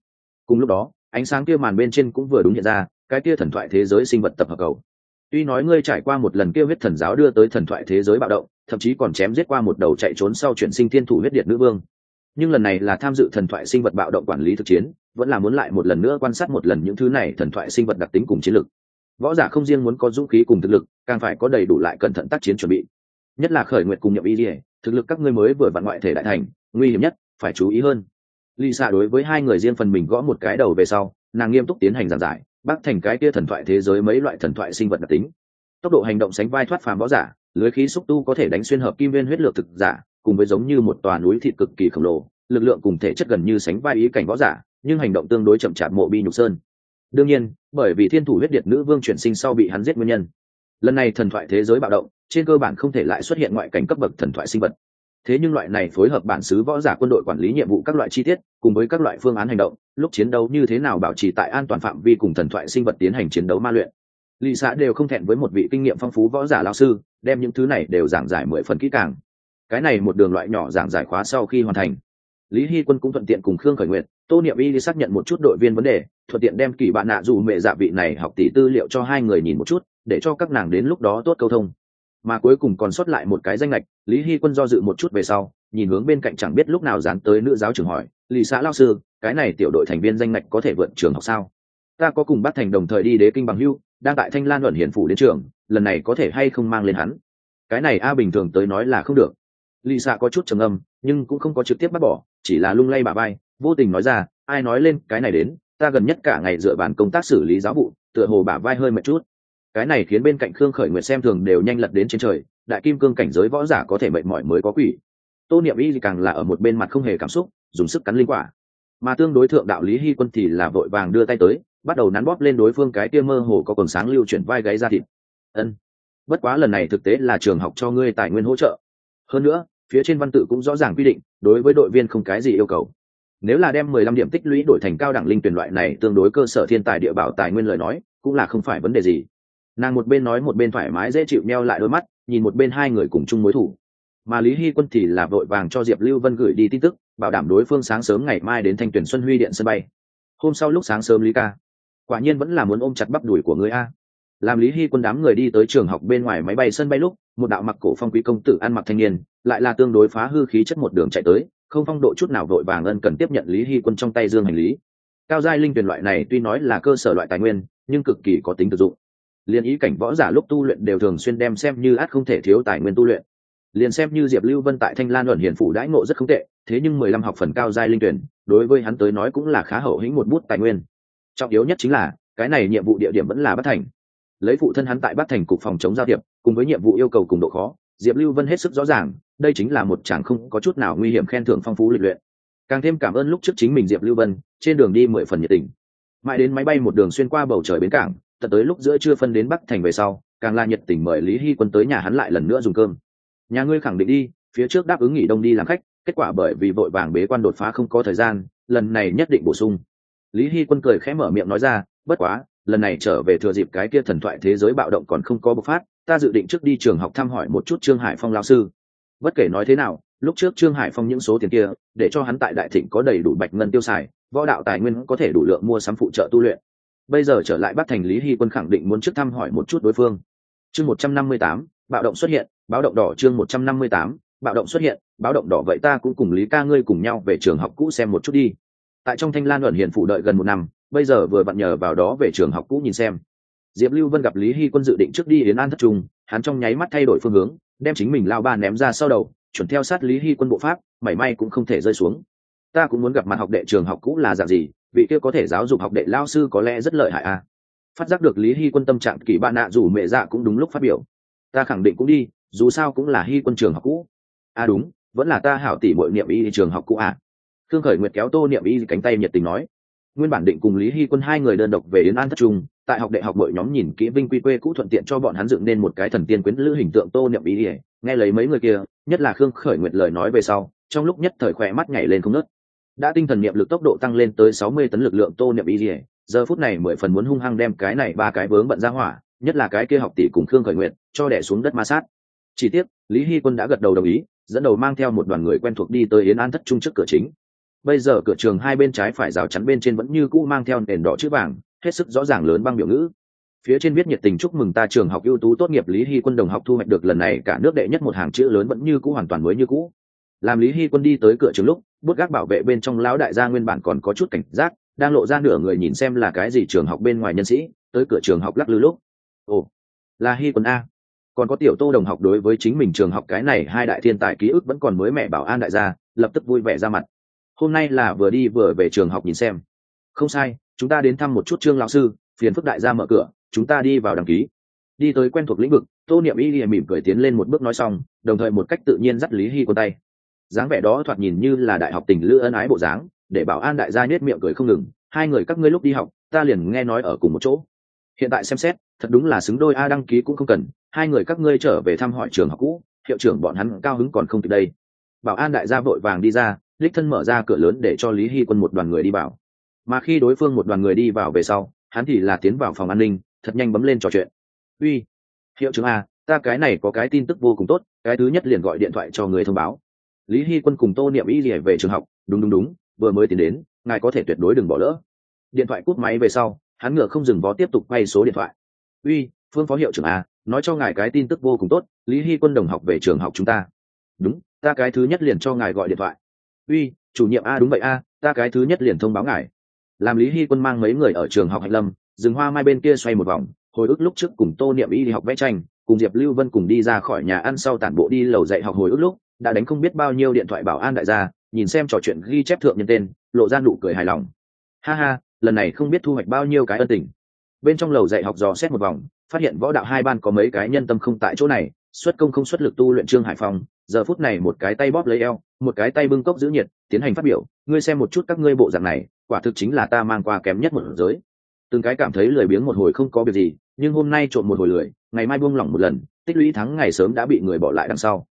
Cùng lúc đó, ánh sáng kia màn bên trên cũng vừa đúng hiện ra, cái kia thần thoại thế giới sinh vật tập hợp cầu tuy nói ngươi trải qua một lần kia huyết thần giáo đưa tới thần thoại thế giới bạo động, thậm chí còn chém giết qua một đầu chạy trốn sau chuyển sinh thiên thủ huyết điện nữ vương. Nhưng lần này là tham dự thần thoại sinh vật bạo động quản lý thực chiến, vẫn là muốn lại một lần nữa quan sát một lần những thứ này thần thoại sinh vật đặc tính cùng chiến lược võ giả không riêng muốn có dũng khí cùng thực lực, càng phải có đầy đủ lại cẩn thận tác chiến chuẩn bị. Nhất là khởi nguyện cùng nhập ý ỉa thực lực các ngươi mới vừa vặn ngoại thể đại thành, nguy hiểm nhất, phải chú ý hơn. Lisa đối với hai người riêng phần mình gõ một cái đầu về sau, nàng nghiêm túc tiến hành giảng giải bác thành cái kia thần thoại thế giới mấy loại thần thoại sinh vật đặc tính. Tốc độ hành động sánh vai thoát phàm võ giả, lưới khí xúc tu có thể đánh xuyên hợp kim viên huyết lược thực giả, cùng với giống như một tòa núi thịt cực kỳ khổng lồ, lực lượng cùng thể chất gần như sánh vai ý cảnh võ giả, nhưng hành động tương đối chậm chạp mộ bi nhục sơn. Đương nhiên, bởi vì thiên thủ huyết điệt nữ vương chuyển sinh sau bị hắn giết nguyên nhân. Lần này thần thoại thế giới bạo động, trên cơ bản không thể lại xuất hiện ngoại cảnh cấp bậc thần thoại sinh vật thế nhưng loại này phối hợp bản xứ võ giả quân đội quản lý nhiệm vụ các loại chi tiết, cùng với các loại phương án hành động, lúc chiến đấu như thế nào bảo trì tại an toàn phạm vi cùng thần thoại sinh vật tiến hành chiến đấu ma luyện. Lì xã đều không thẹn với một vị kinh nghiệm phong phú võ giả lao sư, đem những thứ này đều giảng giải mười phần kỹ càng. Cái này một đường loại nhỏ giảng giải khóa sau khi hoàn thành, lý hy quân cũng thuận tiện cùng khương khởi nguyện tô niệm y đi xác nhận một chút đội viên vấn đề, thuận tiện đem kỳ bạn nạ dù mẹ dạ vị này học tỷ tư liệu cho hai người nhìn một chút, để cho các nàng đến lúc đó tốt câu thông mà cuối cùng còn sót lại một cái danh lệch lý hy quân do dự một chút về sau, nhìn hướng bên cạnh chẳng biết lúc nào dán tới nữ giáo trưởng hỏi lì xã lao sư, cái này tiểu đội thành viên danh lệch có thể vượt trường học sao? Ta có cùng bắt thành đồng thời đi đế kinh bằng hưu, đang tại thanh lan luận hiển phủ đến trường, lần này có thể hay không mang lên hắn? Cái này a bình thường tới nói là không được. Lì xã có chút trầm âm nhưng cũng không có trực tiếp bắt bỏ, chỉ là lung lay bà bay vô tình nói ra, ai nói lên cái này đến, ta gần nhất cả ngày dựa bàn công tác xử lý giáo vụ, tựa hồ bà vai hơi mệt chút cái này khiến bên cạnh khương khởi nguyện xem thường đều nhanh lật đến trên trời, đại kim cương cảnh giới võ giả có thể mệt mỏi mới có quỷ. Tô niệm y càng là ở một bên mặt không hề cảm xúc, dùng sức cắn linh quả. Mà tương đối thượng đạo lý hy quân thì là vội vàng đưa tay tới, bắt đầu nắn bóp lên đối phương cái kia mơ hồ có còn sáng lưu chuyển vai gáy ra thịt. Ân. Bất quá lần này thực tế là trường học cho ngươi tài nguyên hỗ trợ. Hơn nữa, phía trên văn tự cũng rõ ràng quy định, đối với đội viên không cái gì yêu cầu. Nếu là đem mười lăm điểm tích lũy đổi thành cao đẳng linh tuyển loại này, tương đối cơ sở thiên tài địa bảo tài nguyên lời nói, cũng là không phải vấn đề gì nàng một bên nói một bên thoải mái dễ chịu meo lại đôi mắt, nhìn một bên hai người cùng chung mối thủ. Mà lý hy quân thì là vội vàng cho diệp lưu vân gửi đi tin tức, bảo đảm đối phương sáng sớm ngày mai đến thanh tuyển xuân huy điện sân bay. Hôm sau lúc sáng sớm lý ca. Quả nhiên vẫn là muốn ôm chặt bắp đùi của người a. Làm lý hy quân đám người đi tới trường học bên ngoài máy bay sân bay lúc, một đạo mặc cổ phong quý công tử ăn mặc thanh niên, lại là tương đối phá hư khí chất một đường chạy tới, không phong độ chút nào vội vàng ân cần tiếp nhận lý hy quân trong tay dương hành lý. Cao giai linh tuyển loại này tuy nói là cơ sở loại tài nguyên, nhưng cực kỳ có tính thực dụng liên ý cảnh võ giả lúc tu luyện đều thường xuyên đem xem như át không thể thiếu tài nguyên tu luyện. Liền xem như diệp lưu vân tại thanh lan luận hiển phủ đãi ngộ rất không tệ, thế nhưng mười lăm học phần cao giai linh tuyển, đối với hắn tới nói cũng là khá hậu hĩnh một bút tài nguyên. Trọng yếu nhất chính là, cái này nhiệm vụ địa điểm vẫn là bất thành. Lấy phụ thân hắn tại bắc thành cục phòng chống giao thiệp, cùng với nhiệm vụ yêu cầu cùng độ khó, diệp lưu vân hết sức rõ ràng, đây chính là một chàng không có chút nào nguy hiểm khen thưởng phong phú lịch luyện. Càng thêm cảm ơn lúc trước chính mình diệp lưu vân, trên đường đi mười phần nhiệt tình. Mãi đến máy bay một đường xuyên qua bầu trời bến cảng tận tới lúc giữa chưa phân đến bắc thành về sau, càng là nhiệt tình mời lý hy quân tới nhà hắn lại lần nữa dùng cơm. Nhà ngươi khẳng định đi, phía trước đáp ứng nghỉ đông đi làm khách, kết quả bởi vì vội vàng bế quan đột phá không có thời gian, lần này nhất định bổ sung. Lý hy quân cười khẽ mở miệng nói ra, bất quá, lần này trở về thừa dịp cái kia thần thoại thế giới bạo động còn không có bộc phát, ta dự định trước đi trường học thăm hỏi một chút trương hải phong lao sư. Bất kể nói thế nào, lúc trước trương hải phong những số tiền kia, để cho hắn tại đại thịnh có đầy đủ bạch ngân tiêu xài, võ đạo tài nguyên có thể đủ lượng mua sắm phụ trợ tu luyện bây giờ trở lại bắt thành lý hy quân khẳng định muốn trước thăm hỏi một chút đối phương. Chương một trăm năm mươi tám, bạo động xuất hiện, báo động đỏ chương một trăm năm mươi tám, bạo động xuất hiện, báo động đỏ vậy ta cũng cùng lý ca ngươi cùng nhau về trường học cũ xem một chút đi. Tại trong thanh lan luận hiện phụ đợi gần một năm, bây giờ vừa vặn nhờ vào đó về trường học cũ nhìn xem. Diệp lưu vân gặp lý hy quân dự định trước đi đến an thất trung, hắn trong nháy mắt thay đổi phương hướng, đem chính mình lao ba ném ra sau đầu, chuẩn theo sát lý hy quân bộ pháp, mảy may cũng không thể rơi xuống. Ta cũng muốn gặp mặt học đệ trường học cũ là dạng gì? Vị kia có thể giáo dục học đệ lao sư có lẽ rất lợi hại à. Phát giác được lý hy quân tâm trạng kỳ bạn nạ dù mẹ dạ cũng đúng lúc phát biểu. Ta khẳng định cũng đi, dù sao cũng là hy quân trường học cũ. À đúng, vẫn là ta hảo tỷ bội niệm y trường học cũ à. Thương khởi nguyệt kéo tô niệm y cánh tay nhiệt tình nói. Nguyên bản định cùng lý hy quân hai người đơn độc về đến an thất trung, tại học đại học bội nhóm nhìn kỹ vinh quy quê cũ thuận tiện cho bọn hắn dựng nên một cái thần tiên quyến lữ hình tượng tô niệm ý ỉa nghe lấy mấy người kia, nhất là khương khởi nguyệt lời nói về sau, trong lúc nhất thời khỏe mắt nhảy lên không nớt đã tinh thần niệm lực tốc độ tăng lên tới sáu mươi tấn lực lượng tô niệm ý ỉa giờ phút này mười phần muốn hung hăng đem cái này ba cái vướng bận ra hỏa, nhất là cái kia học tỷ cùng khương khởi nguyệt, cho đẻ xuống đất ma sát. Chỉ tiếc, lý hy quân đã gật đầu đồng ý, dẫn đầu mang theo một đoàn người quen thuộc đi tới yến an thất trung trước cửa chính. Bây giờ cửa trường hai bên trái phải rào chắn bên trên vẫn như cũ mang theo nền đỏ chữ vàng, hết sức rõ ràng lớn băng biểu ngữ. Phía trên viết nhiệt tình chúc mừng ta trường học ưu tú tốt nghiệp lý hy quân đồng học thu hoạch được lần này cả nước đệ nhất một hàng chữ lớn vẫn như cũ hoàn toàn mới như cũ. Làm lý hy quân đi tới cửa trường lúc bút gác bảo vệ bên trong lão đại gia nguyên bản còn có chút cảnh giác, đang lộ ra nửa người nhìn xem là cái gì trường học bên ngoài nhân sĩ, tới cửa trường học lắc lư lúc. Ồ, là hy quân a. Còn có tiểu tô đồng học đối với chính mình trường học cái này hai đại thiên tài ký ức vẫn còn mới mẹ bảo an đại gia, lập tức vui vẻ ra mặt. Hôm nay là vừa đi vừa về trường học nhìn xem. Không sai, chúng ta đến thăm một chút trương lão sư, phiền phức đại gia mở cửa, chúng ta đi vào đăng ký. Đi tới quen thuộc lĩnh vực, tô niệm y lìa mỉm cười tiến lên một bước nói xong, đồng thời một cách tự nhiên dắt lý hy quân tay dáng vẻ đó thoạt nhìn như là đại học tình lữ ân ái bộ dáng, để bảo an đại gia nhét miệng cười không ngừng, hai người các ngươi lúc đi học, ta liền nghe nói ở cùng một chỗ. Hiện tại xem xét, thật đúng là xứng đôi a đăng ký cũng không cần, hai người các ngươi trở về thăm hỏi trường học cũ, hiệu trưởng bọn hắn cao hứng còn không kịp đây. Bảo an đại gia vội vàng đi ra, đích thân mở ra cửa lớn để cho lý hy quân một đoàn người đi vào. Mà khi đối phương một đoàn người đi vào về sau, hắn thì là tiến vào phòng an ninh, thật nhanh bấm lên trò chuyện. Uy, hiệu trưởng a, ta cái này có cái tin tức vô cùng tốt, cái thứ nhất liền gọi điện thoại cho người thông báo lý hy quân cùng tô niệm y rỉa về trường học. Đúng đúng đúng. Vừa mới tiến đến, ngài có thể tuyệt đối đừng bỏ lỡ. Điện thoại cút máy về sau, hắn ngựa không dừng vó tiếp tục quay số điện thoại. Uy, phương phó hiệu trưởng a nói cho ngài cái tin tức vô cùng tốt, lý hy quân đồng học về trường học chúng ta. Đúng, ta cái thứ nhất liền cho ngài gọi điện thoại. Uy, chủ nhiệm a, đúng vậy a, ta cái thứ nhất liền thông báo ngài. Làm lý hy quân mang mấy người ở trường học hạnh lâm, rừng hoa mai bên kia xoay một vòng, hồi ức lúc trước cùng tô niệm y đi học vẽ tranh, cùng diệp lưu vân cùng đi ra khỏi nhà ăn sau tản bộ đi lầu dạy học hồi ức lúc đã đánh không biết bao nhiêu điện thoại bảo an đại gia, nhìn xem trò chuyện ghi chép thượng nhân tên, lộ ra nụ cười hài lòng. Ha ha, lần này không biết thu hoạch bao nhiêu cái ân tình. Bên trong lầu dạy học dò xét một vòng, phát hiện võ đạo hai ban có mấy cái nhân tâm không tại chỗ này, xuất công không xuất lực tu luyện trương hải phong, giờ phút này một cái tay bóp lấy eo, một cái tay bưng cốc giữ nhiệt, tiến hành phát biểu, ngươi xem một chút các ngươi bộ dạng này, quả thực chính là ta mang qua kém nhất một giới. Từng cái cảm thấy lười biếng một hồi không có việc gì, nhưng hôm nay trộn một hồi lười, ngày mai buông lỏng một lần, tích lũy thắng ngày sớm đã bị người bỏ lại đằng sau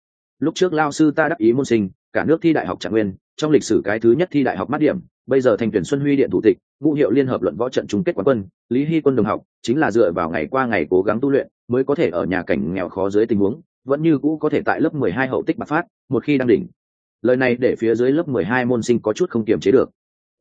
lúc trước lao sư ta đắc ý môn sinh, cả nước thi đại học trạng nguyên, trong lịch sử cái thứ nhất thi đại học mát điểm, bây giờ thành tuyển xuân huy điện thủ tịch, ngũ hiệu liên hợp luận võ trận chung kết quán quân, lý hy quân đồng học, chính là dựa vào ngày qua ngày cố gắng tu luyện, mới có thể ở nhà cảnh nghèo khó dưới tình huống, vẫn như cũ có thể tại lớp mười hai hậu tích bạc phát, một khi đang đỉnh. Lời này để phía dưới lớp mười hai môn sinh có chút không kiềm chế được.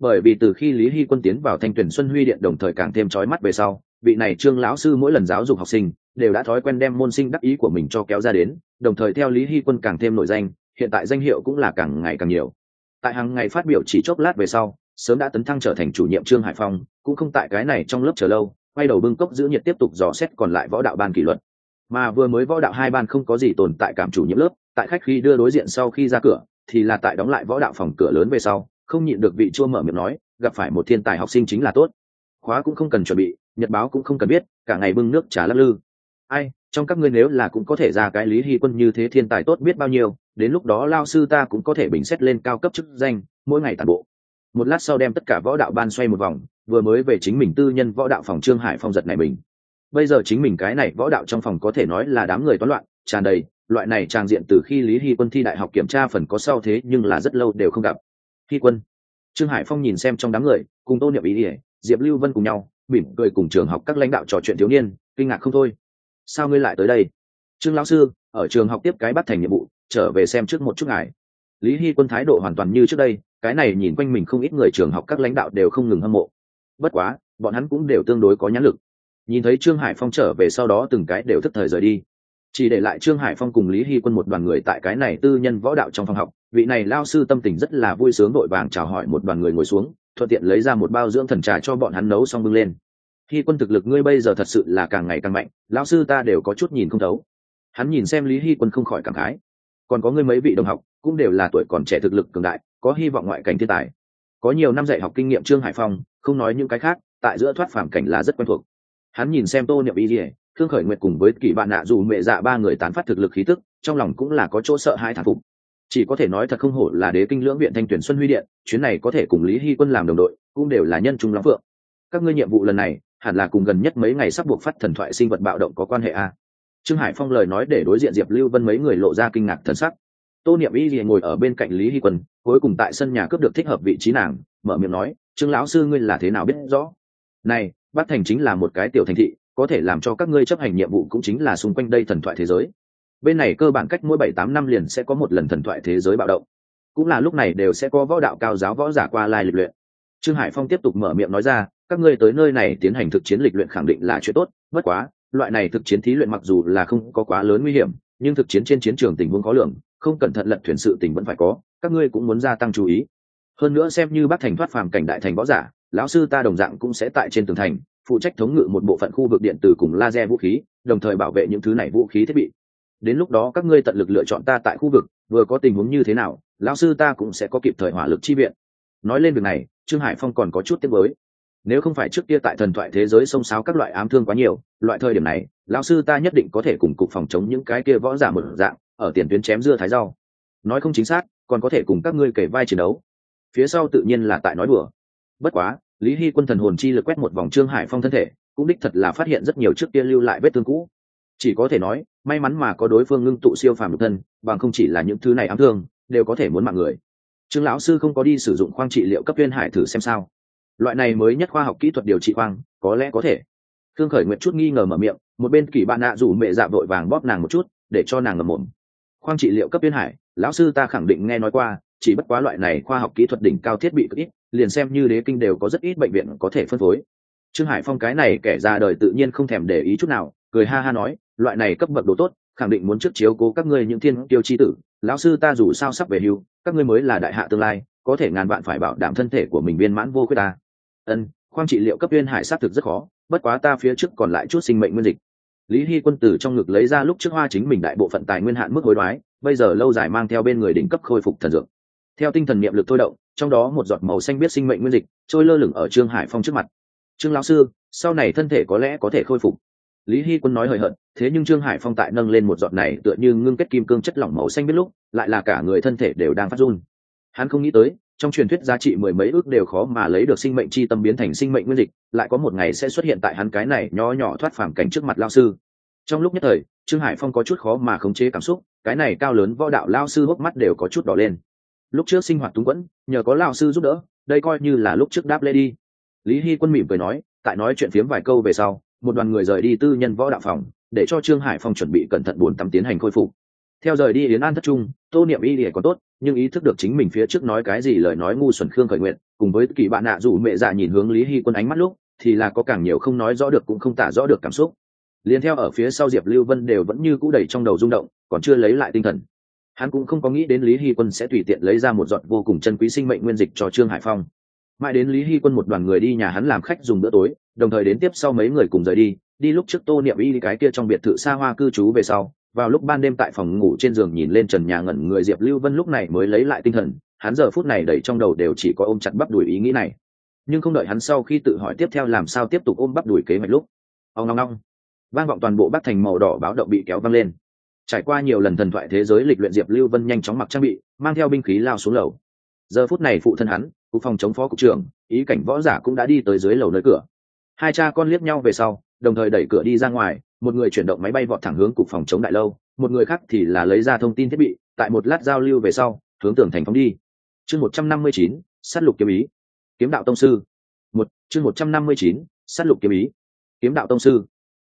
Bởi vì từ khi lý hy quân tiến vào thanh tuyển xuân huy điện đồng thời càng thêm trói mắt về sau vị này trương lão sư mỗi lần giáo dục học sinh đều đã thói quen đem môn sinh đắc ý của mình cho kéo ra đến, đồng thời theo lý hy quân càng thêm nổi danh, hiện tại danh hiệu cũng là càng ngày càng nhiều. Tại hàng ngày phát biểu chỉ chốc lát về sau, sớm đã tấn thăng trở thành chủ nhiệm trương hải phong, cũng không tại cái này trong lớp chờ lâu, quay đầu bưng cốc giữ nhiệt tiếp tục dò xét còn lại võ đạo ban kỷ luật. Mà vừa mới võ đạo hai ban không có gì tồn tại cảm chủ nhiệm lớp, tại khách khi đưa đối diện sau khi ra cửa, thì là tại đóng lại võ đạo phòng cửa lớn về sau, không nhịn được vị chua mở miệng nói, gặp phải một thiên tài học sinh chính là tốt. Khóa cũng không cần chuẩn bị nhật báo cũng không cần biết, cả ngày bưng nước trà lắc lư. Ai, trong các ngươi nếu là cũng có thể ra cái lý hy quân như thế thiên tài tốt biết bao nhiêu, đến lúc đó lao sư ta cũng có thể bình xét lên cao cấp chức danh, mỗi ngày tàn bộ. Một lát sau đem tất cả võ đạo ban xoay một vòng, vừa mới về chính mình tư nhân võ đạo phòng trương hải phong giật này mình. Bây giờ chính mình cái này võ đạo trong phòng có thể nói là đám người toán loạn, tràn đầy, loại này tràn diện từ khi lý hy quân thi đại học kiểm tra phần có sau thế nhưng là rất lâu đều không gặp. Hy quân. Trương hải phong nhìn xem trong đám người, cùng tô niệm ý ỉa diệp lưu vân cùng nhau mỉm cười cùng trường học các lãnh đạo trò chuyện thiếu niên, kinh ngạc không thôi. Sao ngươi lại tới đây? Trương lão sư, ở trường học tiếp cái bắt thành nhiệm vụ, trở về xem trước một chút ngài. Lý hy quân thái độ hoàn toàn như trước đây, cái này nhìn quanh mình không ít người trường học các lãnh đạo đều không ngừng hâm mộ. Bất quá, bọn hắn cũng đều tương đối có nhãn lực. Nhìn thấy trương hải phong trở về sau đó từng cái đều thức thời rời đi. Chỉ để lại trương hải phong cùng lý hy quân một đoàn người tại cái này tư nhân võ đạo trong phòng học. Vị này lao sư tâm tình rất là vui sướng đội vàng chào hỏi một đoàn người ngồi xuống thuận tiện lấy ra một bao dưỡng thần trà cho bọn hắn nấu xong bưng lên. Khi quân thực lực ngươi bây giờ thật sự là càng ngày càng mạnh, lão sư ta đều có chút nhìn không thấu. Hắn nhìn xem lý hy quân không khỏi cảm khái. Còn có ngươi mấy vị đồng học, cũng đều là tuổi còn trẻ thực lực cường đại, có hy vọng ngoại cảnh thiên tài. Có nhiều năm dạy học kinh nghiệm trương hải phong, không nói những cái khác, tại giữa thoát phàm cảnh là rất quen thuộc. Hắn nhìn xem tô niệm ý ỉa thương khởi nguyệt cùng với kỳ bạn nạ dù mẹ dạ ba người tán phát thực lực khí tức, trong lòng cũng là có chỗ sợ hai thản phục chỉ có thể nói thật không hổ là đế kinh lưỡng viện thanh tuyển xuân huy điện, chuyến này có thể cùng lý hy quân làm đồng đội, cũng đều là nhân trung lắm phượng. Các ngươi nhiệm vụ lần này, hẳn là cùng gần nhất mấy ngày sắp buộc phát thần thoại sinh vật bạo động có quan hệ a trương hải phong lời nói để đối diện diệp lưu vân mấy người lộ ra kinh ngạc thần sắc. Tô niệm y liền ngồi ở bên cạnh lý hy quân, cuối cùng tại sân nhà cướp được thích hợp vị trí nàng, mở miệng nói, trương lão sư ngươi là thế nào biết rõ? Này bát thành chính là một cái tiểu thành thị, có thể làm cho các ngươi chấp hành nhiệm vụ cũng chính là xung quanh đây thần thoại thế giới bên này cơ bản cách mỗi bảy tám năm liền sẽ có một lần thần thoại thế giới bạo động. Cũng là lúc này đều sẽ có võ đạo cao giáo võ giả qua lai lịch luyện. Trương hải phong tiếp tục mở miệng nói ra, các ngươi tới nơi này tiến hành thực chiến lịch luyện khẳng định là chuyện tốt, bất quá, loại này thực chiến thí luyện mặc dù là không có quá lớn nguy hiểm, nhưng thực chiến trên chiến trường tình huống có lượng không cẩn thận lật thuyền sự tình vẫn phải có, các ngươi cũng muốn gia tăng chú ý. Hơn nữa xem như bác thành thoát phàm cảnh đại thành võ giả, lão sư ta đồng dạng cũng sẽ tại trên tường thành, phụ trách thống ngự một bộ phận khu vực điện tử cùng laser vũ khí, đồng thời bảo vệ những thứ này vũ khí thiết bị đến lúc đó các ngươi tận lực lựa chọn ta tại khu vực, vừa có tình huống như thế nào, lão sư ta cũng sẽ có kịp thời hỏa lực chi viện. Nói lên việc này, trương hải phong còn có chút tiếc với nếu không phải trước kia tại thần thoại thế giới xông xáo các loại ám thương quá nhiều, loại thời điểm này, lão sư ta nhất định có thể cùng cục phòng chống những cái kia võ giả một dạng, ở tiền tuyến chém dưa thái rau. Nói không chính xác, còn có thể cùng các ngươi kể vai chiến đấu. Phía sau tự nhiên là tại nói đùa. Bất quá, lý hy quân thần hồn chi lực quét một vòng trương hải phong thân thể, cũng đích thật là phát hiện rất nhiều trước kia lưu lại vết thương cũ chỉ có thể nói, may mắn mà có đối phương ngưng tụ siêu phàm nhục thân, bằng không chỉ là những thứ này ám thương, đều có thể muốn mạng người. Trương lão sư không có đi sử dụng khoang trị liệu cấp viên hải thử xem sao. Loại này mới nhất khoa học kỹ thuật điều trị khoang, có lẽ có thể. Thương khởi nguyện chút nghi ngờ mở miệng, một bên kỳ bạn nạ rủ mẹ dạ vội vàng bóp nàng một chút, để cho nàng ngầm mồm. Khoang trị liệu cấp viên hải, lão sư ta khẳng định nghe nói qua, chỉ bất quá loại này khoa học kỹ thuật đỉnh cao thiết bị cực ít, liền xem như đế kinh đều có rất ít bệnh viện có thể phân phối. Trương hải phong cái này kẻ ra đời tự nhiên không thèm để ý chút nào, cười ha ha nói loại này cấp bậc đồ tốt, khẳng định muốn trước chiếu cố các ngươi những thiên tiêu chi tử. Lão sư ta dù sao sắp về hưu, các ngươi mới là đại hạ tương lai, có thể ngàn vạn phải bảo đảm thân thể của mình viên mãn vô khuyết ta. Ân, khoang trị liệu cấp viên hải sát thực rất khó, bất quá ta phía trước còn lại chút sinh mệnh nguyên dịch. Lý hy quân tử trong ngực lấy ra lúc trước hoa chính mình đại bộ phận tài nguyên hạn mức hối đoái, bây giờ lâu dài mang theo bên người đỉnh cấp khôi phục thần dược. Theo tinh thần niệm lực thôi động, trong đó một giọt màu xanh biết sinh mệnh nguyên dịch trôi lơ lửng ở trương hải phong trước mặt. Trương lão sư, sau này thân thể có lẽ có thể khôi phục lý hy quân nói hời hợt, thế nhưng trương hải phong tại nâng lên một giọt này tựa như ngưng kết kim cương chất lỏng màu xanh biết lúc, lại là cả người thân thể đều đang phát run. Hắn không nghĩ tới, trong truyền thuyết giá trị mười mấy ước đều khó mà lấy được sinh mệnh chi tâm biến thành sinh mệnh nguyên dịch, lại có một ngày sẽ xuất hiện tại hắn cái này nho nhỏ thoát phàm cảnh trước mặt lao sư. Trong lúc nhất thời, trương hải phong có chút khó mà khống chế cảm xúc, cái này cao lớn võ đạo lao sư hốc mắt đều có chút đỏ lên. Lúc trước sinh hoạt túng quẫn, nhờ có lao sư giúp đỡ, đây coi như là lúc trước đáp lê đi. Lý hy quân mỉm cười nói, tại nói chuyện phiếm vài câu về sau một đoàn người rời đi tư nhân võ đạo phòng, để cho trương hải phong chuẩn bị cẩn thận buồn tắm tiến hành khôi phục. Theo rời đi yến an thất trung, tô niệm y thì còn tốt, nhưng ý thức được chính mình phía trước nói cái gì lời nói ngu xuẩn khương khởi nguyện cùng với kỳ bạn nạ dù mẹ dạ nhìn hướng lý hy quân ánh mắt lúc, thì là có càng nhiều không nói rõ được cũng không tả rõ được cảm xúc. Liền theo ở phía sau diệp lưu vân đều vẫn như cũ đầy trong đầu rung động, còn chưa lấy lại tinh thần. Hắn cũng không có nghĩ đến lý hy quân sẽ tùy tiện lấy ra một giọt vô cùng chân quý sinh mệnh nguyên dịch cho trương hải phong. Mãi đến lý hy quân một đoàn người đi nhà hắn làm khách dùng bữa tối đồng thời đến tiếp sau mấy người cùng rời đi đi lúc trước tô niệm y cái kia trong biệt thự xa hoa cư trú về sau, vào lúc ban đêm tại phòng ngủ trên giường nhìn lên trần nhà ngẩn người diệp lưu vân lúc này mới lấy lại tinh thần, hắn giờ phút này đẩy trong đầu đều chỉ có ôm chặt bắp đùi ý nghĩ này. Nhưng không đợi hắn sau khi tự hỏi tiếp theo làm sao tiếp tục ôm bắp đùi kế hoạch lúc ông ngong ngong vang vọng toàn bộ bắc thành màu đỏ báo động bị kéo văng lên. Trải qua nhiều lần thần thoại thế giới lịch luyện diệp lưu vân nhanh chóng mặc trang bị, mang theo binh khí lao xuống lầu. Giờ phút này phụ thân hắn cục phòng chống phó cục trưởng, ý cảnh võ giả cũng đã đi tới dưới lầu nơi cửa hai cha con liếc nhau về sau, đồng thời đẩy cửa đi ra ngoài, một người chuyển động máy bay vọt thẳng hướng cục phòng chống đại lâu, một người khác thì là lấy ra thông tin thiết bị, tại một lát giao lưu về sau, hướng tưởng thành phóng đi. Chương một trăm năm mươi chín, sát lục kiếm ý. Kiếm đạo tông sư. Một, chương một trăm năm mươi chín, sát lục kiếm ý. Kiếm đạo tông sư.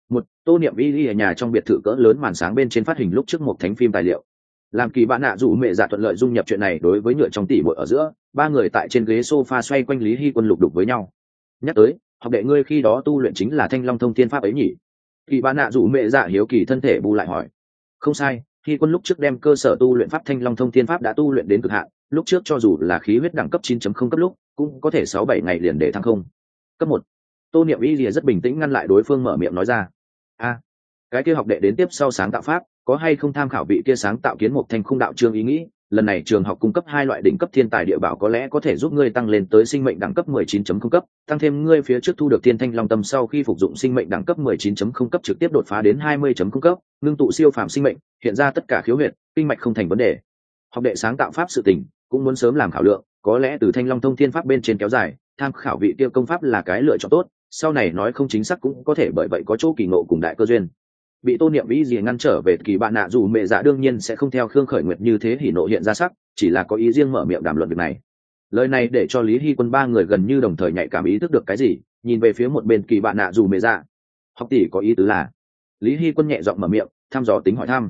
Một, tô niệm y y ở nhà trong biệt thự cỡ lớn màn sáng bên trên phát hình lúc trước một thánh phim tài liệu. Làm kỳ bạn nạ dù mẹ dạ thuận lợi dung nhập chuyện này đối với nhựa trong tỷ bội ở giữa, ba người tại trên ghế sofa xoay quanh lý hy quân lục đục với nhau. Nhắc tới học đệ ngươi khi đó tu luyện chính là thanh long thông thiên pháp ấy nhỉ? Kỳ bạn nạ rủ mẹ dạ hiếu kỳ thân thể bù lại hỏi. Không sai, khi quân lúc trước đem cơ sở tu luyện pháp thanh long thông thiên pháp đã tu luyện đến cực hạn, lúc trước cho dù là khí huyết đẳng cấp 9.0 cấp lúc, cũng có thể sáu bảy ngày liền để thăng không. Cấp một. Tô niệm y lìa rất bình tĩnh ngăn lại đối phương mở miệng nói ra. A. Cái kia học đệ đến tiếp sau sáng tạo pháp, có hay không tham khảo vị kia sáng tạo kiến một thành khung đạo trường ý nghĩ? Lần này trường học cung cấp hai loại đỉnh cấp thiên tài địa bảo có lẽ có thể giúp ngươi tăng lên tới sinh mệnh đẳng cấp 19.0 cấp, tăng thêm ngươi phía trước thu được thiên thanh long tâm sau khi phục dụng sinh mệnh đẳng cấp 19.0 cấp trực tiếp đột phá đến 20.0 cấp, ngưng tụ siêu phàm sinh mệnh, hiện ra tất cả khiếu huyệt, kinh mạch không thành vấn đề. Học đệ sáng tạo pháp sự tình, cũng muốn sớm làm khảo lượng, có lẽ từ thanh long thông thiên pháp bên trên kéo dài, tham khảo vị kia công pháp là cái lựa chọn tốt, sau này nói không chính xác cũng có thể bởi vậy có chỗ kỳ ngộ cùng đại cơ duyên bị tô niệm ý gì ngăn trở về kỳ bạn nạ dù mẹ dạ đương nhiên sẽ không theo khương khởi nguyệt như thế hỉ nộ hiện ra sắc, chỉ là có ý riêng mở miệng đàm luận việc này. Lời này để cho lý hy quân ba người gần như đồng thời nhạy cảm ý thức được cái gì, nhìn về phía một bên kỳ bạn nạ dù mẹ dạ. Học tỷ có ý tứ là, lý hy quân nhẹ giọng mở miệng, thăm dò tính hỏi thăm.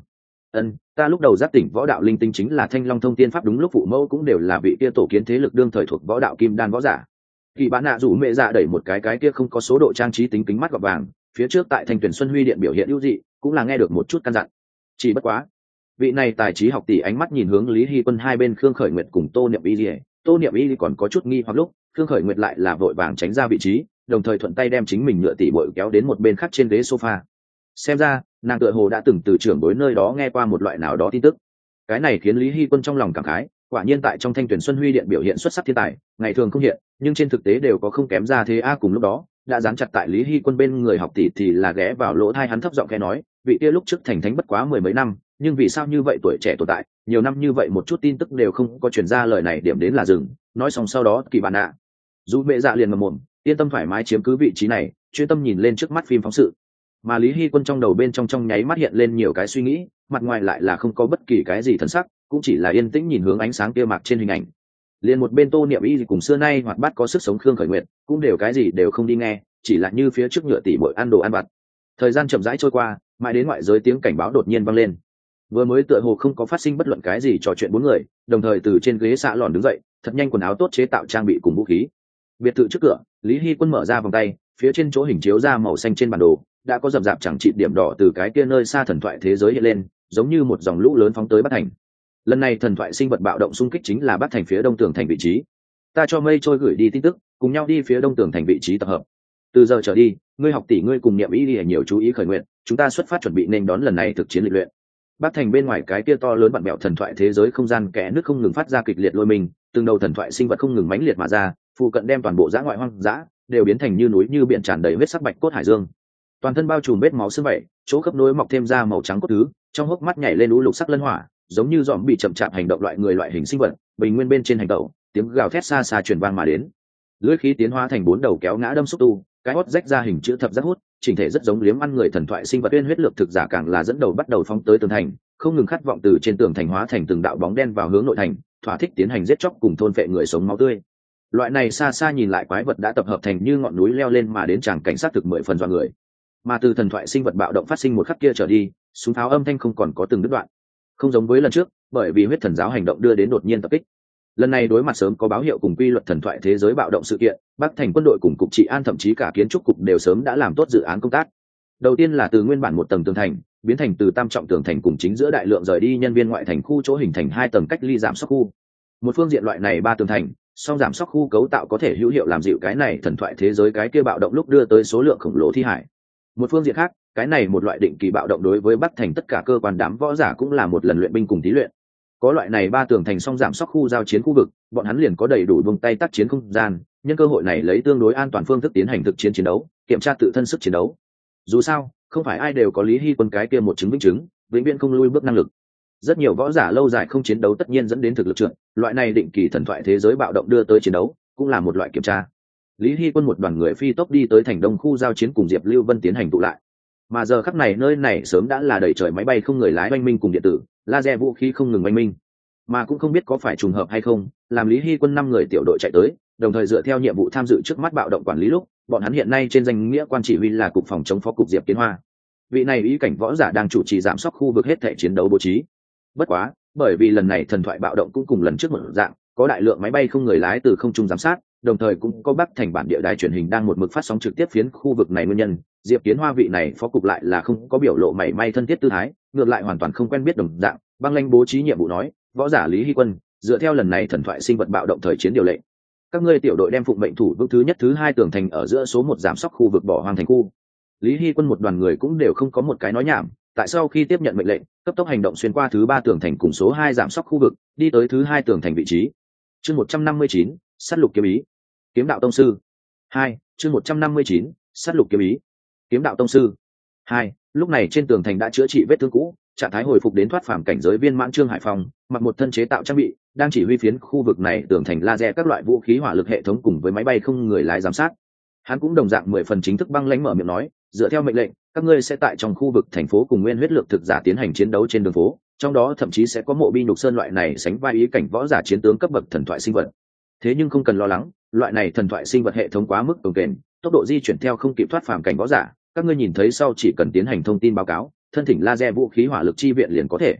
Ân, ta lúc đầu giác tỉnh võ đạo linh tinh chính là thanh long thông tiên pháp đúng lúc phụ mẫu cũng đều là vị kia tổ kiến thế lực đương thời thuộc võ đạo kim đan võ giả. Kỳ bạn nạ dù mẹ dạ đẩy một cái cái kia không có số độ trang trí tính kính mắt gọt vàng phía trước tại thanh tuyển xuân huy điện biểu hiện ưu dị, cũng là nghe được một chút căn dặn. Chỉ bất quá, vị này tài trí học tỷ ánh mắt nhìn hướng lý hy quân hai bên khương khởi nguyệt cùng tô niệm y lìa tô niệm y còn có chút nghi hoặc lúc, khương khởi nguyệt lại là vội vàng tránh ra vị trí, đồng thời thuận tay đem chính mình nhựa tỷ bội kéo đến một bên khác trên ghế sofa. Xem ra, nàng tựa hồ đã từng từ trưởng bối nơi đó nghe qua một loại nào đó tin tức. Cái này khiến lý hy quân trong lòng cảm khái, quả nhiên tại trong thanh tuyển xuân huy điện biểu hiện xuất sắc thiên tài, ngày thường không hiện, nhưng trên thực tế đều có không kém ra thế a cùng lúc đó đã dán chặt tại lý hy quân bên người học tỷ thì là ghé vào lỗ thai hắn thấp giọng khe nói, vị kia lúc trước thành thánh bất quá mười mấy năm, nhưng vì sao như vậy tuổi trẻ tồn tại, nhiều năm như vậy một chút tin tức đều không có chuyển ra lời này điểm đến là dừng, nói xong sau đó kỳ bàn ạ. Dù bệ dạ liền ngầm mồm, yên tâm thoải mái chiếm cứ vị trí này, chuyên tâm nhìn lên trước mắt phim phóng sự. Mà lý hy quân trong đầu bên trong trong nháy mắt hiện lên nhiều cái suy nghĩ, mặt ngoài lại là không có bất kỳ cái gì thân sắc, cũng chỉ là yên tĩnh nhìn hướng ánh sáng kia mạc trên hình ảnh liền một bên tô niệm y cùng xưa nay hoạt bát có sức sống khương khởi nguyện cũng đều cái gì đều không đi nghe, chỉ là như phía trước nhựa tỷ bội ăn đồ ăn vặt. Thời gian chậm rãi trôi qua, mãi đến ngoại giới tiếng cảnh báo đột nhiên vang lên. Vừa mới tựa hồ không có phát sinh bất luận cái gì trò chuyện bốn người, đồng thời từ trên ghế xạ lòn đứng dậy, thật nhanh quần áo tốt chế tạo trang bị cùng vũ khí. Biệt thự trước cửa, lý hy quân mở ra vòng tay, phía trên chỗ hình chiếu ra màu xanh trên bản đồ, đã có rậm rạp chẳng trị điểm đỏ từ cái kia nơi xa thần thoại thế giới hiện lên, giống như một dòng lũ lớn phóng tới bắc thành lần này thần thoại sinh vật bạo động xung kích chính là bắc thành phía đông tường thành vị trí. Ta cho mây trôi gửi đi tin tức, cùng nhau đi phía đông tường thành vị trí tập hợp. Từ giờ trở đi, ngươi học tỷ ngươi cùng niệm ý đi nhiều chú ý khởi nguyện, chúng ta xuất phát chuẩn bị nên đón lần này thực chiến lịch luyện. Bắc thành bên ngoài cái kia to lớn bạn mẹo thần thoại thế giới không gian kẽ nước không ngừng phát ra kịch liệt lôi mình, từng đầu thần thoại sinh vật không ngừng mãnh liệt mà ra, phụ cận đem toàn bộ dã ngoại hoang dã đều biến thành như núi như biển tràn đầy vết sắc bạch cốt hải dương. Toàn thân bao trùm vết máu sưng vẩy chỗ khớp nối mọc thêm ra màu trắng cốt thứ, trong hốc mắt nhảy lên lũ lục sắc lân hỏa giống như dòm bị chậm chạp hành động loại người loại hình sinh vật, bình nguyên bên trên hành tẩu, tiếng gào thét xa xa truyền vang mà đến. Lưỡi khí tiến hóa thành bốn đầu kéo ngã đâm xúc tu, cái hót rách ra hình chữ thập rác hút, chỉnh thể rất giống liếm ăn người thần thoại sinh vật uyên huyết lược thực giả càng là dẫn đầu bắt đầu phóng tới tường thành, không ngừng khát vọng từ trên tường thành hóa thành từng đạo bóng đen vào hướng nội thành, thỏa thích tiến hành giết chóc cùng thôn phệ người sống máu tươi. Loại này xa xa nhìn lại quái vật đã tập hợp thành như ngọn núi leo lên mà đến tràng cảnh sát thực mười phần do người. Mà từ thần thoại sinh vật bạo động phát sinh một khắc kia trở đi, súng tháo âm thanh không còn có từng đứt đoạn không giống với lần trước, bởi vì huyết thần giáo hành động đưa đến đột nhiên tập kích. Lần này đối mặt sớm có báo hiệu cùng quy luật thần thoại thế giới bạo động sự kiện, bắc thành quân đội cùng cục trị an thậm chí cả kiến trúc cục đều sớm đã làm tốt dự án công tác. Đầu tiên là từ nguyên bản một tầng tường thành, biến thành từ tam trọng tường thành cùng chính giữa đại lượng rời đi nhân viên ngoại thành khu chỗ hình thành hai tầng cách ly giảm sóc khu. Một phương diện loại này ba tường thành, song giảm sóc khu cấu tạo có thể hữu hiệu làm dịu cái này thần thoại thế giới cái kia bạo động lúc đưa tới số lượng khổng lồ thi hải một phương diện khác, cái này một loại định kỳ bạo động đối với bắc thành tất cả cơ quan đám võ giả cũng là một lần luyện binh cùng thí luyện. Có loại này ba tường thành song giảm sóc khu giao chiến khu vực, bọn hắn liền có đầy đủ vùng tay tác chiến không gian, nhân cơ hội này lấy tương đối an toàn phương thức tiến hành thực chiến chiến đấu, kiểm tra tự thân sức chiến đấu. Dù sao, không phải ai đều có lý hy quân cái kia một chứng vĩnh chứng, vĩnh viễn không lui bước năng lực. Rất nhiều võ giả lâu dài không chiến đấu tất nhiên dẫn đến thực lực trượt, loại này định kỳ thần thoại thế giới bạo động đưa tới chiến đấu, cũng là một loại kiểm tra lý hy quân một đoàn người phi tốc đi tới thành đông khu giao chiến cùng diệp lưu vân tiến hành tụ lại. Mà giờ khắc này nơi này sớm đã là đầy trời máy bay không người lái oanh minh cùng điện tử, laser vũ khí không ngừng oanh minh. Mà cũng không biết có phải trùng hợp hay không, làm lý hy quân năm người tiểu đội chạy tới, đồng thời dựa theo nhiệm vụ tham dự trước mắt bạo động quản lý lúc, bọn hắn hiện nay trên danh nghĩa quan chỉ huy là cục phòng chống phó cục diệp kiến hoa. Vị này ý cảnh võ giả đang chủ trì giảm sóc khu vực hết thể chiến đấu bố trí. Bất quá, bởi vì lần này thần thoại bạo động cũng cùng lần trước một dạng, có đại lượng máy bay không người lái từ không trung giám sát đồng thời cũng có bắc thành bản địa đài truyền hình đang một mực phát sóng trực tiếp phiến khu vực này nguyên nhân. Diệp kiến hoa vị này phó cục lại là không có biểu lộ mảy may thân thiết tư thái, ngược lại hoàn toàn không quen biết đồng dạng. Băng lanh bố trí nhiệm vụ nói, võ giả lý hy quân, dựa theo lần này thần thoại sinh vật bạo động thời chiến điều lệ các ngươi tiểu đội đem phụng mệnh thủ vững thứ nhất, thứ hai tường thành ở giữa số một giảm sóc khu vực bỏ hoang thành khu. Lý hy quân một đoàn người cũng đều không có một cái nói nhảm, tại sau khi tiếp nhận mệnh lệnh, cấp tốc hành động xuyên qua thứ ba tường thành cùng số hai giảm sóc khu vực, đi tới thứ hai tường thành vị trí. Chương một trăm năm mươi chín s á t lục kiếm ý kiếm đạo tông sư. Hai, chương một trăm năm mươi chín, sát lục kiếm ý. Kiếm đạo tông sư. Hai, lúc này trên tường thành đã chữa trị vết thương cũ, trạng thái hồi phục đến thoát phàm cảnh giới viên mãn trương hải phòng mặc một thân chế tạo trang bị, đang chỉ huy phiến khu vực này tường thành laser các loại vũ khí hỏa lực hệ thống cùng với máy bay không người lái giám sát. Hắn cũng đồng dạng mười phần chính thức băng lãnh mở miệng nói, dựa theo mệnh lệnh, các ngươi sẽ tại trong khu vực thành phố cùng nguyên huyết lực thực giả tiến hành chiến đấu trên đường phố, trong đó thậm chí sẽ có mộ bi nhục sơn loại này sánh vai ý cảnh võ giả chiến tướng cấp bậc thần thoại sinh vật thế nhưng không cần lo lắng, loại này thần thoại sinh vật hệ thống quá mức ổng kềnh tốc độ di chuyển theo không kịp thoát phàm cảnh võ giả, các ngươi nhìn thấy sau chỉ cần tiến hành thông tin báo cáo, thân thỉnh laser vũ khí hỏa lực chi viện liền có thể.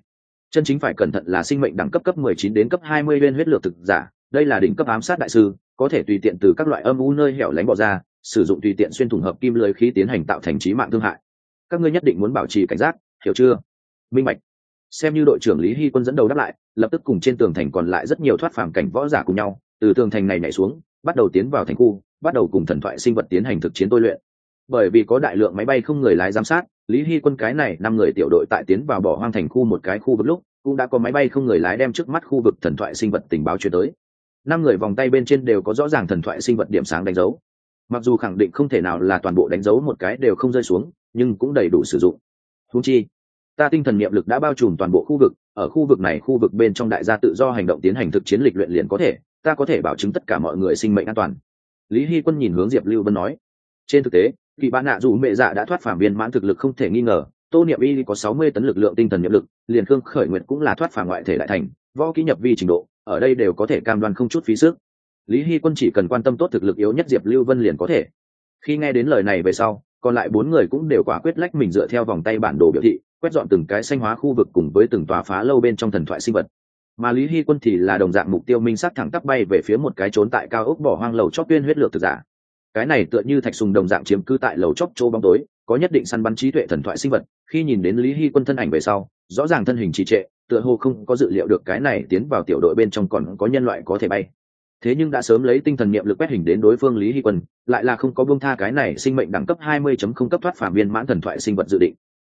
Chân chính phải cẩn thận là sinh mệnh đẳng cấp cấp 19 đến cấp 20 viên huyết lược thực giả, đây là đỉnh cấp ám sát đại sư, có thể tùy tiện từ các loại âm u nơi hẻo lánh bỏ ra, sử dụng tùy tiện xuyên thủng hợp kim lưới khí tiến hành tạo thành trí mạng thương hại. Các ngươi nhất định muốn bảo trì cảnh giác, hiểu chưa? Minh mạch xem như đội trưởng lý hy quân dẫn đầu đáp lại, lập tức cùng trên tường thành còn lại rất nhiều thoát phàm cảnh võ giả cùng nhau từ tường thành này nhảy xuống, bắt đầu tiến vào thành khu, bắt đầu cùng thần thoại sinh vật tiến hành thực chiến tôi luyện. Bởi vì có đại lượng máy bay không người lái giám sát, lý hy quân cái này năm người tiểu đội tại tiến vào bỏ hoang thành khu một cái khu vực lúc, cũng đã có máy bay không người lái đem trước mắt khu vực thần thoại sinh vật tình báo chuyển tới. Năm người vòng tay bên trên đều có rõ ràng thần thoại sinh vật điểm sáng đánh dấu. Mặc dù khẳng định không thể nào là toàn bộ đánh dấu một cái đều không rơi xuống, nhưng cũng đầy đủ sử dụng. Húng chi, ta tinh thần niệm lực đã bao trùm toàn bộ khu vực, ở khu vực này khu vực bên trong đại gia tự do hành động tiến hành thực chiến lịch luyện liền có thể ta có thể bảo chứng tất cả mọi người sinh mệnh an toàn. Lý hy quân nhìn hướng diệp lưu vân nói, trên thực tế, kỳ bạn nạ dù mẹ dạ đã thoát phàm viên mãn thực lực không thể nghi ngờ, tô niệm y có sáu mươi tấn lực lượng tinh thần nhiệm lực, liền khương khởi nguyện cũng là thoát phàm ngoại thể đại thành, võ kỹ nhập vi trình độ, ở đây đều có thể cam đoan không chút phí sức. Lý hy quân chỉ cần quan tâm tốt thực lực yếu nhất diệp lưu vân liền có thể. Khi nghe đến lời này về sau, còn lại bốn người cũng đều quả quyết lách mình dựa theo vòng tay bản đồ biểu thị, quét dọn từng cái xanh hóa khu vực cùng với từng tòa phá lâu bên trong thần thoại sinh vật mà lý hy quân thì là đồng dạng mục tiêu minh sắc thẳng tắp bay về phía một cái trốn tại cao ốc bỏ hoang lầu chót tuyên huyết lược thực giả. Cái này tựa như thạch sùng đồng dạng chiếm cư tại lầu chóp chỗ bóng tối, có nhất định săn bắn trí tuệ thần thoại sinh vật, khi nhìn đến lý hy quân thân ảnh về sau, rõ ràng thân hình trì trệ, tựa hồ không có dự liệu được cái này tiến vào tiểu đội bên trong còn có nhân loại có thể bay. Thế nhưng đã sớm lấy tinh thần niệm lực quét hình đến đối phương lý hy quân, lại là không có buông tha cái này sinh mệnh đẳng cấp 20.0 cấp thoát phàm viên mãn thần thoại sinh vật dự định.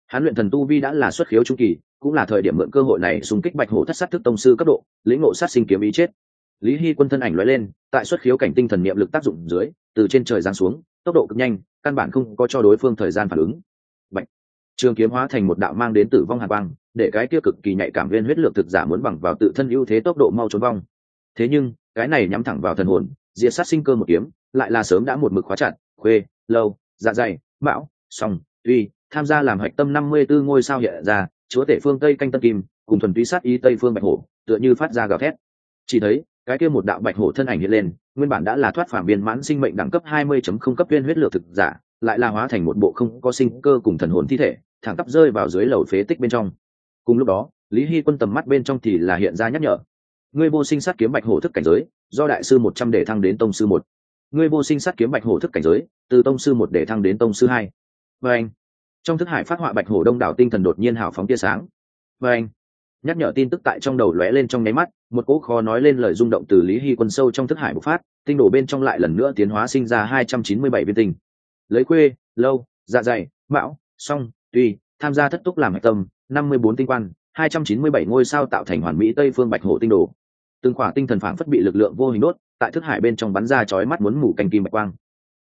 Hán luyện thần tu vi đã là xuất khiếu trung kỳ cũng là thời điểm mượn cơ hội này xung kích bạch hổ thất sát thức tông sư cấp độ, lĩnh ngộ sát sinh kiếm ý chết. Lý hy quân thân ảnh loại lên, tại xuất khiếu cảnh tinh thần niệm lực tác dụng dưới, từ trên trời giáng xuống, tốc độ cực nhanh, căn bản không có cho đối phương thời gian phản ứng. Bạch. trường kiếm hóa thành một đạo mang đến tử vong hàn băng để cái kia cực kỳ nhạy cảm viên huyết lược thực giả muốn bằng vào tự thân ưu thế tốc độ mau trốn vong. Thế nhưng, cái này nhắm thẳng vào thần hồn, diệt sát sinh cơ một kiếm, lại là sớm đã một mực khóa chặt, khuê, lâu dạ dày mão song, tuy, tham gia làm hạch tâm năm mươi 54 ngôi sao hiện ra chúa tể phương tây canh tân kim, cùng thuần túy sát y tây phương bạch hổ, tựa như phát ra gào thét. Chỉ thấy, cái kia một đạo bạch hổ thân ảnh hiện lên, nguyên bản đã là thoát phàm viên mãn sinh mệnh đẳng cấp 20.0 cấp viên huyết lược thực giả, lại là hóa thành một bộ không có sinh cơ cùng thần hồn thi thể, thẳng tắp rơi vào dưới lầu phế tích bên trong. Cùng lúc đó, lý hy quân tầm mắt bên trong thì là hiện ra nhắc nhở. Ngươi vô sinh sát kiếm bạch hổ thức cảnh giới, do đại sư một trăm để thăng đến tông sư một. Ngươi vô sinh sát kiếm bạch hổ thức cảnh giới, từ tông sư một để thăng đến tông sư hai. Và anh trong thức hải phát họa bạch hổ đông đảo tinh thần đột nhiên hào phóng tia sáng. Và anh, nhắc nhở tin tức tại trong đầu lóe lên trong nháy mắt, một cỗ khó nói lên lời rung động từ lý hy quân sâu trong thức hải bộc phát, tinh đổ bên trong lại lần nữa tiến hóa sinh ra hai trăm chín mươi bảy viên tinh. Lấy khuê lâu dạ dày, mão, song, tuy, tham gia thất túc làm hạch tâm, năm mươi bốn tinh quan, hai trăm chín mươi bảy ngôi sao tạo thành hoàn mỹ tây phương bạch hổ tinh đồ. Từng khỏa tinh thần phản phất bị lực lượng vô hình đốt, tại thức hải bên trong bắn ra chói mắt muốn mủ canh kim bạch quang.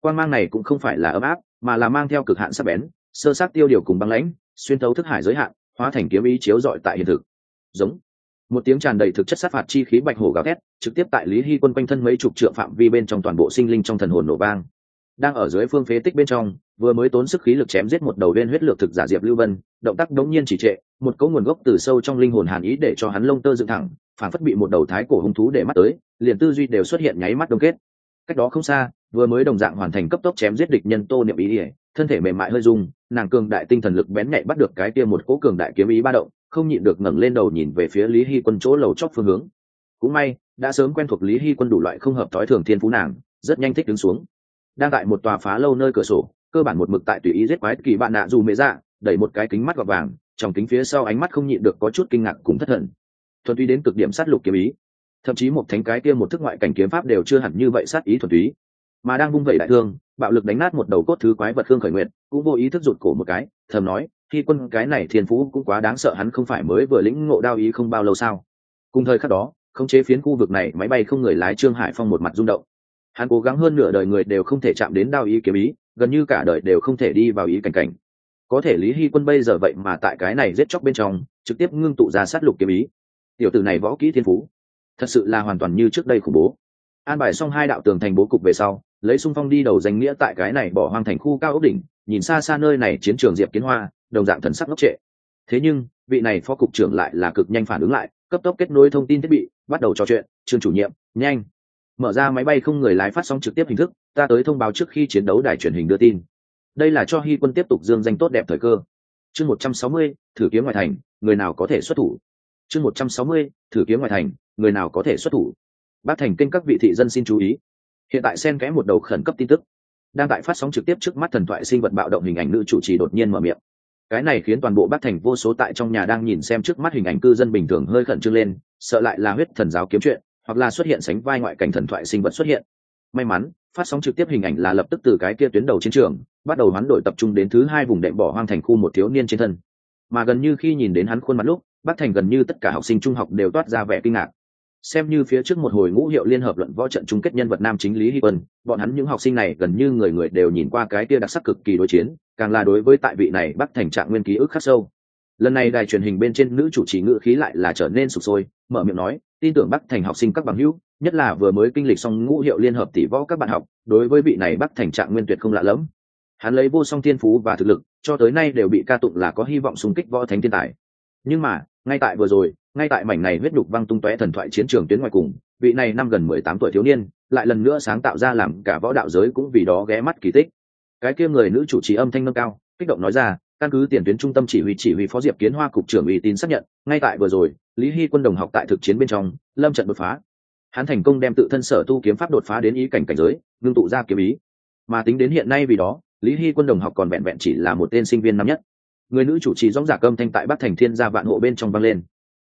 Quang mang này cũng không phải là ấm áp, mà là mang theo cực hạn sắc bén sơ sát tiêu điều cùng băng lãnh, xuyên thấu thức hải giới hạn, hóa thành kiếm ý chiếu dọi tại hiện thực. Giống. Một tiếng tràn đầy thực chất sát phạt chi khí bạch hổ gào thét, trực tiếp tại lý hy quân quanh thân mấy chục trượng phạm vi bên trong toàn bộ sinh linh trong thần hồn nổ vang. Đang ở dưới phương phế tích bên trong, vừa mới tốn sức khí lực chém giết một đầu viên huyết lược thực giả diệp lưu vân, động tác đống nhiên chỉ trệ, một cấu nguồn gốc từ sâu trong linh hồn hàn ý để cho hắn lông tơ dựng thẳng, phản phất bị một đầu thái cổ hung thú để mắt tới, liền tư duy đều xuất hiện nháy mắt đông kết. Cách đó không xa, vừa mới đồng dạng hoàn thành cấp tốc chém giết địch nhân tô niệm ý ỉa thân thể mềm mại hơi rung, nàng cường đại tinh thần lực bén nhạy bắt được cái kia một cỗ cường đại kiếm ý ba động, không nhịn được ngẩng lên đầu nhìn về phía lý hy quân chỗ lầu chóc phương hướng. Cũng may, đã sớm quen thuộc lý hy quân đủ loại không hợp thói thường thiên phú nàng, rất nhanh thích đứng xuống. Đang tại một tòa phá lâu nơi cửa sổ, cơ bản một mực tại tùy ý giết quái kỳ bạn nạ dù mê dạ đẩy một cái kính mắt gọt vàng, trong kính phía sau ánh mắt không nhịn được có chút kinh ngạc cùng thất thần. Thuần túy đến cực điểm sát lục kiếm ý. Thậm chí một thánh cái kia một thức ngoại cảnh kiếm pháp đều chưa hẳn như vậy sát ý thuần túy, mà đang vung vẩy đại thương bạo lực đánh nát một đầu cốt thứ quái vật khương khởi nguyện cũng vô ý thức rụt cổ một cái, thầm nói, khi quân cái này thiên phú cũng quá đáng sợ, hắn không phải mới vừa lĩnh ngộ đao ý không bao lâu sao? Cùng thời khắc đó, khống chế phiến khu vực này, máy bay không người lái trương hải phong một mặt rung động. Hắn cố gắng hơn nửa đời người đều không thể chạm đến đao ý kiếm ý, gần như cả đời đều không thể đi vào ý cảnh cảnh. Có thể lý hy quân bây giờ vậy mà tại cái này giết chóc bên trong, trực tiếp ngưng tụ ra sát lục kiếm ý. Tiểu tử này võ kỹ thiên phú, thật sự là hoàn toàn như trước đây khủng bố. An bài xong hai đạo tường thành bố cục về sau lấy sung phong đi đầu danh nghĩa tại cái này bỏ hoang thành khu cao ốc đỉnh, nhìn xa xa nơi này chiến trường diệp kiến hoa, đồng dạng thần sắc ngốc trệ. Thế nhưng, vị này phó cục trưởng lại là cực nhanh phản ứng lại, cấp tốc kết nối thông tin thiết bị, bắt đầu trò chuyện trường chủ nhiệm, nhanh. Mở ra máy bay không người lái phát sóng trực tiếp hình thức, ta tới thông báo trước khi chiến đấu đài truyền hình đưa tin. Đây là cho hy quân tiếp tục dương danh tốt đẹp thời cơ. Chương một trăm sáu mươi, thử kiếm ngoại thành, người nào có thể xuất thủ? Chương một trăm sáu mươi, thử kiếm ngoại thành, người nào có thể xuất thủ? Bác thành kênh các vị thị dân xin chú ý hiện tại xen kẽ một đầu khẩn cấp tin tức. Đang tại phát sóng trực tiếp trước mắt thần thoại sinh vật bạo động hình ảnh nữ chủ trì đột nhiên mở miệng. Cái này khiến toàn bộ bác thành vô số tại trong nhà đang nhìn xem trước mắt hình ảnh cư dân bình thường hơi khẩn trương lên, sợ lại là huyết thần giáo kiếm chuyện, hoặc là xuất hiện sánh vai ngoại cảnh thần thoại sinh vật xuất hiện. May mắn, phát sóng trực tiếp hình ảnh là lập tức từ cái kia tuyến đầu chiến trường, bắt đầu hoán đổi tập trung đến thứ hai vùng đệm bỏ hoang thành khu một thiếu niên trên thân. Mà gần như khi nhìn đến hắn khuôn mặt lúc bác thành gần như tất cả học sinh trung học đều toát ra vẻ kinh ngạc xem như phía trước một hồi ngũ hiệu liên hợp luận võ trận chung kết nhân vật nam chính lý hy quân, bọn hắn những học sinh này gần như người người đều nhìn qua cái kia đặc sắc cực kỳ đối chiến, càng là đối với tại vị này bắc thành trạng nguyên ký ức khắc sâu. Lần này đài truyền hình bên trên nữ chủ trì ngữ khí lại là trở nên sụp sôi, mở miệng nói, tin tưởng bắc thành học sinh các bằng hữu, nhất là vừa mới kinh lịch xong ngũ hiệu liên hợp tỷ võ các bạn học, đối với vị này bắc thành trạng nguyên tuyệt không lạ lẫm. Hắn lấy vô song thiên phú và thực lực, cho tới nay đều bị ca tụng là có hy vọng xung kích võ thánh thiên tài nhưng mà, ngay tại vừa rồi, ngay tại mảnh này huyết đục văng tung tóe thần thoại chiến trường tuyến ngoài cùng, vị này năm gần mười tám tuổi thiếu niên, lại lần nữa sáng tạo ra làm cả võ đạo giới cũng vì đó ghé mắt kỳ tích. Cái kia người nữ chủ trì âm thanh nâng cao, kích động nói ra, căn cứ tiền tuyến trung tâm chỉ huy chỉ huy phó diệp kiến hoa cục trưởng uy tín xác nhận, ngay tại vừa rồi, lý hy quân đồng học tại thực chiến bên trong, lâm trận đột phá. Hắn thành công đem tự thân sở tu kiếm pháp đột phá đến ý cảnh cảnh giới, ngưng tụ ra kiếm ý. Mà tính đến hiện nay vì đó, lý hy quân đồng học còn vẹn vẹn chỉ là một tên sinh viên năm nhất người nữ chủ trì dõng giả cơm thanh tại bắc thành thiên gia vạn hộ bên trong vang lên.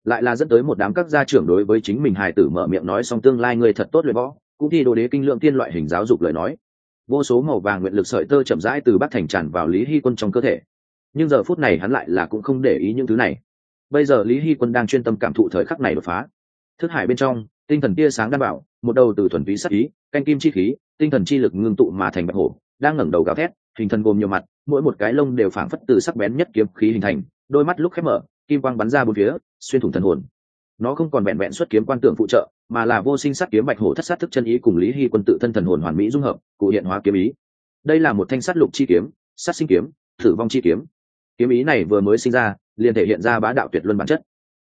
Lại là dẫn tới một đám các gia trưởng đối với chính mình hài tử mở miệng nói xong tương lai người thật tốt luyện võ, cũng thi đồ đế kinh lượng tiên loại hình giáo dục lời nói. Vô số màu vàng nguyện lực sợi tơ chậm rãi từ bắc thành tràn vào lý hy quân trong cơ thể. Nhưng giờ phút này hắn lại là cũng không để ý những thứ này. Bây giờ lý hy quân đang chuyên tâm cảm thụ thời khắc này đột phá. Thức hải bên trong, tinh thần tia sáng đảm bảo, một đầu từ thuần túy sắc ý canh kim chi khí, tinh thần chi lực ngưng tụ mà thành bạch hổ, đang ngẩng đầu gào thét, hình thần gồm nhiều mặt mỗi một cái lông đều phảng phất từ sắc bén nhất kiếm khí hình thành, đôi mắt lúc khép mở, kim quang bắn ra bốn phía, xuyên thủng thần hồn. Nó không còn vẹn vẹn xuất kiếm quan tượng phụ trợ, mà là vô sinh sát kiếm bạch hổ thất sát thức chân ý cùng lý hy quân tự thân thần hồn hoàn mỹ dung hợp, cụ hiện hóa kiếm ý. Đây là một thanh sát lục chi kiếm, sát sinh kiếm, thử vong chi kiếm. Kiếm ý này vừa mới sinh ra, liền thể hiện ra bá đạo tuyệt luân bản chất.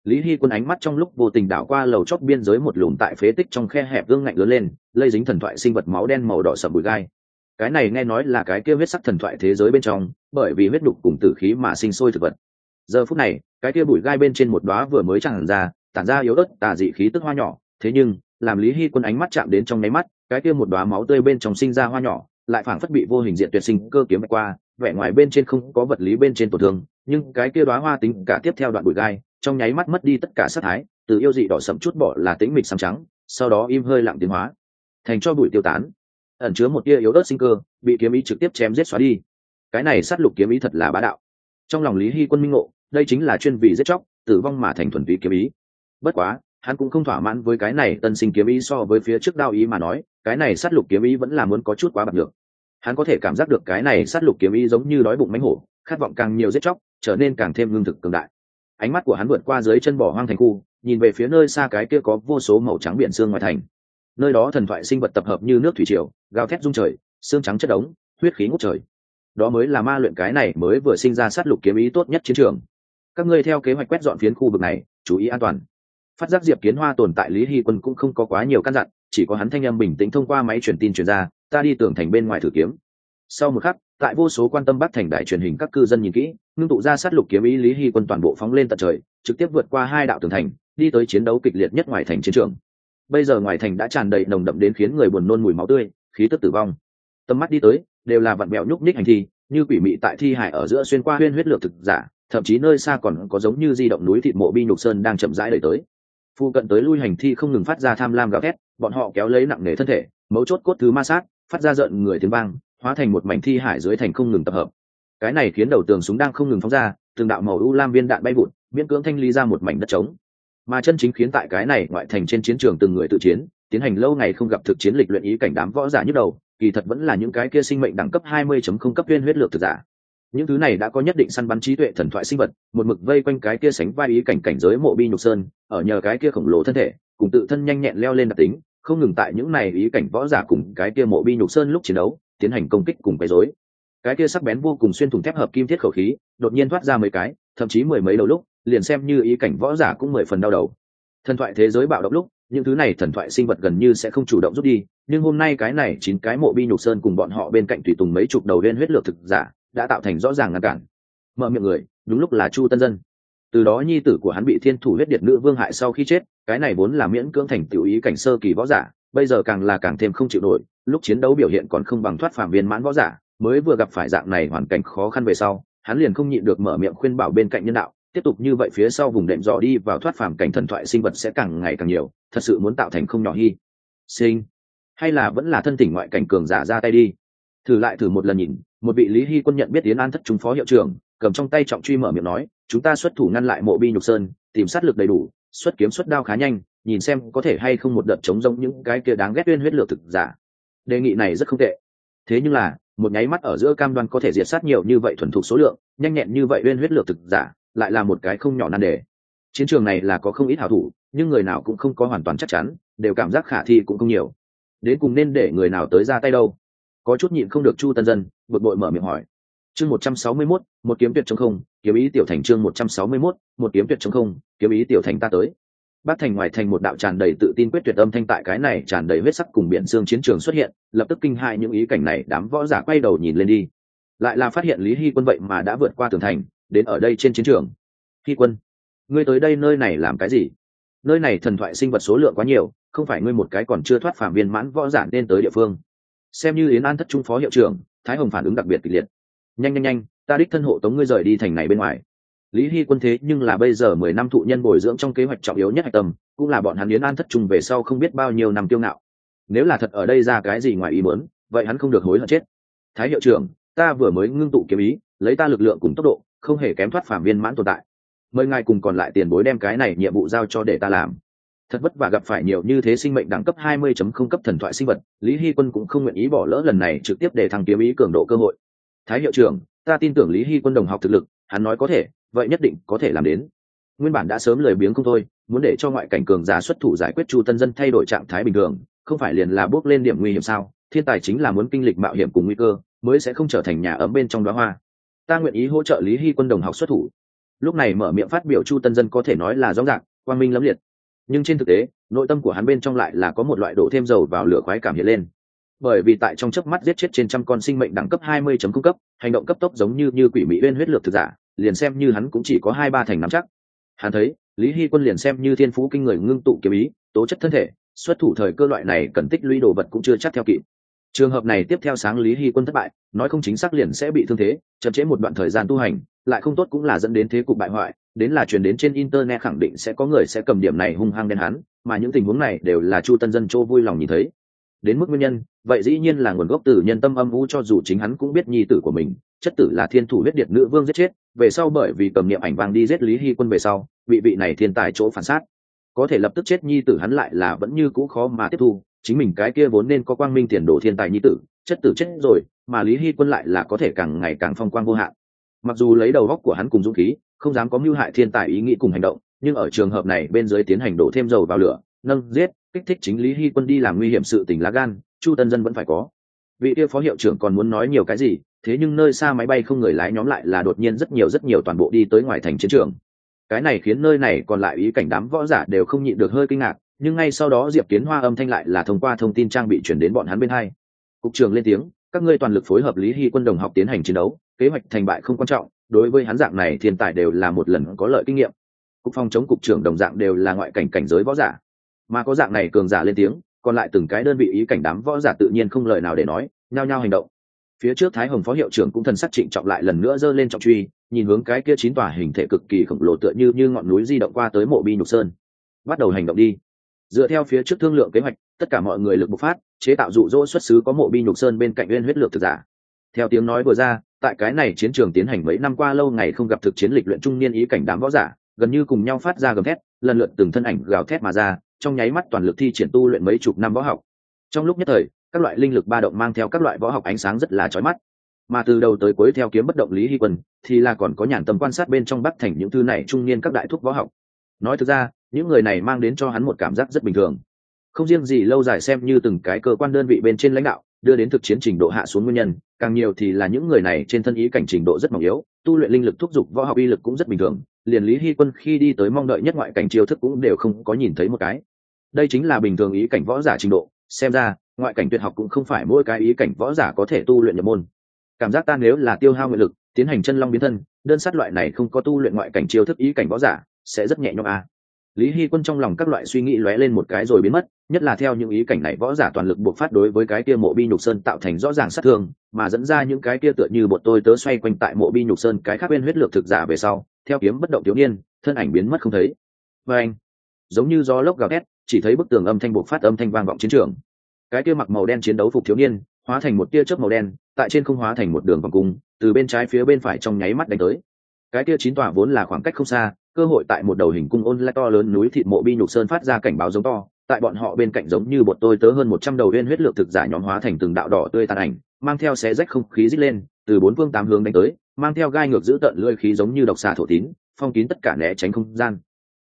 Lý hy quân ánh mắt trong lúc vô tình đảo qua lầu chót biên giới một lùm tại phế tích trong khe hẹp gương ngạnh lớn lên, lây dính thần thoại sinh vật máu đen màu đỏ sậm bụi gai cái này nghe nói là cái kia huyết sắc thần thoại thế giới bên trong, bởi vì huyết đục cùng tử khí mà sinh sôi thực vật. Giờ phút này, cái kia bụi gai bên trên một đóa vừa mới chẳng ra, tản ra yếu ớt tà dị khí tức hoa nhỏ. Thế nhưng, làm lý hy quân ánh mắt chạm đến trong nháy mắt, cái kia một đóa máu tươi bên trong sinh ra hoa nhỏ, lại phảng phất bị vô hình diện tuyệt sinh cơ kiếm qua, vẻ ngoài bên trên không có vật lý bên trên tổn thương, nhưng cái kia đóa hoa tính cả tiếp theo đoạn bụi gai, trong nháy mắt mất đi tất cả sát thái, từ yêu dị đỏ sậm chút bỏ là tĩnh mịch xám trắng, sau đó im hơi lặng tiến hóa, thành cho bụi tiêu tán ẩn chứa một tia yếu ớt sinh cơ, bị kiếm ý trực tiếp chém giết xóa đi. Cái này sát lục kiếm ý thật là bá đạo. Trong lòng lý hy quân minh ngộ, đây chính là chuyên vị giết chóc, tử vong mà thành thuần vị kiếm ý. Bất quá, hắn cũng không thỏa mãn với cái này tân sinh kiếm ý so với phía trước đao ý mà nói, cái này sát lục kiếm ý vẫn là muốn có chút quá bật được hắn có thể cảm giác được cái này sát lục kiếm ý giống như đói bụng mánh hổ, khát vọng càng nhiều giết chóc, trở nên càng thêm ngưng thực cường đại. Ánh mắt của hắn vượt qua dưới chân bỏ hoang thành khu, nhìn về phía nơi xa cái kia có vô số màu trắng biển xương ngoài thành nơi đó thần thoại sinh vật tập hợp như nước thủy triều, gào thét rung trời, xương trắng chất đống, huyết khí ngút trời. Đó mới là ma luyện cái này mới vừa sinh ra sát lục kiếm ý tốt nhất chiến trường. Các ngươi theo kế hoạch quét dọn phiến khu vực này, chú ý an toàn. Phát giác diệp kiến hoa tồn tại lý hy quân cũng không có quá nhiều căn dặn, chỉ có hắn thanh âm bình tĩnh thông qua máy truyền tin truyền ra, ta đi tưởng thành bên ngoài thử kiếm. Sau một khắc, tại vô số quan tâm bắc thành đại truyền hình các cư dân nhìn kỹ, ngưng tụ ra sát lục kiếm ý lý hy quân toàn bộ phóng lên tận trời, trực tiếp vượt qua hai đạo tường thành, đi tới chiến đấu kịch liệt nhất ngoài thành chiến trường bây giờ ngoài thành đã tràn đầy nồng đậm đến khiến người buồn nôn mùi máu tươi, khí tức tử vong. Tầm mắt đi tới, đều là vặn bẹo nhúc nhích hành thi, như quỷ mị tại thi hải ở giữa xuyên qua huyên huyết lược thực giả, thậm chí nơi xa còn có giống như di động núi thịt mộ bi nhục sơn đang chậm rãi đẩy tới. Phu cận tới lui hành thi không ngừng phát ra tham lam gào thét, bọn họ kéo lấy nặng nề thân thể, mấu chốt cốt thứ ma sát, phát ra rợn người tiếng vang, hóa thành một mảnh thi hải dưới thành không ngừng tập hợp. Cái này khiến đầu tường súng đang không ngừng phóng ra, từng đạo màu u lam viên đạn bay vụn miễn cưỡng thanh ly ra một mảnh đất trống mà chân chính khiến tại cái này ngoại thành trên chiến trường từng người tự chiến, tiến hành lâu ngày không gặp thực chiến lịch luyện ý cảnh đám võ giả nhức đầu, kỳ thật vẫn là những cái kia sinh mệnh đẳng cấp 20.0 cấp viên huyết lược thực giả. Những thứ này đã có nhất định săn bắn trí tuệ thần thoại sinh vật, một mực vây quanh cái kia sánh vai ý cảnh cảnh giới mộ bi nhục sơn, ở nhờ cái kia khổng lồ thân thể, cùng tự thân nhanh nhẹn leo lên đặc tính, không ngừng tại những này ý cảnh võ giả cùng cái kia mộ bi nhục sơn lúc chiến đấu, tiến hành công kích cùng quấy rối. Cái kia sắc bén vô cùng xuyên thủng thép hợp kim thiết khẩu khí, đột nhiên thoát ra mấy cái, thậm chí mười mấy đầu lúc liền xem như ý cảnh võ giả cũng mười phần đau đầu. Thần thoại thế giới bạo động lúc, những thứ này thần thoại sinh vật gần như sẽ không chủ động rút đi, nhưng hôm nay cái này chín cái mộ bi nhục sơn cùng bọn họ bên cạnh tùy tùng mấy chục đầu lên huyết lược thực giả đã tạo thành rõ ràng ngăn cản. Mở miệng người, đúng lúc là chu tân dân. Từ đó nhi tử của hắn bị thiên thủ huyết điệt nữ vương hại sau khi chết, cái này vốn là miễn cưỡng thành tiểu ý cảnh sơ kỳ võ giả, bây giờ càng là càng thêm không chịu nổi, lúc chiến đấu biểu hiện còn không bằng thoát phàm viên mãn võ giả, mới vừa gặp phải dạng này hoàn cảnh khó khăn về sau, hắn liền không nhịn được mở miệng khuyên bảo bên cạnh nhân đạo tiếp tục như vậy phía sau vùng đệm dò đi vào thoát phàm cảnh thần thoại sinh vật sẽ càng ngày càng nhiều, thật sự muốn tạo thành không nhỏ hy sinh. Hay là vẫn là thân tỉnh ngoại cảnh cường giả ra tay đi. Thử lại thử một lần nhìn, một vị lý hy quân nhận biết tiến an thất chúng phó hiệu trưởng, cầm trong tay trọng truy mở miệng nói, chúng ta xuất thủ ngăn lại mộ bi nhục sơn, tìm sát lực đầy đủ, xuất kiếm xuất đao khá nhanh, nhìn xem có thể hay không một đợt chống giống những cái kia đáng ghét uyên huyết lược thực giả. Đề nghị này rất không tệ. Thế nhưng là, một nháy mắt ở giữa cam đoan có thể diệt sát nhiều như vậy thuần thục số lượng, nhanh nhẹn như vậy uyên huyết lược thực giả lại là một cái không nhỏ nan đề. Chiến trường này là có không ít hảo thủ, nhưng người nào cũng không có hoàn toàn chắc chắn, đều cảm giác khả thi cũng không nhiều. Đến cùng nên để người nào tới ra tay đâu? Có chút nhịn không được chu tân dân, bực bội mở miệng hỏi. Chương một trăm sáu mươi mốt, một kiếm tuyệt trong không, kiếm ý tiểu thành chương một trăm sáu mươi mốt, một kiếm tuyệt trong không, kiếm ý tiểu thành ta tới. Bác thành ngoài thành một đạo tràn đầy tự tin quyết tuyệt âm thanh tại cái này tràn đầy huyết sắc cùng biển xương chiến trường xuất hiện, lập tức kinh hại những ý cảnh này đám võ giả quay đầu nhìn lên đi. Lại là phát hiện lý hy quân vậy mà đã vượt qua tường thành đến ở đây trên chiến trường. Khi quân, ngươi tới đây nơi này làm cái gì? Nơi này thần thoại sinh vật số lượng quá nhiều, không phải ngươi một cái còn chưa thoát phạm viên mãn võ giả nên tới địa phương. Xem như yến an thất trung phó hiệu trưởng, thái hồng phản ứng đặc biệt kịch liệt. Nhanh nhanh nhanh, ta đích thân hộ tống ngươi rời đi thành này bên ngoài. Lý hy quân thế nhưng là bây giờ mười năm thụ nhân bồi dưỡng trong kế hoạch trọng yếu nhất hạch tâm, cũng là bọn hắn yến an thất trung về sau không biết bao nhiêu năm tiêu ngạo. Nếu là thật ở đây ra cái gì ngoài ý muốn, vậy hắn không được hối hận chết. Thái hiệu trưởng, ta vừa mới ngưng tụ kiếm ý, lấy ta lực lượng cùng tốc độ không hề kém thoát phạm viên mãn tồn tại. Mời ngài cùng còn lại tiền bối đem cái này nhiệm vụ giao cho để ta làm. Thật vất vả gặp phải nhiều như thế sinh mệnh đẳng cấp 20.0 cấp thần thoại sinh vật, lý hy quân cũng không nguyện ý bỏ lỡ lần này trực tiếp để thăng kiếm ý cường độ cơ hội. Thái hiệu trưởng, ta tin tưởng lý hy quân đồng học thực lực, hắn nói có thể, vậy nhất định có thể làm đến. Nguyên bản đã sớm lời biếng không thôi, muốn để cho ngoại cảnh cường giả xuất thủ giải quyết chu tân dân thay đổi trạng thái bình thường, không phải liền là bước lên điểm nguy hiểm sao? Thiên tài chính là muốn kinh lịch mạo hiểm cùng nguy cơ, mới sẽ không trở thành nhà ấm bên trong đóa hoa ta nguyện ý hỗ trợ lý hy quân đồng học xuất thủ. Lúc này mở miệng phát biểu chu tân dân có thể nói là rõ ràng, quang minh lẫm liệt. Nhưng trên thực tế, nội tâm của hắn bên trong lại là có một loại đổ thêm dầu vào lửa khoái cảm hiện lên. Bởi vì tại trong chớp mắt giết chết trên trăm con sinh mệnh đẳng cấp 20 chấm cung cấp, hành động cấp tốc giống như như quỷ mỹ uyên huyết lược thực giả, liền xem như hắn cũng chỉ có hai ba thành nắm chắc. Hắn thấy, lý hy quân liền xem như thiên phú kinh người ngưng tụ kiếm ý, tố chất thân thể, xuất thủ thời cơ loại này cần tích lũy đồ vật cũng chưa chắc theo kịp trường hợp này tiếp theo sáng lý hy quân thất bại, nói không chính xác liền sẽ bị thương thế, chậm chế một đoạn thời gian tu hành, lại không tốt cũng là dẫn đến thế cục bại hoại, đến là truyền đến trên internet khẳng định sẽ có người sẽ cầm điểm này hung hăng đen hắn, mà những tình huống này đều là chu tân dân châu vui lòng nhìn thấy. Đến mức nguyên nhân, vậy dĩ nhiên là nguồn gốc từ nhân tâm âm u cho dù chính hắn cũng biết nhi tử của mình, chất tử là thiên thủ huyết điệt nữ vương giết chết, về sau bởi vì cầm niệm ảnh vàng đi giết lý hy quân về sau bị vị này thiên tài chỗ phản sát có thể lập tức chết nhi tử hắn lại là vẫn như cũ khó mà tiếp thu chính mình cái kia vốn nên có quang minh tiền đồ thiên tài nhi tử, chất tử chết rồi, mà lý hy quân lại là có thể càng ngày càng phong quang vô hạn. Mặc dù lấy đầu góc của hắn cùng dũng khí, không dám có mưu hại thiên tài ý nghĩ cùng hành động, nhưng ở trường hợp này bên dưới tiến hành đổ thêm dầu vào lửa, nâng, giết, kích thích chính lý hy quân đi làm nguy hiểm sự tình lá gan, chu tân dân vẫn phải có. Vị kia phó hiệu trưởng còn muốn nói nhiều cái gì, thế nhưng nơi xa máy bay không người lái nhóm lại là đột nhiên rất nhiều rất nhiều toàn bộ đi tới ngoài thành chiến trường. Cái này khiến nơi này còn lại ý cảnh đám võ giả đều không nhịn được hơi kinh ngạc nhưng ngay sau đó diệp kiến hoa âm thanh lại là thông qua thông tin trang bị chuyển đến bọn hắn bên hai. Cục trưởng lên tiếng, các ngươi toàn lực phối hợp lý hy quân đồng học tiến hành chiến đấu, kế hoạch thành bại không quan trọng, đối với hắn dạng này thiên tài đều là một lần có lợi kinh nghiệm. Cục phòng chống cục trưởng đồng dạng đều là ngoại cảnh cảnh giới võ giả. Mà có dạng này cường giả lên tiếng, còn lại từng cái đơn vị ý cảnh đám võ giả tự nhiên không lời nào để nói, nhao nhao hành động. Phía trước thái hồng phó hiệu trưởng cũng thần sắc trịnh trọng lại lần nữa giơ lên trọng truy, nhìn hướng cái kia chín tòa hình thể cực kỳ khổng lồ tựa như như ngọn núi di động qua tới mộ bi nhục sơn. Bắt đầu hành động đi dựa theo phía trước thương lượng kế hoạch, tất cả mọi người lực bộc phát, chế tạo rụ rỗ xuất xứ có mộ bi nhục sơn bên cạnh nguyên huyết lược thực giả. Theo tiếng nói vừa ra, tại cái này chiến trường tiến hành mấy năm qua lâu ngày không gặp thực chiến lịch luyện trung niên ý cảnh đám võ giả, gần như cùng nhau phát ra gầm thét, lần lượt từng thân ảnh gào thét mà ra, trong nháy mắt toàn lực thi triển tu luyện mấy chục năm võ học. Trong lúc nhất thời, các loại linh lực ba động mang theo các loại võ học ánh sáng rất là chói mắt. Mà từ đầu tới cuối theo kiếm bất động lý hy quân, thì là còn có nhàn tâm quan sát bên trong bắc thành những thứ này trung niên các đại thuốc võ học. Nói thực ra những người này mang đến cho hắn một cảm giác rất bình thường. Không riêng gì lâu dài xem như từng cái cơ quan đơn vị bên trên lãnh đạo, đưa đến thực chiến trình độ hạ xuống nguyên nhân, càng nhiều thì là những người này trên thân ý cảnh trình độ rất mỏng yếu, tu luyện linh lực thúc giục, võ học uy lực cũng rất bình thường, liền lý hy quân khi đi tới mong đợi nhất ngoại cảnh chiêu thức cũng đều không có nhìn thấy một cái. Đây chính là bình thường ý cảnh võ giả trình độ, xem ra, ngoại cảnh tuyệt học cũng không phải mỗi cái ý cảnh võ giả có thể tu luyện nhập môn. Cảm giác ta nếu là tiêu hao nguyện lực, tiến hành chân long biến thân, đơn sát loại này không có tu luyện ngoại cảnh chiêu thức ý cảnh võ giả, sẽ rất nhẹ nhõm à lý hy quân trong lòng các loại suy nghĩ lóe lên một cái rồi biến mất, nhất là theo những ý cảnh này võ giả toàn lực buộc phát đối với cái kia mộ bi nhục sơn tạo thành rõ ràng sát thương, mà dẫn ra những cái kia tựa như bột tôi tớ xoay quanh tại mộ bi nhục sơn cái khác bên huyết lược thực giả về sau, theo kiếm bất động thiếu niên, thân ảnh biến mất không thấy. Và anh, giống như gió lốc gào thét, chỉ thấy bức tường âm thanh buộc phát âm thanh vang vọng chiến trường. Cái kia mặc màu đen chiến đấu phục thiếu niên, hóa thành một tia chớp màu đen, tại trên không hóa thành một đường vòng cung, từ bên trái phía bên phải trong nháy mắt đánh tới. Cái kia chín tòa vốn là khoảng cách không xa cơ hội tại một đầu hình cung ôn lại to lớn núi thịt mộ bi nhục sơn phát ra cảnh báo giống to, tại bọn họ bên cạnh giống như bột tôi tớ hơn một trăm đầu viên huyết lược thực giả nhóm hóa thành từng đạo đỏ tươi tàn ảnh, mang theo xé rách không khí rít lên, từ bốn phương tám hướng đánh tới, mang theo gai ngược giữ tận lưỡi khí giống như độc xà thổ tín, phong kín tất cả né tránh không gian.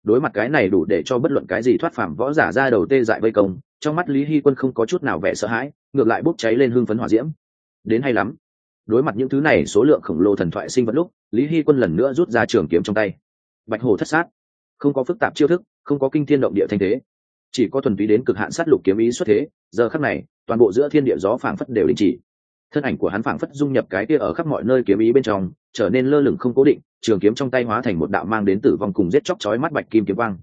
Đối mặt cái này đủ để cho bất luận cái gì thoát phạm võ giả ra đầu tê dại vây công, trong mắt lý hy quân không có chút nào vẻ sợ hãi, ngược lại bốc cháy lên hương phấn hỏa diễm. Đến hay lắm. Đối mặt những thứ này, số lượng khổng lồ thần thoại sinh vật lúc, lý hy quân lần nữa rút ra trường kiếm trong tay bạch hồ thất sát. Không có phức tạp chiêu thức, không có kinh thiên động địa thanh thế. Chỉ có thuần túy đến cực hạn sát lục kiếm ý xuất thế, giờ khắc này, toàn bộ giữa thiên địa gió phảng phất đều đình chỉ. Thân ảnh của hắn phảng phất dung nhập cái kia ở khắp mọi nơi kiếm ý bên trong, trở nên lơ lửng không cố định, trường kiếm trong tay hóa thành một đạo mang đến tử vong cùng giết chóc chói mắt bạch kim kiếm quang.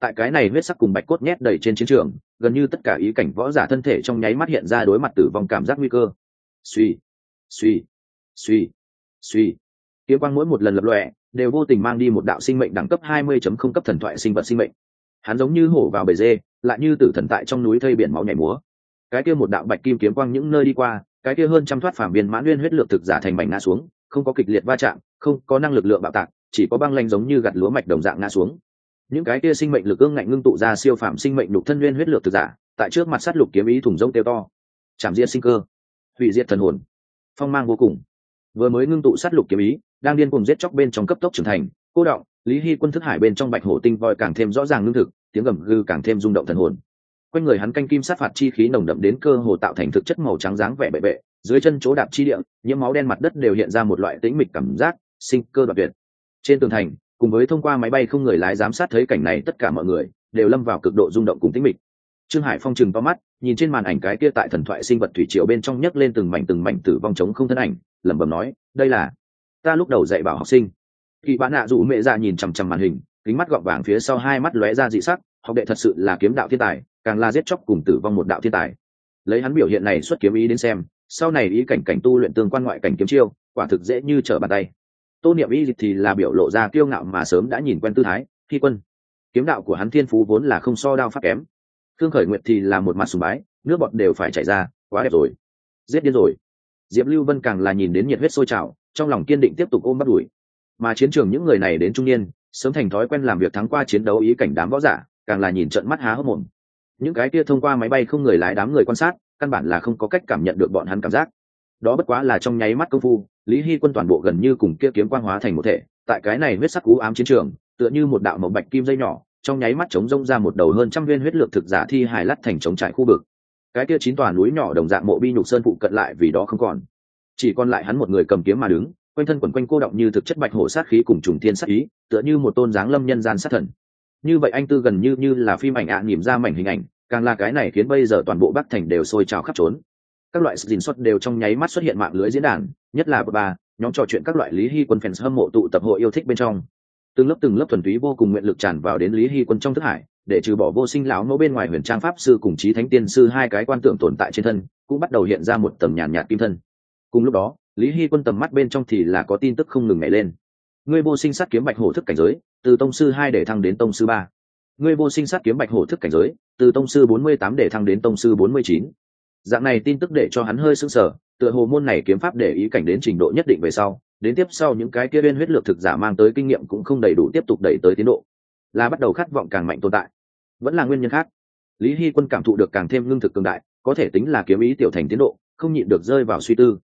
Tại cái này huyết sắc cùng bạch cốt nhét đầy trên chiến trường, gần như tất cả ý cảnh võ giả thân thể trong nháy mắt hiện ra đối mặt tử vong cảm giác nguy cơ. Suy suy suy suy. Kiếm quang mỗi một lần lập lọe đều vô tình mang đi một đạo sinh mệnh đẳng cấp 20.0 cấp thần thoại sinh vật sinh mệnh. Hắn giống như hổ vào bể dê, lại như tử thần tại trong núi thây biển máu nhảy múa. Cái kia một đạo bạch kim kiếm quang những nơi đi qua, cái kia hơn trăm thoát phàm biến mãn nguyên huyết lược thực giả thành mảnh ngã xuống, không có kịch liệt va chạm, không có năng lực lượng bạo tạc, chỉ có băng lanh giống như gặt lúa mạch đồng dạng ngã xuống. Những cái kia sinh mệnh lực ương ngạnh ngưng tụ ra siêu phàm sinh mệnh lục thân nguyên huyết lược thực giả, tại trước mặt sát lục kiếm ý thùng rông tiêu to. Chạm diệt sinh cơ. Hủy diệt thần hồn. Phong mang vô cùng. Vừa mới ngưng tụ sát lục kiếm ý đang điên cùng giết chóc bên trong cấp tốc trưởng thành, cô động lý hy quân thức hải bên trong bạch hổ tinh voi càng thêm rõ ràng lương thực, tiếng gầm gừ càng thêm rung động thần hồn. Quanh người hắn canh kim sát phạt chi khí nồng đậm đến cơ hồ tạo thành thực chất màu trắng dáng vẻ bệ bệ, dưới chân chỗ đạp chi địa, những máu đen mặt đất đều hiện ra một loại tĩnh mịch cảm giác, sinh cơ đoạt tuyệt. Trên tường thành, cùng với thông qua máy bay không người lái giám sát thấy cảnh này, tất cả mọi người đều lâm vào cực độ rung động cùng tĩnh mịch. Trương hải phong chừng to mắt, nhìn trên màn ảnh cái kia tại thần thoại sinh vật thủy triều bên trong nhấc lên từng mảnh từng mảnh tử vong trống không thân ảnh, lẩm bẩm nói, đây là ta lúc đầu dạy bảo học sinh. Khi bạn nạ dụ mẹ ra nhìn chằm chằm màn hình, kính mắt gọng vàng phía sau hai mắt lóe ra dị sắc, học đệ thật sự là kiếm đạo thiên tài, càng là giết chóc cùng tử vong một đạo thiên tài. Lấy hắn biểu hiện này xuất kiếm ý đến xem, sau này ý cảnh cảnh tu luyện tương quan ngoại cảnh kiếm chiêu, quả thực dễ như trở bàn tay. Tô niệm ý thì là biểu lộ ra kiêu ngạo mà sớm đã nhìn quen tư thái, thi quân. Kiếm đạo của hắn thiên phú vốn là không so đao pháp kém. Thương khởi nguyệt thì là một mặt sùng bái, nước bọt đều phải chảy ra, quá đẹp rồi. Giết điên rồi. Diệp lưu vân càng là nhìn đến nhiệt huyết sôi trào trong lòng kiên định tiếp tục ôm bắt đuổi. Mà chiến trường những người này đến trung niên, sớm thành thói quen làm việc thắng qua chiến đấu ý cảnh đám võ giả, càng là nhìn trận mắt há hốc mồm. Những cái kia thông qua máy bay không người lái đám người quan sát, căn bản là không có cách cảm nhận được bọn hắn cảm giác. Đó bất quá là trong nháy mắt công phu, lý hy quân toàn bộ gần như cùng kia kiếm quang hóa thành một thể, tại cái này huyết sắc cú ám chiến trường, tựa như một đạo màu bạch kim dây nhỏ, trong nháy mắt chống rông ra một đầu hơn trăm viên huyết lược thực giả thi hài lắt thành chống trải khu vực. Cái kia chín tòa núi nhỏ đồng dạng mộ bi nhục sơn phụ cận lại vì đó không còn chỉ còn lại hắn một người cầm kiếm mà đứng quanh thân quần quanh cô động như thực chất bạch hổ sát khí cùng trùng thiên sát ý tựa như một tôn dáng lâm nhân gian sát thần. Như vậy anh tư gần như như là phim ảnh ạ à, ra mảnh hình ảnh càng là cái này khiến bây giờ toàn bộ bắc thành đều sôi trào khắp trốn. Các loại dình xuất đều trong nháy mắt xuất hiện mạng lưới diễn đàn nhất là ba nhóm trò chuyện các loại lý hy quân fans hâm mộ tụ tập hội yêu thích bên trong. Từng lớp từng lớp thuần túy vô cùng nguyện lực tràn vào đến lý hy quân trong thức hải để trừ bỏ vô sinh lão mẫu bên ngoài huyền trang pháp sư cùng trí thánh tiên sư hai cái quan tưởng tồn tại trên thân cũng bắt đầu hiện ra một tầm nhàn nhạt kim thân cùng lúc đó, lý hy quân tầm mắt bên trong thì là có tin tức không ngừng nhảy lên. Ngươi vô sinh sát kiếm bạch hổ thức cảnh giới, từ tông sư hai để thăng đến tông sư ba. Ngươi vô sinh sát kiếm bạch hổ thức cảnh giới, từ tông sư bốn mươi tám để thăng đến tông sư bốn mươi chín. Dạng này tin tức để cho hắn hơi sững sở tựa hồ môn này kiếm pháp để ý cảnh đến trình độ nhất định về sau, đến tiếp sau những cái kia bên huyết lược thực giả mang tới kinh nghiệm cũng không đầy đủ tiếp tục đẩy tới tiến độ. Là bắt đầu khát vọng càng mạnh tồn tại. Vẫn là nguyên nhân khác. Lý hy quân cảm thụ được càng thêm lương thực cường đại, có thể tính là kiếm ý tiểu thành tiến độ, không nhịn được rơi vào suy tư.